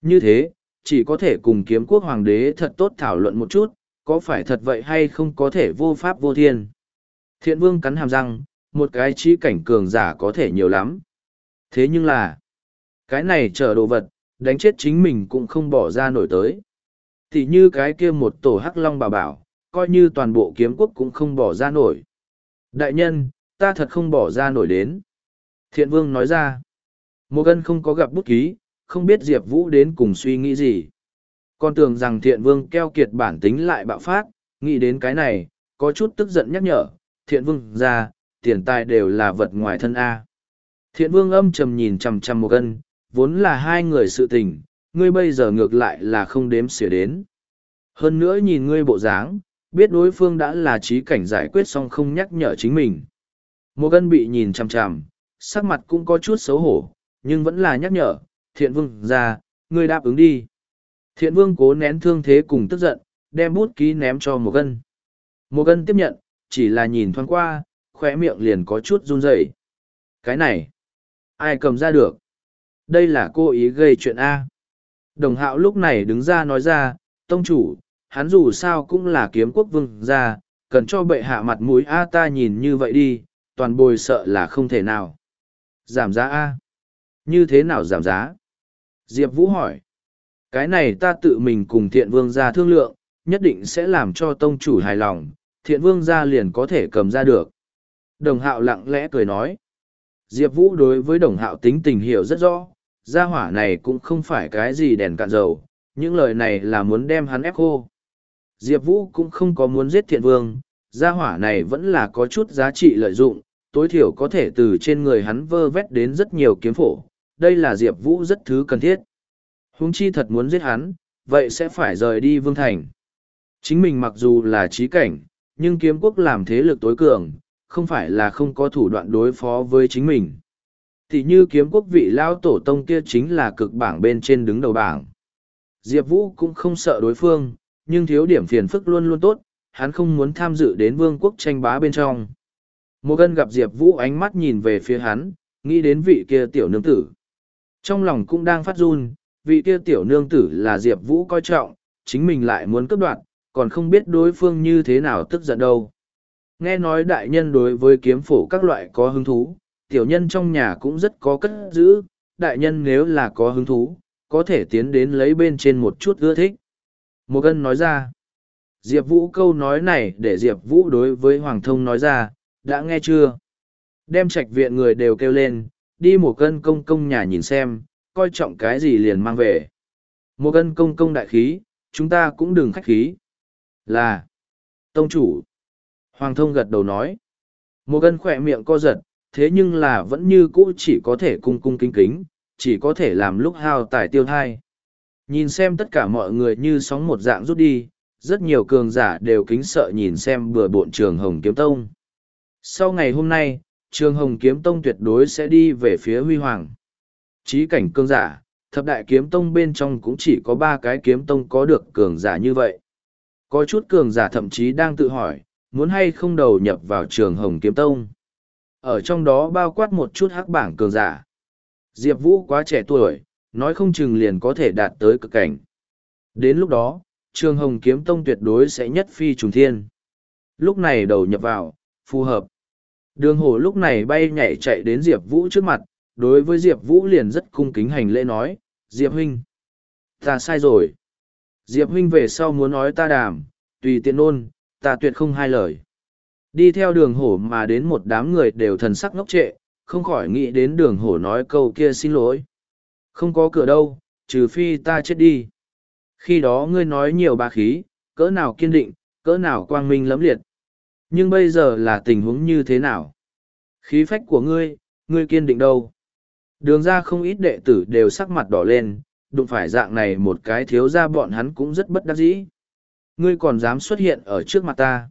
Như thế, chỉ có thể cùng kiếm quốc hoàng đế thật tốt thảo luận một chút, có phải thật vậy hay không có thể vô pháp vô thiên. Thiện vương cắn hàm răng, một cái trí cảnh cường giả có thể nhiều lắm. Thế nhưng là, cái này chở đồ vật, đánh chết chính mình cũng không bỏ ra nổi tới. Thì như cái kia một tổ hắc long bà bảo, coi như toàn bộ kiếm quốc cũng không bỏ ra nổi. Đại nhân, ta thật không bỏ ra nổi đến. Thiện vương nói ra, một gân không có gặp bút ký, không biết Diệp Vũ đến cùng suy nghĩ gì. Con tưởng rằng thiện vương keo kiệt bản tính lại bạo phát, nghĩ đến cái này, có chút tức giận nhắc nhở, thiện vương ra, tiền tài đều là vật ngoài thân A. Thiện vương âm trầm nhìn chằm chằm một gân, vốn là hai người sự tình, ngươi bây giờ ngược lại là không đếm xỉa đến. Hơn nữa nhìn ngươi bộ dáng, biết đối phương đã là trí cảnh giải quyết xong không nhắc nhở chính mình. Một gân bị nhìn chằm chằm, sắc mặt cũng có chút xấu hổ, nhưng vẫn là nhắc nhở, thiện vương ra, ngươi đáp ứng đi. Thiện vương cố nén thương thế cùng tức giận, đem bút ký ném cho một gân. Một gân tiếp nhận, chỉ là nhìn thoáng qua, khỏe miệng liền có chút run rẩy. Cái này, ai cầm ra được? Đây là cô ý gây chuyện A. Đồng hạo lúc này đứng ra nói ra, tông chủ, hắn dù sao cũng là kiếm quốc vương gia, cần cho bệ hạ mặt mũi A ta nhìn như vậy đi, toàn bồi sợ là không thể nào. Giảm giá A. Như thế nào giảm giá? Diệp Vũ hỏi. Cái này ta tự mình cùng thiện vương gia thương lượng, nhất định sẽ làm cho tông chủ hài lòng, thiện vương ra liền có thể cầm ra được. đồng hạo lặng lẽ cười nói. Diệp Vũ đối với đồng hạo tính tình hiểu rất rõ, gia hỏa này cũng không phải cái gì đèn cạn dầu, những lời này là muốn đem hắn ép khô. Diệp Vũ cũng không có muốn giết thiện vương, gia hỏa này vẫn là có chút giá trị lợi dụng, tối thiểu có thể từ trên người hắn vơ vét đến rất nhiều kiếm phổ, đây là Diệp Vũ rất thứ cần thiết. Húng chi thật muốn giết hắn, vậy sẽ phải rời đi vương thành. Chính mình mặc dù là trí cảnh, nhưng kiếm quốc làm thế lực tối cường, không phải là không có thủ đoạn đối phó với chính mình. Thì như kiếm quốc vị lao tổ tông kia chính là cực bảng bên trên đứng đầu bảng. Diệp Vũ cũng không sợ đối phương, nhưng thiếu điểm phiền phức luôn luôn tốt, hắn không muốn tham dự đến vương quốc tranh bá bên trong. Một gân gặp Diệp Vũ ánh mắt nhìn về phía hắn, nghĩ đến vị kia tiểu nương tử. Trong lòng cũng đang phát run, vị kia tiểu nương tử là Diệp Vũ coi trọng, chính mình lại muốn cấp đoạn, còn không biết đối phương như thế nào tức giận đâu. Nghe nói đại nhân đối với kiếm phổ các loại có hứng thú, tiểu nhân trong nhà cũng rất có cất giữ, đại nhân nếu là có hứng thú, có thể tiến đến lấy bên trên một chút ưa thích. Một gân nói ra, Diệp Vũ câu nói này để Diệp Vũ đối với Hoàng Thông nói ra, đã nghe chưa? Đem trạch viện người đều kêu lên, đi một cân công công nhà nhìn xem, coi trọng cái gì liền mang về. Một cân công công đại khí, chúng ta cũng đừng khách khí. Là, tông chủ. Hoàng thông gật đầu nói. Một gân khỏe miệng co giật, thế nhưng là vẫn như cũ chỉ có thể cung cung kính kính, chỉ có thể làm lúc hao tài tiêu thai. Nhìn xem tất cả mọi người như sóng một dạng rút đi, rất nhiều cường giả đều kính sợ nhìn xem bừa bộn trường Hồng Kiếm Tông. Sau ngày hôm nay, trường Hồng Kiếm Tông tuyệt đối sẽ đi về phía huy hoàng. Chí cảnh cường giả, thập đại kiếm tông bên trong cũng chỉ có ba cái kiếm tông có được cường giả như vậy. Có chút cường giả thậm chí đang tự hỏi, muốn hay không đầu nhập vào trường Hồng Kiếm Tông. Ở trong đó bao quát một chút hắc bảng cường giả. Diệp Vũ quá trẻ tuổi, nói không chừng liền có thể đạt tới cực cảnh. Đến lúc đó, trường Hồng Kiếm Tông tuyệt đối sẽ nhất phi trùng thiên. Lúc này đầu nhập vào, phù hợp. Đường hổ lúc này bay nhảy chạy đến Diệp Vũ trước mặt, đối với Diệp Vũ liền rất cung kính hành lễ nói, Diệp huynh, ta sai rồi. Diệp huynh về sau muốn nói ta đàm, tùy tiện ôn, ta tuyệt không hai lời. Đi theo đường hổ mà đến một đám người đều thần sắc ngốc trệ, không khỏi nghĩ đến đường hổ nói câu kia xin lỗi. Không có cửa đâu, trừ phi ta chết đi. Khi đó ngươi nói nhiều ba khí, cỡ nào kiên định, cỡ nào quang minh lẫm liệt. Nhưng bây giờ là tình huống như thế nào? Khí phách của ngươi, ngươi kiên định đâu? Đường ra không ít đệ tử đều sắc mặt đỏ lên, đụng phải dạng này một cái thiếu ra bọn hắn cũng rất bất đắc dĩ. Ngươi còn dám xuất hiện ở trước mặt ta.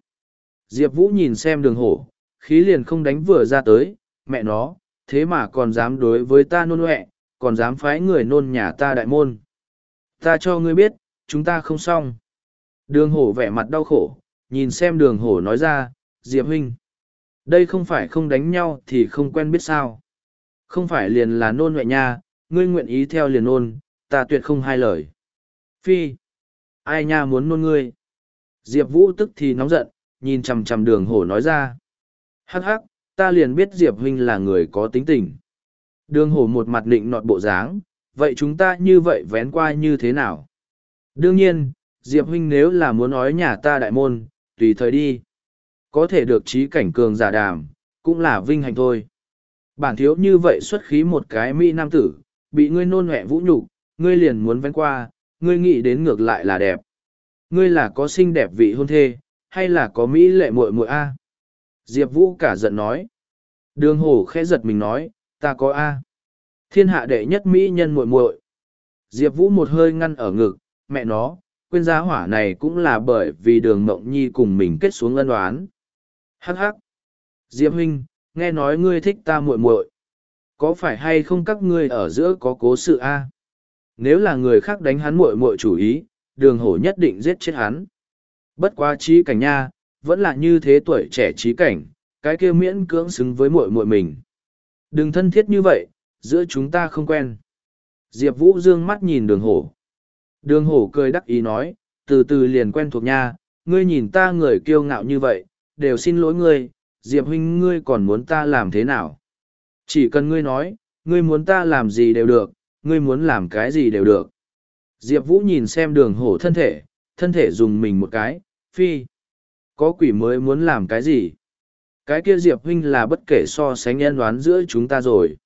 Diệp Vũ nhìn xem đường hổ, khí liền không đánh vừa ra tới, mẹ nó, thế mà còn dám đối với ta nôn ẹ, còn dám phái người nôn nhà ta đại môn. Ta cho ngươi biết, chúng ta không xong. Đường hổ vẻ mặt đau khổ, nhìn xem đường hổ nói ra, Diệp huynh. Đây không phải không đánh nhau thì không quen biết sao. Không phải liền là nôn huệ nha, ngươi nguyện ý theo liền nôn, ta tuyệt không hai lời. Phi. Ai nha muốn nôn ngươi. Diệp Vũ tức thì nóng giận, nhìn chằm chằm đường hổ nói ra. Hắc hắc, ta liền biết Diệp huynh là người có tính tình. Đường hổ một mặt định nọt bộ dáng, vậy chúng ta như vậy vén qua như thế nào? Đương nhiên, Diệp huynh nếu là muốn nói nhà ta đại môn, tùy thời đi. Có thể được trí cảnh cường giả đàm, cũng là vinh hạnh thôi. Bản thiếu như vậy xuất khí một cái mỹ nam tử, bị ngươi nôn hẹ vũ nhục, ngươi liền muốn vén qua, ngươi nghĩ đến ngược lại là đẹp. Ngươi là có xinh đẹp vị hôn thê, hay là có mỹ lệ muội muội a? Diệp Vũ cả giận nói. Đường hổ khẽ giật mình nói, ta có a. Thiên hạ đệ nhất mỹ nhân muội muội. Diệp Vũ một hơi ngăn ở ngực, mẹ nó, quên giá hỏa này cũng là bởi vì đường mộng nhi cùng mình kết xuống ân oán. Hắc hắc. Diệp huynh, nghe nói ngươi thích ta muội muội. Có phải hay không các ngươi ở giữa có cố sự a? Nếu là người khác đánh hắn muội muội chủ ý, đường hổ nhất định giết chết hắn. Bất quá trí cảnh nha, vẫn là như thế tuổi trẻ trí cảnh, cái kia miễn cưỡng xứng với muội muội mình. Đừng thân thiết như vậy, giữa chúng ta không quen. Diệp Vũ dương mắt nhìn đường hổ. Đường hổ cười đắc ý nói, từ từ liền quen thuộc nha, ngươi nhìn ta người kiêu ngạo như vậy, đều xin lỗi ngươi, Diệp huynh ngươi còn muốn ta làm thế nào? Chỉ cần ngươi nói, ngươi muốn ta làm gì đều được, ngươi muốn làm cái gì đều được. Diệp Vũ nhìn xem đường hổ thân thể, thân thể dùng mình một cái, phi. Có quỷ mới muốn làm cái gì? Cái kia Diệp huynh là bất kể so sánh nhân đoán giữa chúng ta rồi.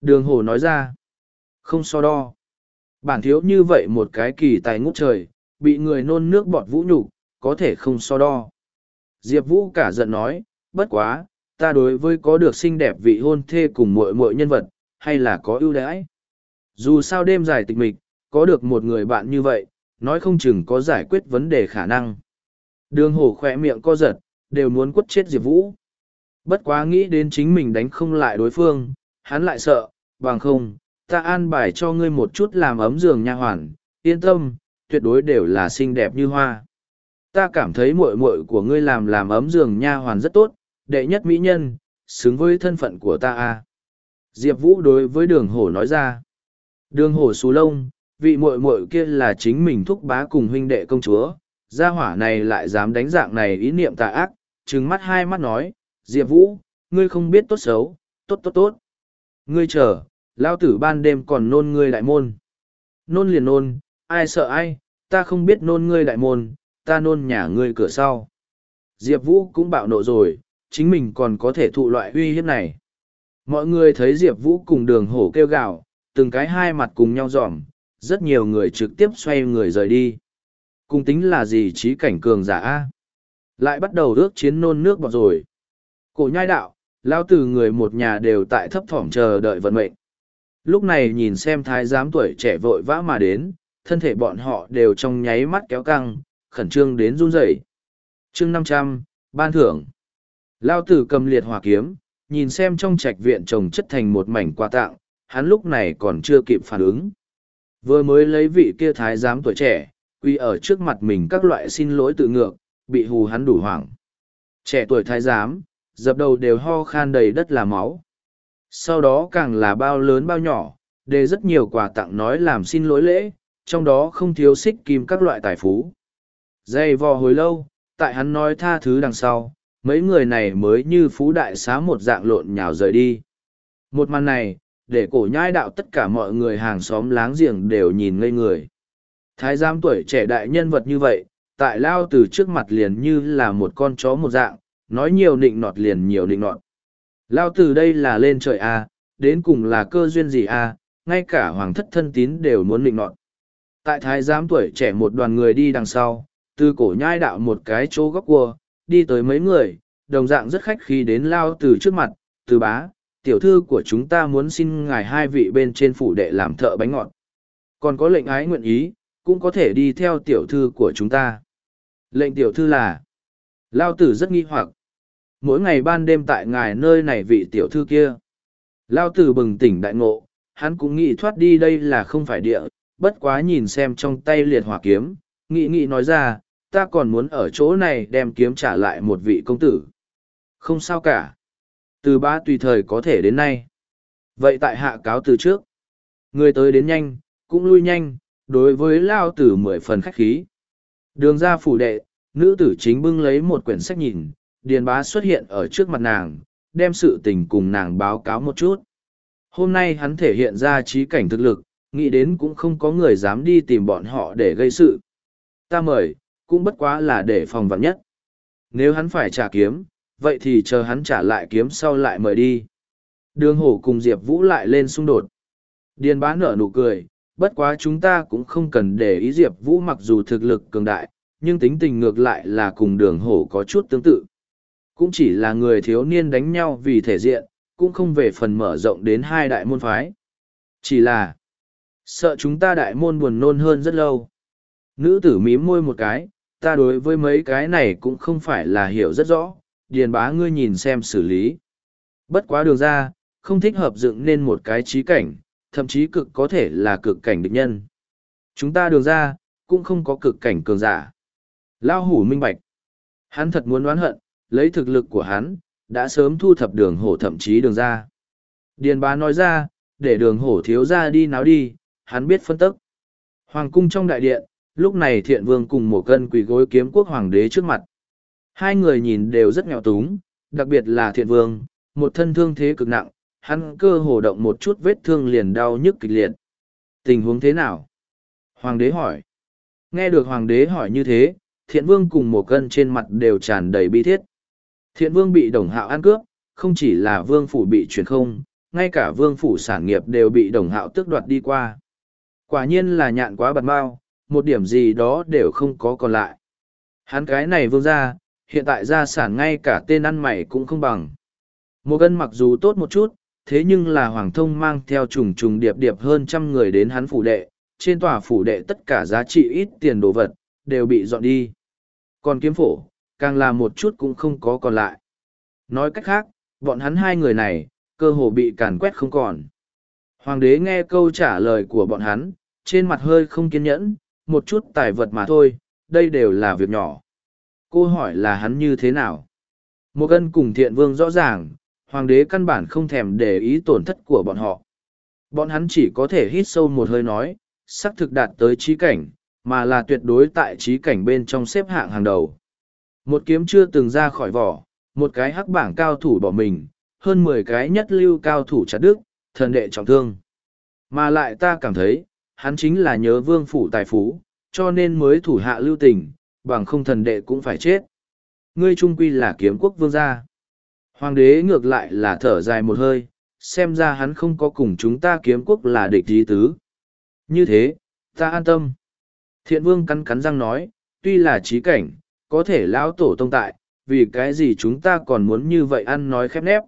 Đường Hổ nói ra. Không so đo. Bản thiếu như vậy một cái kỳ tài ngút trời, bị người nôn nước bọt vũ nhục có thể không so đo. Diệp Vũ cả giận nói, bất quá, ta đối với có được xinh đẹp vị hôn thê cùng mọi mọi nhân vật, hay là có ưu đãi. Dù sao đêm dài tịch mịch, có được một người bạn như vậy, nói không chừng có giải quyết vấn đề khả năng. Đường hổ khỏe miệng co giật, đều muốn quất chết Diệp Vũ. Bất quá nghĩ đến chính mình đánh không lại đối phương, hắn lại sợ, bằng không, ta an bài cho ngươi một chút làm ấm giường nha hoàn, yên tâm, tuyệt đối đều là xinh đẹp như hoa. Ta cảm thấy muội muội của ngươi làm làm ấm giường nha hoàn rất tốt, đệ nhất mỹ nhân, xứng với thân phận của ta a. Diệp Vũ đối với đường hổ nói ra. Đường hổ xù lông, vị muội muội kia là chính mình thúc bá cùng huynh đệ công chúa, gia hỏa này lại dám đánh dạng này ý niệm tà ác, trừng mắt hai mắt nói, Diệp Vũ, ngươi không biết tốt xấu, tốt tốt tốt. Ngươi chờ, lao tử ban đêm còn nôn ngươi đại môn. Nôn liền nôn, ai sợ ai, ta không biết nôn ngươi đại môn, ta nôn nhà ngươi cửa sau. Diệp Vũ cũng bạo nộ rồi, chính mình còn có thể thụ loại uy hiếp này. Mọi người thấy Diệp Vũ cùng đường hổ kêu gào, từng cái hai mặt cùng nhau dòm, rất nhiều người trực tiếp xoay người rời đi. Cùng tính là gì trí cảnh cường giả A? Lại bắt đầu ước chiến nôn nước bọt rồi. Cổ nhai đạo, lao từ người một nhà đều tại thấp thỏm chờ đợi vận mệnh. Lúc này nhìn xem thái giám tuổi trẻ vội vã mà đến, thân thể bọn họ đều trong nháy mắt kéo căng, khẩn trương đến run rẩy. chương năm trăm ban thưởng. Lao tử cầm liệt hỏa kiếm, nhìn xem trong trạch viện trồng chất thành một mảnh quà tặng, hắn lúc này còn chưa kịp phản ứng. Vừa mới lấy vị kia thái giám tuổi trẻ, quy ở trước mặt mình các loại xin lỗi tự ngược, bị hù hắn đủ hoảng. Trẻ tuổi thái giám, dập đầu đều ho khan đầy đất là máu. Sau đó càng là bao lớn bao nhỏ, để rất nhiều quà tặng nói làm xin lỗi lễ, trong đó không thiếu xích kim các loại tài phú. Dày vò hồi lâu, tại hắn nói tha thứ đằng sau, mấy người này mới như phú đại xá một dạng lộn nhào rời đi. Một màn này, để cổ nhai đạo tất cả mọi người hàng xóm láng giềng đều nhìn ngây người. Thái giám tuổi trẻ đại nhân vật như vậy, tại lao từ trước mặt liền như là một con chó một dạng, nói nhiều nịnh nọt liền nhiều nịnh nọt. Lao từ đây là lên trời A, à, đến cùng là cơ duyên gì A, à, ngay cả hoàng thất thân tín đều muốn nịnh nọt. Tại thái giám tuổi trẻ một đoàn người đi đằng sau, từ cổ nhai đạo một cái chỗ góc cua, đi tới mấy người, đồng dạng rất khách khi đến lao từ trước mặt, từ bá, tiểu thư của chúng ta muốn xin ngài hai vị bên trên phủ đệ làm thợ bánh ngọt. Còn có lệnh ái nguyện ý, cũng có thể đi theo tiểu thư của chúng ta. Lệnh tiểu thư là, lao tử rất nghi hoặc, mỗi ngày ban đêm tại ngài nơi này vị tiểu thư kia. Lao tử bừng tỉnh đại ngộ, hắn cũng nghĩ thoát đi đây là không phải địa, bất quá nhìn xem trong tay liệt hỏa kiếm, nghĩ nghĩ nói ra, ta còn muốn ở chỗ này đem kiếm trả lại một vị công tử. Không sao cả. Từ ba tùy thời có thể đến nay. Vậy tại hạ cáo từ trước. Người tới đến nhanh, cũng lui nhanh, đối với lao tử mười phần khách khí. Đường ra phủ đệ, nữ tử chính bưng lấy một quyển sách nhìn, điền bá xuất hiện ở trước mặt nàng, đem sự tình cùng nàng báo cáo một chút. Hôm nay hắn thể hiện ra trí cảnh thực lực, nghĩ đến cũng không có người dám đi tìm bọn họ để gây sự. Ta mời, cũng bất quá là để phòng vặn nhất. Nếu hắn phải trả kiếm, vậy thì chờ hắn trả lại kiếm sau lại mời đi. Đường hổ cùng Diệp Vũ lại lên xung đột. Điền bá nở nụ cười, bất quá chúng ta cũng không cần để ý Diệp Vũ mặc dù thực lực cường đại, nhưng tính tình ngược lại là cùng đường hổ có chút tương tự. Cũng chỉ là người thiếu niên đánh nhau vì thể diện, cũng không về phần mở rộng đến hai đại môn phái. Chỉ là, sợ chúng ta đại môn buồn nôn hơn rất lâu. Nữ tử mím môi một cái, ta đối với mấy cái này cũng không phải là hiểu rất rõ, điền bá ngươi nhìn xem xử lý. Bất quá đường ra, không thích hợp dựng nên một cái trí cảnh, thậm chí cực có thể là cực cảnh địch nhân. Chúng ta đường ra, cũng không có cực cảnh cường giả. Lao hủ minh bạch. Hắn thật muốn đoán hận, lấy thực lực của hắn, đã sớm thu thập đường hổ thậm chí đường ra. Điền bá nói ra, để đường hổ thiếu ra đi náo đi, hắn biết phân tức. Hoàng cung trong đại điện, lúc này thiện vương cùng một cân quỳ gối kiếm quốc hoàng đế trước mặt. Hai người nhìn đều rất nghèo túng, đặc biệt là thiện vương, một thân thương thế cực nặng, hắn cơ hồ động một chút vết thương liền đau nhức kịch liệt. Tình huống thế nào? Hoàng đế hỏi. Nghe được hoàng đế hỏi như thế, thiện vương cùng một cân trên mặt đều tràn đầy bi thiết. Thiện vương bị đồng hạo ăn cướp, không chỉ là vương phủ bị chuyển không, ngay cả vương phủ sản nghiệp đều bị đồng hạo tước đoạt đi qua. Quả nhiên là nhạn quá bật mau, một điểm gì đó đều không có còn lại. Hắn cái này vương ra, hiện tại gia sản ngay cả tên ăn mày cũng không bằng. Một gân mặc dù tốt một chút, thế nhưng là Hoàng Thông mang theo trùng trùng điệp điệp hơn trăm người đến hắn phủ đệ, trên tòa phủ đệ tất cả giá trị ít tiền đồ vật, đều bị dọn đi. Còn kiếm phổ, càng là một chút cũng không có còn lại. Nói cách khác, bọn hắn hai người này, cơ hồ bị càn quét không còn. Hoàng đế nghe câu trả lời của bọn hắn, trên mặt hơi không kiên nhẫn, một chút tài vật mà thôi, đây đều là việc nhỏ. Cô hỏi là hắn như thế nào? Một ân cùng thiện vương rõ ràng, hoàng đế căn bản không thèm để ý tổn thất của bọn họ. Bọn hắn chỉ có thể hít sâu một hơi nói, xác thực đạt tới trí cảnh, mà là tuyệt đối tại trí cảnh bên trong xếp hạng hàng đầu. Một kiếm chưa từng ra khỏi vỏ, một cái hắc bảng cao thủ bỏ mình, hơn mười cái nhất lưu cao thủ chặt đức, thần đệ trọng thương. Mà lại ta cảm thấy, hắn chính là nhớ vương phủ tài phú, cho nên mới thủ hạ lưu tình, bằng không thần đệ cũng phải chết. Ngươi trung quy là kiếm quốc vương gia. Hoàng đế ngược lại là thở dài một hơi, xem ra hắn không có cùng chúng ta kiếm quốc là địch ý tứ. Như thế, ta an tâm. Thiện vương cắn cắn răng nói, tuy là trí cảnh, có thể lão tổ tông tại, vì cái gì chúng ta còn muốn như vậy ăn nói khép nép.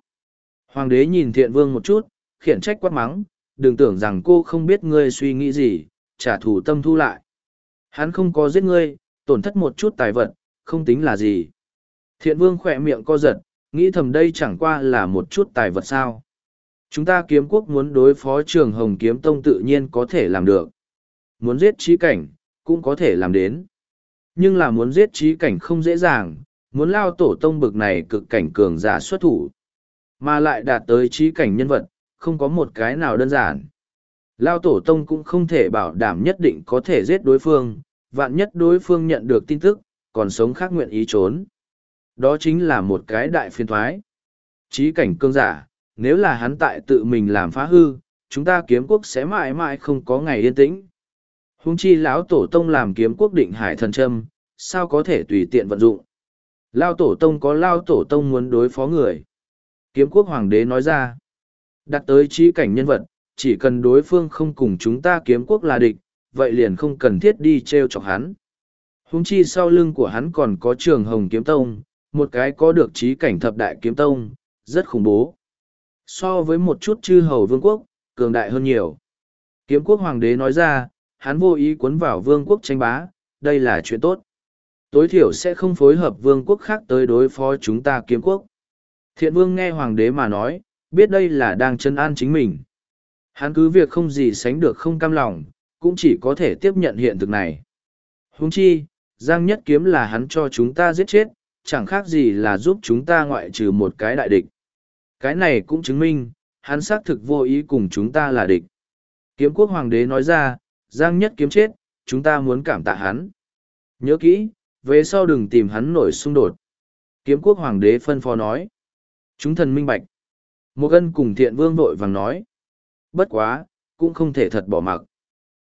Hoàng đế nhìn thiện vương một chút, khiển trách quát mắng, đừng tưởng rằng cô không biết ngươi suy nghĩ gì, trả thù tâm thu lại. Hắn không có giết ngươi, tổn thất một chút tài vật, không tính là gì. Thiện vương khỏe miệng co giật, nghĩ thầm đây chẳng qua là một chút tài vật sao. Chúng ta kiếm quốc muốn đối phó trường hồng kiếm tông tự nhiên có thể làm được. Muốn giết trí cảnh, cũng có thể làm đến. Nhưng là muốn giết trí cảnh không dễ dàng, muốn lao tổ tông bực này cực cảnh cường giả xuất thủ. Mà lại đạt tới trí cảnh nhân vật, không có một cái nào đơn giản. Lao tổ tông cũng không thể bảo đảm nhất định có thể giết đối phương, vạn nhất đối phương nhận được tin tức, còn sống khác nguyện ý trốn. Đó chính là một cái đại phiên thoái. chí cảnh cương giả, nếu là hắn tại tự mình làm phá hư, chúng ta kiếm quốc sẽ mãi mãi không có ngày yên tĩnh. Hung chi lão tổ tông làm kiếm quốc định hải thần châm, sao có thể tùy tiện vận dụng. Lao tổ tông có lao tổ tông muốn đối phó người. Kiếm quốc hoàng đế nói ra, đặt tới trí cảnh nhân vật, chỉ cần đối phương không cùng chúng ta kiếm quốc là địch, vậy liền không cần thiết đi t r e o chọc hắn. húng chi sau lưng của hắn còn có trường hồng kiếm tông, một cái có được trí cảnh thập đại kiếm tông, rất khủng bố. So với một chút chư hầu vương quốc, cường đại hơn nhiều. Kiếm quốc hoàng đế nói ra, hắn vô ý cuốn vào vương quốc tranh bá, đây là chuyện tốt. Tối thiểu sẽ không phối hợp vương quốc khác tới đối phó chúng ta kiếm quốc. Thiện vương nghe hoàng đế mà nói, biết đây là đang chân an chính mình. Hắn cứ việc không gì sánh được không cam lòng, cũng chỉ có thể tiếp nhận hiện thực này. Huống chi, Giang Nhất Kiếm là hắn cho chúng ta giết chết, chẳng khác gì là giúp chúng ta ngoại trừ một cái đại địch. Cái này cũng chứng minh, hắn xác thực vô ý cùng chúng ta là địch. Kiếm quốc hoàng đế nói ra, Giang Nhất Kiếm chết, chúng ta muốn cảm tạ hắn. Nhớ kỹ, về sau đừng tìm hắn nổi xung đột. Kiếm quốc hoàng đế phân phó nói. Chúng thần minh bạch. Một ân cùng thiện vương vội vàng nói. Bất quá, cũng không thể thật bỏ mặc.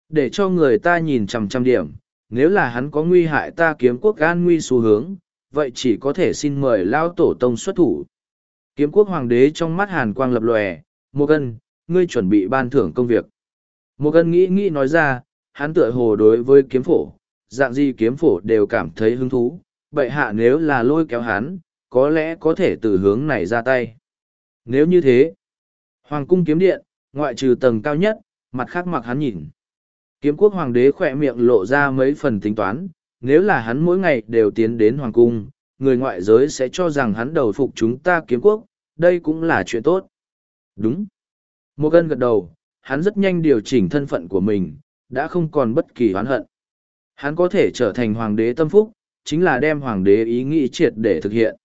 Để cho người ta nhìn chằm chằm điểm, nếu là hắn có nguy hại ta kiếm quốc Gan nguy xu hướng, vậy chỉ có thể xin mời lao tổ tông xuất thủ. Kiếm quốc hoàng đế trong mắt hàn quang lập lòe, một gân, ngươi chuẩn bị ban thưởng công việc. Một gân nghĩ nghĩ nói ra, hắn tựa hồ đối với kiếm phổ, dạng gì kiếm phổ đều cảm thấy hứng thú, bệ hạ nếu là lôi kéo hắn, có lẽ có thể từ hướng này ra tay. Nếu như thế, Hoàng cung kiếm điện, ngoại trừ tầng cao nhất, mặt khác mặc hắn nhìn. Kiếm quốc hoàng đế khỏe miệng lộ ra mấy phần tính toán, nếu là hắn mỗi ngày đều tiến đến hoàng cung, người ngoại giới sẽ cho rằng hắn đầu phục chúng ta kiếm quốc, đây cũng là chuyện tốt. Đúng. Một gân gật đầu, hắn rất nhanh điều chỉnh thân phận của mình, đã không còn bất kỳ oán hận. Hắn có thể trở thành hoàng đế tâm phúc, chính là đem hoàng đế ý nghĩ triệt để thực hiện.